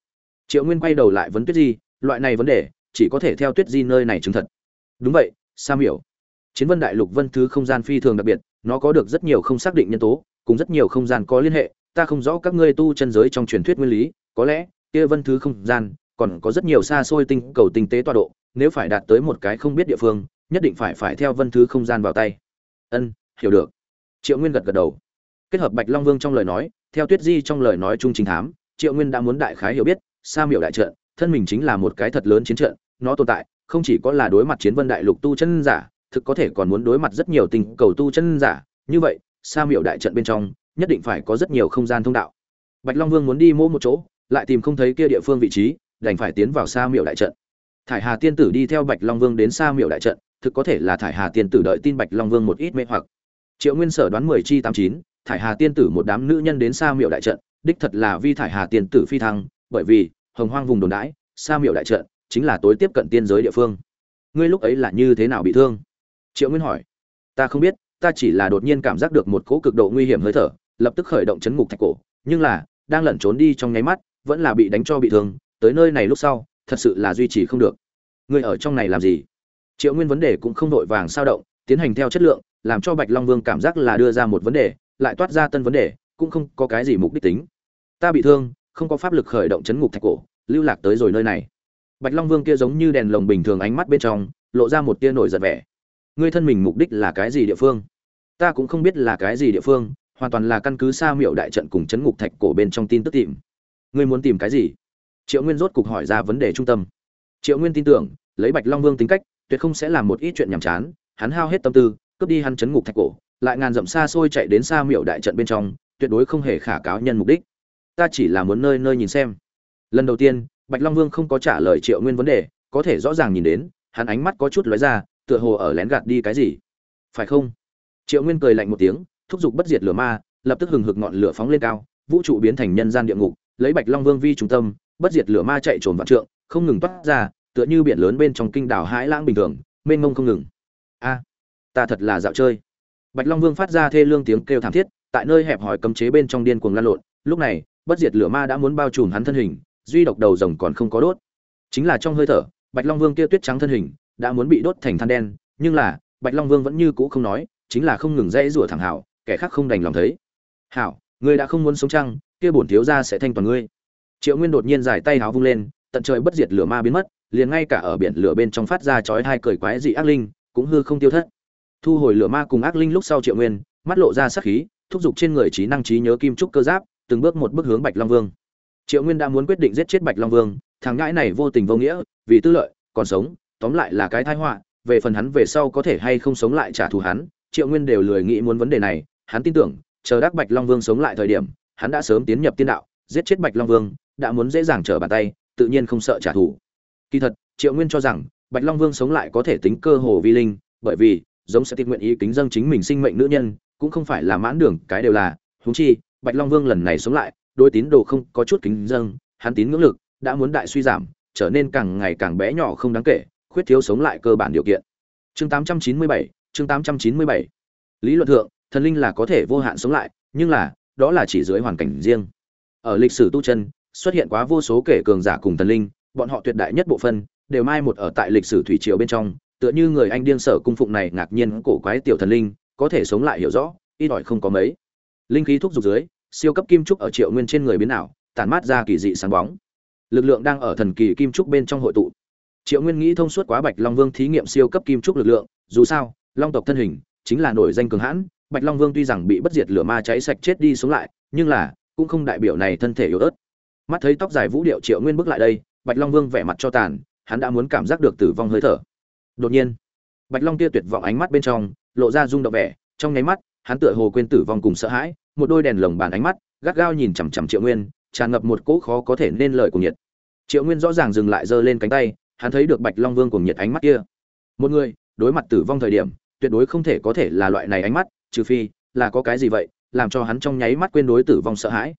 Triệu nguyên quay đầu lại vấn tuyết di, loại này vấn đề, chỉ có thể theo tuyết di nơi này chứng thật. Đúng vậy, sa miểu chiến vân đại lục vân thứ không gian phi thường đặc biệt, nó có được rất nhiều không xác định nhân tố, cùng rất nhiều không gian có liên hệ, ta không rõ các ngươi tu chân giới trong truyền thuyết nguyên lý, có lẽ, kia vân thứ không gian, còn có rất nhiều xa xôi tinh, cầu tinh tế tọa độ, nếu phải đạt tới một cái không biết địa phương, nhất định phải phải theo vân thứ không gian vào tay. Ân, hiểu được. Triệu nguyên gật gật đầu. Kết hợp bạch long vương trong lời nói, theo tuyết di trong lời nói trung chính thám, triệu nguyên đã muốn đại khái hiểu biết, sa miểu đại trận, thân mình chính là một cái thật lớn chiến trận, nó tồn tại, không chỉ có là đối mặt chiến vân đại lục tu chân giả thực có thể còn muốn đối mặt rất nhiều tình cầu tu chân giả. Như vậy, sa miệu đại trận bên trong, nhất định phải có rất nhiều không gian thông đạo. Bạch long vương muốn đi mỗ một chỗ, lại tìm không thấy kia địa phương vị trí, đành phải tiến vào sa miệu đại trận. Thải hà tiên tử đi theo bạch long vương đến sa miệu đại trận, thực có thể là thải hà tiên tử đợi tin bạch long vương một ít mê hoặc. Triệu nguyên sở đoán mười chi tám chín, thải hà tiên tử một đám nữ nhân đến sa miệu đại trận, đích thật là vi thải hà tiên tử phi thăng, bởi vì, hồng hoang vùng đồn đãi, sa miệu đại trận chính là tối tiếp cận tiên giới địa phương. Ngươi lúc ấy là như thế nào bị thương? Triệu nguyên hỏi. Ta không biết, ta chỉ là đột nhiên cảm giác được một cỗ cực độ nguy hiểm hơi thở, lập tức khởi động chấn ngục thạch cổ. Nhưng là, đang lẩn trốn đi trong nháy mắt, vẫn là bị đánh cho bị thương, tới nơi này lúc sau, thật sự là duy trì không được. Ngươi ở trong này làm gì? Triệu nguyên vấn đề cũng không đội vàng sao động, tiến hành theo chất lượng, làm cho bạch long vương cảm giác là đưa ra một vấn đề, lại toát ra tân vấn đề, cũng không có cái gì mục đích tính. Ta bị thương, không có pháp lực khởi động chấn ngục thạch cổ, lưu lạc tới rồi nơi này. Bạch long vương kia giống như đèn lồng bình thường ánh mắt bên trong, lộ ra một tia nổi giận vẻ ngươi thân mình mục đích là cái gì địa phương? Ta cũng không biết là cái gì địa phương, hoàn toàn là căn cứ xa miệu đại trận cùng chấn ngục thạch cổ bên trong tin tức tìm. Ngươi muốn tìm cái gì? Triệu nguyên rốt cục hỏi ra vấn đề trung tâm. Triệu nguyên tin tưởng, lấy bạch long vương tính cách, tuyệt không sẽ làm một ít chuyện nhàm chán. Hắn hao hết tâm tư, cướp đi hắn chấn ngục thạch cổ, lại ngàn dặm xa xôi chạy đến xa miệu đại trận bên trong, tuyệt đối không hề khả cáo nhân mục đích. Ta chỉ là muốn nơi nơi nhìn xem. Lần đầu tiên, bạch long vương không có trả lời triệu nguyên vấn đề, có thể rõ ràng nhìn đến, hắn ánh mắt có chút lóe ra tựa hồ ở lén gạt đi cái gì. Phải không? Triệu nguyên cười lạnh một tiếng, thúc giục bất diệt lửa ma, lập tức hừng hực ngọn lửa phóng lên cao, vũ trụ biến thành nhân gian địa ngục, lấy bạch long vương vi trung tâm, bất diệt lửa ma chạy trồn vạn trượng, không ngừng toát ra, tựa như biển lớn bên trong kinh đảo hãi lãng bình thường, mênh mông không ngừng. A à, ta thật là dạo chơi. Bạch long vương phát ra thê lương tiếng kêu thảm thiết, tại nơi hẹp hòi cấm chế bên trong điên cuồng lan lộn, lúc này, bất diệt lửa ma đã muốn bao trùm hắn thân hình, duy độc đầu rồng còn không có đốt. Chính là trong hơi thở, bạch long vương kia tuyết trắng thân hình đã muốn bị đốt thành than đen, nhưng là, bạch long vương vẫn như cũ không nói, chính là không ngừng dãy rủa thẳng hảo, kẻ khác không đành lòng thấy. Hảo, ngươi đã không muốn sống chăng? Kia bổn thiếu gia sẽ thanh toàn ngươi. Triệu nguyên đột nhiên giải tay háo vung lên, tận trời bất diệt lửa ma biến mất, liền ngay cả ở biển lửa bên trong phát ra chói hai cười quái dị ác linh, cũng hư không tiêu thất. Thu hồi lửa ma cùng ác linh lúc sau triệu nguyên, mắt lộ ra sắc khí, thúc giục trên người trí năng trí nhớ kim trúc cơ giáp, từng bước một bước hướng bạch long vương. Triệu nguyên đã muốn quyết định giết chết bạch long vương, thằng ngãi này vô tình vô nghĩa, vì tư lợi, còn sống tóm lại là cái thái họa, về phần hắn về sau có thể hay không sống lại trả thù hắn, triệu nguyên đều lười nghĩ muốn vấn đề này, hắn tin tưởng, chờ đắc bạch long vương sống lại thời điểm, hắn đã sớm tiến nhập tiên đạo, giết chết bạch long vương, đã muốn dễ dàng trở bàn tay, tự nhiên không sợ trả thù. Kỳ thật, triệu nguyên cho rằng, bạch long vương sống lại có thể tính cơ hồ vi linh, bởi vì, giống sẽ tiết nguyện ý kính dâng chính mình sinh mệnh nữ nhân, cũng không phải là mãn đường, cái đều là, huống chi, bạch long vương lần này sống lại, đôi tín đồ không có chút kính dâng, hắn tín ngưỡng lực, đã muốn đại suy giảm, trở nên càng ngày càng bé nhỏ không đáng kể khuyết thiếu sống lại cơ bản điều kiện. Chương 897, chương 897. lý luận thượng thần linh là có thể vô hạn sống lại nhưng là đó là chỉ dưới hoàn cảnh riêng. Ở lịch sử tu chân xuất hiện quá vô số kể cường giả cùng thần linh bọn họ tuyệt đại nhất bộ phân đều mai một ở tại lịch sử thủy triều bên trong tựa như người anh điên sở cung phụng này ngạc nhiên cổ quái tiểu thần linh có thể sống lại hiểu rõ ít đòi không có mấy. Linh khí thúc giục dưới siêu cấp kim trúc ở triệu nguyên trên người biến ảo tản mát ra kỳ dị sáng bóng. Lực lượng đang ở thần kỳ kim trúc bên trong hội tụ triệu nguyên nghĩ thông suốt quá bạch long vương thí nghiệm siêu cấp kim trúc lực lượng, dù sao, long tộc thân hình chính là nổi danh cường hãn, bạch long vương tuy rằng bị bất diệt lửa ma cháy sạch chết đi sống lại, nhưng là cũng không đại biểu này thân thể yếu ớt. Mắt thấy tóc dài vũ điệu triệu nguyên bước lại đây, bạch long vương vẻ mặt cho tàn, hắn đã muốn cảm giác được tử vong hơi thở. Đột nhiên, bạch long kia tuyệt vọng ánh mắt bên trong lộ ra rung động vẻ, trong nháy mắt, hắn tựa hồ quên tử vong cùng sợ hãi, một đôi đèn lồng bàn ánh mắt, gắt gao nhìn chằm chằm triệu nguyên, tràn ngập một cỗ khó có thể nên lời của nhiệt. Triệu nguyên rõ ràng dừng lại giơ lên cánh tay hắn thấy được bạch long vương cùng nhiệt ánh mắt kia. Một người, đối mặt tử vong thời điểm, tuyệt đối không thể có thể là loại này ánh mắt, trừ phi, là có cái gì vậy, làm cho hắn trong nháy mắt quên đối tử vong sợ hãi.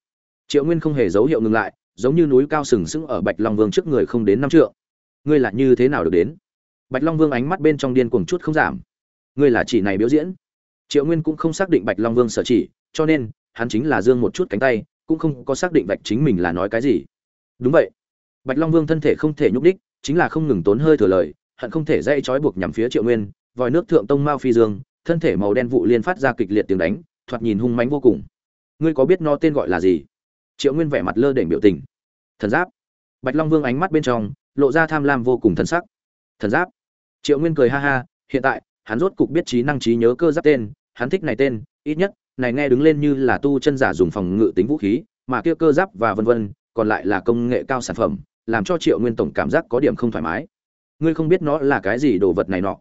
Triệu nguyên không hề dấu hiệu ngừng lại, giống như núi cao sừng sững ở bạch long vương trước người không đến năm trượng. Ngươi là như thế nào được đến? Bạch long vương ánh mắt bên trong điên cuồng chút không giảm. Ngươi là chỉ này biểu diễn. Triệu nguyên cũng không xác định bạch long vương sở chỉ, cho nên, hắn chính là dương một chút cánh tay, cũng không có xác định bạch chính mình là nói cái gì. Đúng vậy. Bạch long vương thân thể không thể nhúc đích chính là không ngừng tốn hơi thừa lời, hận không thể dây trói buộc nhằm phía triệu nguyên, vòi nước thượng tông mao phi dương, thân thể màu đen vụ liên phát ra kịch liệt tiếng đánh, thoạt nhìn hung mánh vô cùng. Ngươi có biết nó tên gọi là gì? Triệu nguyên vẻ mặt lơ đễnh biểu tình. Thần giáp. Bạch long vương ánh mắt bên trong, lộ ra tham lam vô cùng thần sắc. Thần giáp. Triệu nguyên cười ha ha, hiện tại, hắn rốt cục biết trí năng trí nhớ cơ giáp tên, hắn thích này tên, ít nhất, này nghe đứng lên như là tu chân giả dùng phòng ngự tính vũ khí, mà kia cơ giáp và vân vân, còn lại là công nghệ cao sản phẩm làm cho triệu nguyên tổng cảm giác có điểm không thoải mái. Ngươi không biết nó là cái gì đồ vật này nọ.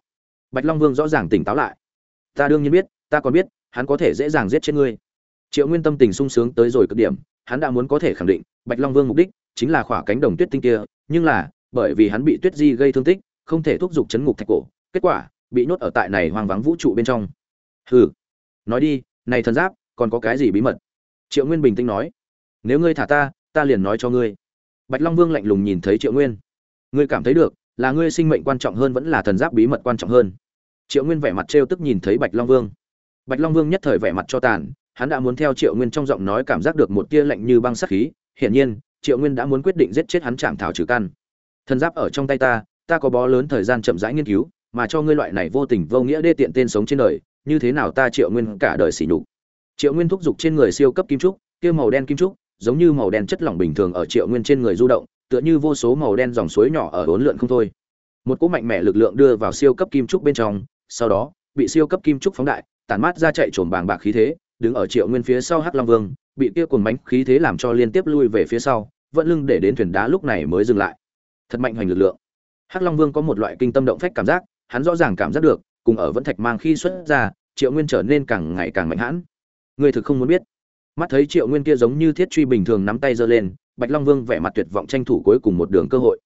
Bạch long vương rõ ràng tỉnh táo lại. Ta đương nhiên biết, ta còn biết, hắn có thể dễ dàng giết chết ngươi. Triệu nguyên tâm tình sung sướng tới rồi cực điểm, hắn đã muốn có thể khẳng định, bạch long vương mục đích chính là khỏa cánh đồng tuyết tinh kia, nhưng là, bởi vì hắn bị tuyết di gây thương tích, không thể thúc giục chấn ngục thạch cổ, kết quả, bị nhốt ở tại này hoang vắng vũ trụ bên trong. Hừ, nói đi, này thần giáp, còn có cái gì bí mật? Triệu nguyên bình tĩnh nói, nếu ngươi thả ta ta liền nói cho ngươi bạch long vương lạnh lùng nhìn thấy triệu nguyên. Ngươi cảm thấy được, là ngươi sinh mệnh quan trọng hơn vẫn là thần giáp bí mật quan trọng hơn. Triệu nguyên vẻ mặt trêu tức nhìn thấy bạch long vương. Bạch long vương nhất thời vẻ mặt cho tàn, hắn đã muốn theo triệu nguyên trong giọng nói cảm giác được một tia lạnh như băng sắc khí. Hiển nhiên, triệu nguyên đã muốn quyết định giết chết hắn chạm thảo trừ căn. Thần giáp ở trong tay ta ta có bó lớn thời gian chậm rãi nghiên cứu, mà cho ngươi loại này vô tình vô nghĩa đê tiện tên sống trên đời, như thế nào ta triệu nguyên cả đời sỉ nhục. Triệu nguyên thúc giục trên người siêu cấp kim trúc, kia màu đen kim trúc giống như màu đen chất lỏng bình thường ở triệu nguyên trên người du động, tựa như vô số màu đen dòng suối nhỏ ở hỗn lượn không thôi. Một cỗ mạnh mẽ lực lượng đưa vào siêu cấp kim trúc bên trong, sau đó, bị siêu cấp kim trúc phóng đại, tản mát ra chạy trồn bàng bạc khí thế, đứng ở triệu nguyên phía sau hắc long vương, bị kia cồn bánh khí thế làm cho liên tiếp lui về phía sau, vẫn lưng để đến thuyền đá lúc này mới dừng lại. Thật mạnh hoành lực lượng. Hắc long vương có một loại kinh tâm động phách cảm giác, hắn rõ ràng cảm giác được, cùng ở vẫn thạch mang khi xuất ra, triệu nguyên trở nên càng ngày càng mạnh hãn. Người thực không muốn biết mắt thấy triệu nguyên kia giống như thiết truy bình thường nắm tay giơ lên, bạch long vương vẻ mặt tuyệt vọng tranh thủ cuối cùng một đường cơ hội.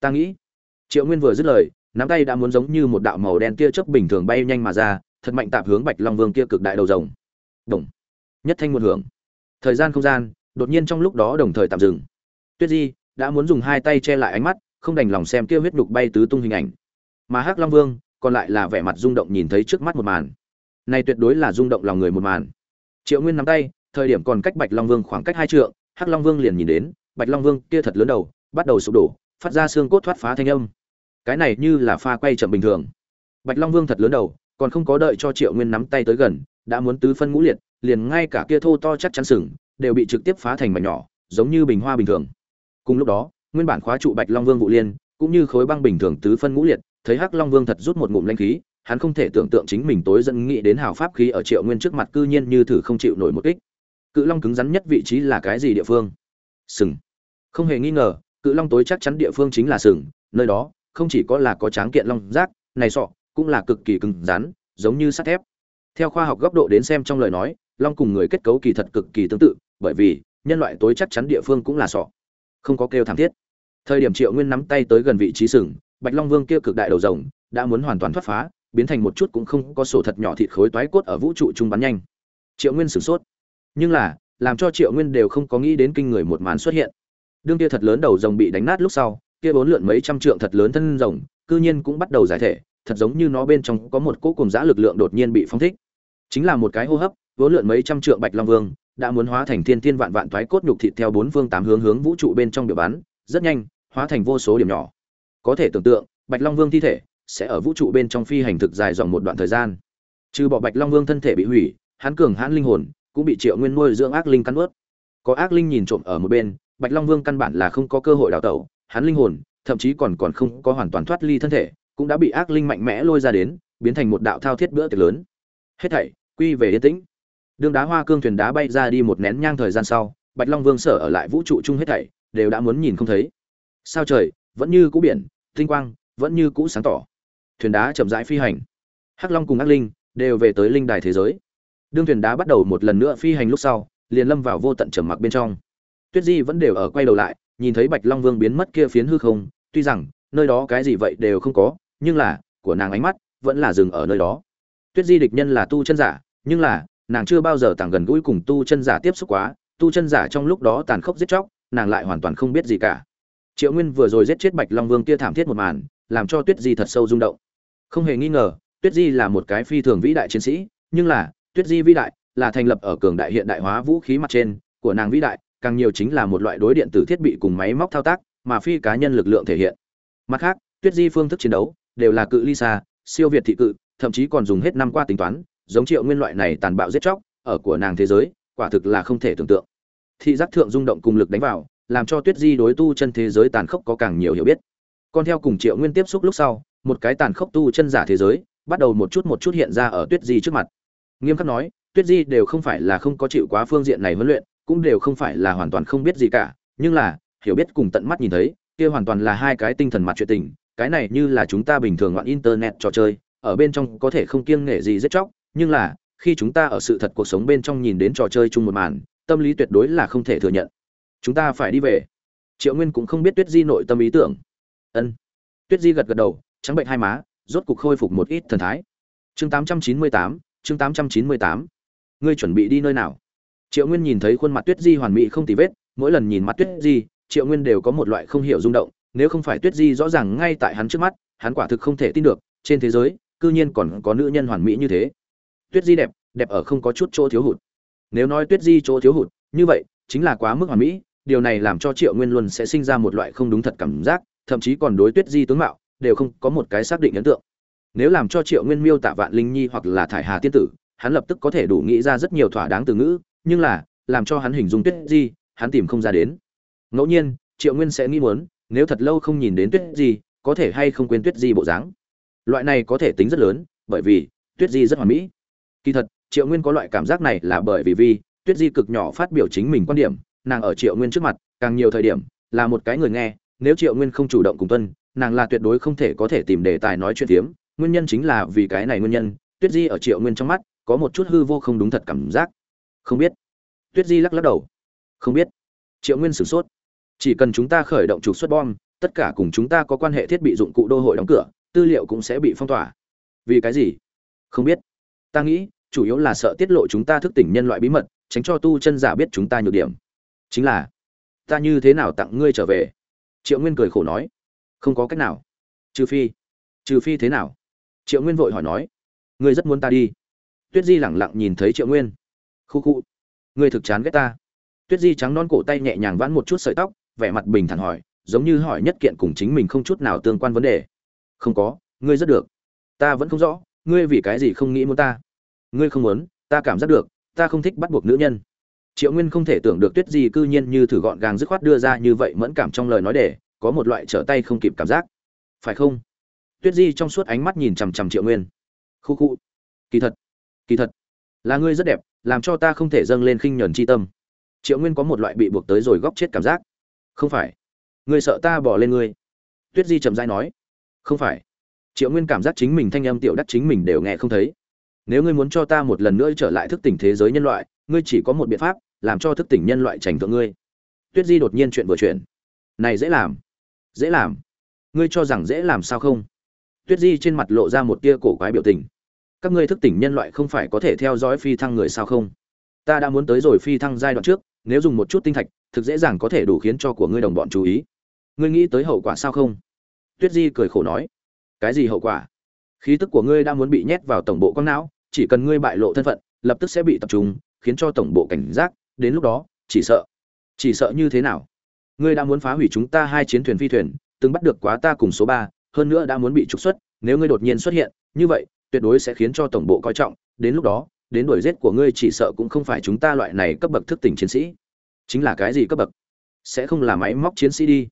Ta nghĩ. Triệu nguyên vừa dứt lời, nắm tay đã muốn giống như một đạo màu đen tia chớp bình thường bay nhanh mà ra, thật mạnh tạp hướng bạch long vương kia cực đại đầu rồng. Đồng. Nhất thanh một hưởng. Thời gian không gian, đột nhiên trong lúc đó đồng thời tạm dừng. Tuyết di đã muốn dùng hai tay che lại ánh mắt, không đành lòng xem kia huyết đục bay tứ tung hình ảnh. Mà hắc long vương còn lại là vẻ mặt rung động nhìn thấy trước mắt một màn. Này tuyệt đối là rung động lòng người một màn. Triệu nguyên nắm tay thời điểm còn cách bạch long vương khoảng cách hai trượng, hắc long vương liền nhìn đến, bạch long vương kia thật lớn đầu, bắt đầu sụp đổ, phát ra xương cốt thoát phá thanh âm. Cái này như là pha quay chậm bình thường. Bạch long vương thật lớn đầu, còn không có đợi cho triệu nguyên nắm tay tới gần, đã muốn tứ phân ngũ liệt, liền ngay cả kia thô to chắc chắn sừng, đều bị trực tiếp phá thành mảnh nhỏ, giống như bình hoa bình thường. Cùng lúc đó, nguyên bản khóa trụ bạch long vương vũ liên, cũng như khối băng bình thường tứ phân ngũ liệt, thấy hắc long vương thật rút một ngụm linh khí, hắn không thể tưởng tượng chính mình tối dẫn nghĩ đến hào pháp khí ở triệu nguyên trước mặt cư nhiên như thử không chịu nổi một kích cự long cứng rắn nhất vị trí là cái gì địa phương? Sừng. Không hề nghi ngờ, cự long tối chắc chắn địa phương chính là sừng. Nơi đó, không chỉ có là có tráng kiện long rác, này sọ, cũng là cực kỳ cứng rắn, giống như sắt thép. Theo khoa học góc độ đến xem trong lời nói, long cùng người kết cấu kỳ thật cực kỳ tương tự, bởi vì, nhân loại tối chắc chắn địa phương cũng là sọ. Không có kêu thảm thiết. Thời điểm triệu nguyên nắm tay tới gần vị trí sừng, bạch long vương kia cực đại đầu rồng, đã muốn hoàn toàn thoát phá, biến thành một chút cũng không có sổ thật nhỏ thịt khối toái cốt ở vũ trụ trung bắn nhanh. Triệu nguyên sửng sốt nhưng là, làm cho triệu nguyên đều không có nghĩ đến kinh người một màn xuất hiện. Đương kia thật lớn đầu rồng bị đánh nát lúc sau, kia bốn lượn mấy trăm trượng thật lớn thân rồng, cư nhiên cũng bắt đầu giải thể, thật giống như nó bên trong có một cỗ cùng giã lực lượng đột nhiên bị phóng thích. Chính là một cái hô hấp, bốn lượn mấy trăm trượng bạch long vương, đã muốn hóa thành thiên thiên vạn vạn toái cốt nhục thịt theo bốn phương tám hướng hướng vũ trụ bên trong biểu bắn, rất nhanh, hóa thành vô số điểm nhỏ. Có thể tưởng tượng, bạch long vương thi thể sẽ ở vũ trụ bên trong phi hành thực dài dòng một đoạn thời gian. Trừ bỏ bạch long vương thân thể bị hủy, hắn cường hãn linh hồn cũng bị triệu nguyên nuôi dưỡng ác linh cắn ướt có ác linh nhìn trộm ở một bên, bạch long vương căn bản là không có cơ hội đào tẩu, hắn linh hồn, thậm chí còn còn không có hoàn toàn thoát ly thân thể, cũng đã bị ác linh mạnh mẽ lôi ra đến, biến thành một đạo thao thiết bữa tiệc lớn. Hết thảy, quy về yên tĩnh. Đương đá hoa cương thuyền đá bay ra đi một nén nhang thời gian sau, bạch long vương sở ở lại vũ trụ chung hết thảy, đều đã muốn nhìn không thấy. Sao trời, vẫn như cũ biển, tinh quang, vẫn như cũ sáng tỏ. Thuyền đá chậm rãi phi hành. Hắc long cùng ác linh đều về tới linh đài thế giới đương thuyền đá bắt đầu một lần nữa phi hành lúc sau, liền lâm vào vô tận trầm mặc bên trong. Tuyết di vẫn đều ở quay đầu lại, nhìn thấy bạch long vương biến mất kia phiến hư không, tuy rằng, nơi đó cái gì vậy đều không có, nhưng là, của nàng ánh mắt, vẫn là dừng ở nơi đó. Tuyết di địch nhân là tu chân giả, nhưng là, nàng chưa bao giờ tàng gần gũi cùng tu chân giả tiếp xúc quá, tu chân giả trong lúc đó tàn khốc giết chóc, nàng lại hoàn toàn không biết gì cả. Triệu nguyên vừa rồi giết chết bạch long vương kia thảm thiết một màn, làm cho tuyết di thật sâu rung động. Không hề nghi ngờ, tuyết di là một cái phi thường vĩ đại chiến sĩ, nhưng là tuyết di vĩ đại là thành lập ở cường đại hiện đại hóa vũ khí mặt trên của nàng vĩ đại, càng nhiều chính là một loại đối điện tử thiết bị cùng máy móc thao tác mà phi cá nhân lực lượng thể hiện. Mặt khác, tuyết di phương thức chiến đấu đều là cự ly xa, siêu việt thị cự, thậm chí còn dùng hết năm qua tính toán, giống triệu nguyên loại này tàn bạo giết chóc ở của nàng thế giới, quả thực là không thể tưởng tượng. Thị giác thượng rung động cùng lực đánh vào, làm cho tuyết di đối tu chân thế giới tàn khốc có càng nhiều hiểu biết. Còn theo cùng triệu nguyên tiếp xúc lúc sau, một cái tàn khốc tu chân giả thế giới bắt đầu một chút một chút hiện ra ở tuyết di trước mặt nghiêm khắc nói, tuyết di đều không phải là không có chịu quá phương diện này huấn luyện, cũng đều không phải là hoàn toàn không biết gì cả. Nhưng là, hiểu biết cùng tận mắt nhìn thấy, kia hoàn toàn là hai cái tinh thần mặt chuyện tình, cái này như là chúng ta bình thường loạn internet trò chơi, ở bên trong có thể không kiêng nghệ gì rất chóc. Nhưng là, khi chúng ta ở sự thật cuộc sống bên trong nhìn đến trò chơi chung một màn, tâm lý tuyệt đối là không thể thừa nhận. Chúng ta phải đi về. Triệu nguyên cũng không biết tuyết di nội tâm ý tưởng. Ân. Tuyết di gật gật đầu, trắng bệnh hai má, rốt cục khôi phục một ít thần thái. Chương tám trăm chín mươi tám chương tám trăm chín mươi tám. Ngươi chuẩn bị đi nơi nào? Triệu nguyên nhìn thấy khuôn mặt tuyết di hoàn mỹ không tì vết, mỗi lần nhìn mặt tuyết di, triệu nguyên đều có một loại không hiểu rung động, nếu không phải tuyết di rõ ràng ngay tại hắn trước mắt, hắn quả thực không thể tin được, trên thế giới, cư nhiên còn có nữ nhân hoàn mỹ như thế. Tuyết di đẹp đẹp ở không có chút chỗ thiếu hụt. Nếu nói tuyết di chỗ thiếu hụt, như vậy, chính là quá mức hoàn mỹ, điều này làm cho triệu nguyên luôn sẽ sinh ra một loại không đúng thật cảm giác, thậm chí còn đối tuyết di tướng mạo, đều không có một cái xác định ấn tượng nếu làm cho triệu nguyên miêu tả vạn linh nhi hoặc là thải hà tiên tử, hắn lập tức có thể đủ nghĩ ra rất nhiều thỏa đáng từ ngữ, nhưng là, làm cho hắn hình dung tuyết di, hắn tìm không ra đến. Ngẫu nhiên, triệu nguyên sẽ nghĩ muốn, nếu thật lâu không nhìn đến tuyết di, có thể hay không quên tuyết di bộ dáng. Loại này có thể tính rất lớn, bởi vì, tuyết di rất hoàn mỹ. Kỳ thật, triệu nguyên có loại cảm giác này là bởi vì vi tuyết di cực nhỏ phát biểu chính mình quan điểm, nàng ở triệu nguyên trước mặt, càng nhiều thời điểm, là một cái người nghe, nếu triệu nguyên không chủ động cùng tuân, nàng là tuyệt đối không thể có thể tìm đề tài nói chuyện tiếm nguyên nhân chính là vì cái này nguyên nhân, tuyết di ở triệu nguyên trong mắt có một chút hư vô không đúng thật cảm giác. Không biết. Tuyết di lắc lắc đầu. Không biết. Triệu nguyên sửng sốt. Chỉ cần chúng ta khởi động trục xuất bom, tất cả cùng chúng ta có quan hệ thiết bị dụng cụ đô hội đóng cửa, tư liệu cũng sẽ bị phong tỏa. Vì cái gì? Không biết. Ta nghĩ, chủ yếu là sợ tiết lộ chúng ta thức tỉnh nhân loại bí mật, tránh cho tu chân giả biết chúng ta nhược điểm. Chính là, ta như thế nào tặng ngươi trở về? Triệu nguyên cười khổ nói. Không có cách nào. Trừ phi. Trừ phi thế nào? Triệu nguyên vội hỏi nói, ngươi rất muốn ta đi? Tuyết di lẳng lặng nhìn thấy triệu nguyên. Khu khu, ngươi thực chán ghét ta. Tuyết di trắng non cổ tay nhẹ nhàng vãn một chút sợi tóc, vẻ mặt bình thản hỏi, giống như hỏi nhất kiện cùng chính mình không chút nào tương quan vấn đề. Không có, ngươi rất được. Ta vẫn không rõ, ngươi vì cái gì không nghĩ muốn ta? Ngươi không muốn, ta cảm giác được, ta không thích bắt buộc nữ nhân. Triệu nguyên không thể tưởng được tuyết di cư nhiên như thử gọn gàng dứt khoát đưa ra như vậy mẫn cảm trong lời nói để có một loại trở tay không kịp cảm giác. Phải không? Tuyết di trong suốt ánh mắt nhìn chằm chằm triệu nguyên. Khu khu. Kỳ thật. Kỳ thật. Là ngươi rất đẹp, làm cho ta không thể dâng lên khinh nhuần c h i tâm. Triệu nguyên có một loại bị buộc tới rồi góc chết cảm giác. Không phải. Ngươi sợ ta bỏ lên ngươi. Tuyết di chậm dai nói. Không phải. Triệu nguyên cảm giác chính mình thanh âm tiểu đắc chính mình đều nghe không thấy. Nếu ngươi muốn cho ta một lần nữa trở lại thức tỉnh thế giới nhân loại, ngươi chỉ có một biện pháp, làm cho thức tỉnh nhân loại trành thượng ngươi. Tuyết di đột nhiên chuyện vừa chuyện này dễ làm. Dễ làm. Ngươi cho rằng dễ làm sao không? Tuyết di trên mặt lộ ra một tia cổ quái biểu tình. Các ngươi thức tỉnh nhân loại không phải có thể theo dõi phi thăng người sao không? Ta đã muốn tới rồi phi thăng giai đoạn trước, nếu dùng một chút tinh thạch, thực dễ dàng có thể đủ khiến cho của ngươi đồng bọn chú ý. Ngươi nghĩ tới hậu quả sao không? Tuyết di cười khổ nói. Cái gì hậu quả? Khí tức của ngươi đã muốn bị nhét vào tổng bộ con não, chỉ cần ngươi bại lộ thân phận, lập tức sẽ bị tập trung, khiến cho tổng bộ cảnh giác. Đến lúc đó, chỉ sợ chỉ sợ như thế nào? Ngươi đã muốn phá hủy chúng ta hai chiến thuyền phi thuyền, từng bắt được quá ta cùng số ba hơn nữa đã muốn bị trục xuất, nếu ngươi đột nhiên xuất hiện, như vậy, tuyệt đối sẽ khiến cho tổng bộ coi trọng, đến lúc đó, đến đuổi giết của ngươi chỉ sợ cũng không phải chúng ta loại này cấp bậc thức tỉnh chiến sĩ. Chính là cái gì cấp bậc? Sẽ không là máy móc chiến sĩ đi.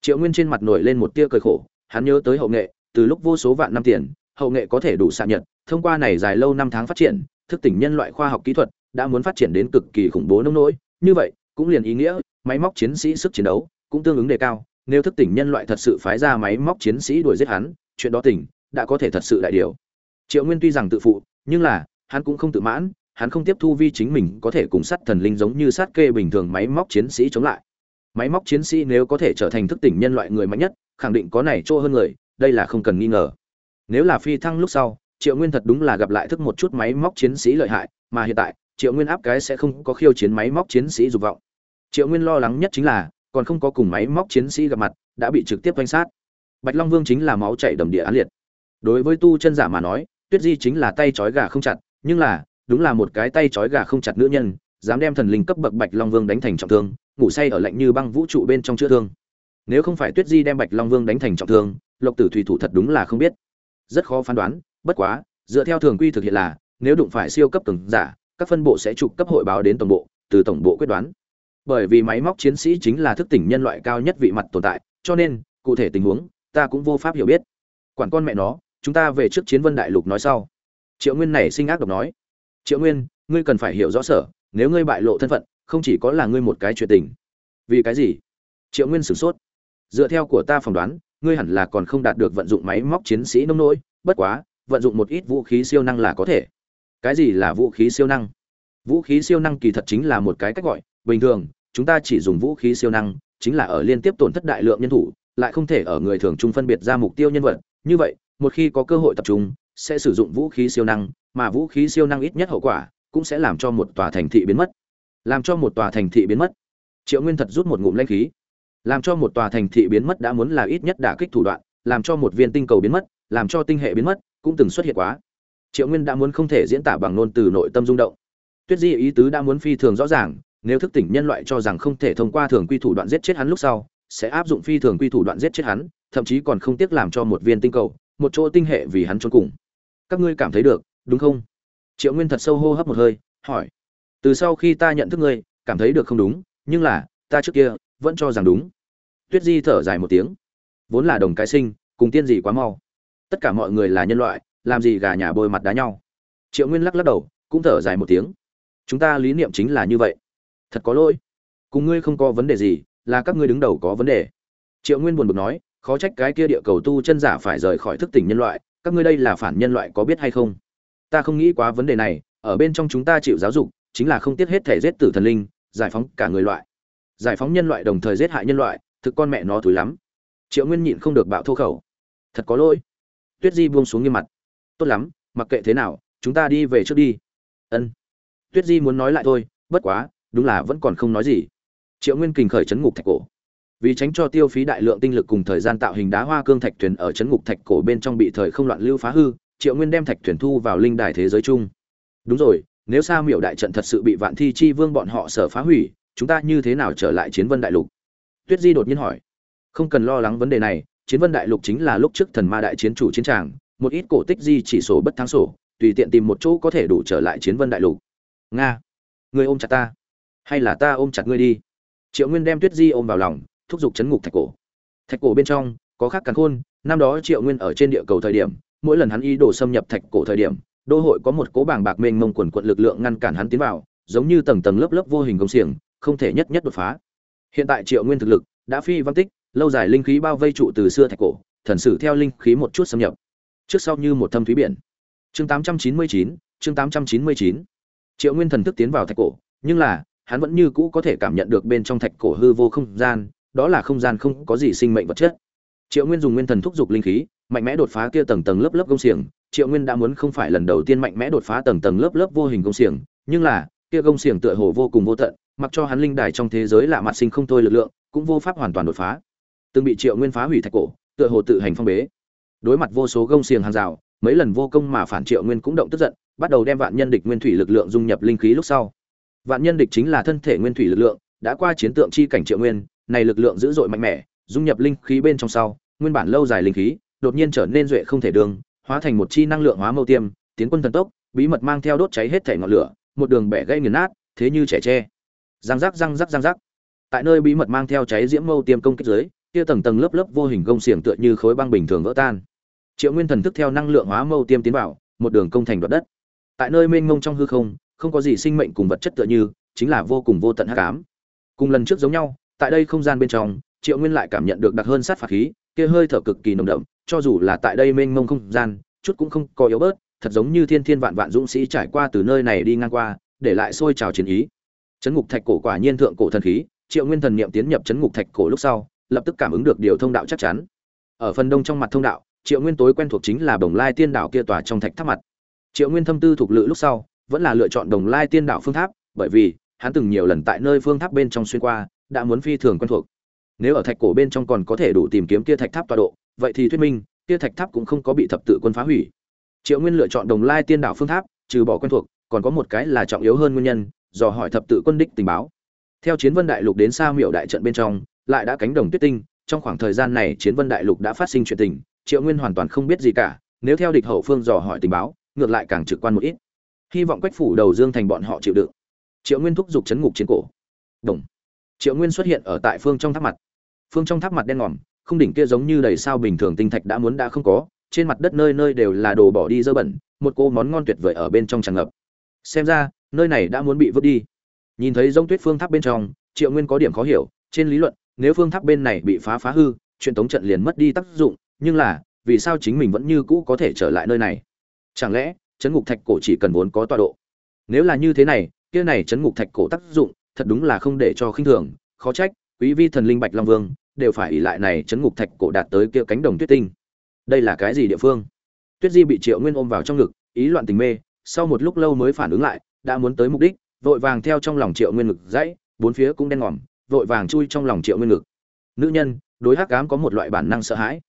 Triệu nguyên trên mặt nổi lên một tia cười khổ, hắn nhớ tới hậu nghệ, từ lúc vô số vạn năm tiền, hậu nghệ có thể đủ xạ nhật, thông qua này dài lâu năm tháng phát triển, thức tỉnh nhân loại khoa học kỹ thuật, đã muốn phát triển đến cực kỳ khủng bố nông nỗi, như vậy, cũng liền ý nghĩa, máy móc chiến sĩ sức chiến đấu, cũng tương ứng đề cao nếu thức tỉnh nhân loại thật sự phái ra máy móc chiến sĩ đuổi giết hắn, chuyện đó tỉnh, đã có thể thật sự đại điều. Triệu nguyên tuy rằng tự phụ, nhưng là, hắn cũng không tự mãn, hắn không tiếp thu vi chính mình có thể cùng sát thần linh giống như sát kê bình thường máy móc chiến sĩ chống lại. Máy móc chiến sĩ nếu có thể trở thành thức tỉnh nhân loại người mạnh nhất, khẳng định có này chỗ hơn người, đây là không cần nghi ngờ. Nếu là phi thăng lúc sau, triệu nguyên thật đúng là gặp lại thức một chút máy móc chiến sĩ lợi hại, mà hiện tại, triệu nguyên áp cái sẽ không có khiêu chiến máy móc chiến sĩ dục vọng. Triệu nguyên lo lắng nhất chính là còn không có cùng máy móc chiến sĩ gặp mặt, đã bị trực tiếp danh sát. Bạch long vương chính là máu chảy đầm địa án liệt. Đối với tu chân giả mà nói, tuyết di chính là tay trói gà không chặt, nhưng là, đúng là một cái tay trói gà không chặt nữ nhân, dám đem thần linh cấp bậc bạch long vương đánh thành trọng thương, ngủ say ở lạnh như băng vũ trụ bên trong chữa thương. Nếu không phải tuyết di đem bạch long vương đánh thành trọng thương, lộc tử thủy thủ thật đúng là không biết. Rất khó phán đoán, bất quá, dựa theo thường quy thực hiện là, nếu đụng phải siêu cấp cường giả, các phân bộ sẽ trục cấp hội báo đến tổng bộ, từ tổng bộ quyết đoán bởi vì máy móc chiến sĩ chính là thức tỉnh nhân loại cao nhất vị mặt tồn tại, cho nên, cụ thể tình huống, ta cũng vô pháp hiểu biết. Quản con mẹ nó, chúng ta về trước chiến vân đại lục nói sau. Triệu nguyên này sinh ác độc nói. Triệu nguyên, ngươi cần phải hiểu rõ sở, nếu ngươi bại lộ thân phận, không chỉ có là ngươi một cái chuyện tình. Vì cái gì? Triệu nguyên sửng sốt. Dựa theo của ta phỏng đoán, ngươi hẳn là còn không đạt được vận dụng máy móc chiến sĩ nông nỗi, bất quá, vận dụng một ít vũ khí siêu năng là có thể. Cái gì là vũ khí siêu năng? Vũ khí siêu năng kỳ thật chính là một cái cách gọi, bình thường chúng ta chỉ dùng vũ khí siêu năng, chính là ở liên tiếp tổn thất đại lượng nhân thủ, lại không thể ở người thường trung phân biệt ra mục tiêu nhân vật. Như vậy, một khi có cơ hội tập trung, sẽ sử dụng vũ khí siêu năng, mà vũ khí siêu năng ít nhất hậu quả cũng sẽ làm cho một tòa thành thị biến mất. Làm cho một tòa thành thị biến mất. Triệu nguyên thật rút một ngụm lanh khí. Làm cho một tòa thành thị biến mất đã muốn là ít nhất đả kích thủ đoạn, làm cho một viên tinh cầu biến mất, làm cho tinh hệ biến mất, cũng từng xuất hiện quá. Triệu nguyên đã muốn không thể diễn tả bằng ngôn từ nội tâm rung động. Tuyết di ý tứ đã muốn phi thường rõ ràng nếu thức tỉnh nhân loại cho rằng không thể thông qua thường quy thủ đoạn giết chết hắn lúc sau, sẽ áp dụng phi thường quy thủ đoạn giết chết hắn, thậm chí còn không tiếc làm cho một viên tinh cầu, một chỗ tinh hệ vì hắn trốn cùng. Các ngươi cảm thấy được, đúng không? Triệu nguyên thật sâu hô hấp một hơi, hỏi. Từ sau khi ta nhận thức ngươi, cảm thấy được không đúng, nhưng là, ta trước kia, vẫn cho rằng đúng. Tuyết di thở dài một tiếng. Vốn là đồng cái sinh, cùng tiên gì quá mau. Tất cả mọi người là nhân loại, làm gì gà nhà bôi mặt đá nhau. Triệu nguyên lắc lắc đầu, cũng thở dài một tiếng. Chúng ta lý niệm chính là như vậy thật có lỗi. Cùng ngươi không có vấn đề gì, là các ngươi đứng đầu có vấn đề. Triệu nguyên buồn bực nói, khó trách cái kia địa cầu tu chân giả phải rời khỏi thức tỉnh nhân loại, các ngươi đây là phản nhân loại có biết hay không? Ta không nghĩ quá vấn đề này, ở bên trong chúng ta chịu giáo dục, chính là không tiếc hết thể giết tử thần linh, giải phóng cả người loại. Giải phóng nhân loại đồng thời giết hại nhân loại, thực con mẹ nó thúi lắm. Triệu nguyên nhịn không được bạo thô khẩu. Thật có lỗi. Tuyết di buông xuống nghiêm mặt. Tốt lắm, mặc kệ thế nào, chúng ta đi về trước đi. Ân. Tuyết di muốn nói lại thôi, bất quá đúng là vẫn còn không nói gì. Triệu nguyên kình khởi chấn ngục thạch cổ. Vì tránh cho tiêu phí đại lượng tinh lực cùng thời gian tạo hình đá hoa cương thạch thuyền ở chấn ngục thạch cổ bên trong bị thời không loạn lưu phá hư, triệu nguyên đem thạch thuyền thu vào linh đài thế giới chung. Đúng rồi, nếu sa miểu đại trận thật sự bị vạn thi chi vương bọn họ sở phá hủy, chúng ta như thế nào trở lại chiến vân đại lục? Tuyết di đột nhiên hỏi. Không cần lo lắng vấn đề này, chiến vân đại lục chính là lúc trước thần ma đại chiến chủ chiến tràng, một ít cổ tích di chỉ sổ bất thắng sổ, tùy tiện tìm một chỗ có thể đủ trở lại chiến vân đại lục. Nga. Người ôm chặt ta hay là ta ôm chặt ngươi đi? Triệu nguyên đem tuyết di ôm vào lòng thúc giục chấn ngục thạch cổ. Thạch cổ bên trong có khác càng khôn năm đó triệu nguyên ở trên địa cầu thời điểm mỗi lần hắn ý đồ xâm nhập thạch cổ thời điểm đô hội có một cố bảng bạc mênh mông quần quận lực lượng ngăn cản hắn tiến vào giống như tầng tầng lớp lớp vô hình công xiềng không thể nhất nhất đột phá. Hiện tại triệu nguyên thực lực đã phi văn tích lâu dài linh khí bao vây trụ từ xưa thạch cổ thần sử theo linh khí một chút xâm nhập. Trước sau như một thâm thúy biển. Chương 899, chương 899. triệu nguyên thần thức tiến vào thạch cổ nhưng là hắn vẫn như cũ có thể cảm nhận được bên trong thạch cổ hư vô không gian, đó là không gian không có gì sinh mệnh vật chất. Triệu nguyên dùng nguyên thần thúc giục linh khí, mạnh mẽ đột phá kia tầng tầng lớp lớp công xiềng. Triệu nguyên đã muốn không phải lần đầu tiên mạnh mẽ đột phá tầng tầng lớp lớp vô hình công xiềng, nhưng là, kia công xiềng tựa hồ vô cùng vô tận, mặc cho hắn linh đài trong thế giới lạ mặt sinh không thôi lực lượng, cũng vô pháp hoàn toàn đột phá. Từng bị triệu nguyên phá hủy thạch cổ, tựa hồ tự hành phong bế. Đối mặt vô số công xiềng hàng rào, mấy lần vô công mà phản triệu nguyên cũng động tức giận, bắt đầu đem vạn nhân địch nguyên thủy lực lượng dung nhập linh khí lúc sau vạn nhân địch chính là thân thể nguyên thủy lực lượng, đã qua chiến tượng chi cảnh triệu nguyên, này lực lượng dữ dội mạnh mẽ, dung nhập linh khí bên trong sau, nguyên bản lâu dài linh khí, đột nhiên trở nên duệ không thể đường, hóa thành một chi năng lượng hóa mâu tiêm, tiến quân thần tốc, bí mật mang theo đốt cháy hết thể ngọn lửa, một đường bẻ gây nghiền nát, thế như trẻ tre. Răng rắc răng rắc răng rắc. Tại nơi bí mật mang theo cháy diễm mâu tiêm công kích dưới, kia tầng tầng lớp lớp vô hình gông xiềng tựa như khối băng bình thường vỡ tan. Triệu nguyên thần thức theo năng lượng hóa mâu tiêm tiến vào, một đường công thành đoạt đất. Tại nơi mênh mông trong hư không không có gì sinh mệnh cùng vật chất tựa như, chính là vô cùng vô tận hắc ám. Cùng lần trước giống nhau, tại đây không gian bên trong, triệu nguyên lại cảm nhận được đặc hơn sát phạt khí, kia hơi thở cực kỳ nồng đậm, cho dù là tại đây mênh mông không gian, chút cũng không có yếu bớt, thật giống như thiên thiên vạn vạn dũng sĩ trải qua từ nơi này đi ngang qua, để lại sôi trào chiến ý. Chấn ngục thạch cổ quả nhiên thượng cổ thần khí, triệu nguyên thần niệm tiến nhập chấn ngục thạch cổ lúc sau, lập tức cảm ứng được điều thông đạo chắc chắn. Ở phần đông trong mặt thông đạo, triệu nguyên tối quen thuộc chính là đồng lai tiên đảo kia tòa trong thạch tháp mặt. Triệu nguyên thâm tư thuộc lự lúc sau vẫn là lựa chọn đồng lai tiên đảo phương tháp, bởi vì hắn từng nhiều lần tại nơi phương tháp bên trong xuyên qua, đã muốn phi thường quen thuộc. Nếu ở thạch cổ bên trong còn có thể đủ tìm kiếm kia thạch tháp tọa độ, vậy thì thuyết minh, kia thạch tháp cũng không có bị thập tự quân phá hủy. Triệu nguyên lựa chọn đồng lai tiên đảo phương tháp, trừ bỏ quen thuộc, còn có một cái là trọng yếu hơn nguyên nhân, do hỏi thập tự quân đích tình báo. Theo chiến vân đại lục đến xa miệu đại trận bên trong, lại đã cánh đồng tuyết tinh, trong khoảng thời gian này chiến vân đại lục đã phát sinh chuyện tình, triệu nguyên hoàn toàn không biết gì cả, nếu theo địch hậu phương dò hỏi tình báo, ngược lại càng trực quan một ít hy vọng quách phủ đầu dương thành bọn họ chịu đựng. Triệu nguyên thúc giục chấn ngục chiến cổ. Đồng. Triệu nguyên xuất hiện ở tại phương trong tháp mặt. Phương trong tháp mặt đen ngòm không đỉnh kia giống như đầy sao bình thường tinh thạch đã muốn đã không có, trên mặt đất nơi nơi đều là đồ bỏ đi dơ bẩn, một cô món ngon tuyệt vời ở bên trong tràn ngập. Xem ra, nơi này đã muốn bị vứt đi. Nhìn thấy giống tuyết phương tháp bên trong, triệu nguyên có điểm khó hiểu, trên lý luận, nếu phương tháp bên này bị phá phá hư chuyện tống trận liền mất đi tác dụng, nhưng là, vì sao chính mình vẫn như cũ có thể trở lại nơi này? Chẳng lẽ chấn ngục thạch cổ chỉ cần vốn có tọa độ. Nếu là như thế này, kia này chấn ngục thạch cổ tác dụng, thật đúng là không để cho khinh thường, khó trách, quý vi thần linh bạch long vương, đều phải ỉ lại này chấn ngục thạch cổ đạt tới kia cánh đồng tuyết tinh. Đây là cái gì địa phương? Tuyết di bị triệu nguyên ôm vào trong ngực, ý loạn tình mê, sau một lúc lâu mới phản ứng lại, đã muốn tới mục đích, vội vàng theo trong lòng triệu nguyên ngực dãy, bốn phía cũng đen ngòm, vội vàng chui trong lòng triệu nguyên ngực. Nữ nhân, đối hắc ám có một loại bản năng sợ hãi.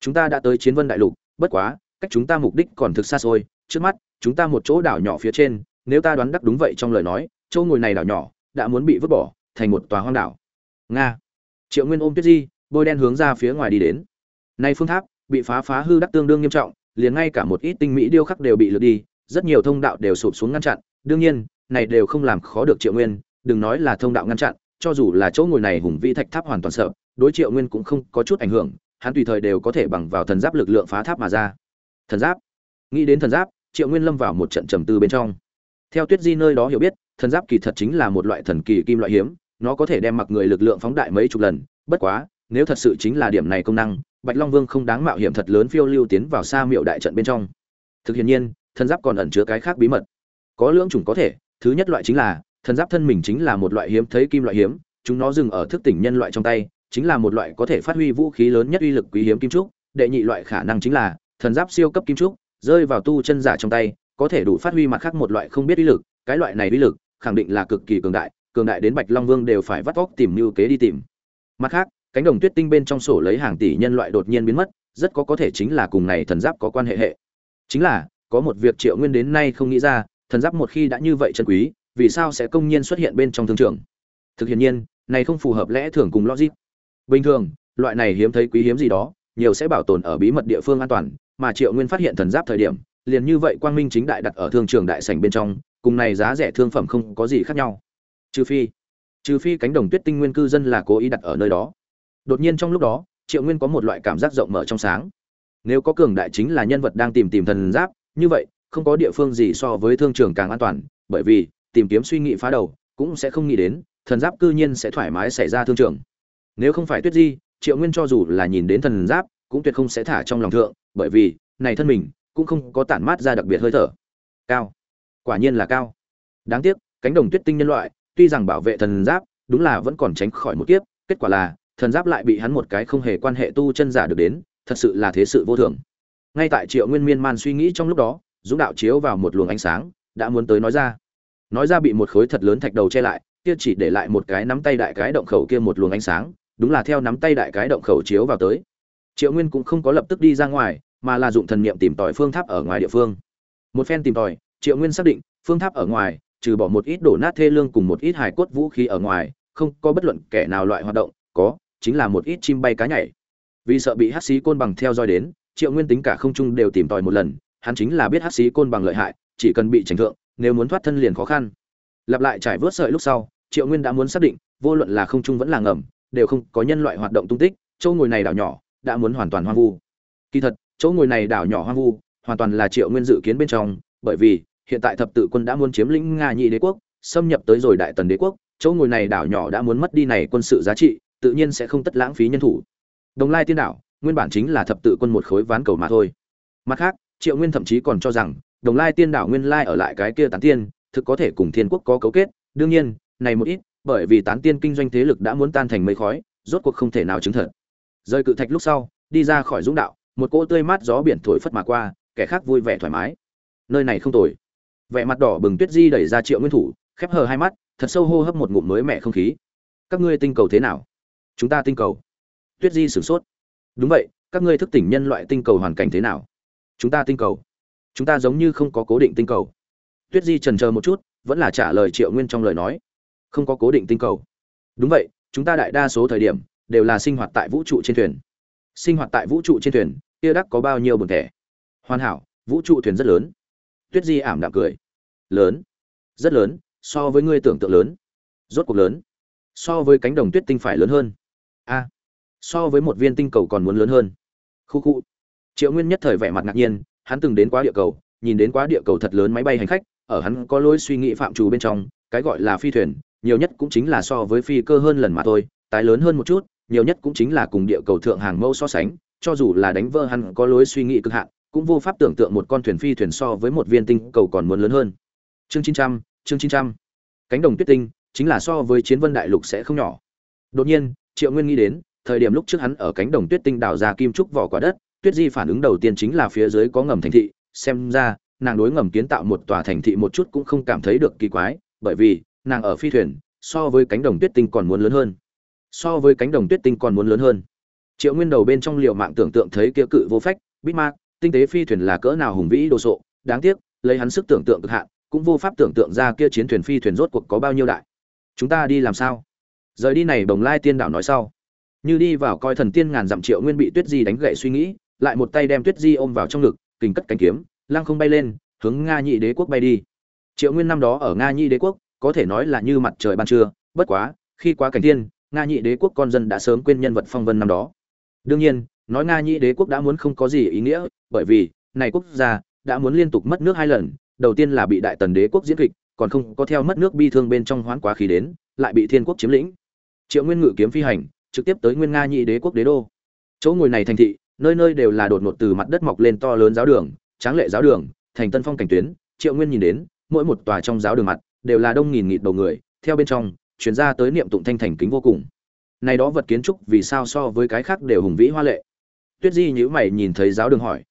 Chúng ta đã tới chiến vân đại lục, bất quá, cách chúng ta mục đích còn thực xa xôi trước mắt, chúng ta một chỗ đảo nhỏ phía trên, nếu ta đoán đắc đúng vậy trong lời nói, chỗ ngồi này đảo nhỏ đã muốn bị vứt bỏ thành một tòa hoang đảo. Nga. Triệu nguyên ôm tuyết di, bôi đen hướng ra phía ngoài đi đến. Nay phương tháp bị phá phá hư đắc tương đương nghiêm trọng, liền ngay cả một ít tinh mỹ điêu khắc đều bị lượt đi, rất nhiều thông đạo đều sụp xuống ngăn chặn. Đương nhiên, này đều không làm khó được triệu nguyên, đừng nói là thông đạo ngăn chặn, cho dù là chỗ ngồi này hùng vĩ thạch tháp hoàn toàn sợ, đối triệu nguyên cũng không có chút ảnh hưởng, hắn tùy thời đều có thể bằng vào thần giáp lực lượng phá tháp mà ra. Thần giáp. Nghĩ đến thần giáp triệu nguyên lâm vào một trận trầm tư bên trong. Theo tuyết di nơi đó hiểu biết, thần giáp kỳ thật chính là một loại thần kỳ kim loại hiếm, nó có thể đem mặc người lực lượng phóng đại mấy chục lần. Bất quá, nếu thật sự chính là điểm này công năng, bạch long vương không đáng mạo hiểm thật lớn phiêu lưu tiến vào xa miệu đại trận bên trong. Thực hiện nhiên, thần giáp còn ẩn chứa cái khác bí mật. Có lưỡng chủng có thể, thứ nhất loại chính là, thần giáp thân mình chính là một loại hiếm thấy kim loại hiếm, chúng nó dừng ở thức tỉnh nhân loại trong tay, chính là một loại có thể phát huy vũ khí lớn nhất uy lực quý hiếm kim trúc. Đệ nhị loại khả năng chính là, thần giáp siêu cấp kim trúc rơi vào tu chân giả trong tay, có thể đủ phát huy mặt khác một loại không biết uy lực, cái loại này uy lực, khẳng định là cực kỳ cường đại cường đại đến bạch long vương đều phải vắt óc tìm mưu kế đi tìm. Mặt khác, cánh đồng tuyết tinh bên trong sổ lấy hàng tỷ nhân loại đột nhiên biến mất, rất có có thể chính là cùng này thần giáp có quan hệ hệ. Chính là, có một việc triệu nguyên đến nay không nghĩ ra, thần giáp một khi đã như vậy chân quý, vì sao sẽ công nhiên xuất hiện bên trong thương trường? Thực hiện nhiên, này không phù hợp lẽ thường cùng logic. Bình thường, loại này hiếm thấy quý hiếm gì đó, nhiều sẽ bảo tồn ở bí mật địa phương an toàn mà triệu nguyên phát hiện thần giáp thời điểm, liền như vậy quang minh chính đại đặt ở thương trường đại sảnh bên trong, cùng này giá rẻ thương phẩm không có gì khác nhau. Trừ phi trừ phi cánh đồng tuyết tinh nguyên cư dân là cố ý đặt ở nơi đó. Đột nhiên trong lúc đó, triệu nguyên có một loại cảm giác rộng mở trong sáng. Nếu có cường đại chính là nhân vật đang tìm tìm thần giáp, như vậy, không có địa phương gì so với thương trường càng an toàn, bởi vì, tìm kiếm suy nghĩ phá đầu, cũng sẽ không nghĩ đến, thần giáp cư nhiên sẽ thoải mái xảy ra thương trường. Nếu không phải tuyết di, triệu nguyên cho dù là nhìn đến thần giáp, cũng tuyệt không sẽ thả trong lòng thượng bởi vì, này thân mình cũng không có tản mát ra đặc biệt hơi thở. Cao. Quả nhiên là cao. Đáng tiếc, cánh đồng tuyết tinh nhân loại, tuy rằng bảo vệ thần giáp, đúng là vẫn còn tránh khỏi một kiếp, kết quả là, thần giáp lại bị hắn một cái không hề quan hệ tu chân giả được đến, thật sự là thế sự vô thường. Ngay tại triệu nguyên miên man suy nghĩ trong lúc đó, dũng đạo chiếu vào một luồng ánh sáng, đã muốn tới nói ra. Nói ra bị một khối thật lớn thạch đầu che lại, kia chỉ để lại một cái nắm tay đại cái động khẩu kia một luồng ánh sáng, đúng là theo nắm tay đại cái động khẩu chiếu vào tới triệu nguyên cũng không có lập tức đi ra ngoài, mà là dụng thần niệm tìm tòi phương tháp ở ngoài địa phương. Một phen tìm tòi, triệu nguyên xác định, phương tháp ở ngoài, trừ bỏ một ít đổ nát thê lương cùng một ít hài cốt vũ khí ở ngoài, không có bất luận kẻ nào loại hoạt động, có, chính là một ít chim bay cá nhảy. Vì sợ bị hắc xí côn bằng theo dõi đến, triệu nguyên tính cả không trung đều tìm tòi một lần, hắn chính là biết hắc xí côn bằng lợi hại, chỉ cần bị tránh thượng, nếu muốn thoát thân liền khó khăn. Lặp lại trải vớt sợi lúc sau, triệu nguyên đã muốn xác định, vô luận là không trung vẫn là ngầm, đều không có nhân loại hoạt động tung tích chỗ ngồi này đảo nhỏ đã muốn hoàn toàn hoang vu. Kỳ thật, chỗ ngồi này đảo nhỏ hoang vu, hoàn toàn là triệu nguyên dự kiến bên trong, bởi vì, hiện tại thập tự quân đã muốn chiếm lĩnh nga nhị đế quốc, xâm nhập tới rồi đại tần đế quốc, chỗ ngồi này đảo nhỏ đã muốn mất đi này quân sự giá trị, tự nhiên sẽ không tất lãng phí nhân thủ. Đồng lai tiên đảo, nguyên bản chính là thập tự quân một khối ván cầu mà thôi. Mặt khác, triệu nguyên thậm chí còn cho rằng, đồng lai tiên đảo nguyên lai ở lại cái kia tán tiên, thực có thể cùng thiên quốc có cấu kết. Đương nhiên, này một ít, bởi vì tán tiên kinh doanh thế lực đã muốn tan thành mây khói, rốt cuộc không thể nào chứng thật rơi cự thạch lúc sau, đi ra khỏi dũng đạo, một cỗ tươi mát gió biển thổi phất mà qua, kẻ khác vui vẻ thoải mái. Nơi này không tồi. Vẻ mặt đỏ bừng tuyết di đẩy ra triệu nguyên thủ, khép hờ hai mắt, thật sâu hô hấp một ngụm mới mẻ không khí. Các ngươi tinh cầu thế nào? Chúng ta tinh cầu. Tuyết di sửng sốt. Đúng vậy, các ngươi thức tỉnh nhân loại tinh cầu hoàn cảnh thế nào? Chúng ta tinh cầu. Chúng ta giống như không có cố định tinh cầu. Tuyết di trần chờ một chút, vẫn là trả lời triệu nguyên trong lời nói. Không có cố định tinh cầu. Đúng vậy, chúng ta đại đa số thời điểm đều là sinh hoạt tại vũ trụ trên thuyền. Sinh hoạt tại vũ trụ trên thuyền, kia đắc có bao nhiêu buồn thẻ. Hoàn hảo, vũ trụ thuyền rất lớn. Tuyết di ảm đạm cười. Lớn. Rất lớn, so với ngươi tưởng tượng lớn. Rốt cuộc lớn. So với cánh đồng tuyết tinh phải lớn hơn. A. So với một viên tinh cầu còn muốn lớn hơn. Khu khu. Triệu nguyên nhất thời vẻ mặt ngạc nhiên, hắn từng đến quá địa cầu, nhìn đến quá địa cầu thật lớn máy bay hành khách, ở hắn có lối suy nghĩ phạm trù bên trong, cái gọi là phi thuyền, nhiều nhất cũng chính là so với phi cơ hơn lần mà thôi, tái lớn hơn một chút nhiều nhất cũng chính là cùng địa cầu thượng hàng mẫu so sánh, cho dù là đánh vỡ hắn có lối suy nghĩ cực hạn, cũng vô pháp tưởng tượng một con thuyền phi thuyền so với một viên tinh cầu còn muốn lớn hơn. Chương chín trăm, chương chín trăm. Cánh đồng tuyết tinh, chính là so với chiến vân đại lục sẽ không nhỏ. Đột nhiên, triệu nguyên nghĩ đến, thời điểm lúc trước hắn ở cánh đồng tuyết tinh đào ra kim trúc vỏ quả đất, tuyết di phản ứng đầu tiên chính là phía dưới có ngầm thành thị, xem ra, nàng đối ngầm kiến tạo một tòa thành thị một chút cũng không cảm thấy được kỳ quái, bởi vì, nàng ở phi thuyền, so với cánh đồng tuyết tinh còn muốn lớn hơn so với cánh đồng tuyết tinh còn muốn lớn hơn. Triệu nguyên đầu bên trong liệu mạng tưởng tượng thấy kia cự vô phách bít mạc, tinh tế phi thuyền là cỡ nào hùng vĩ đồ sộ, đáng tiếc, lấy hắn sức tưởng tượng cực hạn, cũng vô pháp tưởng tượng ra kia chiến thuyền phi thuyền rốt cuộc có bao nhiêu đại. Chúng ta đi làm sao? Rời đi này bồng lai tiên đảo nói sau. Như đi vào coi thần tiên ngàn dặm triệu nguyên bị tuyết di đánh gậy suy nghĩ, lại một tay đem tuyết di ôm vào trong ngực, kình cất cánh kiếm, lăng không bay lên, hướng nga nhị đế quốc bay đi. Triệu nguyên năm đó ở nga nhị đế quốc, có thể nói là như mặt trời ban trưa, bất quá, khi quá cảnh tiên nga nhị đế quốc con dân đã sớm quên nhân vật phong vân năm đó. Đương nhiên, nói nga nhị đế quốc đã muốn không có gì ý nghĩa, bởi vì, này quốc gia đã muốn liên tục mất nước hai lần, đầu tiên là bị đại tần đế quốc diễn kịch, còn không có theo mất nước bi thương bên trong hoán quá khí đến, lại bị thiên quốc chiếm lĩnh. Triệu nguyên ngự kiếm phi hành, trực tiếp tới nguyên nga nhị đế quốc đế đô. Chỗ ngồi này thành thị, nơi nơi đều là đột ngột từ mặt đất mọc lên to lớn giáo đường, tráng lệ giáo đường, thành tân phong cảnh tuyến. Triệu nguyên nhìn đến, mỗi một tòa trong giáo đường mặt, đều là đông nghìn nghịt đầu người, theo bên trong chuyển ra tới niệm tụng thanh thành kính vô cùng. Này đó vật kiến trúc vì sao so với cái khác đều hùng vĩ hoa lệ? Tuyết di nhữ mày nhìn thấy giáo đường hỏi.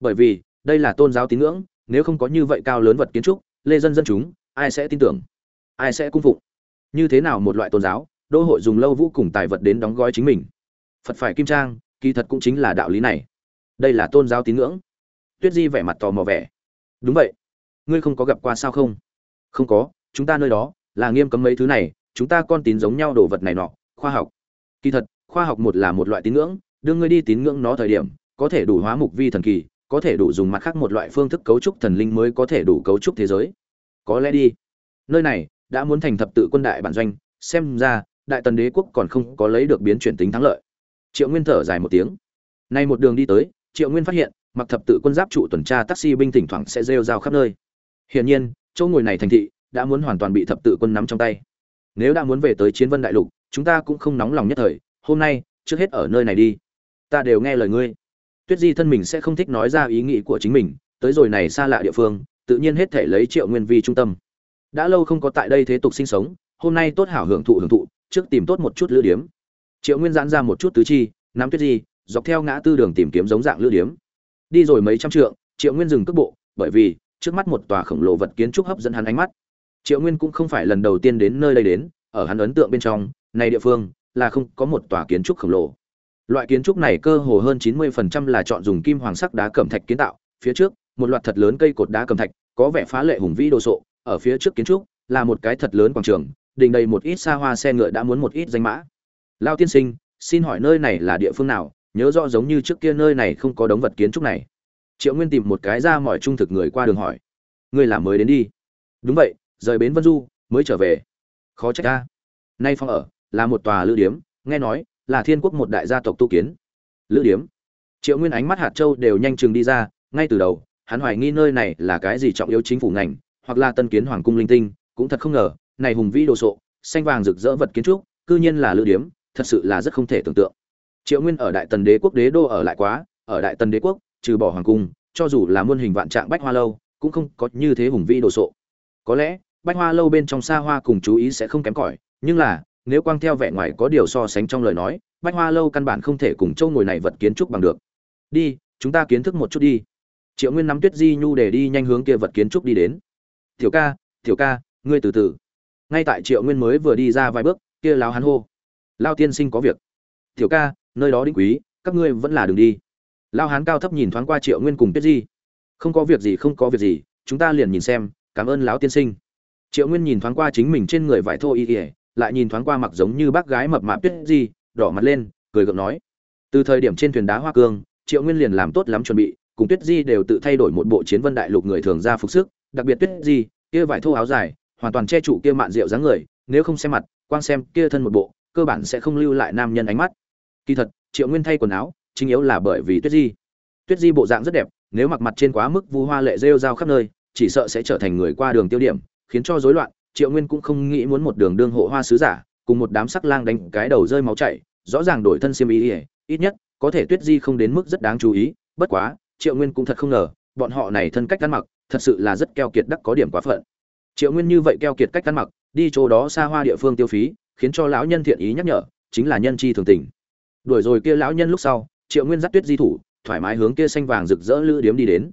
Bởi vì, đây là tôn giáo tín ngưỡng, nếu không có như vậy cao lớn vật kiến trúc, lê dân dân chúng, ai sẽ tin tưởng? Ai sẽ cung phụng? Như thế nào một loại tôn giáo, đô hội dùng lâu vũ cùng tài vật đến đóng gói chính mình? Phật phải kim trang, kỳ thật cũng chính là đạo lý này. Đây là tôn giáo tín ngưỡng. Tuyết di vẻ mặt tò mò vẻ. Đúng vậy. Ngươi không có gặp qua sao không? Không có, chúng ta nơi đó là nghiêm cấm mấy thứ này chúng ta con tín giống nhau đồ vật này nọ, khoa học. Kỳ thật, khoa học một là một loại tín ngưỡng, đưa ngươi đi tín ngưỡng nó thời điểm, có thể đủ hóa mục vi thần kỳ, có thể đủ dùng mặt khác một loại phương thức cấu trúc thần linh mới có thể đủ cấu trúc thế giới. Có lẽ đi. Nơi này, đã muốn thành thập tự quân đại bản doanh, xem ra, đại tần đế quốc còn không có lấy được biến chuyển tính thắng lợi. Triệu nguyên thở dài một tiếng. Nay một đường đi tới, triệu nguyên phát hiện, mặc thập tự quân giáp trụ tuần tra taxi binh thỉnh thoảng sẽ rêu rao khắp nơi. Hiển nhiên, chỗ ngồi này thành thị, đã muốn hoàn toàn bị thập tự quân nắm trong tay nếu đã muốn về tới chiến vân đại lục, chúng ta cũng không nóng lòng nhất thời. Hôm nay, trước hết ở nơi này đi. Ta đều nghe lời ngươi. Tuyết di thân mình sẽ không thích nói ra ý nghĩ của chính mình. Tới rồi này xa lạ địa phương, tự nhiên hết thể lấy triệu nguyên vi trung tâm. Đã lâu không có tại đây thế tục sinh sống, hôm nay tốt hảo hưởng thụ hưởng thụ, trước tìm tốt một chút lữ điếm. Triệu nguyên giãn ra một chút tứ chi, nắm tuyết di, dọc theo ngã tư đường tìm kiếm giống dạng lữ điếm. Đi rồi mấy trăm trượng, triệu nguyên dừng cước bộ, bởi vì trước mắt một tòa khổng lồ vật kiến trúc hấp dẫn hắn ánh mắt triệu nguyên cũng không phải lần đầu tiên đến nơi đây đến, ở hắn ấn tượng bên trong, này địa phương là không có một tòa kiến trúc khổng lồ. Loại kiến trúc này cơ hồ hơn 90% là chọn dùng kim hoàng sắc đá cẩm thạch kiến tạo, phía trước, một loạt thật lớn cây cột đá cẩm thạch, có vẻ phá lệ hùng vĩ đồ sộ, ở phía trước kiến trúc là một cái thật lớn quảng trường đình đầy một ít xa hoa xe ngựa đã muốn một ít danh mã. Lao tiên sinh, xin hỏi nơi này là địa phương nào? Nhớ rõ giống như trước kia nơi này không có đống vật kiến trúc này. Triệu nguyên tìm một cái ra mọi trung thực người qua đường hỏi. Ngươi là mới đến đi. Đúng vậy rời bến vân du, mới trở về. Khó trách ta. Nay phong ở là một tòa lữ điếm, nghe nói là thiên quốc một đại gia tộc tu kiến. Lữ điếm. Triệu nguyên ánh mắt hạt châu đều nhanh chừng đi ra, ngay từ đầu, hắn hoài nghi nơi này là cái gì trọng yếu chính phủ ngành, hoặc là tân kiến hoàng cung linh tinh, cũng thật không ngờ, này hùng vĩ đồ sộ, xanh vàng rực rỡ vật kiến trúc, cư nhiên là lữ điếm, thật sự là rất không thể tưởng tượng. Triệu nguyên ở đại tần đế quốc đế đô ở lại quá, ở đại tần đế quốc, trừ bỏ hoàng cung, cho dù là muôn hình vạn trạng bách hoa lâu, cũng không có như thế hùng vĩ đồ sộ. Có lẽ bách hoa lâu bên trong xa hoa cùng chú ý sẽ không kém cỏi, nhưng là, nếu quang theo vẻ ngoài có điều so sánh trong lời nói, bách hoa lâu căn bản không thể cùng châu ngồi này vật kiến trúc bằng được. Đi, chúng ta kiến thức một chút đi. Triệu nguyên nắm tuyết di nhu để đi nhanh hướng kia vật kiến trúc đi đến. Tiểu ca tiểu ca, ngươi từ từ. Ngay tại triệu nguyên mới vừa đi ra vài bước, kia láo hắn hô. Lao tiên sinh có việc. Tiểu ca, nơi đó đinh quý, các ngươi vẫn là đường đi. Lao hán cao thấp nhìn thoáng qua triệu nguyên cùng tuyết di. Không có việc gì, không có việc gì, chúng ta liền nhìn xem. Cảm ơn lão tiên sinh triệu nguyên nhìn thoáng qua chính mình trên người vải thô y ỉa lại nhìn thoáng qua mặc giống như bác gái mập mạp tuyết di, đỏ mặt lên, cười gượng nói. Từ thời điểm trên thuyền đá hoa cương, triệu nguyên liền làm tốt lắm chuẩn bị, cùng tuyết di đều tự thay đổi một bộ chiến vân đại lục người thường ra phục sức, đặc biệt tuyết di, kia vải thô áo dài, hoàn toàn che trụ kia mạn rượu dáng người, nếu không xem mặt quan xem kia thân một bộ, cơ bản sẽ không lưu lại nam nhân ánh mắt. Kỳ thật, triệu nguyên thay quần áo, chính yếu là bởi vì tuyết di. Tuyết di bộ dạng rất đẹp, nếu mặc mặt trên quá mức vu hoa lệ rêu rao khắp nơi, chỉ sợ sẽ trở thành người qua đường tiêu điểm khiến cho rối loạn, triệu nguyên cũng không nghĩ muốn một đường đương hộ hoa sứ giả, cùng một đám sắc lang đánh cái đầu rơi máu chảy, rõ ràng đổi thân xiêm ý ỉa ít nhất, có thể tuyết di không đến mức rất đáng chú ý, bất quá, triệu nguyên cũng thật không ngờ, bọn họ này thân cách ăn mặc, thật sự là rất keo kiệt đắc có điểm quá phận. Triệu nguyên như vậy keo kiệt cách ăn mặc, đi chỗ đó xa hoa địa phương tiêu phí, khiến cho lão nhân thiện ý nhắc nhở, chính là nhân chi thường tình. Đuổi rồi kia lão nhân lúc sau, triệu nguyên dắt tuyết di thủ, thoải mái hướng kia xanh vàng rực rỡ lữ điếm đi đến.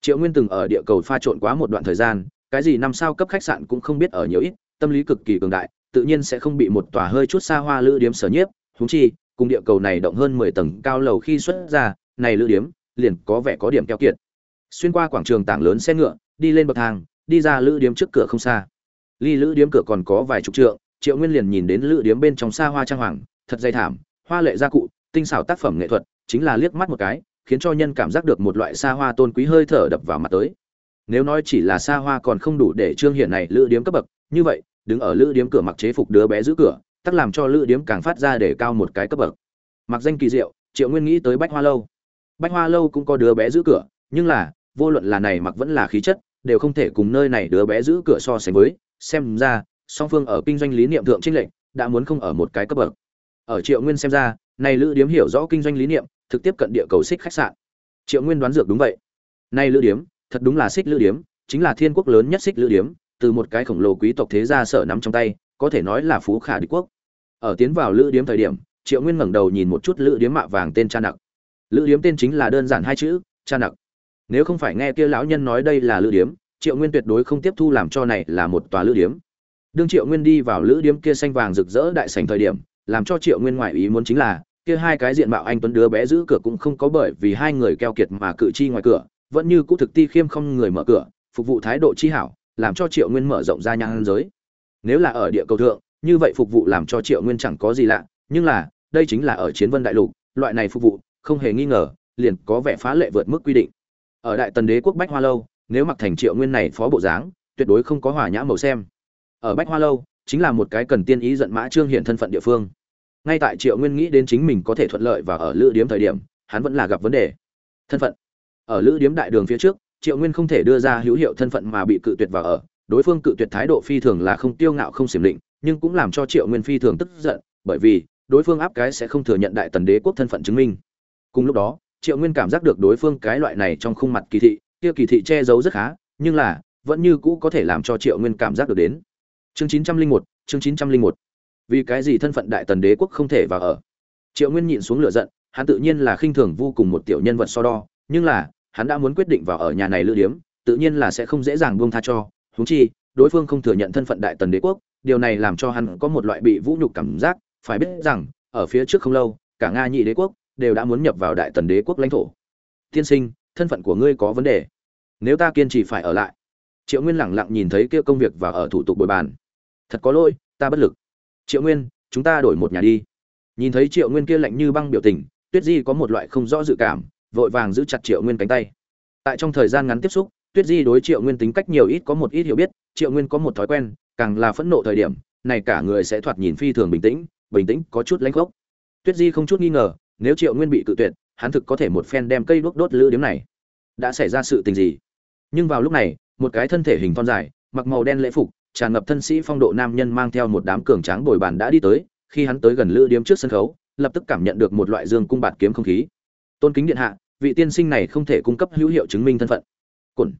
Triệu nguyên từng ở địa cầu pha trộn quá một đoạn thời gian cái gì năm sao cấp khách sạn cũng không biết ở nhiều ít, tâm lý cực kỳ cường đại, tự nhiên sẽ không bị một tòa hơi chút xa hoa lữ điếm sở nhiếp, huống chi, cùng địa cầu này động hơn mười tầng cao lầu khi xuất ra, này lữ điếm, liền có vẻ có điểm keo kiệt. Xuyên qua quảng trường tảng lớn xe ngựa, đi lên bậc thang, đi ra lữ điếm trước cửa không xa. Ly lữ điếm cửa còn có vài chục trượng, triệu nguyên liền nhìn đến lữ điếm bên trong xa hoa trang hoàng, thật dày thảm, hoa lệ gia cụ, tinh xảo tác phẩm nghệ thuật, chính là liếc mắt một cái, khiến cho nhân cảm giác được một loại xa hoa tôn quý hơi thở đập vào mặt tới nếu nói chỉ là xa hoa còn không đủ để trương hiện này lữ điếm cấp bậc, như vậy, đứng ở lữ điếm cửa mặc chế phục đứa bé giữ cửa, tắc làm cho lữ điếm càng phát ra để cao một cái cấp bậc. Mặc danh kỳ diệu, triệu nguyên nghĩ tới bách hoa lâu. Bách hoa lâu cũng có đứa bé giữ cửa, nhưng là, vô luận là này mặc vẫn là khí chất, đều không thể cùng nơi này đứa bé giữ cửa so sánh với. Xem ra, song phương ở kinh doanh lý niệm thượng trinh lệnh đã muốn không ở một cái cấp bậc. Ở triệu nguyên xem ra, này lữ điếm hiểu rõ kinh doanh lý niệm, thực tiếp cận địa cầu xích khách sạn. Triệu nguyên đoán dược đúng vậy. Nay lữ điếm thật đúng là xích lữ điếm, chính là thiên quốc lớn nhất xích lữ điếm, từ một cái khổng lồ quý tộc thế gia sở nắm trong tay, có thể nói là phú khả địch quốc. Ở tiến vào lữ điếm thời điểm, triệu nguyên ngẩng đầu nhìn một chút lữ điếm mạ vàng tên cha nặc. Lữ điếm tên chính là đơn giản hai chữ, cha nặc. Nếu không phải nghe kia lão nhân nói đây là lữ điếm, triệu nguyên tuyệt đối không tiếp thu làm cho này là một tòa lữ điếm. Đương triệu nguyên đi vào lữ điếm kia xanh vàng rực rỡ đại sành thời điểm, làm cho triệu nguyên ngoại ý muốn chính là, kia hai cái diện mạo anh tuấn đứa bé giữ cửa cũng không có bởi vì hai người keo kiệt mà cự chi ngoài cửa vẫn như cũ thực ti khiêm không người mở cửa, phục vụ thái độ chi hảo, làm cho triệu nguyên mở rộng ra nhang giới. Nếu là ở địa cầu thượng, như vậy phục vụ làm cho triệu nguyên chẳng có gì lạ, nhưng là, đây chính là ở chiến vân đại lục, loại này phục vụ, không hề nghi ngờ, liền có vẻ phá lệ vượt mức quy định. Ở đại tần đế quốc bách hoa lâu, nếu mặc thành triệu nguyên này phó bộ dáng, tuyệt đối không có hòa nhã màu xem. Ở bách hoa lâu, chính là một cái cần tiên ý giận mã trương hiện thân phận địa phương. Ngay tại triệu nguyên nghĩ đến chính mình có thể thuận lợi và ở lữ điếm thời điểm, hắn vẫn là gặp vấn đề. Thân phận ở lữ điếm đại đường phía trước, triệu nguyên không thể đưa ra hữu hiệu thân phận mà bị cự tuyệt vào ở. Đối phương cự tuyệt thái độ phi thường là không tiêu ngạo không xiểm định nhưng cũng làm cho triệu nguyên phi thường tức giận, bởi vì đối phương áp cái sẽ không thừa nhận đại tần đế quốc thân phận chứng minh. Cùng lúc đó, triệu nguyên cảm giác được đối phương cái loại này trong khung mặt kỳ thị, kia kỳ thị che giấu rất khá, nhưng là vẫn như cũ có thể làm cho triệu nguyên cảm giác được đến. Chương chín trăm linh một, chương chín trăm linh một. Vì cái gì thân phận đại tần đế quốc không thể vào ở? Triệu nguyên nhịn xuống lửa giận, hắn tự nhiên là khinh thường vô cùng một tiểu nhân vật so đo, nhưng là hắn đã muốn quyết định vào ở nhà này lữ điếm, tự nhiên là sẽ không dễ dàng buông tha cho. Húng chi, đối phương không thừa nhận thân phận đại tần đế quốc, điều này làm cho hắn có một loại bị vũ nhục cảm giác. Phải biết rằng, ở phía trước không lâu, cả nga nhị đế quốc đều đã muốn nhập vào đại tần đế quốc lãnh thổ. Tiên sinh, thân phận của ngươi có vấn đề. Nếu ta kiên trì phải ở lại. Triệu nguyên lẳng lặng nhìn thấy kia công việc và ở thủ tục bồi bàn. Thật có lỗi, ta bất lực. Triệu nguyên, chúng ta đổi một nhà đi. Nhìn thấy triệu nguyên kia lạnh như băng biểu tình, tuyết di có một loại không rõ dự cảm vội vàng giữ chặt triệu nguyên cánh tay. Tại trong thời gian ngắn tiếp xúc, tuyết di đối triệu nguyên tính cách nhiều ít có một ít hiểu biết, triệu nguyên có một thói quen, càng là phẫn nộ thời điểm, này cả người sẽ thoạt nhìn phi thường bình tĩnh bình tĩnh có chút lãnh khốc. Tuyết di không chút nghi ngờ, nếu triệu nguyên bị cự tuyệt, hắn thực có thể một phen đem cây đuốc đốt lữ điếm này. Đã xảy ra sự tình gì? Nhưng vào lúc này, một cái thân thể hình thon dài, mặc màu đen lễ phục, tràn ngập thân sĩ phong độ nam nhân mang theo một đám cường tráng bồi bàn đã đi tới, khi hắn tới gần lữ điếm trước sân khấu, lập tức cảm nhận được một loại dương cung bạt kiếm không khí tôn kính điện hạ, vị tiên sinh này không thể cung cấp hữu hiệu chứng minh thân phận. Cổn.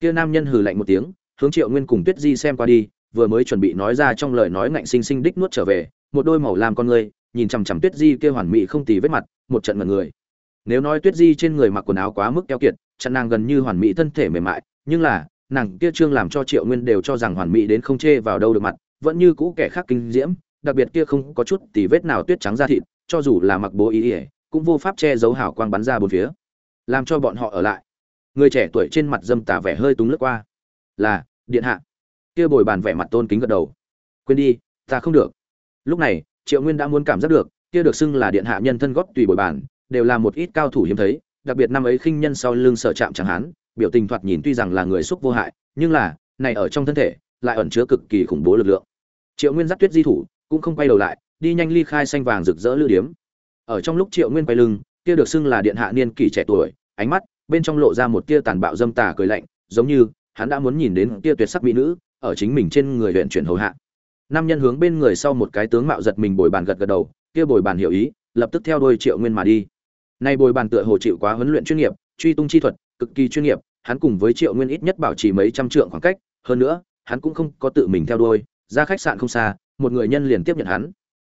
Kia nam nhân hừ lạnh một tiếng, hướng triệu nguyên cùng tuyết di xem qua đi, vừa mới chuẩn bị nói ra trong lời nói ngạnh sinh sinh đích nuốt trở về, một đôi màu làm con người nhìn chằm chằm tuyết di kia hoàn mỹ không tì vết mặt, một trận mật người. Nếu nói tuyết di trên người mặc quần áo quá mức keo kiệt, chặn nàng gần như hoàn mỹ thân thể mềm mại, nhưng là, nàng kia trương làm cho triệu nguyên đều cho rằng hoàn mỹ đến không chê vào đâu được mặt, vẫn như cũ kẻ khác kinh diễm, đặc biệt kia không có chút tì vết nào tuyết trắng da thịt, cho dù là mặc bố ý ỉa cũng vô pháp che giấu hào quang bắn ra bốn phía. Làm cho bọn họ ở lại. Người trẻ tuổi trên mặt dâm tà vẻ hơi túng lướt qua. Là, điện hạ. Kia bồi bàn vẻ mặt tôn kính gật đầu. Quên đi, ta không được. Lúc này, triệu nguyên đã muốn cảm giác được, kia được xưng là điện hạ nhân thân góp tùy bồi bàn, đều là một ít cao thủ hiếm thấy, đặc biệt năm ấy khinh nhân sau lưng sở chạm chẳng hán, biểu tình thoạt nhìn tuy rằng là người xúc vô hại, nhưng là, này ở trong thân thể, lại ẩn chứa cực kỳ khủng bố lực lượng. Triệu nguyên dắt tuyết di thủ, cũng không quay đầu lại, đi nhanh ly khai xanh vàng rực rỡ lưu điếm ở trong lúc triệu nguyên quay lưng, kia được xưng là điện hạ niên kỷ trẻ tuổi, ánh mắt bên trong lộ ra một tia tàn bạo dâm tà cười lạnh, giống như hắn đã muốn nhìn đến tia tuyệt sắc mỹ nữ ở chính mình trên người luyện chuyển hầu hạ. Nam nhân hướng bên người sau một cái tướng mạo giật mình bồi bàn gật gật đầu, kia bồi bàn hiểu ý, lập tức theo đôi triệu nguyên mà đi. Nay bồi bàn tựa hồ chịu quá huấn luyện chuyên nghiệp, truy tung chi thuật, cực kỳ chuyên nghiệp, hắn cùng với triệu nguyên ít nhất bảo trì mấy trăm trượng khoảng cách, hơn nữa, hắn cũng không có tự mình theo đuôi, ra khách sạn không xa, một người nhân liền tiếp nhận hắn.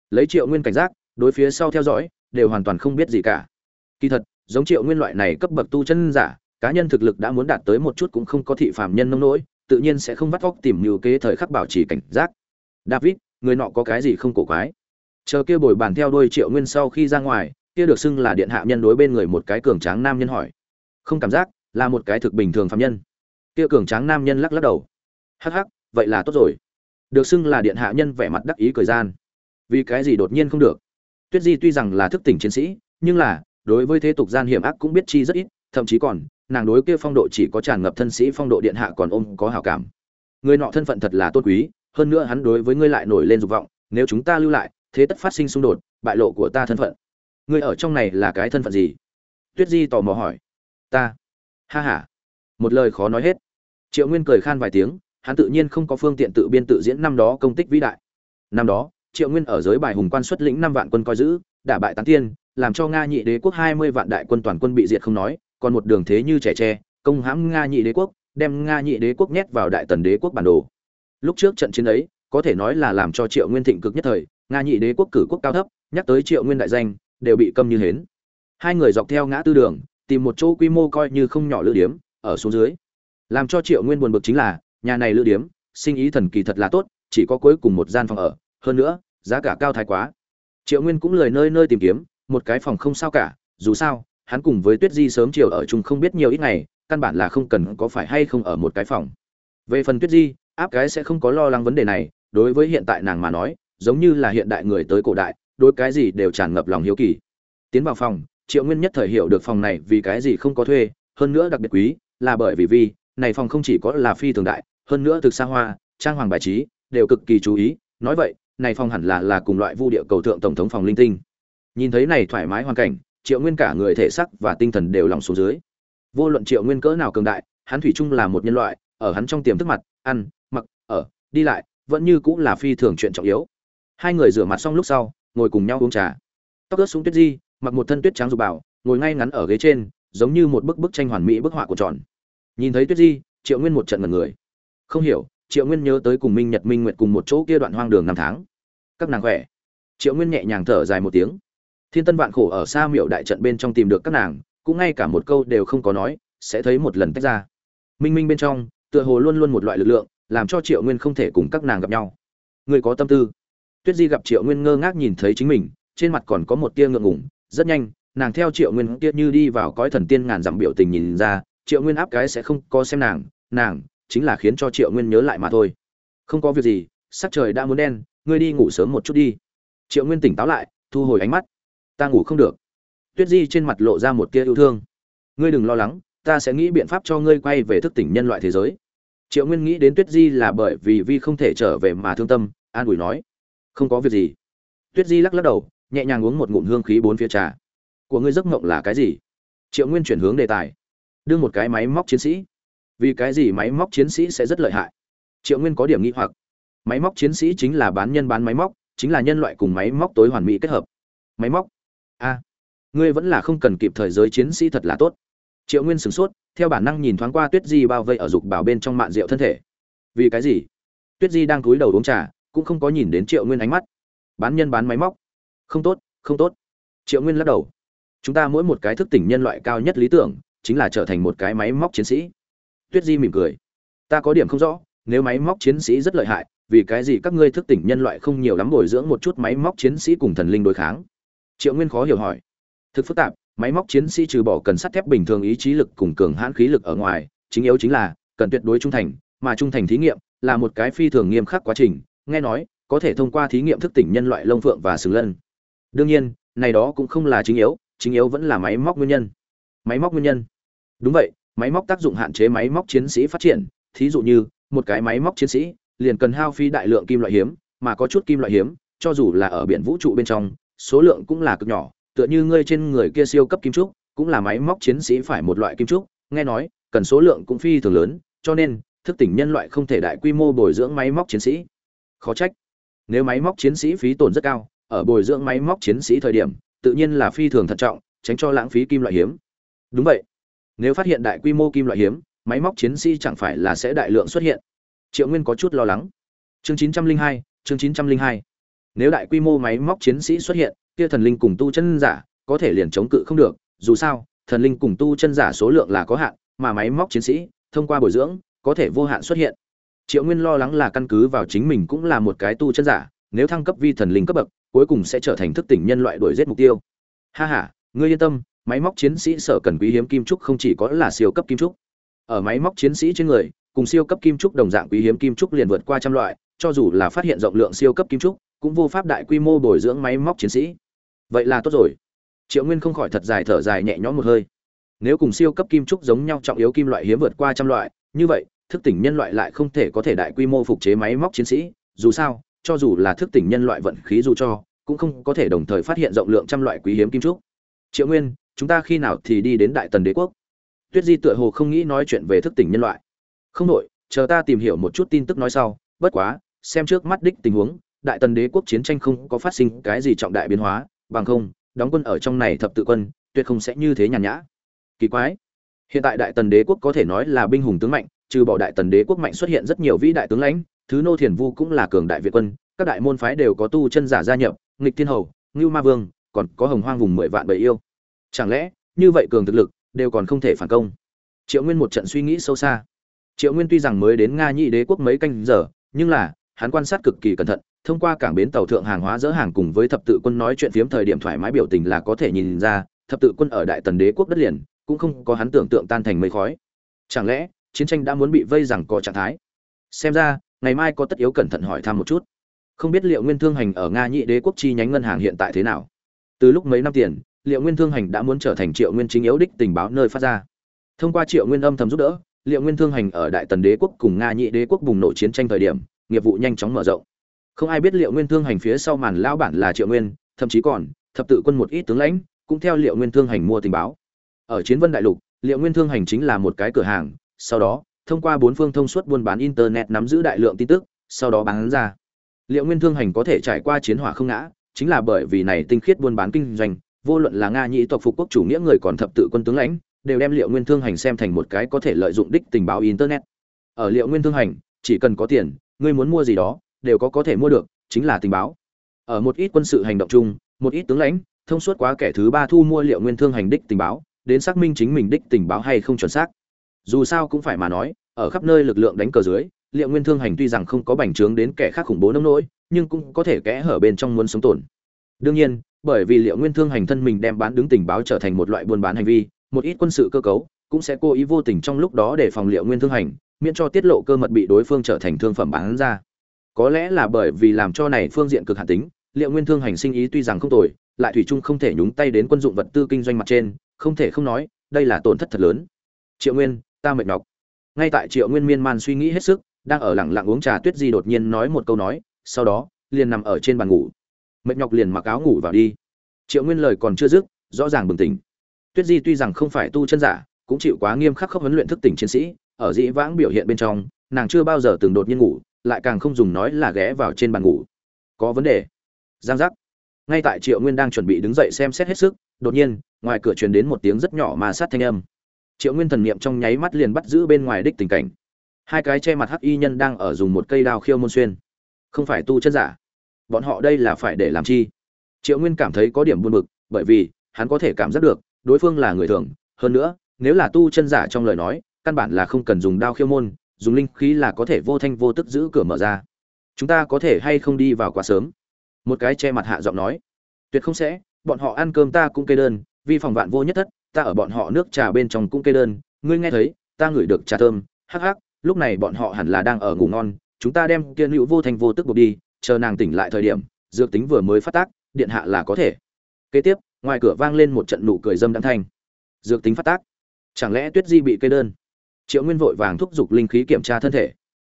Lấy triệu nguyên cảnh giác, đối phía sau theo dõi đều hoàn toàn không biết gì cả. Kỳ thật, giống triệu nguyên loại này cấp bậc tu chân giả, cá nhân thực lực đã muốn đạt tới một chút cũng không có thị phạm nhân nông nỗi, tự nhiên sẽ không vắt vóc tìm nhiều kế thời khắc bảo trì cảnh giác. David, người nọ có cái gì không cổ quái? Chờ kia bồi bàn theo đuôi triệu nguyên sau khi ra ngoài, kia được xưng là điện hạ nhân đối bên người một cái cường tráng nam nhân hỏi. Không cảm giác, là một cái thực bình thường phạm nhân. Kia cường tráng nam nhân lắc lắc đầu. Hắc hắc, vậy là tốt rồi. Được xưng là điện hạ nhân vẻ mặt đắc ý cười gian. Vì cái gì đột nhiên không được? Tuyết di tuy rằng là thức tỉnh chiến sĩ, nhưng là, đối với thế tục gian hiểm ác cũng biết chi rất ít, thậm chí còn, nàng đối kia phong độ chỉ có tràn ngập thân sĩ phong độ điện hạ còn ôm có hảo cảm. Người nọ thân phận thật là tôn quý, hơn nữa hắn đối với ngươi lại nổi lên dục vọng, nếu chúng ta lưu lại, thế tất phát sinh xung đột, bại lộ của ta thân phận. Ngươi ở trong này là cái thân phận gì? Tuyết di tò mò hỏi. Ta. Ha ha. Một lời khó nói hết. Triệu nguyên cười khan vài tiếng, hắn tự nhiên không có phương tiện tự biên tự diễn năm đó công tích vĩ đại. Năm đó triệu nguyên ở giới bài hùng quan xuất lĩnh năm vạn quân coi giữ, đả bại tán tiên, làm cho nga nhị đế quốc hai mươi vạn đại quân toàn quân bị diệt không nói, còn một đường thế như trẻ tre, công hãm nga nhị đế quốc, đem nga nhị đế quốc nhét vào đại tần đế quốc bản đồ. Lúc trước trận chiến ấy, có thể nói là làm cho triệu nguyên thịnh cực nhất thời, nga nhị đế quốc cử quốc cao thấp, nhắc tới triệu nguyên đại danh, đều bị câm như hến. Hai người dọc theo ngã tư đường, tìm một chỗ quy mô coi như không nhỏ lữ điếm, ở xuống dưới. Làm cho triệu nguyên buồn bực chính là, nhà này lữ điếm, sinh ý thần kỳ thật là tốt, chỉ có cuối cùng một gian phòng ở hơn nữa, giá cả cao thái quá. Triệu nguyên cũng lời nơi nơi tìm kiếm, một cái phòng không sao cả, dù sao, hắn cùng với tuyết di sớm chiều ở chung không biết nhiều ít ngày, căn bản là không cần có phải hay không ở một cái phòng. Về phần tuyết di, áp cái sẽ không có lo lắng vấn đề này, đối với hiện tại nàng mà nói, giống như là hiện đại người tới cổ đại, đối cái gì đều tràn ngập lòng hiếu kỳ. Tiến vào phòng, triệu nguyên nhất thời hiểu được phòng này vì cái gì không có thuê, hơn nữa đặc biệt quý, là bởi vì vì, này phòng không chỉ có là phi thường đại, hơn nữa thực xa hoa, trang hoàng bài trí, đều cực kỳ chú ý, nói vậy này phòng hẳn là là cùng loại vu địa cầu thượng tổng thống phòng linh tinh. Nhìn thấy này thoải mái hoàn cảnh, triệu nguyên cả người thể sắc và tinh thần đều lòng xuống dưới. Vô luận triệu nguyên cỡ nào cường đại, hắn thủy chung là một nhân loại, ở hắn trong tiềm thức mặt, ăn, mặc, ở, đi lại, vẫn như cũng là phi thường chuyện trọng yếu. Hai người rửa mặt xong lúc sau, ngồi cùng nhau uống trà. Tóc ướt xuống tuyết di, mặc một thân tuyết trắng dù bảo, ngồi ngay ngắn ở ghế trên, giống như một bức bức tranh hoàn mỹ bức họa của tròn. Nhìn thấy tuyết di, triệu nguyên một trận ngần người. Không hiểu triệu nguyên nhớ tới cùng minh nhật minh nguyệt cùng một chỗ kia đoạn hoang đường năm tháng. Các nàng khỏe. Triệu nguyên nhẹ nhàng thở dài một tiếng. Thiên tân vạn khổ ở xa miệu đại trận bên trong tìm được các nàng, cũng ngay cả một câu đều không có nói, sẽ thấy một lần tách ra. Minh minh bên trong, tựa hồ luôn luôn một loại lực lượng, làm cho triệu nguyên không thể cùng các nàng gặp nhau. Người có tâm tư. Tuyết di gặp triệu nguyên ngơ ngác nhìn thấy chính mình, trên mặt còn có một tia ngượng ngủng rất nhanh, nàng theo triệu nguyên kia như đi vào cõi thần tiên ngàn dặm biểu tình nhìn ra, triệu nguyên áp cái sẽ không có xem nàng nàng chính là khiến cho triệu nguyên nhớ lại mà thôi. Không có việc gì, sắc trời đã muốn đen, ngươi đi ngủ sớm một chút đi. Triệu nguyên tỉnh táo lại, thu hồi ánh mắt. Ta ngủ không được. Tuyết di trên mặt lộ ra một tia yêu thương. Ngươi đừng lo lắng, ta sẽ nghĩ biện pháp cho ngươi quay về thức tỉnh nhân loại thế giới. Triệu nguyên nghĩ đến tuyết di là bởi vì vi không thể trở về mà thương tâm, an ủi nói. Không có việc gì. Tuyết di lắc lắc đầu, nhẹ nhàng uống một ngụm hương khí bốn phía trà. Của ngươi giấc mộng là cái gì? Triệu nguyên chuyển hướng đề tài. Đưa một cái máy móc chiến sĩ vì cái gì máy móc chiến sĩ sẽ rất lợi hại? Triệu nguyên có điểm nghi hoặc. Máy móc chiến sĩ chính là bán nhân bán máy móc, chính là nhân loại cùng máy móc tối hoàn mỹ kết hợp. Máy móc? A. Ngươi vẫn là không cần kịp thời giới chiến sĩ thật là tốt. Triệu nguyên sửng sốt, theo bản năng nhìn thoáng qua tuyết di bao vây ở dục bảo bên trong mạn rượu thân thể. Vì cái gì? Tuyết di đang cúi đầu uống trà, cũng không có nhìn đến triệu nguyên ánh mắt. Bán nhân bán máy móc? Không tốt không tốt. Triệu nguyên lắc đầu. Chúng ta mỗi một cái thức tỉnh nhân loại cao nhất lý tưởng, chính là trở thành một cái máy móc chiến sĩ tuyết di mỉm cười. Ta có điểm không rõ, nếu máy móc chiến sĩ rất lợi hại, vì cái gì các ngươi thức tỉnh nhân loại không nhiều lắm bồi dưỡng một chút máy móc chiến sĩ cùng thần linh đối kháng? Triệu nguyên khó hiểu hỏi. Thực phức tạp, máy móc chiến sĩ trừ bỏ cần sắt thép bình thường ý chí lực cùng cường hãn khí lực ở ngoài, chính yếu chính là cần tuyệt đối trung thành, mà trung thành thí nghiệm là một cái phi thường nghiêm khắc quá trình, nghe nói, có thể thông qua thí nghiệm thức tỉnh nhân loại lông phượng và sừng lân. Đương nhiên, này đó cũng không là chính yếu chính yếu vẫn là máy móc nguyên nhân. Máy móc nguyên nhân. Đúng vậy máy móc tác dụng hạn chế máy móc chiến sĩ phát triển. Thí dụ như, một cái máy móc chiến sĩ liền cần hao phí đại lượng kim loại hiếm, mà có chút kim loại hiếm, cho dù là ở biển vũ trụ bên trong, số lượng cũng là cực nhỏ. Tựa như ngươi trên người kia siêu cấp kim trúc, cũng là máy móc chiến sĩ phải một loại kim trúc. Nghe nói, cần số lượng cũng phi thường lớn, cho nên, thức tỉnh nhân loại không thể đại quy mô bồi dưỡng máy móc chiến sĩ. Khó trách. Nếu máy móc chiến sĩ phí tổn rất cao, ở bồi dưỡng máy móc chiến sĩ thời điểm, tự nhiên là phi thường thận trọng, tránh cho lãng phí kim loại hiếm. Đúng vậy nếu phát hiện đại quy mô kim loại hiếm, máy móc chiến sĩ chẳng phải là sẽ đại lượng xuất hiện. Triệu nguyên có chút lo lắng. Chương chín trăm linh hai, chương chín trăm linh hai. Nếu đại quy mô máy móc chiến sĩ xuất hiện, kia thần linh cùng tu chân giả, có thể liền chống cự không được. Dù sao, thần linh cùng tu chân giả số lượng là có hạn, mà máy móc chiến sĩ, thông qua bồi dưỡng, có thể vô hạn xuất hiện. Triệu nguyên lo lắng là căn cứ vào chính mình cũng là một cái tu chân giả, nếu thăng cấp vi thần linh cấp bậc, cuối cùng sẽ trở thành thức tỉnh nhân loại đuổi giết mục tiêu. Ha ha, ngươi yên tâm máy móc chiến sĩ sở cần quý hiếm kim trúc không chỉ có là siêu cấp kim trúc. Ở máy móc chiến sĩ trên người, cùng siêu cấp kim trúc đồng dạng quý hiếm kim trúc liền vượt qua trăm loại, cho dù là phát hiện rộng lượng siêu cấp kim trúc, cũng vô pháp đại quy mô bồi dưỡng máy móc chiến sĩ. Vậy là tốt rồi. Triệu nguyên không khỏi thật dài thở dài nhẹ nhõm một hơi. Nếu cùng siêu cấp kim trúc giống nhau trọng yếu kim loại hiếm vượt qua trăm loại, như vậy, thức tỉnh nhân loại lại không thể có thể đại quy mô phục chế máy móc chiến sĩ. Dù sao, cho dù là thức tỉnh nhân loại vận khí dù cho, cũng không có thể đồng thời phát hiện rộng lượng trăm loại quý hiếm kim trúc. Triệu nguyên chúng ta khi nào thì đi đến đại tần đế quốc? Tuyết di tựa hồ không nghĩ nói chuyện về thức tỉnh nhân loại. Không đội chờ ta tìm hiểu một chút tin tức nói sau, bất quá, xem trước mắt đích tình huống, đại tần đế quốc chiến tranh không có phát sinh cái gì trọng đại biến hóa, bằng không, đóng quân ở trong này thập tự quân, tuyệt không sẽ như thế nhàn nhã. Kỳ quái. Hiện tại đại tần đế quốc có thể nói là binh hùng tướng mạnh, trừ bỏ đại tần đế quốc mạnh xuất hiện rất nhiều vĩ đại tướng lãnh, thứ nô thiền vu cũng là cường đại việt quân, các đại môn phái đều có tu chân giả gia nhập, nghịch thiên hầu, ngưu ma vương, còn có hồng hoang vùng mười vạn bầy yêu chẳng lẽ, như vậy cường thực lực, đều còn không thể phản công? Triệu nguyên một trận suy nghĩ sâu xa. Triệu nguyên tuy rằng mới đến nga nhị đế quốc mấy canh giờ, nhưng là, hắn quan sát cực kỳ cẩn thận, thông qua cảng bến tàu thượng hàng hóa dỡ hàng cùng với thập tự quân nói chuyện phiếm thời điểm thoải mái biểu tình là có thể nhìn ra, thập tự quân ở đại tần đế quốc đất liền, cũng không có hắn tưởng tượng tan thành mây khói. Chẳng lẽ, chiến tranh đã muốn bị vây rằng có trạng thái? Xem ra, ngày mai có tất yếu cẩn thận hỏi thăm một chút. Không biết liệu nguyên thương hành ở nga nhị đế quốc chi nhánh ngân hàng hiện tại thế nào? Từ lúc mấy năm tiền liệu nguyên thương hành đã muốn trở thành triệu nguyên chính yếu đích tình báo nơi phát ra? Thông qua triệu nguyên âm thầm giúp đỡ, liệu nguyên thương hành ở đại tần đế quốc cùng nga nhị đế quốc bùng nổ chiến tranh thời điểm, nghiệp vụ nhanh chóng mở rộng. Không ai biết liệu nguyên thương hành phía sau màn lao bản là triệu nguyên, thậm chí còn, thập tự quân một ít tướng lãnh, cũng theo liệu nguyên thương hành mua tình báo. Ở chiến vân đại lục, liệu nguyên thương hành chính là một cái cửa hàng, sau đó, thông qua bốn phương thông suốt buôn bán internet nắm giữ đại lượng tin tức, sau đó bán ra. Liệu nguyên thương hành có thể trải qua chiến hỏa không ngã, chính là bởi vì này tinh khiết buôn bán kinh doanh vô luận là nga nhĩ tộc phục quốc chủ nghĩa người còn thập tự quân tướng lãnh, đều đem liệu nguyên thương hành xem thành một cái có thể lợi dụng đích tình báo internet. Ở liệu nguyên thương hành, chỉ cần có tiền, ngươi muốn mua gì đó, đều có có thể mua được, chính là tình báo. Ở một ít quân sự hành động chung, một ít tướng lãnh, thông suốt quá kẻ thứ ba thu mua liệu nguyên thương hành đích tình báo, đến xác minh chính mình đích tình báo hay không chuẩn xác. Dù sao cũng phải mà nói, ở khắp nơi lực lượng đánh cờ dưới, liệu nguyên thương hành tuy rằng không có bành trướng đến kẻ khác khủng bố nông nỗi, nhưng cũng có thể kẽ hở bên trong muốn sống tồn. Đương nhiên bởi vì liệu nguyên thương hành thân mình đem bán đứng tình báo trở thành một loại buôn bán hành vi, một ít quân sự cơ cấu cũng sẽ cố ý vô tình trong lúc đó để phòng liệu nguyên thương hành, miễn cho tiết lộ cơ mật bị đối phương trở thành thương phẩm bán ra. Có lẽ là bởi vì làm cho này phương diện cực hạn tính, liệu nguyên thương hành sinh ý tuy rằng không tồi, lại thủy chung không thể nhúng tay đến quân dụng vật tư kinh doanh mặt trên, không thể không nói, đây là tổn thất thật lớn. Triệu nguyên, ta mệt nhọc. Ngay tại triệu nguyên miên man suy nghĩ hết sức, đang ở lặng lặng uống trà tuyết di đột nhiên nói một câu nói, sau đó, liền nằm ở trên bàn ngủ mệt nhọc liền mặc áo ngủ vào đi. Triệu nguyên lời còn chưa dứt, rõ ràng bừng tỉnh. Tuyết di tuy rằng không phải tu chân giả, cũng chịu quá nghiêm khắc khốc huấn luyện thức tỉnh chiến sĩ, ở dĩ vãng biểu hiện bên trong, nàng chưa bao giờ từng đột nhiên ngủ, lại càng không dùng nói là ghé vào trên bàn ngủ. Có vấn đề? Giang giác. Ngay tại triệu nguyên đang chuẩn bị đứng dậy xem xét hết sức, đột nhiên, ngoài cửa truyền đến một tiếng rất nhỏ mà sát thanh âm. Triệu nguyên thần niệm trong nháy mắt liền bắt giữ bên ngoài đích tình cảnh. Hai cái che mặt hắc y nhân đang ở dùng một cây đao khiêu môn xuyên. Không phải tu chân giả bọn họ đây là phải để làm chi? Triệu nguyên cảm thấy có điểm buồn bực, bởi vì hắn có thể cảm giác được, đối phương là người thường. Hơn nữa, nếu là tu chân giả trong lời nói, căn bản là không cần dùng đao khiêu môn, dùng linh khí là có thể vô thanh vô tức giữ cửa mở ra. Chúng ta có thể hay không đi vào quá sớm? Một cái che mặt hạ giọng nói. Tuyệt không sẽ, bọn họ ăn cơm ta cũng kê đơn vi phòng vạn vô nhất thất, ta ở bọn họ nước trà bên trong cũng kê đơn. Ngươi nghe thấy, ta ngửi được trà thơm. Hắc hắc, lúc này bọn họ hẳn là đang ở ngủ ngon, chúng ta đem kiên hữu vô thành vô tức buộc đi chờ nàng tỉnh lại thời điểm, dược tính vừa mới phát tác, điện hạ là có thể. Kế tiếp, ngoài cửa vang lên một trận nụ cười dâm đăng thanh. Dược tính phát tác. Chẳng lẽ tuyết di bị kê đơn? Triệu nguyên vội vàng thúc giục linh khí kiểm tra thân thể.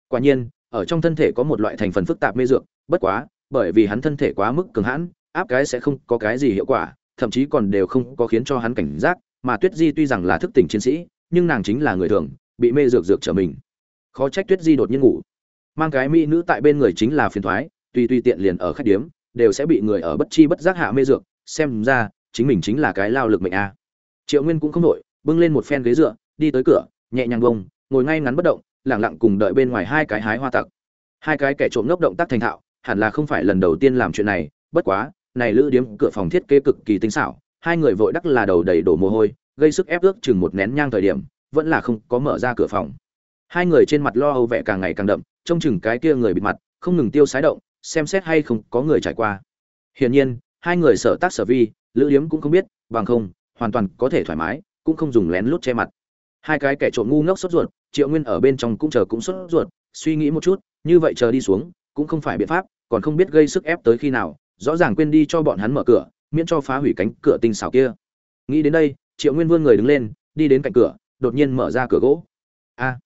Quả nhiên, ở trong thân thể có một loại thành phần phức tạp mê dược, bất quá, bởi vì hắn thân thể quá mức cường hãn, áp cái sẽ không có cái gì hiệu quả, thậm chí còn đều không có khiến cho hắn cảnh giác, mà tuyết di tuy rằng là thức tỉnh chiến sĩ, nhưng nàng chính là người thường, bị mê dược dược trở mình. Khó trách tuyết di đột nhiên ngủ. Mang cái mỹ nữ tại bên người chính là phiền thoái tùy tùy tiện liền ở khách điếm, đều sẽ bị người ở bất chi bất giác hạ mê dược, xem ra, chính mình chính là cái lao lực mệnh a. Triệu nguyên cũng không đổi bưng lên một phen ghế dựa, đi tới cửa, nhẹ nhàng bông, ngồi ngay ngắn bất động lẳng lặng cùng đợi bên ngoài hai cái hái hoa tặc. Hai cái kẻ trộm ngốc động tác thành thạo, hẳn là không phải lần đầu tiên làm chuyện này, bất quá, này lữ điếm cửa phòng thiết kế cực kỳ tinh xảo, hai người vội đắc là đầu đầy đổ mồ hôi, gây sức ép ước chừng một nén nhang thời điểm, vẫn là không có mở ra cửa phòng. Hai người trên mặt lo âu vẻ càng ngày càng đậm, trông chừng cái kia người bịt mặt, không ngừng tiêu sái động xem xét hay không có người trải qua. Hiển nhiên, hai người sở tác sở vi, lữ điếm cũng không biết, bằng không, hoàn toàn có thể thoải mái, cũng không dùng lén lút che mặt. Hai cái kẻ trộm ngu ngốc sốt ruột, triệu nguyên ở bên trong cũng chờ cũng sốt ruột, suy nghĩ một chút, như vậy chờ đi xuống, cũng không phải biện pháp, còn không biết gây sức ép tới khi nào, rõ ràng quên đi cho bọn hắn mở cửa, miễn cho phá hủy cánh cửa tinh xảo kia. Nghĩ đến đây, triệu nguyên vươn người đứng lên, đi đến cạnh cửa, đột nhiên mở ra cửa gỗ. A!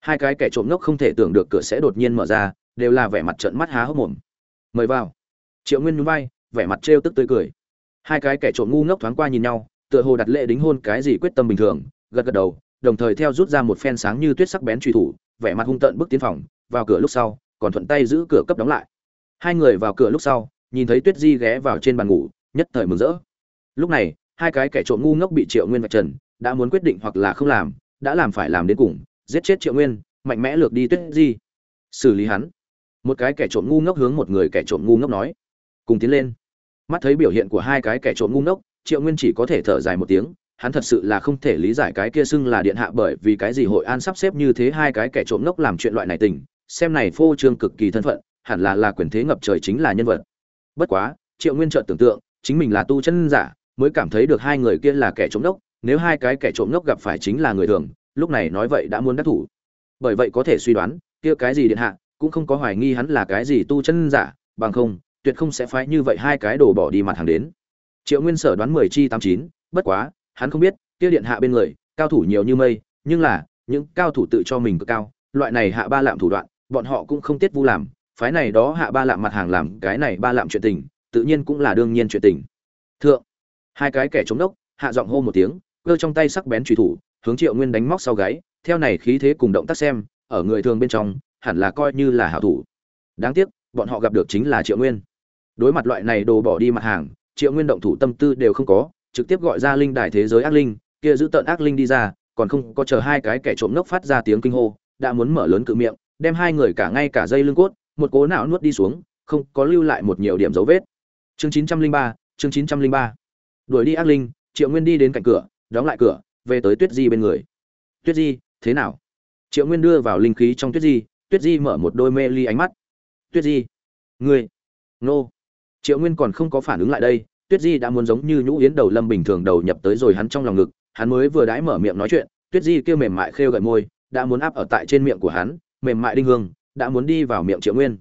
Hai cái kẻ trộm ngốc không thể tưởng được cửa sẽ đột nhiên mở ra, đều là vẻ mặt trợn mắt há hốc mồm mời vào. Triệu nguyên nhún vai, vẻ mặt trêu tức tươi cười. Hai cái kẻ trộm ngu ngốc thoáng qua nhìn nhau, tựa hồ đặt lệ đính hôn cái gì quyết tâm bình thường, gật gật đầu, đồng thời theo rút ra một phen sáng như tuyết sắc bén truy thủ, vẻ mặt hung tợn bước tiến phòng, vào cửa lúc sau, còn thuận tay giữ cửa cấp đóng lại. Hai người vào cửa lúc sau, nhìn thấy tuyết di ghé vào trên bàn ngủ, nhất thời mừng rỡ. Lúc này, hai cái kẻ trộm ngu ngốc bị triệu nguyên vạch trần, đã muốn quyết định hoặc là không làm, đã làm phải làm đến cùng, giết chết triệu nguyên, mạnh mẽ lược đi tuyết di. Xử lý hắn một cái kẻ trộm ngu ngốc hướng một người kẻ trộm ngu ngốc nói. Cùng tiến lên. Mắt thấy biểu hiện của hai cái kẻ trộm ngu ngốc, triệu nguyên chỉ có thể thở dài một tiếng, hắn thật sự là không thể lý giải cái kia xưng là điện hạ bởi vì cái gì hội an sắp xếp như thế hai cái kẻ trộm ngốc làm chuyện loại này tình, xem này phô trương cực kỳ thân phận, hẳn là là quyền thế ngập trời chính là nhân vật. Bất quá, triệu nguyên trợn tưởng tượng, chính mình là tu chân giả, mới cảm thấy được hai người kia là kẻ trộm ngốc, nếu hai cái kẻ trộm ngốc gặp phải chính là người thường, lúc này nói vậy đã muốn đắc thủ. Bởi vậy có thể suy đoán, kia cái gì điện hạ cũng không có hoài nghi hắn là cái gì tu chân giả, bằng không, tuyệt không sẽ phái như vậy hai cái đồ bỏ đi mặt hàng đến. Triệu nguyên sở đoán mười chi tám chín, bất quá, hắn không biết, kia điện hạ bên người, cao thủ nhiều như mây, nhưng là, những cao thủ tự cho mình cực cao, loại này hạ ba lạm thủ đoạn, bọn họ cũng không tiết vu làm, phái này đó hạ ba lạm mặt hàng làm cái này ba lạm chuyện tình, tự nhiên cũng là đương nhiên chuyện tình. Thượng, hai cái kẻ chống đốc, hạ giọng hô một tiếng, cơ trong tay sắc bén truy thủ, hướng triệu nguyên đánh móc sau gáy, theo này khí thế cùng động tác xem, ở người thường bên trong hẳn là coi như là hảo thủ. Đáng tiếc, bọn họ gặp được chính là triệu nguyên. Đối mặt loại này đồ bỏ đi mặt hàng, triệu nguyên động thủ tâm tư đều không có, trực tiếp gọi ra linh đài thế giới ác linh, kia giữ tợn ác linh đi ra, còn không có chờ hai cái kẻ trộm nốc phát ra tiếng kinh hô, đã muốn mở lớn cự miệng, đem hai người cả ngay cả dây lưng cốt, một cố não nuốt đi xuống, không có lưu lại một nhiều điểm dấu vết. Chương chín trăm linh ba, chương chín trăm linh ba. Đuổi đi ác linh, triệu nguyên đi đến cạnh cửa, đóng lại cửa, về tới tuyết di bên người. Tuyết di, thế nào? Triệu nguyên đưa vào linh khí trong tuyết di tuyết di mở một đôi mê ly ánh mắt. Tuyết di, ngươi, nô. Triệu nguyên còn không có phản ứng lại đây, tuyết di đã muốn giống như nhũ yến đầu lâm bình thường đầu nhập tới rồi hắn trong lòng ngực, hắn mới vừa đãi mở miệng nói chuyện, tuyết di kêu mềm mại khêu gợi môi, đã muốn áp ở tại trên miệng của hắn, mềm mại đinh hương, đã muốn đi vào miệng triệu nguyên.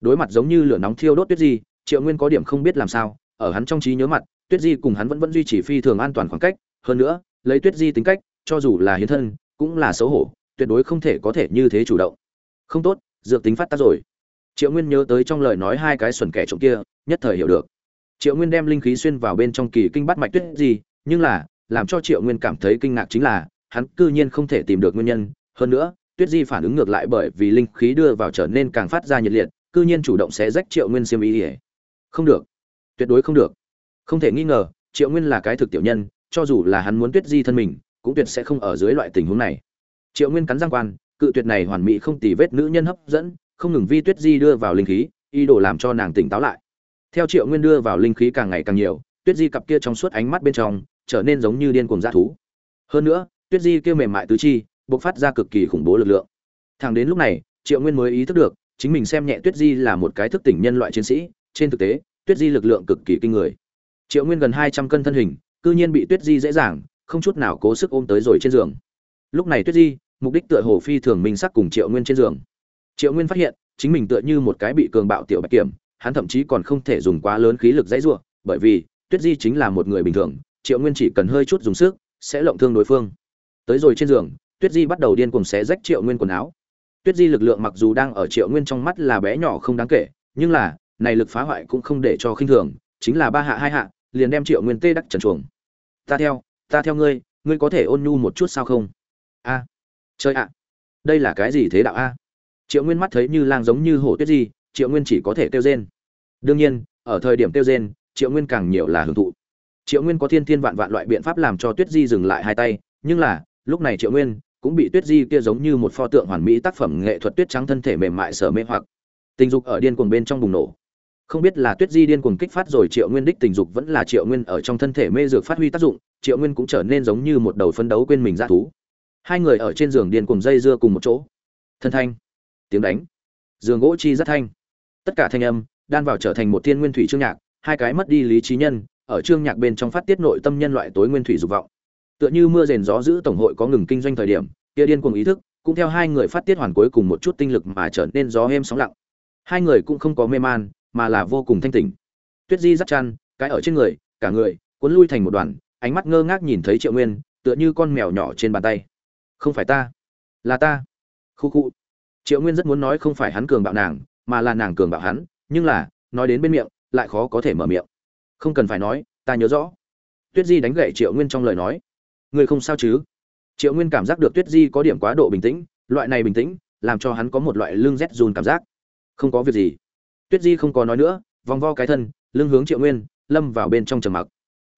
Đối mặt giống như lửa nóng thiêu đốt tuyết di, triệu nguyên có điểm không biết làm sao, ở hắn trong trí nhớ mặt, tuyết di cùng hắn vẫn vẫn duy trì phi thường an toàn khoảng cách, hơn nữa, lấy tuyết di tính cách, cho dù là hiến thân, cũng là xấu hổ, tuyệt đối không thể có thể như thế chủ động không tốt, dược tính phát tác rồi. Triệu nguyên nhớ tới trong lời nói hai cái xuẩn kẻ trộm kia, nhất thời hiểu được. Triệu nguyên đem linh khí xuyên vào bên trong kỳ kinh bắt mạch tuyết di nhưng là, làm cho triệu nguyên cảm thấy kinh ngạc chính là, hắn cư nhiên không thể tìm được nguyên nhân. Hơn nữa, tuyết di phản ứng ngược lại bởi vì linh khí đưa vào trở nên càng phát ra nhiệt liệt, cư nhiên chủ động xé rách triệu nguyên xiêm ý ỉa không được. Tuyệt đối không được. Không thể nghi ngờ, triệu nguyên là cái thực tiểu nhân, cho dù là hắn muốn tuyết di thân mình, cũng tuyệt sẽ không ở dưới loại tình huống này. Triệu nguyên cắn răng quan cự tuyệt này hoàn mỹ không tì vết nữ nhân hấp dẫn, không ngừng vi tuyết di đưa vào linh khí, ý đồ làm cho nàng tỉnh táo lại. Theo triệu nguyên đưa vào linh khí càng ngày càng nhiều, tuyết di cặp kia trong suốt ánh mắt bên trong, trở nên giống như điên cuồng dã thú. Hơn nữa, tuyết di kêu mềm mại tứ chi, bộc phát ra cực kỳ khủng bố lực lượng. Thẳng đến lúc này, triệu nguyên mới ý thức được, chính mình xem nhẹ tuyết di là một cái thức tỉnh nhân loại chiến sĩ, trên thực tế, tuyết di lực lượng cực kỳ kinh người. Triệu nguyên gần hai trăm cân thân hình, cư nhiên bị tuyết di dễ dàng, không chút nào cố sức ôm tới rồi trên giường. Lúc này tuyết di mục đích tựa hồ phi thường minh sắc cùng triệu nguyên trên giường. Triệu nguyên phát hiện, chính mình tựa như một cái bị cường bạo tiểu bạch kiểm, hắn thậm chí còn không thể dùng quá lớn khí lực dãy giụa bởi vì, tuyết di chính là một người bình thường, triệu nguyên chỉ cần hơi chút dùng sức, sẽ lộng thương đối phương. Tới rồi trên giường, tuyết di bắt đầu điên cuồng xé rách triệu nguyên quần áo. Tuyết di lực lượng mặc dù đang ở triệu nguyên trong mắt là bé nhỏ không đáng kể, nhưng là, này lực phá hoại cũng không để cho khinh thường, chính là ba hạ hai hạ, liền đem triệu nguyên tê đắc trần chuồng. Ta theo ta theo ngươi ngươi có thể ôn nhu một chút sao không? A chơi ạ, đây là cái gì thế đạo a? Triệu nguyên mắt thấy như lang giống như hổ tuyết di triệu nguyên chỉ có thể kêu rên. Đương nhiên, ở thời điểm kêu rên, triệu nguyên càng nhiều là hưởng thụ. Triệu nguyên có thiên thiên vạn vạn loại biện pháp làm cho tuyết di dừng lại hai tay, nhưng là, lúc này triệu nguyên cũng bị tuyết di kia giống như một pho tượng hoàn mỹ tác phẩm nghệ thuật tuyết trắng thân thể mềm mại sở mê hoặc. Tình dục ở điên cuồng bên trong bùng nổ. Không biết là tuyết di điên cuồng kích phát rồi triệu nguyên đích tình dục vẫn là triệu nguyên ở trong thân thể mê dược phát huy tác dụng, triệu nguyên cũng trở nên giống như một đầu phân đấu quên mình ra thú hai người ở trên giường điên cuồng dây dưa cùng một chỗ. Thân thanh, tiếng đánh, giường gỗ chi rất thanh. Tất cả thanh âm đan vào trở thành một thiên nguyên thủy trương nhạc, hai cái mất đi lý trí nhân, ở trương nhạc bên trong phát tiết nội tâm nhân loại tối nguyên thủy dục vọng. Tựa như mưa rền gió giữ tổng hội có ngừng kinh doanh thời điểm, kia điên cuồng ý thức cũng theo hai người phát tiết hoàn cuối cùng một chút tinh lực mà trở nên gió êm sóng lặng. Hai người cũng không có mê man, mà là vô cùng thanh tỉnh. Tuyết di dắt chăn, cái ở trên người, cả người cuốn lui thành một đoàn, ánh mắt ngơ ngác nhìn thấy triệu nguyên, tựa như con mèo nhỏ trên bàn tay không phải ta. Là ta. Khu khu. Triệu nguyên rất muốn nói không phải hắn cường bạo nàng, mà là nàng cường bạo hắn, nhưng là, nói đến bên miệng, lại khó có thể mở miệng. Không cần phải nói, ta nhớ rõ. Tuyết di đánh gậy triệu nguyên trong lời nói. Người không sao chứ? Triệu nguyên cảm giác được tuyết di có điểm quá độ bình tĩnh, loại này bình tĩnh, làm cho hắn có một loại lưng rét run cảm giác. Không có việc gì. Tuyết di không có nói nữa, vòng vo cái thân, lưng hướng triệu nguyên, lâm vào bên trong trầm mặc.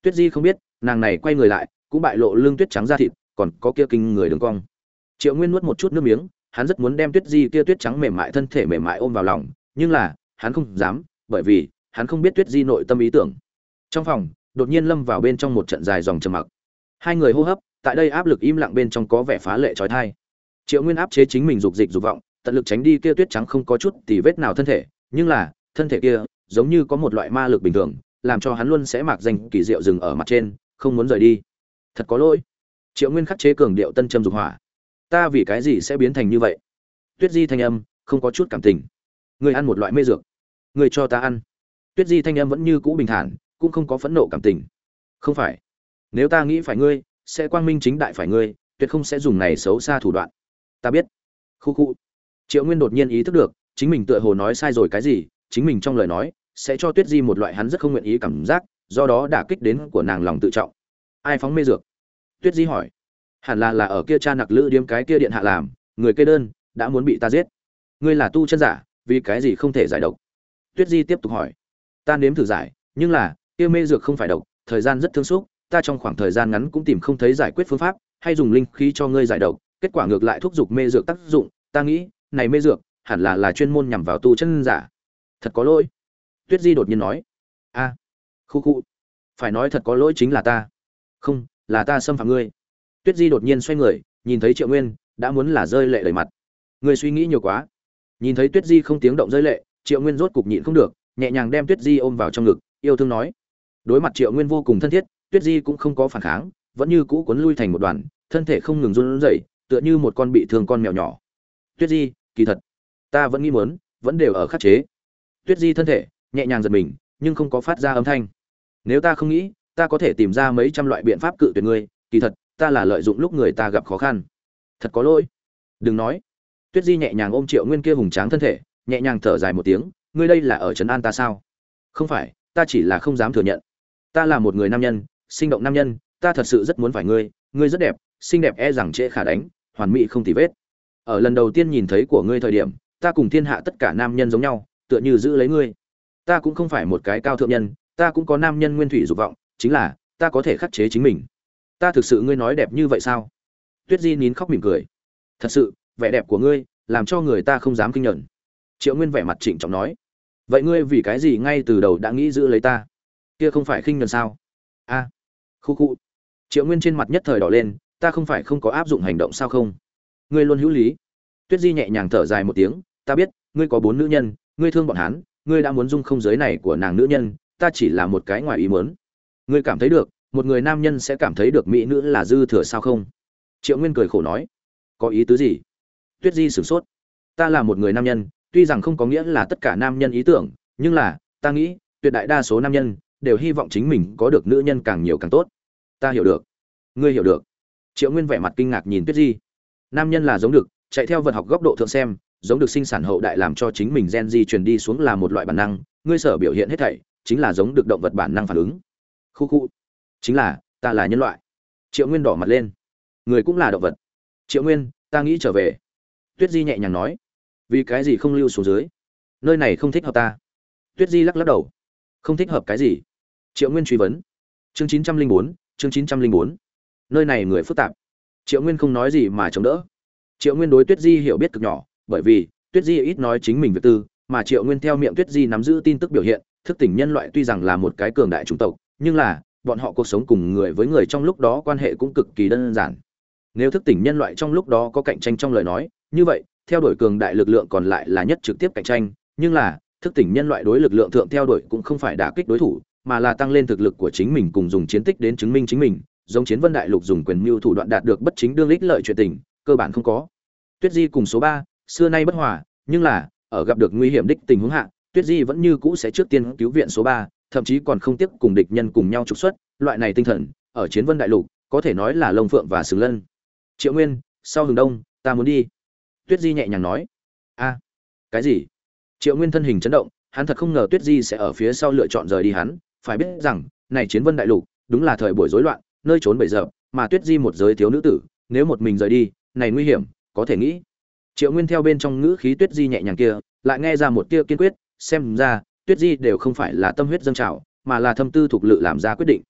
Tuyết di không biết, nàng này quay người lại, cũng bại lộ lưng tuyết trắng ra thịt còn có kia kinh người đường cong. Triệu nguyên nuốt một chút nước miếng, hắn rất muốn đem tuyết di kia tuyết trắng mềm mại thân thể mềm mại ôm vào lòng, nhưng là, hắn không dám, bởi vì, hắn không biết tuyết di nội tâm ý tưởng. Trong phòng, đột nhiên lâm vào bên trong một trận dài dòng trầm mặc. Hai người hô hấp, tại đây áp lực im lặng bên trong có vẻ phá lệ trói thai. Triệu nguyên áp chế chính mình dục dịch dục vọng, tận lực tránh đi kia tuyết trắng không có chút tì vết nào thân thể, nhưng là, thân thể kia, giống như có một loại ma lực bình thường, làm cho hắn luôn sẽ mặc danh kỳ diệu dừng ở mặt trên, không muốn rời đi. Thật có lỗi triệu nguyên khắc chế cường điệu tân châm dục hỏa. Ta vì cái gì sẽ biến thành như vậy? Tuyết di thanh âm, không có chút cảm tình. Người ăn một loại mê dược. Người cho ta ăn. Tuyết di thanh âm vẫn như cũ bình thản, cũng không có phẫn nộ cảm tình. Không phải. Nếu ta nghĩ phải ngươi, sẽ quang minh chính đại phải ngươi, tuyệt không sẽ dùng này xấu xa thủ đoạn. Ta biết. Khu khu. Triệu nguyên đột nhiên ý thức được, chính mình tựa hồ nói sai rồi cái gì, chính mình trong lời nói, sẽ cho tuyết di một loại hắn rất không nguyện ý cảm giác, do đó đả kích đến của nàng lòng tự trọng. Ai phóng mê dược? Tuyết di hỏi. Hẳn là là ở kia cha nặc lữ điếm cái kia điện hạ làm người kê đơn đã muốn bị ta giết. Ngươi là tu chân giả vì cái gì không thể giải độc? Tuyết di tiếp tục hỏi. Ta nếm thử giải nhưng là kia mê dược không phải độc thời gian rất thương xúc ta trong khoảng thời gian ngắn cũng tìm không thấy giải quyết phương pháp hay dùng linh khí cho ngươi giải độc kết quả ngược lại thúc giục mê dược tác dụng ta nghĩ này mê dược hẳn là là chuyên môn nhằm vào tu chân giả. Thật có lỗi. Tuyết di đột nhiên nói. A à, khu khu. Phải nói thật có lỗi chính là ta. Không là ta xâm phạm ngươi. Tuyết di đột nhiên xoay người, nhìn thấy triệu nguyên, đã muốn là rơi lệ đầy mặt. Ngươi suy nghĩ nhiều quá. Nhìn thấy tuyết di không tiếng động rơi lệ, triệu nguyên rốt cục nhịn không được, nhẹ nhàng đem tuyết di ôm vào trong ngực, yêu thương nói. Đối mặt triệu nguyên vô cùng thân thiết, tuyết di cũng không có phản kháng, vẫn như cũ cuốn lui thành một đoàn, thân thể không ngừng run rẩy, tựa như một con bị thương con mèo nhỏ. Tuyết di, kỳ thật, ta vẫn nghĩ muốn, vẫn đều ở khắc chế. Tuyết di thân thể, nhẹ nhàng giật mình, nhưng không có phát ra âm thanh. Nếu ta không nghĩ ta có thể tìm ra mấy trăm loại biện pháp cự tuyệt ngươi, kỳ thật, ta là lợi dụng lúc người ta gặp khó khăn. Thật có lỗi. Đừng nói. Tuyết di nhẹ nhàng ôm triệu nguyên kia hùng tráng thân thể, nhẹ nhàng thở dài một tiếng, ngươi đây là ở trấn an ta sao? Không phải, ta chỉ là không dám thừa nhận. Ta là một người nam nhân, sinh động nam nhân, ta thật sự rất muốn phải ngươi ngươi rất đẹp, xinh đẹp e rằng trễ khả đánh, hoàn mỹ không tì vết. Ở lần đầu tiên nhìn thấy của ngươi thời điểm, ta cùng thiên hạ tất cả nam nhân giống nhau, tựa như giữ lấy ngươi. Ta cũng không phải một cái cao thượng nhân, ta cũng có nam nhân nguyên thủy dục vọng chính là ta có thể khắc chế chính mình. Ta thực sự ngươi nói đẹp như vậy sao? Tuyết di nín khóc mỉm cười. Thật sự vẻ đẹp của ngươi làm cho người ta không dám kinh nhận triệu nguyên vẻ mặt trịnh trọng nói. Vậy ngươi vì cái gì ngay từ đầu đã nghĩ giữ lấy ta? Kia không phải khinh nhuần sao? A à, khu khu. Triệu nguyên trên mặt nhất thời đỏ lên ta không phải không có áp dụng hành động sao không? Ngươi luôn hữu lý. Tuyết di nhẹ nhàng thở dài một tiếng ta biết ngươi có bốn nữ nhân ngươi thương bọn hắn ngươi đã muốn dung không giới này của nàng nữ nhân ta chỉ là một cái ngoài ý muốn ngươi cảm thấy được, một người nam nhân sẽ cảm thấy được mỹ nữ là dư thừa sao không? Triệu nguyên cười khổ nói. Có ý tứ gì? Tuyết di sửng sốt. Ta là một người nam nhân, tuy rằng không có nghĩa là tất cả nam nhân ý tưởng, nhưng là, ta nghĩ, tuyệt đại đa số nam nhân đều hy vọng chính mình có được nữ nhân càng nhiều càng tốt. Ta hiểu được. Ngươi hiểu được. Triệu nguyên vẻ mặt kinh ngạc nhìn tuyết di. Nam nhân là giống được, chạy theo vật học góc độ thượng xem, giống được sinh sản hậu đại làm cho chính mình gen di truyền đi xuống là một loại bản năng, ngươi sở biểu hiện hết thảy, chính là giống được động vật bản năng phản ứng khu khu. Chính là, ta là nhân loại. Triệu nguyên đỏ mặt lên. Người cũng là động vật. Triệu nguyên, ta nghĩ trở về. Tuyết di nhẹ nhàng nói. Vì cái gì không lưu xuống dưới? Nơi này không thích hợp ta. Tuyết di lắc lắc đầu. Không thích hợp cái gì? Triệu nguyên truy vấn. Chương chín trăm linh bốn, chương chín trăm linh bốn. Nơi này người phức tạp. Triệu nguyên không nói gì mà chống đỡ. Triệu nguyên đối tuyết di hiểu biết cực nhỏ, bởi vì tuyết di ít nói chính mình việc tư, mà triệu nguyên theo miệng tuyết di nắm giữ tin tức biểu hiện, thức tỉnh nhân loại tuy rằng là một cái cường đại chủng tộc nhưng là, bọn họ cuộc sống cùng người với người trong lúc đó quan hệ cũng cực kỳ đơn giản. Nếu thức tỉnh nhân loại trong lúc đó có cạnh tranh trong lời nói, như vậy, theo đuổi cường đại lực lượng còn lại là nhất trực tiếp cạnh tranh, nhưng là, thức tỉnh nhân loại đối lực lượng thượng theo đuổi cũng không phải đả kích đối thủ, mà là tăng lên thực lực của chính mình cùng dùng chiến tích đến chứng minh chính mình, giống chiến vân đại lục dùng quyền mưu thủ đoạn đạt được bất chính đương ích lợi chuyện tình, cơ bản không có. Tuyết di cùng số ba, xưa nay bất hòa, nhưng là, ở gặp được nguy hiểm đích tình huống hạ, tuyết di vẫn như cũ sẽ trước tiên cứu viện số ba thậm chí còn không tiếc cùng địch nhân cùng nhau trục xuất, loại này tinh thần, ở chiến vân đại lục, có thể nói là lông phượng và sừng lân. Triệu nguyên, sau hừng đông, ta muốn đi. Tuyết di nhẹ nhàng nói. A, cái gì? Triệu nguyên thân hình chấn động, hắn thật không ngờ tuyết di sẽ ở phía sau lựa chọn rời đi hắn. Phải biết rằng, này chiến vân đại lục, đúng là thời buổi rối loạn, nơi trốn bể giờ mà tuyết di một giới thiếu nữ tử, nếu một mình rời đi, này nguy hiểm, có thể nghĩ. Triệu nguyên theo bên trong ngữ khí tuyết di nhẹ nhàng kia, lại nghe ra một tia kiên quyết, xem ra tuyết di đều không phải là tâm huyết dâng trào, mà là thâm tư thuộc lự làm ra quyết định.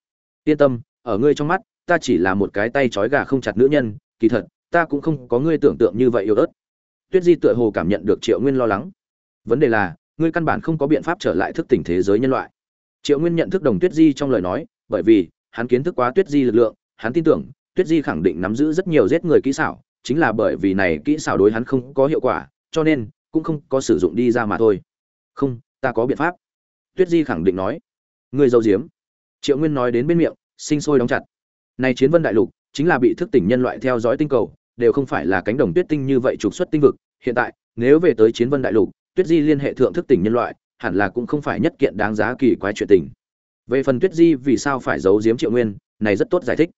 Yên tâm, ở ngươi trong mắt, ta chỉ là một cái tay trói gà không chặt nữ nhân, kỳ thật, ta cũng không có ngươi tưởng tượng như vậy yêu ớt. Tuyết di tựa hồ cảm nhận được triệu nguyên lo lắng. Vấn đề là, ngươi căn bản không có biện pháp trở lại thức tỉnh thế giới nhân loại. Triệu nguyên nhận thức đồng tuyết di trong lời nói, bởi vì, hắn kiến thức quá tuyết di lực lượng, hắn tin tưởng, tuyết di khẳng định nắm giữ rất nhiều giết người kỹ xảo, chính là bởi vì này kỹ xảo đối hắn không có hiệu quả, cho nên, cũng không có sử dụng đi ra mà thôi. Không ta có biện pháp. Tuyết di khẳng định nói. Người giàu diếm triệu nguyên nói đến bên miệng, sinh sôi đóng chặt. Này chiến vân đại lục, chính là bị thức tỉnh nhân loại theo dõi tinh cầu, đều không phải là cánh đồng tuyết tinh như vậy trục xuất tinh vực. Hiện tại, nếu về tới chiến vân đại lục, tuyết di liên hệ thượng thức tỉnh nhân loại, hẳn là cũng không phải nhất kiện đáng giá kỳ quái chuyện tình. Về phần tuyết di vì sao phải giấu giếm triệu nguyên, này rất tốt giải thích.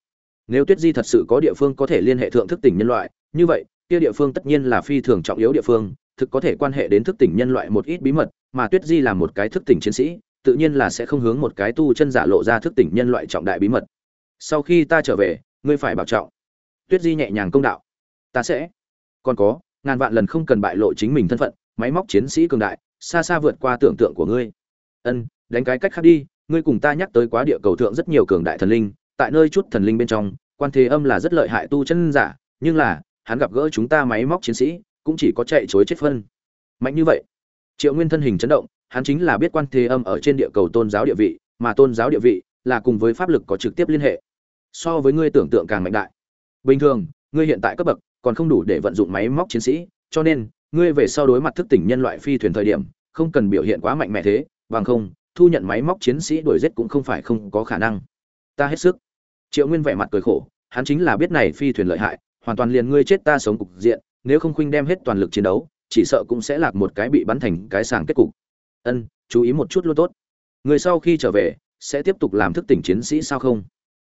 Nếu tuyết di thật sự có địa phương có thể liên hệ thượng thức tỉnh nhân loại, như vậy, kia địa phương tất nhiên là phi thường trọng yếu địa phương thực có thể quan hệ đến thức tỉnh nhân loại một ít bí mật, mà tuyết di là một cái thức tỉnh chiến sĩ, tự nhiên là sẽ không hướng một cái tu chân giả lộ ra thức tỉnh nhân loại trọng đại bí mật. Sau khi ta trở về, ngươi phải bảo trọng. Tuyết di nhẹ nhàng công đạo. Ta sẽ. Còn có, ngàn vạn lần không cần bại lộ chính mình thân phận, máy móc chiến sĩ cường đại, xa xa vượt qua tưởng tượng của ngươi. Ân, đánh cái cách khác đi, ngươi cùng ta nhắc tới quá địa cầu thượng rất nhiều cường đại thần linh, tại nơi chút thần linh bên trong, quan thế âm là rất lợi hại tu chân giả, nhưng là, hắn gặp gỡ chúng ta máy móc chiến sĩ cũng chỉ có chạy chối chết phân. Mạnh như vậy, triệu nguyên thân hình chấn động, hắn chính là biết quan thế âm ở trên địa cầu tôn giáo địa vị, mà tôn giáo địa vị là cùng với pháp lực có trực tiếp liên hệ. So với ngươi tưởng tượng càng mạnh đại. Bình thường, ngươi hiện tại cấp bậc còn không đủ để vận dụng máy móc chiến sĩ, cho nên ngươi về sau đối mặt thức tỉnh nhân loại phi thuyền thời điểm, không cần biểu hiện quá mạnh mẽ thế, bằng không, thu nhận máy móc chiến sĩ đuổi giết cũng không phải không có khả năng. Ta hết sức. Triệu nguyên vẻ mặt cười khổ, hắn chính là biết này phi thuyền lợi hại, hoàn toàn liền ngươi chết ta sống cục diện nếu không khuynh đem hết toàn lực chiến đấu, chỉ sợ cũng sẽ lạc một cái bị bắn thành cái sàng kết cục. Ân, chú ý một chút luôn tốt. Người sau khi trở về, sẽ tiếp tục làm thức tỉnh chiến sĩ sao không?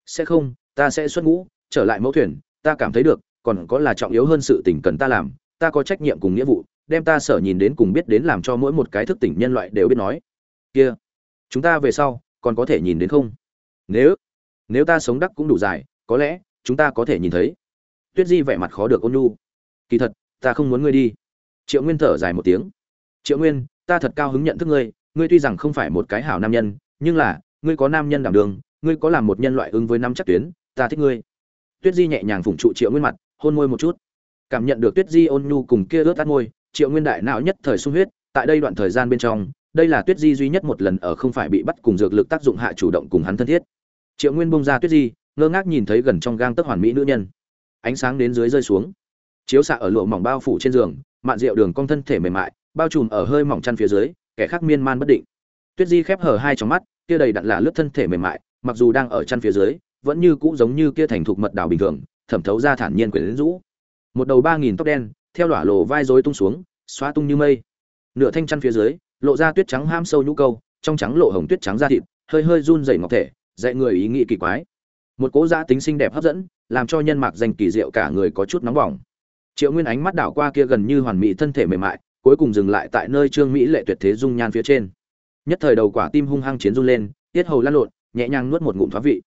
Sẽ không, ta sẽ xuất ngũ, trở lại mẫu thuyền, ta cảm thấy được, còn có là trọng yếu hơn sự tỉnh cần ta làm, ta có trách nhiệm cùng nghĩa vụ, đem ta sở nhìn đến cùng biết đến làm cho mỗi một cái thức tỉnh nhân loại đều biết nói. Kia, chúng ta về sau, còn có thể nhìn đến không? Nếu nếu ta sống đắc cũng đủ dài, có lẽ, chúng ta có thể nhìn thấy. Tuyết di vẻ mặt khó được ôn nhu kỳ thật, ta không muốn ngươi đi. Triệu nguyên thở dài một tiếng. Triệu nguyên, ta thật cao hứng nhận thức ngươi. Ngươi tuy rằng không phải một cái hảo nam nhân, nhưng là, ngươi có nam nhân đảm đường, ngươi có làm một nhân loại ứng với năm chắc tuyến, ta thích ngươi. Tuyết di nhẹ nhàng phủng trụ triệu nguyên mặt, hôn môi một chút. Cảm nhận được tuyết di ôn nhu cùng kia ướt át môi, triệu nguyên đại não nhất thời sung huyết, tại đây đoạn thời gian bên trong, đây là tuyết di duy nhất một lần ở không phải bị bắt cùng dược lực tác dụng hạ chủ động cùng hắn thân thiết. Triệu nguyên bông ra tuyết di, ngơ ngác nhìn thấy gần trong gang tấc hoàn mỹ nữ nhân. Ánh sáng đến dưới rơi xuống chiếu xạ ở lụa mỏng bao phủ trên giường, mạn rượu đường cong thân thể mềm mại, bao trùm ở hơi mỏng chăn phía dưới, kẻ khác miên man bất định. Tuyết di khép hở hai trong mắt, kia đầy đặn là lướt thân thể mềm mại, mặc dù đang ở chăn phía dưới, vẫn như cũ giống như kia thành thục mật đào bình thường, thẩm thấu ra thản nhiên quyển rũ. Một đầu ba nghìn tóc đen, theo đỏa lộ vai rối tung xuống, xóa tung như mây. Nửa thanh chăn phía dưới, lộ ra tuyết trắng ham sâu nhũ câu, trong trắng lộ hồng tuyết trắng da thịt, hơi hơi run rẩy ngọc thể, dạy người ý nghĩ kỳ quái. Một cố gia tính xinh đẹp hấp dẫn, làm cho nhân mạc danh kỳ diệu cả người có chút nóng bỏng triệu nguyên ánh mắt đảo qua kia gần như hoàn mỹ thân thể mềm mại, cuối cùng dừng lại tại nơi trương mỹ lệ tuyệt thế dung nhan phía trên. Nhất thời đầu quả tim hung hăng chiến run lên, tiết hầu lăn lộn, nhẹ nhàng nuốt một ngụm thoá vị.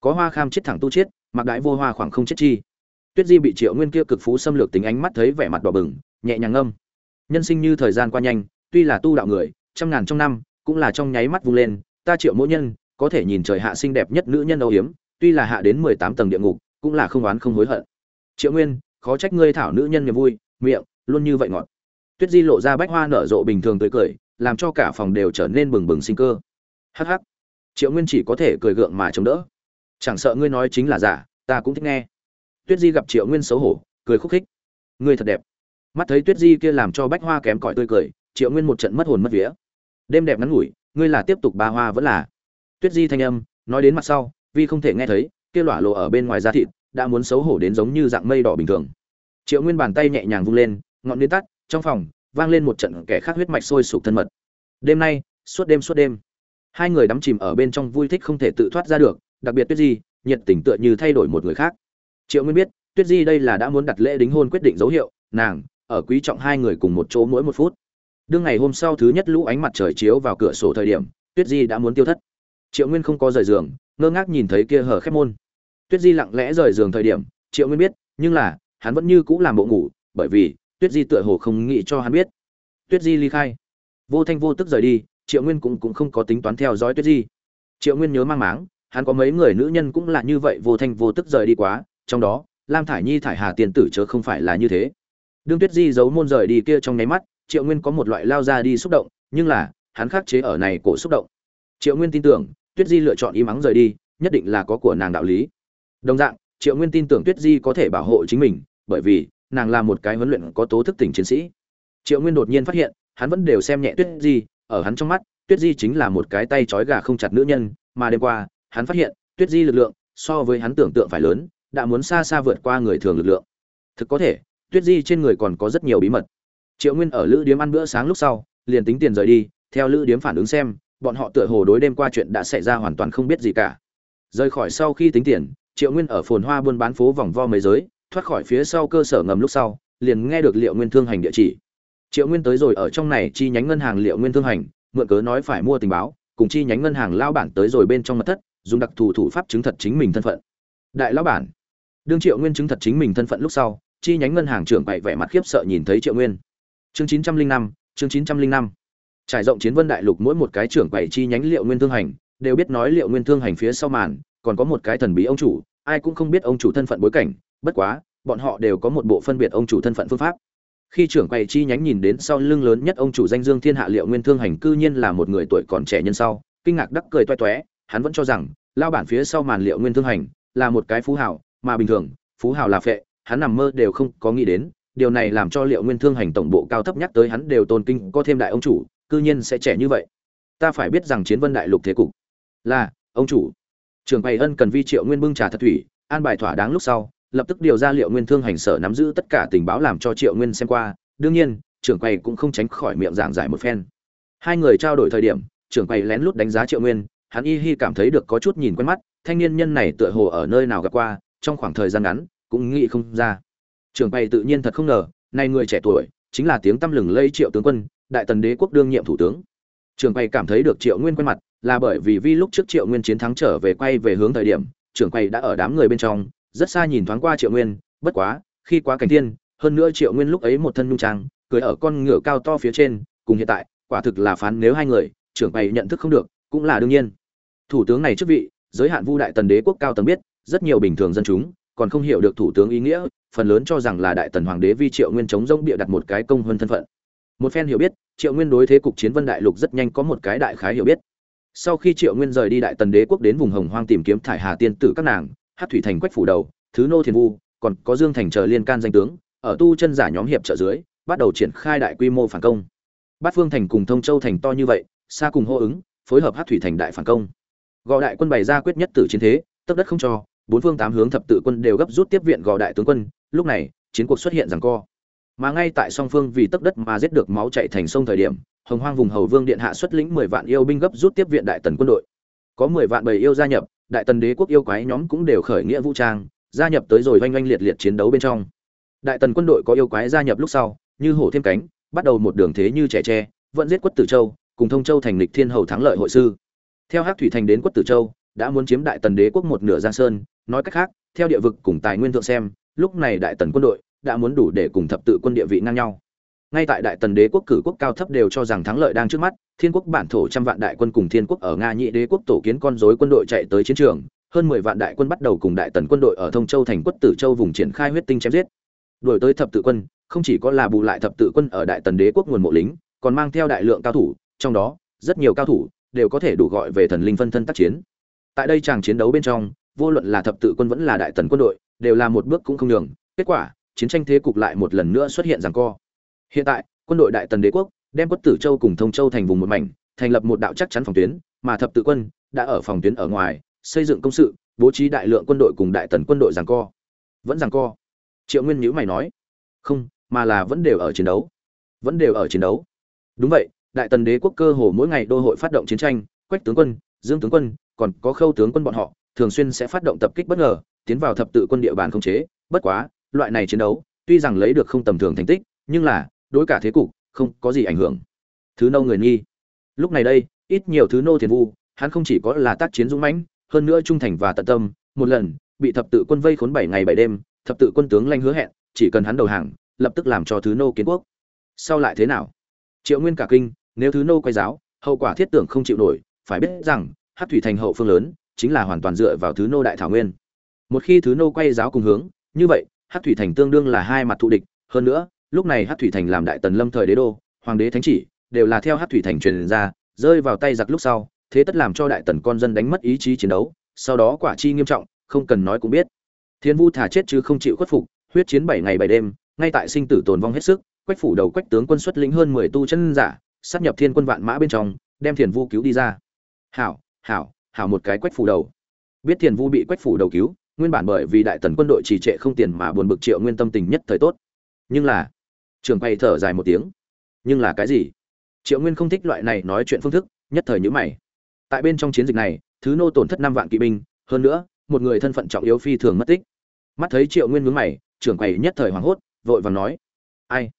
Có hoa kham chết thẳng tu chết, mặc đại vô hoa khoảng không chết chi. Tuyết di bị triệu nguyên kia cực phú xâm lược tính ánh mắt thấy vẻ mặt đỏ bừng, nhẹ nhàng ngâm. Nhân sinh như thời gian qua nhanh, tuy là tu đạo người, trăm ngàn trong năm, cũng là trong nháy mắt vung lên, ta triệu mỗi nhân, có thể nhìn trời hạ xinh đẹp nhất nữ nhân âu hiếm tuy là hạ đến mười tám tầng địa ngục, cũng là không oán không hối hận. Triệu nguyên khó trách ngươi thảo nữ nhân niềm vui, miệng, luôn như vậy ngọt. Tuyết di lộ ra bách hoa nở rộ bình thường tươi cười, làm cho cả phòng đều trở nên bừng bừng sinh cơ. Hh triệu nguyên chỉ có thể cười gượng mà chống đỡ. Chẳng sợ ngươi nói chính là giả, ta cũng thích nghe. Tuyết di gặp triệu nguyên xấu hổ, cười khúc khích. Ngươi thật đẹp. Mắt thấy tuyết di kia làm cho bách hoa kém cỏi tươi cười, triệu nguyên một trận mất hồn mất vía. Đêm đẹp ngắn ngủi, ngươi là tiếp tục ba hoa vẫn là. Tuyết di thanh âm, nói đến mặt sau, vì không thể nghe thấy, kia lỏa lộ ở bên ngoài da thịt đã muốn xấu hổ đến giống như dạng mây đỏ bình thường. Triệu nguyên bàn tay nhẹ nhàng vung lên, ngọn nến tắt, trong phòng, vang lên một trận kẻ khác huyết mạch sôi sục thân mật. Đêm nay, suốt đêm suốt đêm, hai người đắm chìm ở bên trong vui thích không thể tự thoát ra được, đặc biệt tuyết di, nhiệt tình tựa như thay đổi một người khác. Triệu nguyên biết, tuyết di đây là đã muốn đặt lễ đính hôn quyết định dấu hiệu, nàng, ở quý trọng hai người cùng một chỗ mỗi một phút. Đương ngày hôm sau thứ nhất lũ ánh mặt trời chiếu vào cửa sổ thời điểm, tuyết di đã muốn tiêu thất. Triệu nguyên không có rời giường, ngơ ngác nhìn thấy kia hở khép môn tuyết di lặng lẽ rời giường thời điểm, triệu nguyên biết, nhưng là, hắn vẫn như cũ làm bộ ngủ, bởi vì, tuyết di tựa hồ không nghĩ cho hắn biết. Tuyết di ly khai. Vô thanh vô tức rời đi, triệu nguyên cũng cũng không có tính toán theo dõi tuyết di. Triệu nguyên nhớ mang máng, hắn có mấy người nữ nhân cũng là như vậy, vô thanh vô tức rời đi quá, trong đó, lam thải nhi, thải hà tiền tử chớ không phải là như thế. Đương tuyết di giấu môn rời đi kia trong nháy mắt, triệu nguyên có một loại lao ra đi xúc động, nhưng là, hắn khắc chế ở này cổ xúc động. Triệu nguyên tin tưởng, tuyết di lựa chọn im ắng rời đi, nhất định là có của nàng đạo lý đồng dạng, triệu nguyên tin tưởng tuyết di có thể bảo hộ chính mình, bởi vì nàng là một cái huấn luyện có tố thức tỉnh chiến sĩ. Triệu nguyên đột nhiên phát hiện, hắn vẫn đều xem nhẹ tuyết di, ở hắn trong mắt, tuyết di chính là một cái tay trói gà không chặt nữ nhân, mà đêm qua, hắn phát hiện, tuyết di lực lượng, so với hắn tưởng tượng phải lớn, đã muốn xa xa vượt qua người thường lực lượng. Thực có thể, tuyết di trên người còn có rất nhiều bí mật. Triệu nguyên ở lữ điếm ăn bữa sáng lúc sau, liền tính tiền rời đi, theo lữ điếm phản ứng xem, bọn họ tựa hồ đối đêm qua chuyện đã xảy ra hoàn toàn không biết gì cả. Rời khỏi sau khi tính tiền triệu nguyên ở phồn hoa buôn bán phố vòng vo mấy giới, thoát khỏi phía sau cơ sở ngầm lúc sau, liền nghe được liệu nguyên thương hành địa chỉ. Triệu nguyên tới rồi ở trong này, chi nhánh ngân hàng liệu nguyên thương hành, mượn cớ nói phải mua tình báo, cùng chi nhánh ngân hàng lao bản tới rồi bên trong mật thất, dùng đặc thù thủ pháp chứng thật chính mình thân phận. Đại lão bản. Đương triệu nguyên chứng thật chính mình thân phận lúc sau, chi nhánh ngân hàng trưởng bày vẻ mặt khiếp sợ nhìn thấy triệu nguyên. Chương chín trăm linh năm, chương chín trăm linh năm. Trải rộng chiến vân đại lục mỗi một cái trưởng bày chi nhánh liệu nguyên thương hành, đều biết nói liệu nguyên thương hành phía sau màn còn có một cái thần bí ông chủ, ai cũng không biết ông chủ thân phận bối cảnh, bất quá, bọn họ đều có một bộ phân biệt ông chủ thân phận phương pháp. Khi trưởng quầy chi nhánh nhìn đến sau lưng lớn nhất ông chủ danh dương thiên hạ liệu nguyên thương hành cư nhiên là một người tuổi còn trẻ nhân sau, kinh ngạc đắc cười toe toé, hắn vẫn cho rằng, lao bản phía sau màn liệu nguyên thương hành là một cái phú hào, mà bình thường, phú hào là phệ, hắn nằm mơ đều không có nghĩ đến, điều này làm cho liệu nguyên thương hành tổng bộ cao thấp nhắc tới hắn đều tôn kinh có thêm đại ông chủ, cư nhiên sẽ trẻ như vậy. Ta phải biết rằng chiến vân đại lục thế cục là, ông chủ trưởng quầy ân cần vi triệu nguyên bưng trà thật thủy, an bài thỏa đáng lúc sau, lập tức điều ra liệu nguyên thương hành sở nắm giữ tất cả tình báo làm cho triệu nguyên xem qua. Đương nhiên trưởng quầy cũng không tránh khỏi miệng giảng giải một phen. Hai người trao đổi thời điểm trưởng quầy lén lút đánh giá triệu nguyên, hắn y hi cảm thấy được có chút nhìn quen mắt, thanh niên nhân này tựa hồ ở nơi nào gặp qua, trong khoảng thời gian ngắn, cũng nghĩ không ra. Trưởng quầy tự nhiên thật không ngờ, nay người trẻ tuổi, chính là tiếng tăm lừng lây triệu tướng quân, đại tần đế quốc đương nhiệm thủ tướng trưởng quầy cảm thấy được triệu nguyên quen mặt, là bởi vì vi lúc trước triệu nguyên chiến thắng trở về quay về hướng thời điểm trưởng quầy đã ở đám người bên trong, rất xa nhìn thoáng qua triệu nguyên, bất quá, khi quá cảnh thiên hơn nữa triệu nguyên lúc ấy một thân nhung trang, cưới ở con ngựa cao to phía trên, cùng hiện tại, quả thực là phán nếu hai người trưởng quầy nhận thức không được, cũng là đương nhiên. Thủ tướng này chức vị, giới hạn vu đại tần đế quốc cao tầng biết, rất nhiều bình thường dân chúng, còn không hiểu được thủ tướng ý nghĩa, phần lớn cho rằng là đại tần hoàng đế vi triệu nguyên chống rông bịa đặt một cái công hơn thân phận. Một phen hiểu biết triệu nguyên đối thế cục chiến vân đại lục rất nhanh có một cái đại khái hiểu biết. Sau khi triệu nguyên rời đi đại tần đế quốc đến vùng hồng hoang tìm kiếm thải hà tiên tử các nàng hát thủy thành quách phủ đầu, thứ nô thiền vu, còn có dương thành chờ liên can danh tướng, ở tu chân giả nhóm hiệp trợ dưới, bắt đầu triển khai đại quy mô phản công. Bát phương thành cùng thông châu thành to như vậy xa cùng hô ứng, phối hợp hát thủy thành đại phản công. Gò đại quân bày ra quyết nhất tử chiến thế, tấp đất không cho, bốn phương tám hướng thập tự quân đều gấp rút tiếp viện gò đại tướng quân, lúc này, chiến cuộc xuất hiện rằng co mà ngay tại song phương vì tấc đất mà giết được máu chạy thành sông thời điểm, hồng hoang vùng hầu vương điện hạ xuất lĩnh mười vạn yêu binh gấp rút tiếp viện đại tần quân đội. Có mười vạn bầy yêu gia nhập, đại tần đế quốc yêu quái nhóm cũng đều khởi nghĩa vũ trang, gia nhập tới rồi oanh oanh liệt liệt chiến đấu bên trong. Đại tần quân đội có yêu quái gia nhập lúc sau, như hổ thêm cánh, bắt đầu một đường thế như trẻ tre, vẫn giết quất tử châu, cùng thông châu thành lịch thiên hầu thắng lợi hội sư. Theo hắc thủy thành đến quất tử châu, đã muốn chiếm đại tần đế quốc một nửa giang sơn, nói cách khác, theo địa vực cùng tài nguyên thượng xem, lúc này đại tần quân đội đã muốn đủ để cùng thập tự quân địa vị ngang nhau. Ngay tại đại tần đế quốc cử quốc cao thấp đều cho rằng thắng lợi đang trước mắt, thiên quốc bản thổ trăm vạn đại quân cùng thiên quốc ở nga nhị đế quốc tổ kiến con rối quân đội chạy tới chiến trường, hơn mười vạn đại quân bắt đầu cùng đại tần quân đội ở thông châu thành quất tử châu vùng triển khai huyết tinh chém giết. Đổi tới thập tự quân, không chỉ có là bù lại thập tự quân ở đại tần đế quốc nguồn mộ lính, còn mang theo đại lượng cao thủ, trong đó, rất nhiều cao thủ đều có thể đủ gọi về thần linh phân thân tác chiến. Tại đây chàng chiến đấu bên trong, vô luận là thập tự quân vẫn là đại tần quân đội, đều là một bước cũng không nhường, kết quả chiến tranh thế cục lại một lần nữa xuất hiện giằng co. Hiện tại, quân đội đại tần đế quốc đem quất tử châu cùng thông châu thành vùng một mảnh, thành lập một đạo chắc chắn phòng tuyến, mà thập tự quân đã ở phòng tuyến ở ngoài, xây dựng công sự, bố trí đại lượng quân đội cùng đại tần quân đội giằng co. Vẫn giằng co. Triệu nguyên nhíu mày nói, không, mà là vẫn đều ở chiến đấu. Vẫn đều ở chiến đấu. Đúng vậy, đại tần đế quốc cơ hồ mỗi ngày đô hội phát động chiến tranh, quách tướng quân, dương tướng quân, còn có khâu tướng quân bọn họ, thường xuyên sẽ phát động tập kích bất ngờ, tiến vào thập tự quân địa bàn không chế. Bất quá loại này chiến đấu, tuy rằng lấy được không tầm thường thành tích, nhưng là, đối cả thế cục, không có gì ảnh hưởng. Thứ nô người nghi. Lúc này đây, ít nhiều thứ nô thiền vu, hắn không chỉ có là tác chiến dũng mãnh, hơn nữa trung thành và tận tâm, một lần, bị thập tự quân vây khốn bảy ngày bảy đêm, thập tự quân tướng lanh hứa hẹn, chỉ cần hắn đầu hàng, lập tức làm cho thứ nô kiến quốc. Sau lại thế nào? Triệu nguyên cả kinh, nếu thứ nô quay giáo, hậu quả thiết tưởng không chịu nổi, phải biết rằng hát thủy thành hậu phương lớn, chính là hoàn toàn dựa vào thứ nô đại thảo nguyên. Một khi thứ nô quay giáo cùng hướng, như vậy hát thủy thành tương đương là hai mặt thù địch, hơn nữa, lúc này hát thủy thành làm đại tần lâm thời đế đô, hoàng đế thánh chỉ, đều là theo hát thủy thành truyền ra, rơi vào tay giặc lúc sau, thế tất làm cho đại tần con dân đánh mất ý chí chiến đấu, sau đó quả chi nghiêm trọng, không cần nói cũng biết. Thiên vu thả chết chứ không chịu khuất phục, huyết chiến bảy ngày bảy đêm, ngay tại sinh tử tồn vong hết sức, quách phủ đầu quách tướng quân xuất lĩnh hơn mười tu chân giả sát nhập thiên quân vạn mã bên trong, đem thiền vu cứu đi ra. Hảo hảo hảo một cái quách phủ đầu. Biết thiền vu bị quách phủ đầu cứu nguyên bản bởi vì đại tần quân đội trì trệ không tiền mà buồn bực triệu nguyên tâm tình nhất thời tốt. Nhưng là, trường quay thở dài một tiếng. Nhưng là cái gì? Triệu nguyên không thích loại này nói chuyện phương thức, nhất thời nhữ mày. Tại bên trong chiến dịch này, thứ nô tổn thất năm vạn kỵ binh, hơn nữa, một người thân phận trọng yếu phi thường mất tích. Mắt thấy triệu nguyên mướn mày trưởng quầy nhất thời hoảng hốt, vội vàng nói. Ai?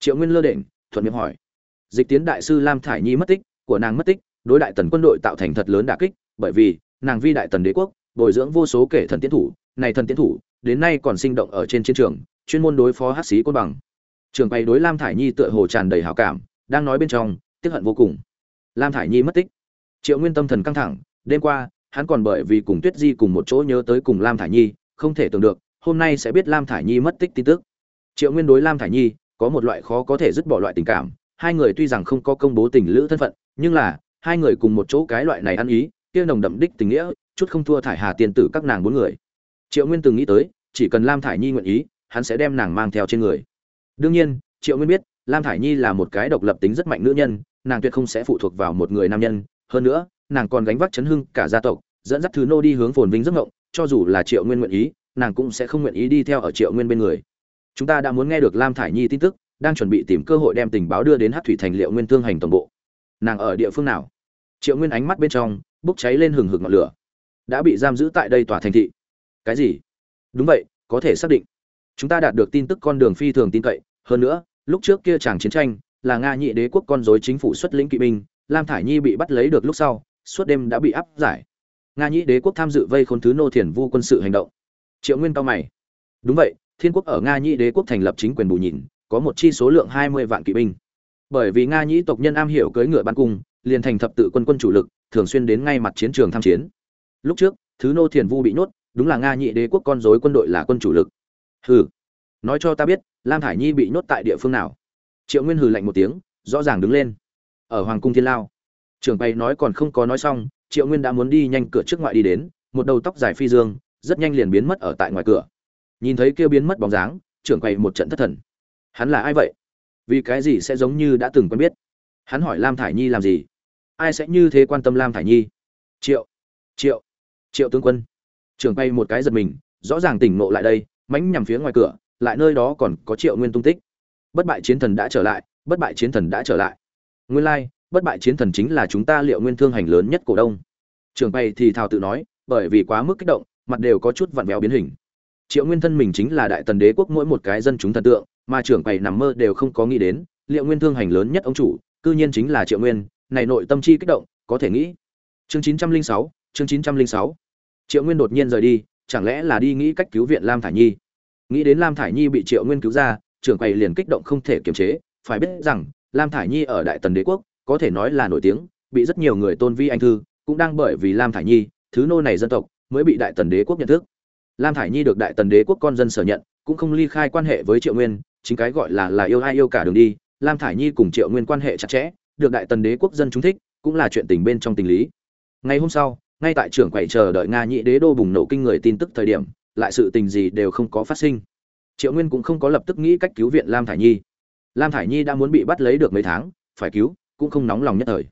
Triệu nguyên lơ đễnh, thuận miệng hỏi. Dịch tiến đại sư lam thải nhi mất tích, của nàng mất tích, đối đại tần quân đội tạo thành thật lớn đả kích, bởi vì, nàng vi đại tần đế quốc bồi dưỡng vô số kể thần tiến thủ, này thần tiến thủ, đến nay còn sinh động ở trên chiến trường, chuyên môn đối phó hát sĩ côn bằng. Trường bày đối lam thải nhi tựa hồ tràn đầy hảo cảm, đang nói bên trong, tiếc hận vô cùng. Lam thải nhi mất tích. Triệu nguyên tâm thần căng thẳng, đêm qua, hắn còn bởi vì cùng tuyết di cùng một chỗ nhớ tới cùng lam thải nhi, không thể tưởng được, hôm nay sẽ biết lam thải nhi mất tích tin tức. Triệu nguyên đối lam thải nhi, có một loại khó có thể dứt bỏ loại tình cảm, hai người tuy rằng không có công bố tình lữ thân phận, nhưng là, hai người cùng một chỗ cái loại này ăn ý, kia nồng đậm đích tình nghĩa chút không thua thải hà tiền tử các nàng bốn người. Triệu nguyên từng nghĩ tới, chỉ cần lam thải nhi nguyện ý, hắn sẽ đem nàng mang theo trên người. Đương nhiên, triệu nguyên biết, lam thải nhi là một cái độc lập tính rất mạnh nữ nhân, nàng tuyệt không sẽ phụ thuộc vào một người nam nhân. Hơn nữa, nàng còn gánh vác chấn hưng cả gia tộc, dẫn dắt thứ nô đi hướng phồn vinh giấc ngộng cho dù là triệu nguyên nguyện ý, nàng cũng sẽ không nguyện ý đi theo ở triệu nguyên bên người. Chúng ta đã muốn nghe được lam thải nhi tin tức, đang chuẩn bị tìm cơ hội đem tình báo đưa đến hát thủy thành liệu nguyên thương hành tổng bộ. Nàng ở địa phương nào? Triệu nguyên ánh mắt bên trong, bốc cháy lên hừng hực ngọn lửa đã bị giam giữ tại đây tòa thành thị. Cái gì? Đúng vậy, có thể xác định. Chúng ta đạt được tin tức con đường phi thường tin cậy. Hơn nữa, lúc trước kia chàng chiến tranh là nga nhị đế quốc con dối chính phủ xuất lĩnh kỵ binh, lam thải nhi bị bắt lấy được lúc sau, suốt đêm đã bị áp giải. Nga nhị đế quốc tham dự vây khốn thứ nô thiền vu quân sự hành động. Triệu nguyên cao mày. Đúng vậy, thiên quốc ở nga nhị đế quốc thành lập chính quyền bù nhìn, có một chi số lượng hai mươi vạn kỵ binh. Bởi vì nga nhị tộc nhân am hiểu cưỡi ngựa bắn cung, liền thành thập tự quân quân chủ lực, thường xuyên đến ngay mặt chiến trường tham chiến lúc trước, thứ nô thiền vu bị nhốt, đúng là nga nhị đế quốc con dối quân đội là quân chủ lực. Hừ. Nói cho ta biết, lam thải nhi bị nhốt tại địa phương nào? Triệu nguyên hừ lạnh một tiếng, rõ ràng đứng lên. Ở hoàng cung thiên lao. Trưởng bày nói còn không có nói xong, triệu nguyên đã muốn đi nhanh cửa trước ngoại đi đến, một đầu tóc dài phi dương, rất nhanh liền biến mất ở tại ngoài cửa. Nhìn thấy kêu biến mất bóng dáng, trưởng quầy một trận thất thần. Hắn là ai vậy? Vì cái gì sẽ giống như đã từng quen biết? Hắn hỏi lam thải nhi làm gì? Ai sẽ như thế quan tâm lam thải nhi? Triệu. Triệu triệu tướng quân. Trưởng quay một cái giật mình rõ ràng tỉnh ngộ lại đây mánh nhằm phía ngoài cửa lại nơi đó còn có triệu nguyên tung tích. Bất bại chiến thần đã trở lại bất bại chiến thần đã trở lại. Nguyên lai、like, bất bại chiến thần chính là chúng ta liệu nguyên thương hành lớn nhất cổ đông. Trưởng bay thì thào tự nói bởi vì quá mức kích động mặt đều có chút vặn vẹo biến hình. Triệu nguyên thân mình chính là đại tần đế quốc mỗi một cái dân chúng thần tượng mà trưởng bày nằm mơ đều không có nghĩ đến liệu nguyên thương hành lớn nhất ông chủ cư nhiên chính là triệu nguyên này nội tâm chi kích động có thể nghĩ. Chương chín trăm linh sáu chương chín trăm linh sáu triệu nguyên đột nhiên rời đi, chẳng lẽ là đi nghĩ cách cứu viện lam thải nhi? Nghĩ đến lam thải nhi bị triệu nguyên cứu ra, trưởng quầy liền kích động không thể kiềm chế, phải biết rằng, lam thải nhi ở đại tần đế quốc, có thể nói là nổi tiếng, bị rất nhiều người tôn vi anh thư, cũng đang bởi vì lam thải nhi, thứ nô này dân tộc, mới bị đại tần đế quốc nhận thức. Lam thải nhi được đại tần đế quốc con dân sở nhận, cũng không ly khai quan hệ với triệu nguyên, chính cái gọi là là yêu ai yêu cả đường đi, lam thải nhi cùng triệu nguyên quan hệ chặt chẽ, được đại tần đế quốc dân chúng thích, cũng là chuyện tình bên trong tình lý. Ngày hôm sau ngay tại trưởng quầy chờ đợi nga nhị đế đô bùng nổ kinh người tin tức thời điểm, lại sự tình gì đều không có phát sinh. Triệu nguyên cũng không có lập tức nghĩ cách cứu viện lam thải nhi. Lam thải nhi đã muốn bị bắt lấy được mấy tháng, phải cứu, cũng không nóng lòng nhất thời.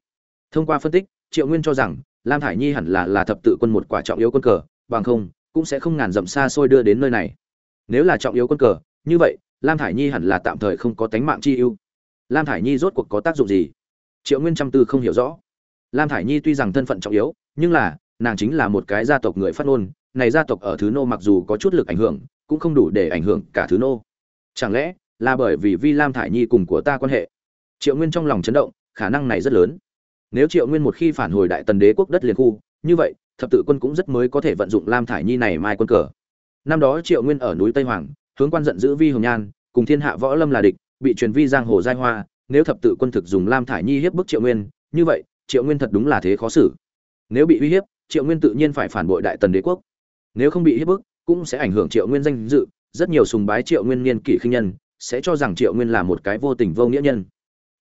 Thông qua phân tích, triệu nguyên cho rằng, lam thải nhi hẳn là là thập tự quân một quả trọng yếu quân cờ, bằng không, cũng sẽ không ngàn dặm xa xôi đưa đến nơi này. Nếu là trọng yếu quân cờ, như vậy, lam thải nhi hẳn là tạm thời không có tánh mạng chi ưu. Lam thải nhi rốt cuộc có tác dụng gì? Triệu nguyên trăm tư không hiểu rõ lam thải nhi tuy rằng thân phận trọng yếu, nhưng là, nàng chính là một cái gia tộc người phát ngôn, này gia tộc ở thứ nô mặc dù có chút lực ảnh hưởng, cũng không đủ để ảnh hưởng cả thứ nô. Chẳng lẽ là bởi vì vi lam thải nhi cùng của ta quan hệ? Triệu nguyên trong lòng chấn động, khả năng này rất lớn. Nếu triệu nguyên một khi phản hồi đại tần đế quốc đất liền khu, như vậy, thập tự quân cũng rất mới có thể vận dụng lam thải nhi này mai quân cờ. Năm đó triệu nguyên ở núi tây hoàng, hướng quan giận giữ vi hồng nhan, cùng thiên hạ võ lâm là địch, bị truyền vi giang hồ giai hoa, nếu thập tự quân thực dùng lam thải nhi hiếp bức triệu nguyên, như vậy triệu nguyên thật đúng là thế khó xử. Nếu bị uy hiếp, triệu nguyên tự nhiên phải phản bội đại tần đế quốc. Nếu không bị hiếp bức, cũng sẽ ảnh hưởng triệu nguyên danh dự. Rất nhiều sùng bái triệu nguyên niên kỷ khinh nhân sẽ cho rằng triệu nguyên là một cái vô tình vô nghĩa nhân.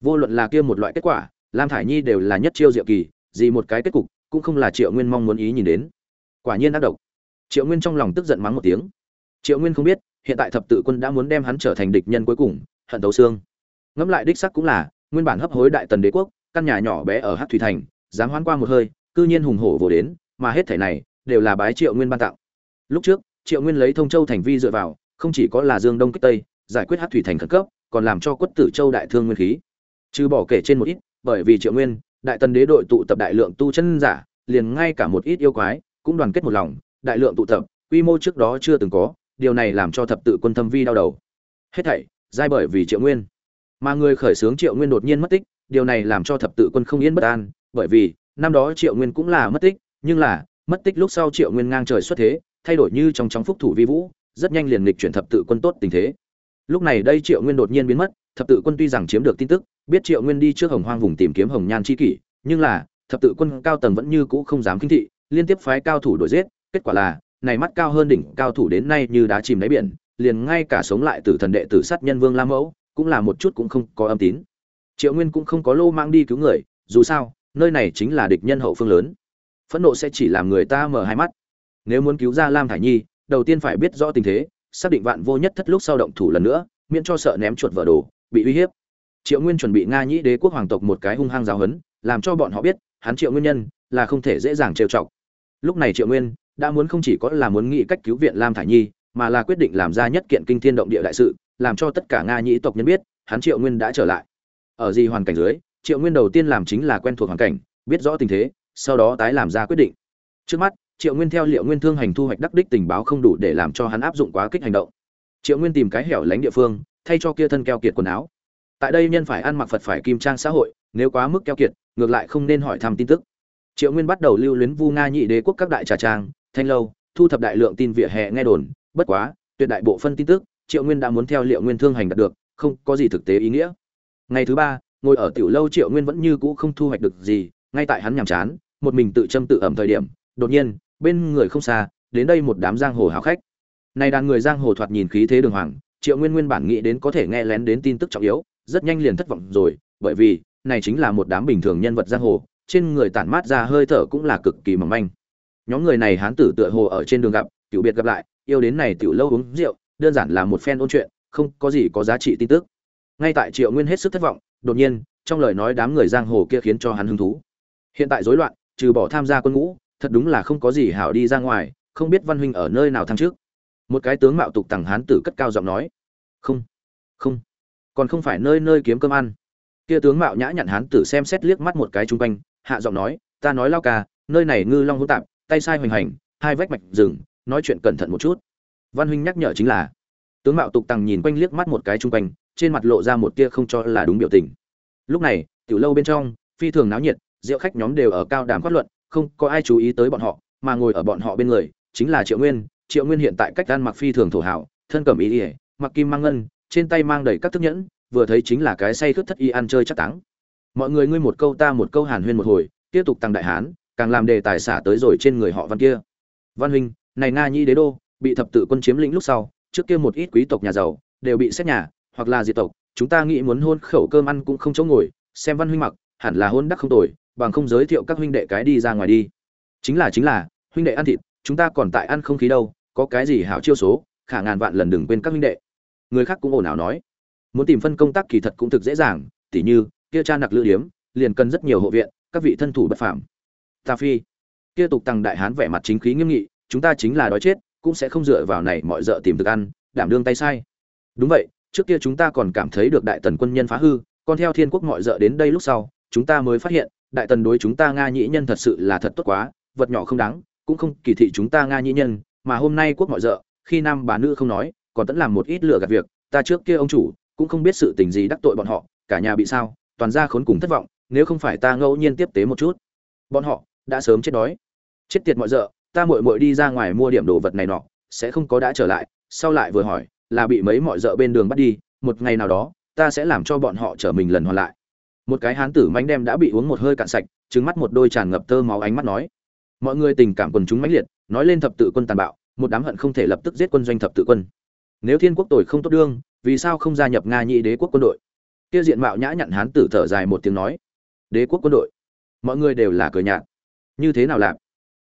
Vô luận là kia một loại kết quả, lam thải nhi đều là nhất chiêu diệu kỳ, gì một cái kết cục cũng không là triệu nguyên mong muốn ý nhìn đến. Quả nhiên ác độc. Triệu nguyên trong lòng tức giận mắng một tiếng. Triệu nguyên không biết, hiện tại thập tự quân đã muốn đem hắn trở thành địch nhân cuối cùng, hận tấu xương. Ngẫm lại đích sắc cũng là, nguyên bản hấp hối đại tần đế quốc căn nhà nhỏ bé ở hát thủy thành, dám hoán qua một hơi, cư nhiên hùng hổ vồ đến, mà hết thảy này đều là bái triệu nguyên ban tặng. Lúc trước, triệu nguyên lấy thông châu thành vi dựa vào, không chỉ có là dương đông kích tây, giải quyết hát thủy thành khẩn cấp, còn làm cho quất tử châu đại thương nguyên khí. Trừ bỏ kể trên một ít, bởi vì triệu nguyên, đại tần đế đội tụ tập đại lượng tu chân giả, liền ngay cả một ít yêu quái, cũng đoàn kết một lòng, đại lượng tụ tập, quy mô trước đó chưa từng có, điều này làm cho thập tự quân thâm vi đau đầu. Hết thảy, giai bởi vì triệu nguyên. Mà người khởi xướng triệu nguyên đột nhiên mất tích điều này làm cho thập tự quân không yên bất an, bởi vì năm đó triệu nguyên cũng là mất tích, nhưng là, mất tích lúc sau triệu nguyên ngang trời xuất thế, thay đổi như trong chóng phúc thủ vi vũ, rất nhanh liền lịch chuyển thập tự quân tốt tình thế. Lúc này đây triệu nguyên đột nhiên biến mất, thập tự quân tuy rằng chiếm được tin tức, biết triệu nguyên đi trước hồng hoang vùng tìm kiếm hồng nhan c h i kỷ, nhưng là, thập tự quân cao tầng vẫn như cũ không dám kinh thị, liên tiếp phái cao thủ đuổi giết, kết quả là, này mắt cao hơn đỉnh cao thủ đến nay như đá chìm đáy biển, liền ngay cả sống lại từ thần đệ tử sát nhân vương lam mẫu, cũng là một chút cũng không có âm tín triệu nguyên cũng không có lô mang đi cứu người, dù sao, nơi này chính là địch nhân hậu phương lớn. Phẫn nộ sẽ chỉ làm người ta mở hai mắt. Nếu muốn cứu ra lam thải nhi, đầu tiên phải biết rõ tình thế, xác định vạn vô nhất thất lúc sau động thủ lần nữa, miễn cho sợ ném chuột vỡ đồ, bị uy hiếp. Triệu nguyên chuẩn bị nga nhĩ đế quốc hoàng tộc một cái hung hăng giáo hấn làm cho bọn họ biết, hắn triệu nguyên nhân, là không thể dễ dàng trêu chọc. Lúc này triệu nguyên, đã muốn không chỉ có là muốn nghĩ cách cứu viện lam thải nhi, mà là quyết định làm ra nhất kiện kinh thiên động địa đại sự, làm cho tất cả nga nhĩ tộc nhân biết, hắn triệu nguyên đã trở lại ở gì hoàn cảnh dưới, triệu nguyên đầu tiên làm chính là quen thuộc hoàn cảnh, biết rõ tình thế, sau đó tái làm ra quyết định. Trước mắt, triệu nguyên theo liệu nguyên thương hành thu hoạch đắc đích tình báo không đủ để làm cho hắn áp dụng quá kích hành động. Triệu nguyên tìm cái hẻo lánh địa phương, thay cho kia thân keo kiệt quần áo. Tại đây nhân phải ăn mặc phật phải kim trang xã hội, nếu quá mức keo kiệt, ngược lại không nên hỏi thăm tin tức. Triệu nguyên bắt đầu lưu luyến vu nga nhị đế quốc các đại trà trang, thanh lâu, thu thập đại lượng tin vỉa hè nghe đồn, bất quá, tuyệt đại bộ phân tin tức, triệu nguyên đã muốn theo liệu nguyên thương hành đạt được, không có gì thực tế ý nghĩa ngày thứ ba, ngồi ở tiểu lâu triệu nguyên vẫn như cũ không thu hoạch được gì, ngay tại hắn nhàm chán, một mình tự châm tự ẩm thời điểm, đột nhiên, bên người không xa, đến đây một đám giang hồ hào khách. Này đàn người giang hồ thoạt nhìn khí thế đường hoàng, triệu nguyên nguyên bản nghĩ đến có thể nghe lén đến tin tức trọng yếu, rất nhanh liền thất vọng rồi, bởi vì, này chính là một đám bình thường nhân vật giang hồ, trên người tản mát ra hơi thở cũng là cực kỳ mỏng manh. Nhóm người này hán tử tựa hồ ở trên đường gặp, tiểu biệt gặp lại, yêu đến này tiểu lâu uống rượu, đơn giản là một phen ôn chuyện, không có gì có giá trị tin tức ngay tại triệu nguyên hết sức thất vọng, đột nhiên, trong lời nói đám người giang hồ kia khiến cho hắn hứng thú. Hiện tại rối loạn, trừ bỏ tham gia quân ngũ, thật đúng là không có gì hảo đi ra ngoài, không biết văn huynh ở nơi nào thăng trước một cái tướng mạo tục tằng hán tử cất cao giọng nói, không không, còn không phải nơi nơi kiếm cơm ăn. Kia tướng mạo nhã nhặn hán tử xem xét liếc mắt một cái chung quanh, hạ giọng nói, ta nói lao ca, nơi này ngư long hỗn tạp, tay sai hoành hành, hai vách mạch rừng, nói chuyện cẩn thận một chút. Văn huynh nhắc nhở chính là, tướng mạo tục tằng nhìn quanh liếc mắt một cái chung quanh trên mặt lộ ra một tia không cho là đúng biểu tình. Lúc này, tiểu lâu bên trong, phi thường náo nhiệt, rượu khách nhóm đều ở cao đàm phát luận, không có ai chú ý tới bọn họ, mà ngồi ở bọn họ bên người, chính là triệu nguyên. Triệu nguyên hiện tại cách ăn mặc phi thường thổ hảo, thân cầm ý ỉa mặc kim mang ngân, trên tay mang đầy các thức nhẫn, vừa thấy chính là cái say khướt thất y ăn chơi chắc táng. Mọi người ngươi một câu ta một câu hàn huyên một hồi, tiếp tục tăng đại hán, càng làm đề tài xả tới rồi trên người họ văn kia. Văn huynh, này nga nhi đế đô, bị thập tự quân chiếm lĩnh lúc sau, trước kia một ít quý tộc nhà giàu, đều bị xét nhà hoặc là diệt tộc, chúng ta nghĩ muốn hôn khẩu cơm ăn cũng không chỗ ngồi, xem văn huynh mặc, hẳn là hôn đắc không tồi, bằng không giới thiệu các huynh đệ cái đi ra ngoài đi. Chính là chính là, huynh đệ ăn thịt, chúng ta còn tại ăn không khí đâu, có cái gì hảo chiêu số, khả ngàn vạn lần đừng quên các huynh đệ. Người khác cũng ồn ào nói. Muốn tìm phân công tác kỳ thật cũng thực dễ dàng, tỉ như, kia cha nặc lữ điếm, liền cần rất nhiều hộ viện, các vị thân thủ bất phạm ta phi. Kia tục tăng đại hán vẻ mặt chính khí nghiêm nghị, chúng ta chính là đói chết, cũng sẽ không dựa vào này mọi dợ tìm thức ăn, đảm đương tay sai. Đúng vậy trước kia chúng ta còn cảm thấy được đại tần quân nhân phá hư, còn theo thiên quốc mọi d đến đây lúc sau, chúng ta mới phát hiện, đại tần đối chúng ta nga nhĩ nhân thật sự là thật tốt quá, vật nhỏ không đáng, cũng không kỳ thị chúng ta nga nhĩ nhân, mà hôm nay quốc mọi d khi nam bà nữ không nói, còn tẫn làm một ít lừa gạt việc, ta trước kia ông chủ, cũng không biết sự tình gì đắc tội bọn họ, cả nhà bị sao, toàn ra khốn cùng thất vọng, nếu không phải ta ngẫu nhiên tiếp tế một chút. Bọn họ, đã sớm chết đói. Chết tiệt mọi d ta muội muội đi ra ngoài mua điểm đồ vật này nọ, sẽ không có đã trở lại, sau lại vừa hỏi là bị mấy mọi d bên đường bắt đi, một ngày nào đó, ta sẽ làm cho bọn họ trở mình lần hoàn lại. Một cái hán tử mánh đem đã bị uống một hơi cạn sạch trứng mắt một đôi tràn ngập tơ máu ánh mắt nói, mọi người tình cảm quần chúng mãnh liệt, nói lên thập tự quân tàn bạo, một đám hận không thể lập tức giết quân doanh thập tự quân. Nếu thiên quốc tội không tốt đương, vì sao không gia nhập nga nhị đế quốc quân đội? Kia diện mạo nhã nhặn hán tử thở dài một tiếng nói, đế quốc quân đội, mọi người đều là cười nhạt. Như thế nào làm?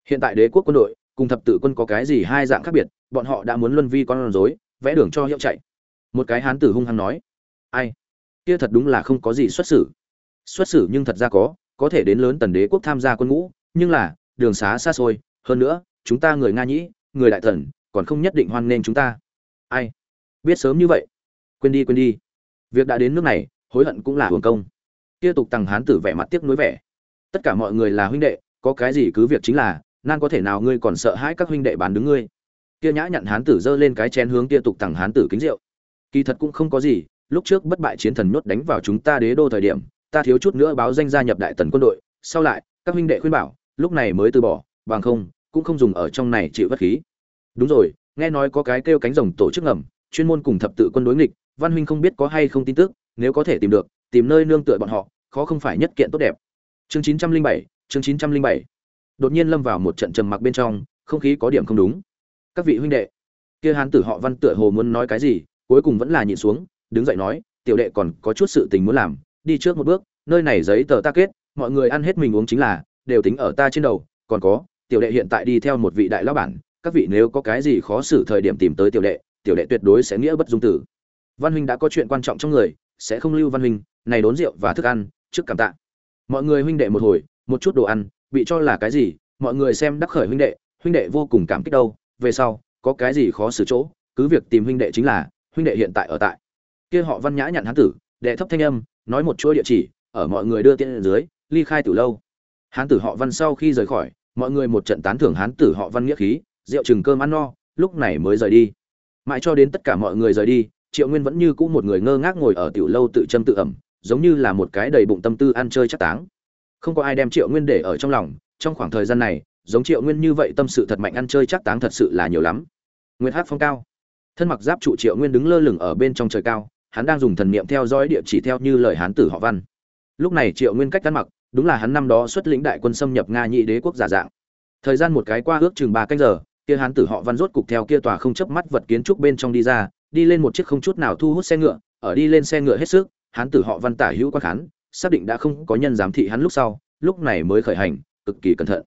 Hiện tại đế quốc quân đội cùng thập tự quân có cái gì hai dạng khác biệt? Bọn họ đã muốn luân vi con rối vẽ đường cho hiệu chạy. Một cái hán tử hung hăng nói, ai? Kia thật đúng là không có gì xuất xử. Xuất xử nhưng thật ra có có thể đến lớn tần đế quốc tham gia quân ngũ, nhưng là, đường xá xa xôi. Hơn nữa, chúng ta người nga nhĩ, người đại thần, còn không nhất định hoan nghênh chúng ta. Ai? Biết sớm như vậy. Quên đi quên đi. Việc đã đến nước này, hối hận cũng là hưởng công. Kia tục tằng hán tử vẻ mặt tiếc nuối vẻ. Tất cả mọi người là huynh đệ, có cái gì cứ việc chính là, nan có thể nào ngươi còn sợ hãi các huynh đệ bán đứng ngươi? Kia nhã nhặn hán tử giơ lên cái chén hướng kia tục tằng hán tử kính rượu. Kỳ thật cũng không có gì, lúc trước bất bại chiến thần nhốt đánh vào chúng ta đế đô thời điểm, ta thiếu chút nữa báo danh gia nhập đại tần quân đội, sau lại, các huynh đệ khuyên bảo, lúc này mới từ bỏ, bằng không, cũng không dùng ở trong này chịu bất khí. Đúng rồi, nghe nói có cái kêu cánh rồng tổ chức ngầm, chuyên môn cùng thập tự quân đối nghịch, văn huynh không biết có hay không tin tức, nếu có thể tìm được, tìm nơi nương tựa bọn họ, khó không phải nhất kiện tốt đẹp. Chương chín trăm linh bảy, chương chín trăm linh bảy. Đột nhiên lâm vào một trận trầm mặc bên trong, không khí có điểm không đúng các vị huynh đệ. Kia hán tử họ văn tựa hồ muốn nói cái gì, cuối cùng vẫn là nhịn xuống, đứng dậy nói, tiểu đệ còn có chút sự tình muốn làm, đi trước một bước, nơi này giấy tờ ta kết, mọi người ăn hết mình uống chính là, đều tính ở ta trên đầu, còn có, tiểu đệ hiện tại đi theo một vị đại lão bản, các vị nếu có cái gì khó xử thời điểm tìm tới tiểu đệ tiểu đệ tuyệt đối sẽ nghĩa bất dung tử. Văn huynh đã có chuyện quan trọng trong người, sẽ không lưu văn huynh, này đốn rượu và thức ăn, trước cảm tạ. Mọi người huynh đệ một hồi, một chút đồ ăn, bị cho là cái gì, mọi người xem đắc khởi huynh đệ huynh đệ vô cùng cảm kích đâu về sau, có cái gì khó xử chỗ, cứ việc tìm huynh đệ chính là, huynh đệ hiện tại ở tại. Kia họ văn nhã nhận hán tử, đệ thấp thanh âm, nói một chuỗi địa chỉ, ở mọi người đưa tiên dưới, ly khai từ lâu. Hán tử họ văn sau khi rời khỏi, mọi người một trận tán thưởng hán tử họ văn nghĩa khí, rượu chừng cơm ăn no, lúc này mới rời đi. Mãi cho đến tất cả mọi người rời đi, triệu nguyên vẫn như cũ một người ngơ ngác ngồi ở tiểu lâu tự châm tự ẩm, giống như là một cái đầy bụng tâm tư ăn chơi chắc táng. Không có ai đem triệu nguyên để ở trong lòng, trong khoảng thời gian này giống triệu nguyên như vậy tâm sự thật mạnh ăn chơi chắc táng thật sự là nhiều lắm. Nguyên hát phong cao. Thân mặc giáp trụ triệu nguyên đứng lơ lửng ở bên trong trời cao, hắn đang dùng thần niệm theo dõi địa chỉ theo như lời hán tử họ văn. Lúc này triệu nguyên cách ăn mặc, đúng là hắn năm đó xuất lĩnh đại quân xâm nhập nga nhị đế quốc giả dạng. Thời gian một cái qua ước chừng ba canh giờ, kia hán tử họ văn rốt cục theo kia tòa không chấp mắt vật kiến trúc bên trong đi ra, đi lên một chiếc không chút nào thu hút xe ngựa, ở đi lên xe ngựa hết sức, hán tử họ văn tả hữu quan khán, xác định đã không có nhân giám thị hắn lúc sau, lúc này mới khởi hành, cực kỳ cẩn thận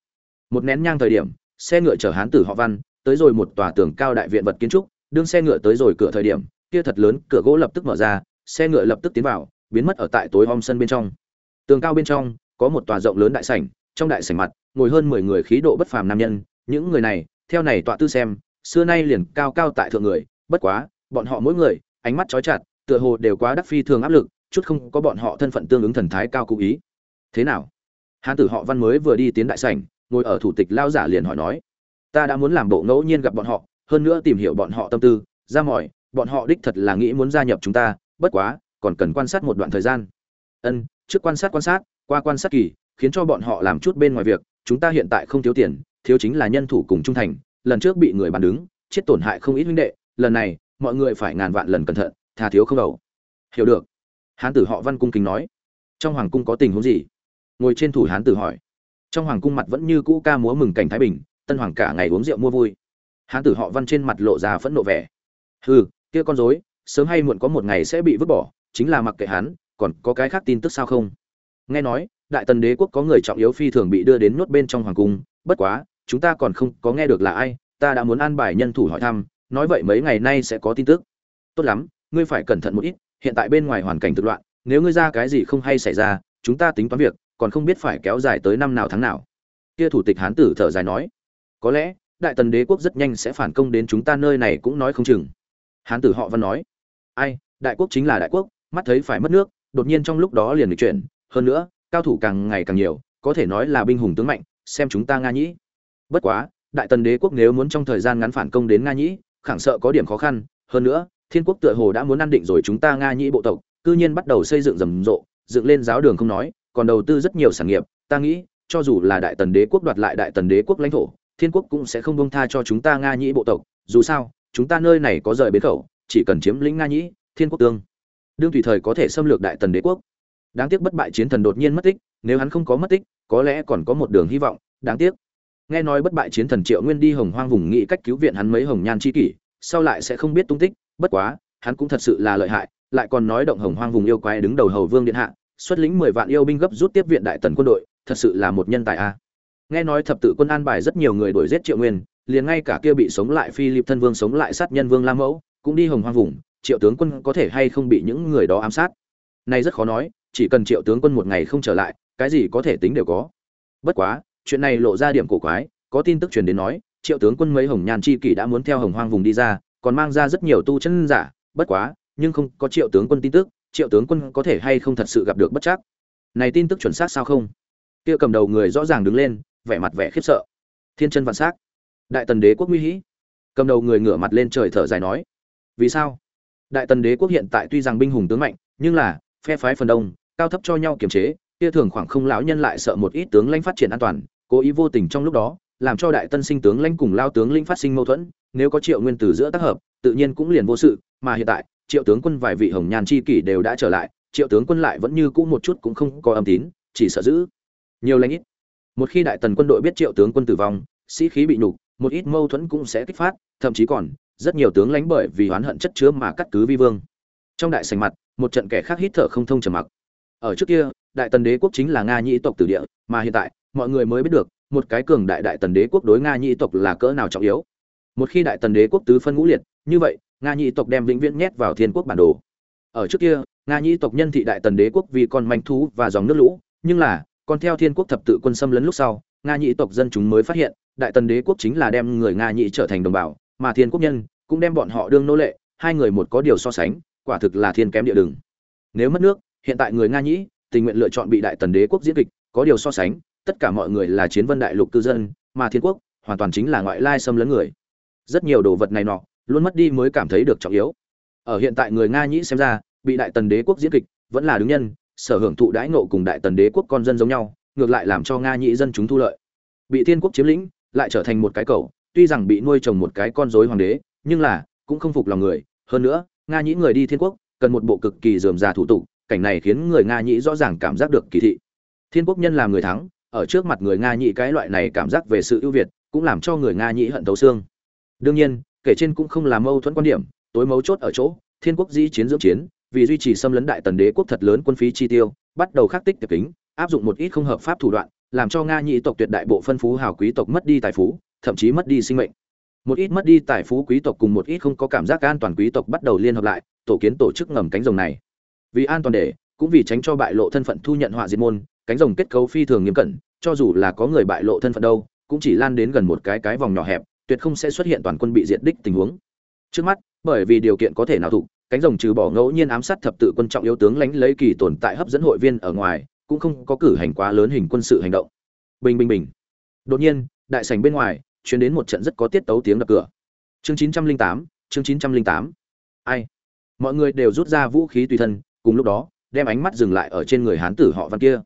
một nén nhang thời điểm, xe ngựa chở hán tử họ văn tới rồi một tòa tường cao đại viện vật kiến trúc, đương xe ngựa tới rồi cửa thời điểm, kia thật lớn cửa gỗ lập tức mở ra, xe ngựa lập tức tiến vào, biến mất ở tại tối om sân bên trong. Tường cao bên trong có một tòa rộng lớn đại sảnh, trong đại sảnh mặt ngồi hơn mười người khí độ bất phàm nam nhân, những người này, theo này tọa tư xem, xưa nay liền cao cao tại thượng người, bất quá, bọn họ mỗi người, ánh mắt chói chặt, tựa hồ đều quá đắc phi thường áp lực, chút không có bọn họ thân phận tương ứng thần thái cao cụ ý. Thế nào? Hán tử họ văn mới vừa đi tiến đại sảnh ngồi ở thủ tịch lao giả liền hỏi nói, ta đã muốn làm bộ ngẫu nhiên gặp bọn họ, hơn nữa tìm hiểu bọn họ tâm tư, ra mỏi bọn họ đích thật là nghĩ muốn gia nhập chúng ta, bất quá, còn cần quan sát một đoạn thời gian. Ân, trước quan sát quan sát, qua quan sát kỳ, khiến cho bọn họ làm chút bên ngoài việc, chúng ta hiện tại không thiếu tiền, thiếu chính là nhân thủ cùng trung thành, lần trước bị người bàn đứng, chết tổn hại không ít huynh đệ, lần này, mọi người phải ngàn vạn lần cẩn thận thà thiếu không đầu. Hiểu được. Hán tử họ văn cung kính nói. Trong hoàng cung có tình huống gì? Ngồi trên thủ hán tử hỏi trong hoàng cung mặt vẫn như cũ ca múa mừng cảnh thái bình, tân hoàng cả ngày uống rượu mua vui. Hán tử họ văn trên mặt lộ ra phẫn nộ vẻ. Hừ, kia con dối sớm hay muộn có một ngày sẽ bị vứt bỏ, chính là mặc kệ hắn, còn có cái khác tin tức sao không? Nghe nói, đại tần đế quốc có người trọng yếu phi thường bị đưa đến nhốt bên trong hoàng cung, bất quá, chúng ta còn không có nghe được là ai, ta đã muốn an bài nhân thủ hỏi thăm, nói vậy mấy ngày nay sẽ có tin tức. Tốt lắm, ngươi phải cẩn thận một ít, hiện tại bên ngoài hoàn cảnh thực loạn, nếu ngươi ra cái gì không hay xảy ra, chúng ta tính toán việc còn không biết phải kéo dài tới năm nào tháng nào. Kia thủ tịch hán tử thở dài nói, có lẽ, đại tần đế quốc rất nhanh sẽ phản công đến chúng ta nơi này cũng nói không chừng. Hán tử họ văn nói, ai, đại quốc chính là đại quốc, mắt thấy phải mất nước, đột nhiên trong lúc đó liền được chuyển. Hơn nữa, cao thủ càng ngày càng nhiều, có thể nói là binh hùng tướng mạnh, xem chúng ta nga nhĩ. Bất quá, đại tần đế quốc nếu muốn trong thời gian ngắn phản công đến nga nhĩ, khẳng sợ có điểm khó khăn. Hơn nữa, thiên quốc tựa hồ đã muốn ăn định rồi chúng ta nga nhĩ bộ tộc, cư nhiên bắt đầu xây dựng rầm rộ, dựng lên giáo đường không nói còn đầu tư rất nhiều sản nghiệp, ta nghĩ, cho dù là đại tần đế quốc đoạt lại đại tần đế quốc lãnh thổ, thiên quốc cũng sẽ không bông tha cho chúng ta nga nhĩ bộ tộc. Dù sao, chúng ta nơi này có rời bến khẩu, chỉ cần chiếm lĩnh nga nhĩ, thiên quốc tương. Đương tùy thời có thể xâm lược đại tần đế quốc. Đáng tiếc bất bại chiến thần đột nhiên mất tích, nếu hắn không có mất tích, có lẽ còn có một đường hy vọng. Đáng tiếc. Nghe nói bất bại chiến thần triệu nguyên đi hồng hoang vùng nghị cách cứu viện hắn mấy hồng nhan chi kỷ, sau lại sẽ không biết tung tích, bất quá, hắn cũng thật sự là lợi hại, lại còn nói động hồng hoang vùng yêu quái đứng đầu hầu vương điện hạ xuất lĩnh mười vạn yêu binh gấp rút tiếp viện đại tần quân đội, thật sự là một nhân tài a. Nghe nói thập tự quân an bài rất nhiều người đuổi giết triệu nguyên, liền ngay cả kia bị sống lại phi lip thân vương sống lại sát nhân vương la mẫu, cũng đi hồng hoang vùng, triệu tướng quân có thể hay không bị những người đó ám sát? Này rất khó nói, chỉ cần triệu tướng quân một ngày không trở lại, cái gì có thể tính đều có. Bất quá, chuyện này lộ ra điểm cổ quái, có tin tức truyền đến nói, triệu tướng quân mấy hồng nhàn chi kỷ đã muốn theo hồng hoang vùng đi ra, còn mang ra rất nhiều tu chân giả, bất quá, nhưng không có triệu tướng quân tin tức triệu tướng quân có thể hay không thật sự gặp được bất chắc? Này tin tức chuẩn xác sao không? Kia cầm đầu người rõ ràng đứng lên, vẻ mặt vẻ khiếp sợ. Thiên chân vạn s đại tần đế quốc nguy hĩ cầm đầu người ngửa mặt lên trời thở dài nói. Vì sao? Đại tần đế quốc hiện tại tuy rằng binh hùng tướng mạnh, nhưng là, phe phái phần đông, cao thấp cho nhau kiềm chế, kia thường khoảng không lão nhân lại sợ một ít tướng lãnh phát triển an toàn, cố ý vô tình trong lúc đó, làm cho đại tân sinh tướng lãnh cùng lao tướng lĩnh phát sinh mâu thuẫn, nếu có triệu nguyên từ giữa tác hợp, tự nhiên cũng liền vô sự, mà hiện tại triệu tướng quân vài vị hồng nhàn chi kỷ đều đã trở lại, triệu tướng quân lại vẫn như cũ một chút cũng không có âm tín, chỉ sợ giữ nhiều lãnh ít. Một khi đại tần quân đội biết triệu tướng quân tử vong, sĩ khí bị nhục, một ít mâu thuẫn cũng sẽ kích phát, thậm chí còn, rất nhiều tướng lãnh bởi vì oán hận chất chứa mà cắt cứ vi vương. Trong đại sành mặt, một trận kẻ khác hít thở không thông trầm mặc. Ở trước kia, đại tần đế quốc chính là nga nhĩ tộc tử địa, mà hiện tại, mọi người mới biết được, một cái cường đại đại tần đế quốc đối nga nhĩ tộc là cỡ nào trọng yếu. Một khi đại tần đế quốc tứ phân ngũ liệt, như vậy nga nhĩ tộc đem vĩnh viễn nhét vào thiên quốc bản đồ. Ở trước kia, nga nhĩ tộc nhân thị đại tần đế quốc vì con manh thú và dòng nước lũ, nhưng là, còn theo thiên quốc thập tự quân xâm lấn lúc sau, nga nhĩ tộc dân chúng mới phát hiện, đại tần đế quốc chính là đem người nga nhĩ trở thành đồng bào, mà thiên quốc nhân cũng đem bọn họ đương nô lệ, hai người một có điều so sánh, quả thực là thiên kém địa đường. Nếu mất nước, hiện tại người nga nhĩ tình nguyện lựa chọn bị đại tần đế quốc diễn kịch, có điều so sánh, tất cả mọi người là chiến vân đại lục cư dân, mà thiên quốc hoàn toàn chính là ngoại lai xâm lấn người. Rất nhiều đồ vật này nọ luôn mất đi mới cảm thấy được trọng yếu. Ở hiện tại người nga nhĩ xem ra, bị đại tần đế quốc diễn kịch vẫn là đứng nhân, sở hưởng thụ đãi ngộ cùng đại tần đế quốc con dân giống nhau, ngược lại làm cho nga nhĩ dân chúng thu lợi. Bị thiên quốc chiếm lĩnh, lại trở thành một cái cầu, tuy rằng bị nuôi trồng một cái con rối hoàng đế, nhưng là, cũng không phục lòng người. Hơn nữa, nga nhĩ người đi thiên quốc, cần một bộ cực kỳ dườm già thủ tục, cảnh này khiến người nga nhĩ rõ ràng cảm giác được kỳ thị. Thiên quốc nhân làm người thắng, ở trước mặt người nga nhĩ cái loại này cảm giác về sự ưu việt, cũng làm cho người nga nhĩ hận thấu xương. Đương nhiên kể trên cũng không là mâu thuẫn quan điểm, tối mấu chốt ở chỗ, thiên quốc dĩ chiến dưỡng chiến, vì duy trì xâm lấn đại tần đế quốc thật lớn quân phí chi tiêu, bắt đầu khắc tích tiệp kính, áp dụng một ít không hợp pháp thủ đoạn, làm cho nga nhị tộc tuyệt đại bộ phân phú hào quý tộc mất đi tài phú, thậm chí mất đi sinh mệnh. Một ít mất đi tài phú quý tộc cùng một ít không có cảm giác an toàn quý tộc bắt đầu liên hợp lại, tổ kiến tổ chức ngầm cánh rồng này. Vì an toàn để, cũng vì tránh cho bại lộ thân phận thu nhận họa diệt môn, cánh rồng kết cấu phi thường nghiêm cẩn, cho dù là có người bại lộ thân phận đâu, cũng chỉ lan đến gần một cái cái vòng nhỏ hẹp tuyệt không sẽ xuất hiện toàn quân bị diệt đích tình huống. Trước mắt, bởi vì điều kiện có thể nào thủ cánh rồng trừ bỏ ngẫu nhiên ám sát thập tự quân trọng yếu tướng lãnh lấy kỳ tồn tại hấp dẫn hội viên ở ngoài, cũng không có cử hành quá lớn hình quân sự hành động. Bình bình bình. Đột nhiên, đại sảnh bên ngoài chuyến đến một trận rất có tiết tấu tiếng đập cửa. Chương chín trăm linh tám, chương chín trăm linh tám. Ai? Mọi người đều rút ra vũ khí tùy thân, cùng lúc đó, đem ánh mắt dừng lại ở trên người hán tử họ văn kia.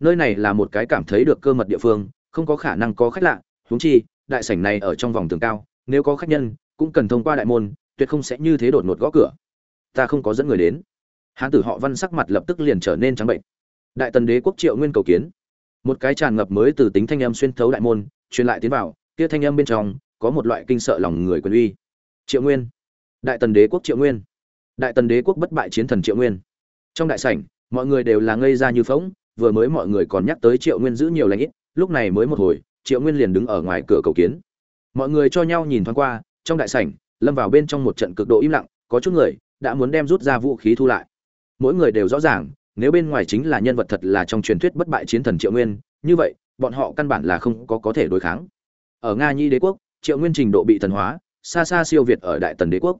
Nơi này là một cái cảm thấy được cơ mật địa phương, không có khả năng có khách lạ, huống chi đại sảnh này ở trong vòng tường cao nếu có khách nhân cũng cần thông qua đại môn tuyệt không sẽ như thế đột ngột gõ cửa. Ta không có dẫn người đến. Hán tử họ văn sắc mặt lập tức liền trở nên trắng bệnh. Đại tần đế quốc triệu nguyên cầu kiến. Một cái tràn ngập mới từ tính thanh âm xuyên thấu đại môn truyền lại tiến vào kia thanh âm bên trong có một loại kinh sợ lòng người quyền uy. Triệu nguyên. Đại tần đế quốc triệu nguyên. Đại tần đế quốc bất bại chiến thần triệu nguyên. Trong đại sảnh mọi người đều là ngây ra như phỗng, vừa mới mọi người còn nhắc tới triệu nguyên giữ nhiều lãnh ít lúc này mới một hồi triệu nguyên liền đứng ở ngoài cửa cầu kiến. Mọi người cho nhau nhìn thoáng qua, trong đại sảnh, lâm vào bên trong một trận cực độ im lặng, có chút người đã muốn đem rút ra vũ khí thu lại. Mỗi người đều rõ ràng, nếu bên ngoài chính là nhân vật thật là trong truyền thuyết bất bại chiến thần triệu nguyên, như vậy, bọn họ căn bản là không có có thể đối kháng. Ở nga nhi đế quốc, triệu nguyên trình độ bị thần hóa, xa xa siêu việt ở đại tần đế quốc.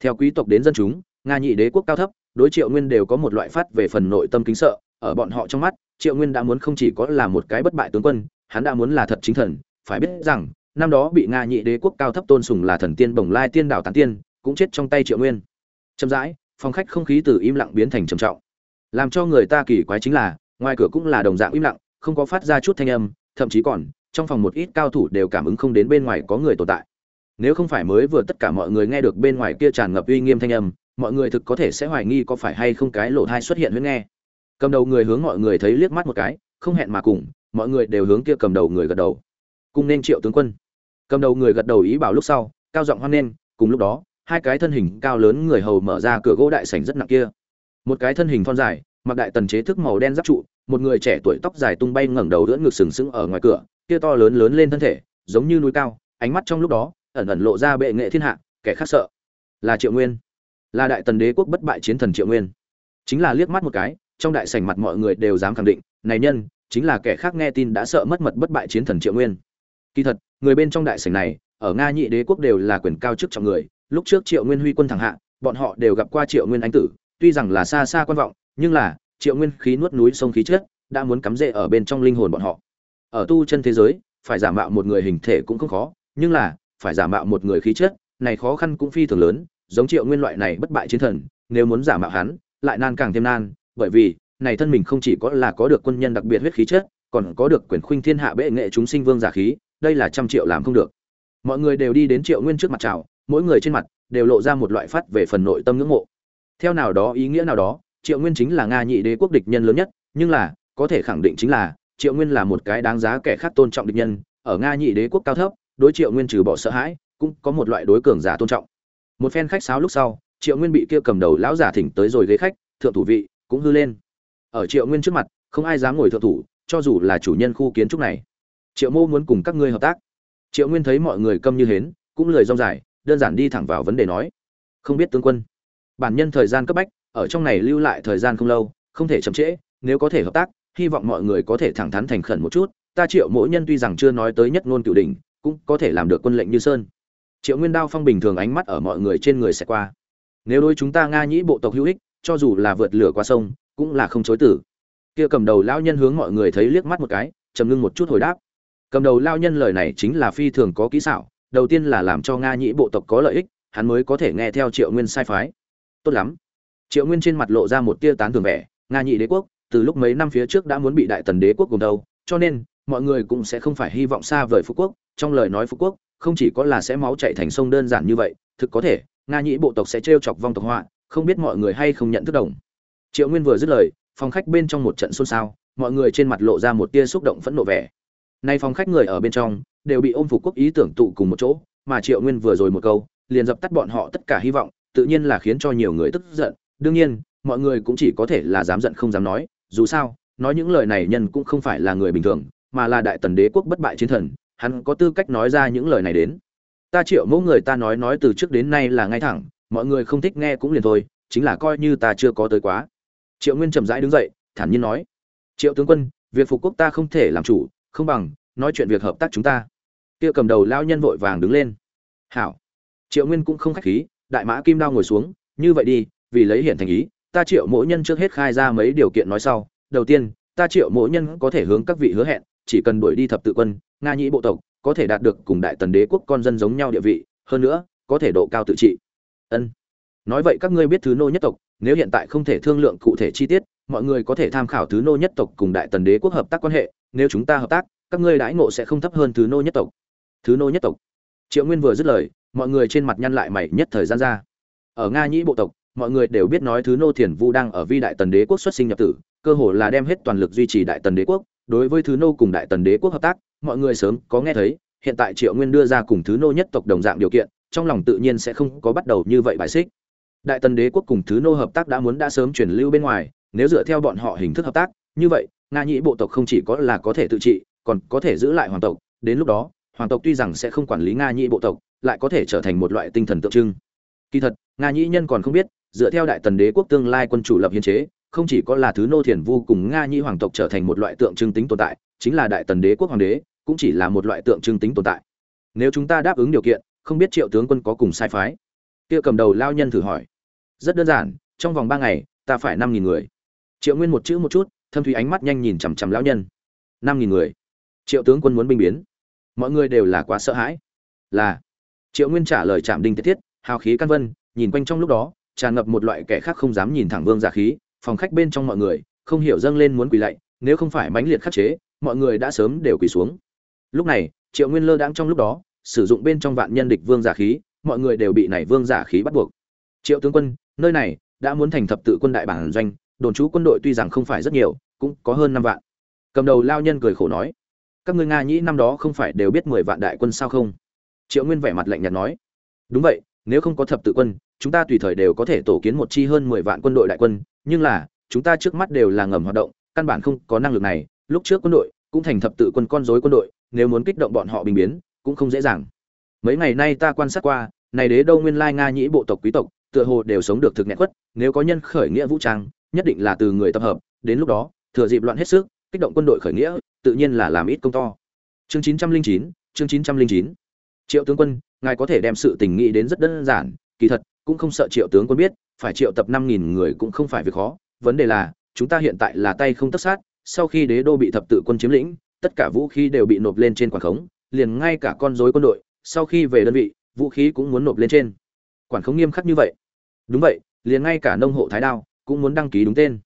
Theo quý tộc đến dân chúng, nga nhị đế quốc cao thấp, đối triệu nguyên đều có một loại phát về phần nội tâm kính sợ, ở bọn họ trong mắt, triệu nguyên đã muốn không chỉ có là một cái bất bại tướng quân hắn đã muốn là thật chính thần, phải biết rằng, năm đó bị nga nhị đế quốc cao thấp tôn sùng là thần tiên bồng lai tiên đảo tán tiên, cũng chết trong tay triệu nguyên. Chậm rãi phòng khách không khí từ im lặng biến thành trầm trọng. Làm cho người ta kỳ quái chính là, ngoài cửa cũng là đồng dạng im lặng, không có phát ra chút thanh âm, thậm chí còn, trong phòng một ít cao thủ đều cảm ứng không đến bên ngoài có người tồn tại. Nếu không phải mới vừa tất cả mọi người nghe được bên ngoài kia tràn ngập uy nghiêm thanh âm, mọi người thực có thể sẽ hoài nghi có phải hay không cái lộ thai xuất hiện huyết nghe. Cầm đầu người hướng mọi người thấy liếc mắt một cái, không hẹn mà cùng mọi người đều hướng kia cầm đầu người gật đầu. Cùng nên triệu tướng quân. Cầm đầu người gật đầu ý bảo lúc sau, cao giọng hoan nghênh, cùng lúc đó, hai cái thân hình cao lớn người hầu mở ra cửa gỗ đại sảnh rất nặng kia. Một cái thân hình thon dài, mặc đại tần chế thức màu đen giáp trụ, một người trẻ tuổi tóc dài tung bay ngẩng đầu đỡ ngực sừng sững ở ngoài cửa, kia to lớn lớn lên thân thể, giống như núi cao, ánh mắt trong lúc đó, ẩn ẩn lộ ra bệ nghệ thiên hạ, kẻ khác sợ. Là triệu nguyên. Là đại tần đế quốc bất bại chiến thần triệu nguyên. Chính là liếc mắt một cái, trong đại sảnh mặt mọi người đều dám khẳng định, này nhân chính là kẻ khác nghe tin đã sợ mất mật bất bại chiến thần triệu nguyên. Kỳ thật, người bên trong đại sảnh này, ở nga nhị đế quốc đều là quyền cao chức trọng người. Lúc trước triệu nguyên huy quân thẳng hạ, bọn họ đều gặp qua triệu nguyên anh tử. Tuy rằng là xa xa quan vọng, nhưng là, triệu nguyên khí nuốt núi sông khí chết đã muốn cắm rễ ở bên trong linh hồn bọn họ. Ở tu chân thế giới, phải giả mạo một người hình thể cũng không khó, nhưng là, phải giả mạo một người khí chất, này khó khăn cũng phi thường lớn. Giống triệu nguyên loại này bất bại chiến thần, nếu muốn giả mạo hắn, lại nan càng thêm nan, bởi vì này thân mình không chỉ có là có được quân nhân đặc biệt huyết khí chất, còn có được quyền khuynh thiên hạ bệ nghệ chúng sinh vương giả khí, đây là trăm triệu làm không được. Mọi người đều đi đến triệu nguyên trước mặt chào, mỗi người trên mặt đều lộ ra một loại phát về phần nội tâm ngưỡng mộ. Theo nào đó ý nghĩa nào đó, triệu nguyên chính là nga nhị đế quốc địch nhân lớn nhất, nhưng là, có thể khẳng định chính là, triệu nguyên là một cái đáng giá kẻ khác tôn trọng địch nhân, ở nga nhị đế quốc cao thấp, đối triệu nguyên trừ bỏ sợ hãi, cũng có một loại đối cường giả tôn trọng. Một phen khách sáo lúc sau, triệu nguyên bị kia cầm đầu lão giả thỉnh tới rồi ghế khách, thượng thủ vị, cũng hư lên ở triệu nguyên trước mặt, không ai dám ngồi thượng thủ, cho dù là chủ nhân khu kiến trúc này. Triệu mô muốn cùng các ngươi hợp tác. Triệu nguyên thấy mọi người câm như hến, cũng lười rong dài, đơn giản đi thẳng vào vấn đề nói. Không biết tướng quân, bản nhân thời gian cấp bách, ở trong này lưu lại thời gian không lâu, không thể chậm trễ, nếu có thể hợp tác, hy vọng mọi người có thể thẳng thắn thành khẩn một chút. Ta triệu mỗi nhân tuy rằng chưa nói tới nhất ngôn cửu đỉnh, cũng có thể làm được quân lệnh như sơn. Triệu nguyên đao phong bình thường ánh mắt ở mọi người trên người sẽ qua. Nếu đôi chúng ta nga nhĩ bộ tộc hữu ích, cho dù là vượt lửa qua sông cũng là không chối tử kia cầm đầu lão nhân hướng mọi người thấy liếc mắt một cái trầm ngưng một chút hồi đáp. Cầm đầu lao nhân lời này chính là phi thường có kỹ xảo đầu tiên là làm cho nga nhĩ bộ tộc có lợi ích hắn mới có thể nghe theo triệu nguyên sai phái. Tốt lắm. Triệu nguyên trên mặt lộ ra một tia tán thường vẻ nga nhị đế quốc từ lúc mấy năm phía trước đã muốn bị đại tần đế quốc cùng đầu, cho nên mọi người cũng sẽ không phải hy vọng xa vời phú quốc trong lời nói phú quốc không chỉ có là sẽ máu chạy thành sông đơn giản như vậy thực có thể nga nhĩ bộ tộc sẽ t chọc vong tộc họa không biết mọi người hay không nhận thức đồng triệu nguyên vừa dứt lời, phòng khách bên trong một trận xôn xao, mọi người trên mặt lộ ra một tia xúc động phẫn nộ vẻ. Nay phòng khách người ở bên trong, đều bị ôm phục quốc ý tưởng tụ cùng một chỗ, mà triệu nguyên vừa rồi một câu, liền dập tắt bọn họ tất cả hy vọng, tự nhiên là khiến cho nhiều người tức giận. Đương nhiên, mọi người cũng chỉ có thể là dám giận không dám nói, dù sao, nói những lời này nhân cũng không phải là người bình thường, mà là đại tần đế quốc bất bại chiến thần, hắn có tư cách nói ra những lời này đến. Ta triệu mẫu người ta nói nói từ trước đến nay là ngay thẳng, mọi người không thích nghe cũng liền thôi, chính là coi như ta chưa có tới quá triệu nguyên chậm rãi đứng dậy, thản nhiên nói, triệu tướng quân, việc phục quốc ta không thể làm chủ, không bằng nói chuyện việc hợp tác chúng ta. Kia cầm đầu lao nhân vội vàng đứng lên. Hảo. Triệu nguyên cũng không khách khí, đại mã kim đao ngồi xuống, như vậy đi, vì lấy hiện thành ý, ta triệu mỗi nhân trước hết khai ra mấy điều kiện nói sau. Đầu tiên, ta triệu mỗi nhân có thể hướng các vị hứa hẹn, chỉ cần đuổi đi thập tự quân, nga nhĩ bộ tộc, có thể đạt được cùng đại tần đế quốc con dân giống nhau địa vị, hơn nữa, có thể độ cao tự trị. Ân. Nói vậy các ngươi biết thứ nô nhất tộc nếu hiện tại không thể thương lượng cụ thể chi tiết, mọi người có thể tham khảo thứ nô nhất tộc cùng đại tần đế quốc hợp tác quan hệ. Nếu chúng ta hợp tác, các ngươi đãi ngộ sẽ không thấp hơn thứ nô nhất tộc. Thứ nô nhất tộc. Triệu nguyên vừa dứt lời, mọi người trên mặt nhăn lại mày nhất thời gian ra. Ở nga nhĩ bộ tộc, mọi người đều biết nói thứ nô thiền vu đang ở vi đại tần đế quốc xuất sinh nhập tử, cơ hồ là đem hết toàn lực duy trì đại tần đế quốc. Đối với thứ nô cùng đại tần đế quốc hợp tác, mọi người sớm có nghe thấy, hiện tại triệu nguyên đưa ra cùng thứ nô nhất tộc đồng dạng điều kiện, trong lòng tự nhiên sẽ không có bắt đầu như vậy bài xích đại tần đế quốc cùng thứ nô hợp tác đã muốn đã sớm chuyển lưu bên ngoài, nếu dựa theo bọn họ hình thức hợp tác, như vậy, nga nhĩ bộ tộc không chỉ có là có thể tự trị, còn có thể giữ lại hoàng tộc. Đến lúc đó, hoàng tộc tuy rằng sẽ không quản lý nga nhĩ bộ tộc, lại có thể trở thành một loại tinh thần tượng trưng. Kỳ thật, nga nhĩ nhân còn không biết, dựa theo đại tần đế quốc tương lai quân chủ lập hiến chế, không chỉ có là thứ nô thiền vu cùng nga nhĩ hoàng tộc trở thành một loại tượng trưng tính tồn tại, chính là đại tần đế quốc hoàng đế, cũng chỉ là một loại tượng trưng tính tồn tại. Nếu chúng ta đáp ứng điều kiện, không biết triệu tướng quân có cùng sai phái. Kia cầm đầu lao nhân thử hỏi rất đơn giản, trong vòng ba ngày, ta phải năm nghìn người. Triệu nguyên một chữ một chút, thâm thủy ánh mắt nhanh nhìn chằm chằm lão nhân. năm nghìn người. Triệu tướng quân muốn binh biến. Mọi người đều là quá sợ hãi. Là. Triệu nguyên trả lời chạm đinh tiết thiết, hào khí căn vân, nhìn quanh trong lúc đó, tràn ngập một loại kẻ khác không dám nhìn thẳng vương giả khí, phòng khách bên trong mọi người, không hiểu dâng lên muốn quỳ lạy, nếu không phải mãnh liệt khắc chế, mọi người đã sớm đều quỳ xuống. Lúc này, triệu nguyên lơ đãng trong lúc đó, sử dụng bên trong vạn nhân địch vương giả khí, mọi người đều bị này vương giả khí bắt buộc. Triệu tướng quân nơi này đã muốn thành thập tự quân đại bản doanh, đồn trú quân đội tuy rằng không phải rất nhiều, cũng có hơn năm vạn. Cầm đầu lao nhân cười khổ nói, các ngươi nga nhĩ năm đó không phải đều biết mười vạn đại quân sao không? Triệu nguyên vẻ mặt lạnh nhạt nói, đúng vậy, nếu không có thập tự quân, chúng ta tùy thời đều có thể tổ kiến một chi hơn mười vạn quân đội đại quân, nhưng là, chúng ta trước mắt đều là ngầm hoạt động, căn bản không có năng lực này. Lúc trước quân đội cũng thành thập tự quân con dối quân đội, nếu muốn kích động bọn họ bình biến, cũng không dễ dàng. Mấy ngày nay ta quan sát qua, này đế đâu nguyên lai nga nhĩ bộ tộc quý tộc tựa hồ đều sống được thực nhẹ quất, nếu có nhân khởi nghĩa vũ trang nhất định là từ người tập hợp đến lúc đó thừa dịp loạn hết sức kích động quân đội khởi nghĩa tự nhiên là làm ít công to. Chương chín trăm linh chín chương chín trăm linh chín. Triệu tướng quân ngài có thể đem sự tình nghĩ đến rất đơn giản kỳ thật cũng không sợ triệu tướng quân biết phải triệu tập năm nghìn người cũng không phải việc khó vấn đề là chúng ta hiện tại là tay không tất sát sau khi đế đô bị thập tự quân chiếm lĩnh tất cả vũ khí đều bị nộp lên trên quản khống liền ngay cả con rối quân đội sau khi về đơn vị vũ khí cũng muốn nộp lên trên. Quản khống nghiêm khắc như vậy đúng vậy, liền ngay cả nông hộ thái đao cũng muốn đăng ký đúng tên.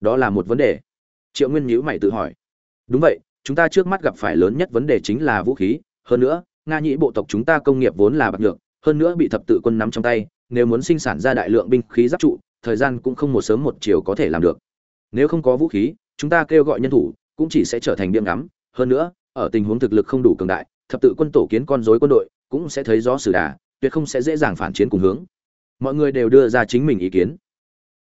Đó là một vấn đề. Triệu nguyên nhữ mày tự hỏi. Đúng vậy, chúng ta trước mắt gặp phải lớn nhất vấn đề chính là vũ khí. Hơn nữa, nga nhĩ bộ tộc chúng ta công nghiệp vốn là bạc nhược, hơn nữa bị thập tự quân nắm trong tay, nếu muốn sinh sản ra đại lượng binh khí giáp trụ, thời gian cũng không một sớm một chiều có thể làm được. Nếu không có vũ khí, chúng ta kêu gọi nhân thủ cũng chỉ sẽ trở thành điểm ngắm. Hơn nữa, ở tình huống thực lực không đủ cường đại, thập tự quân tổ kiến con rối quân đội cũng sẽ thấy rõ xử đà, tuyệt không sẽ dễ dàng phản chiến cùng hướng mọi người đều đưa ra chính mình ý kiến.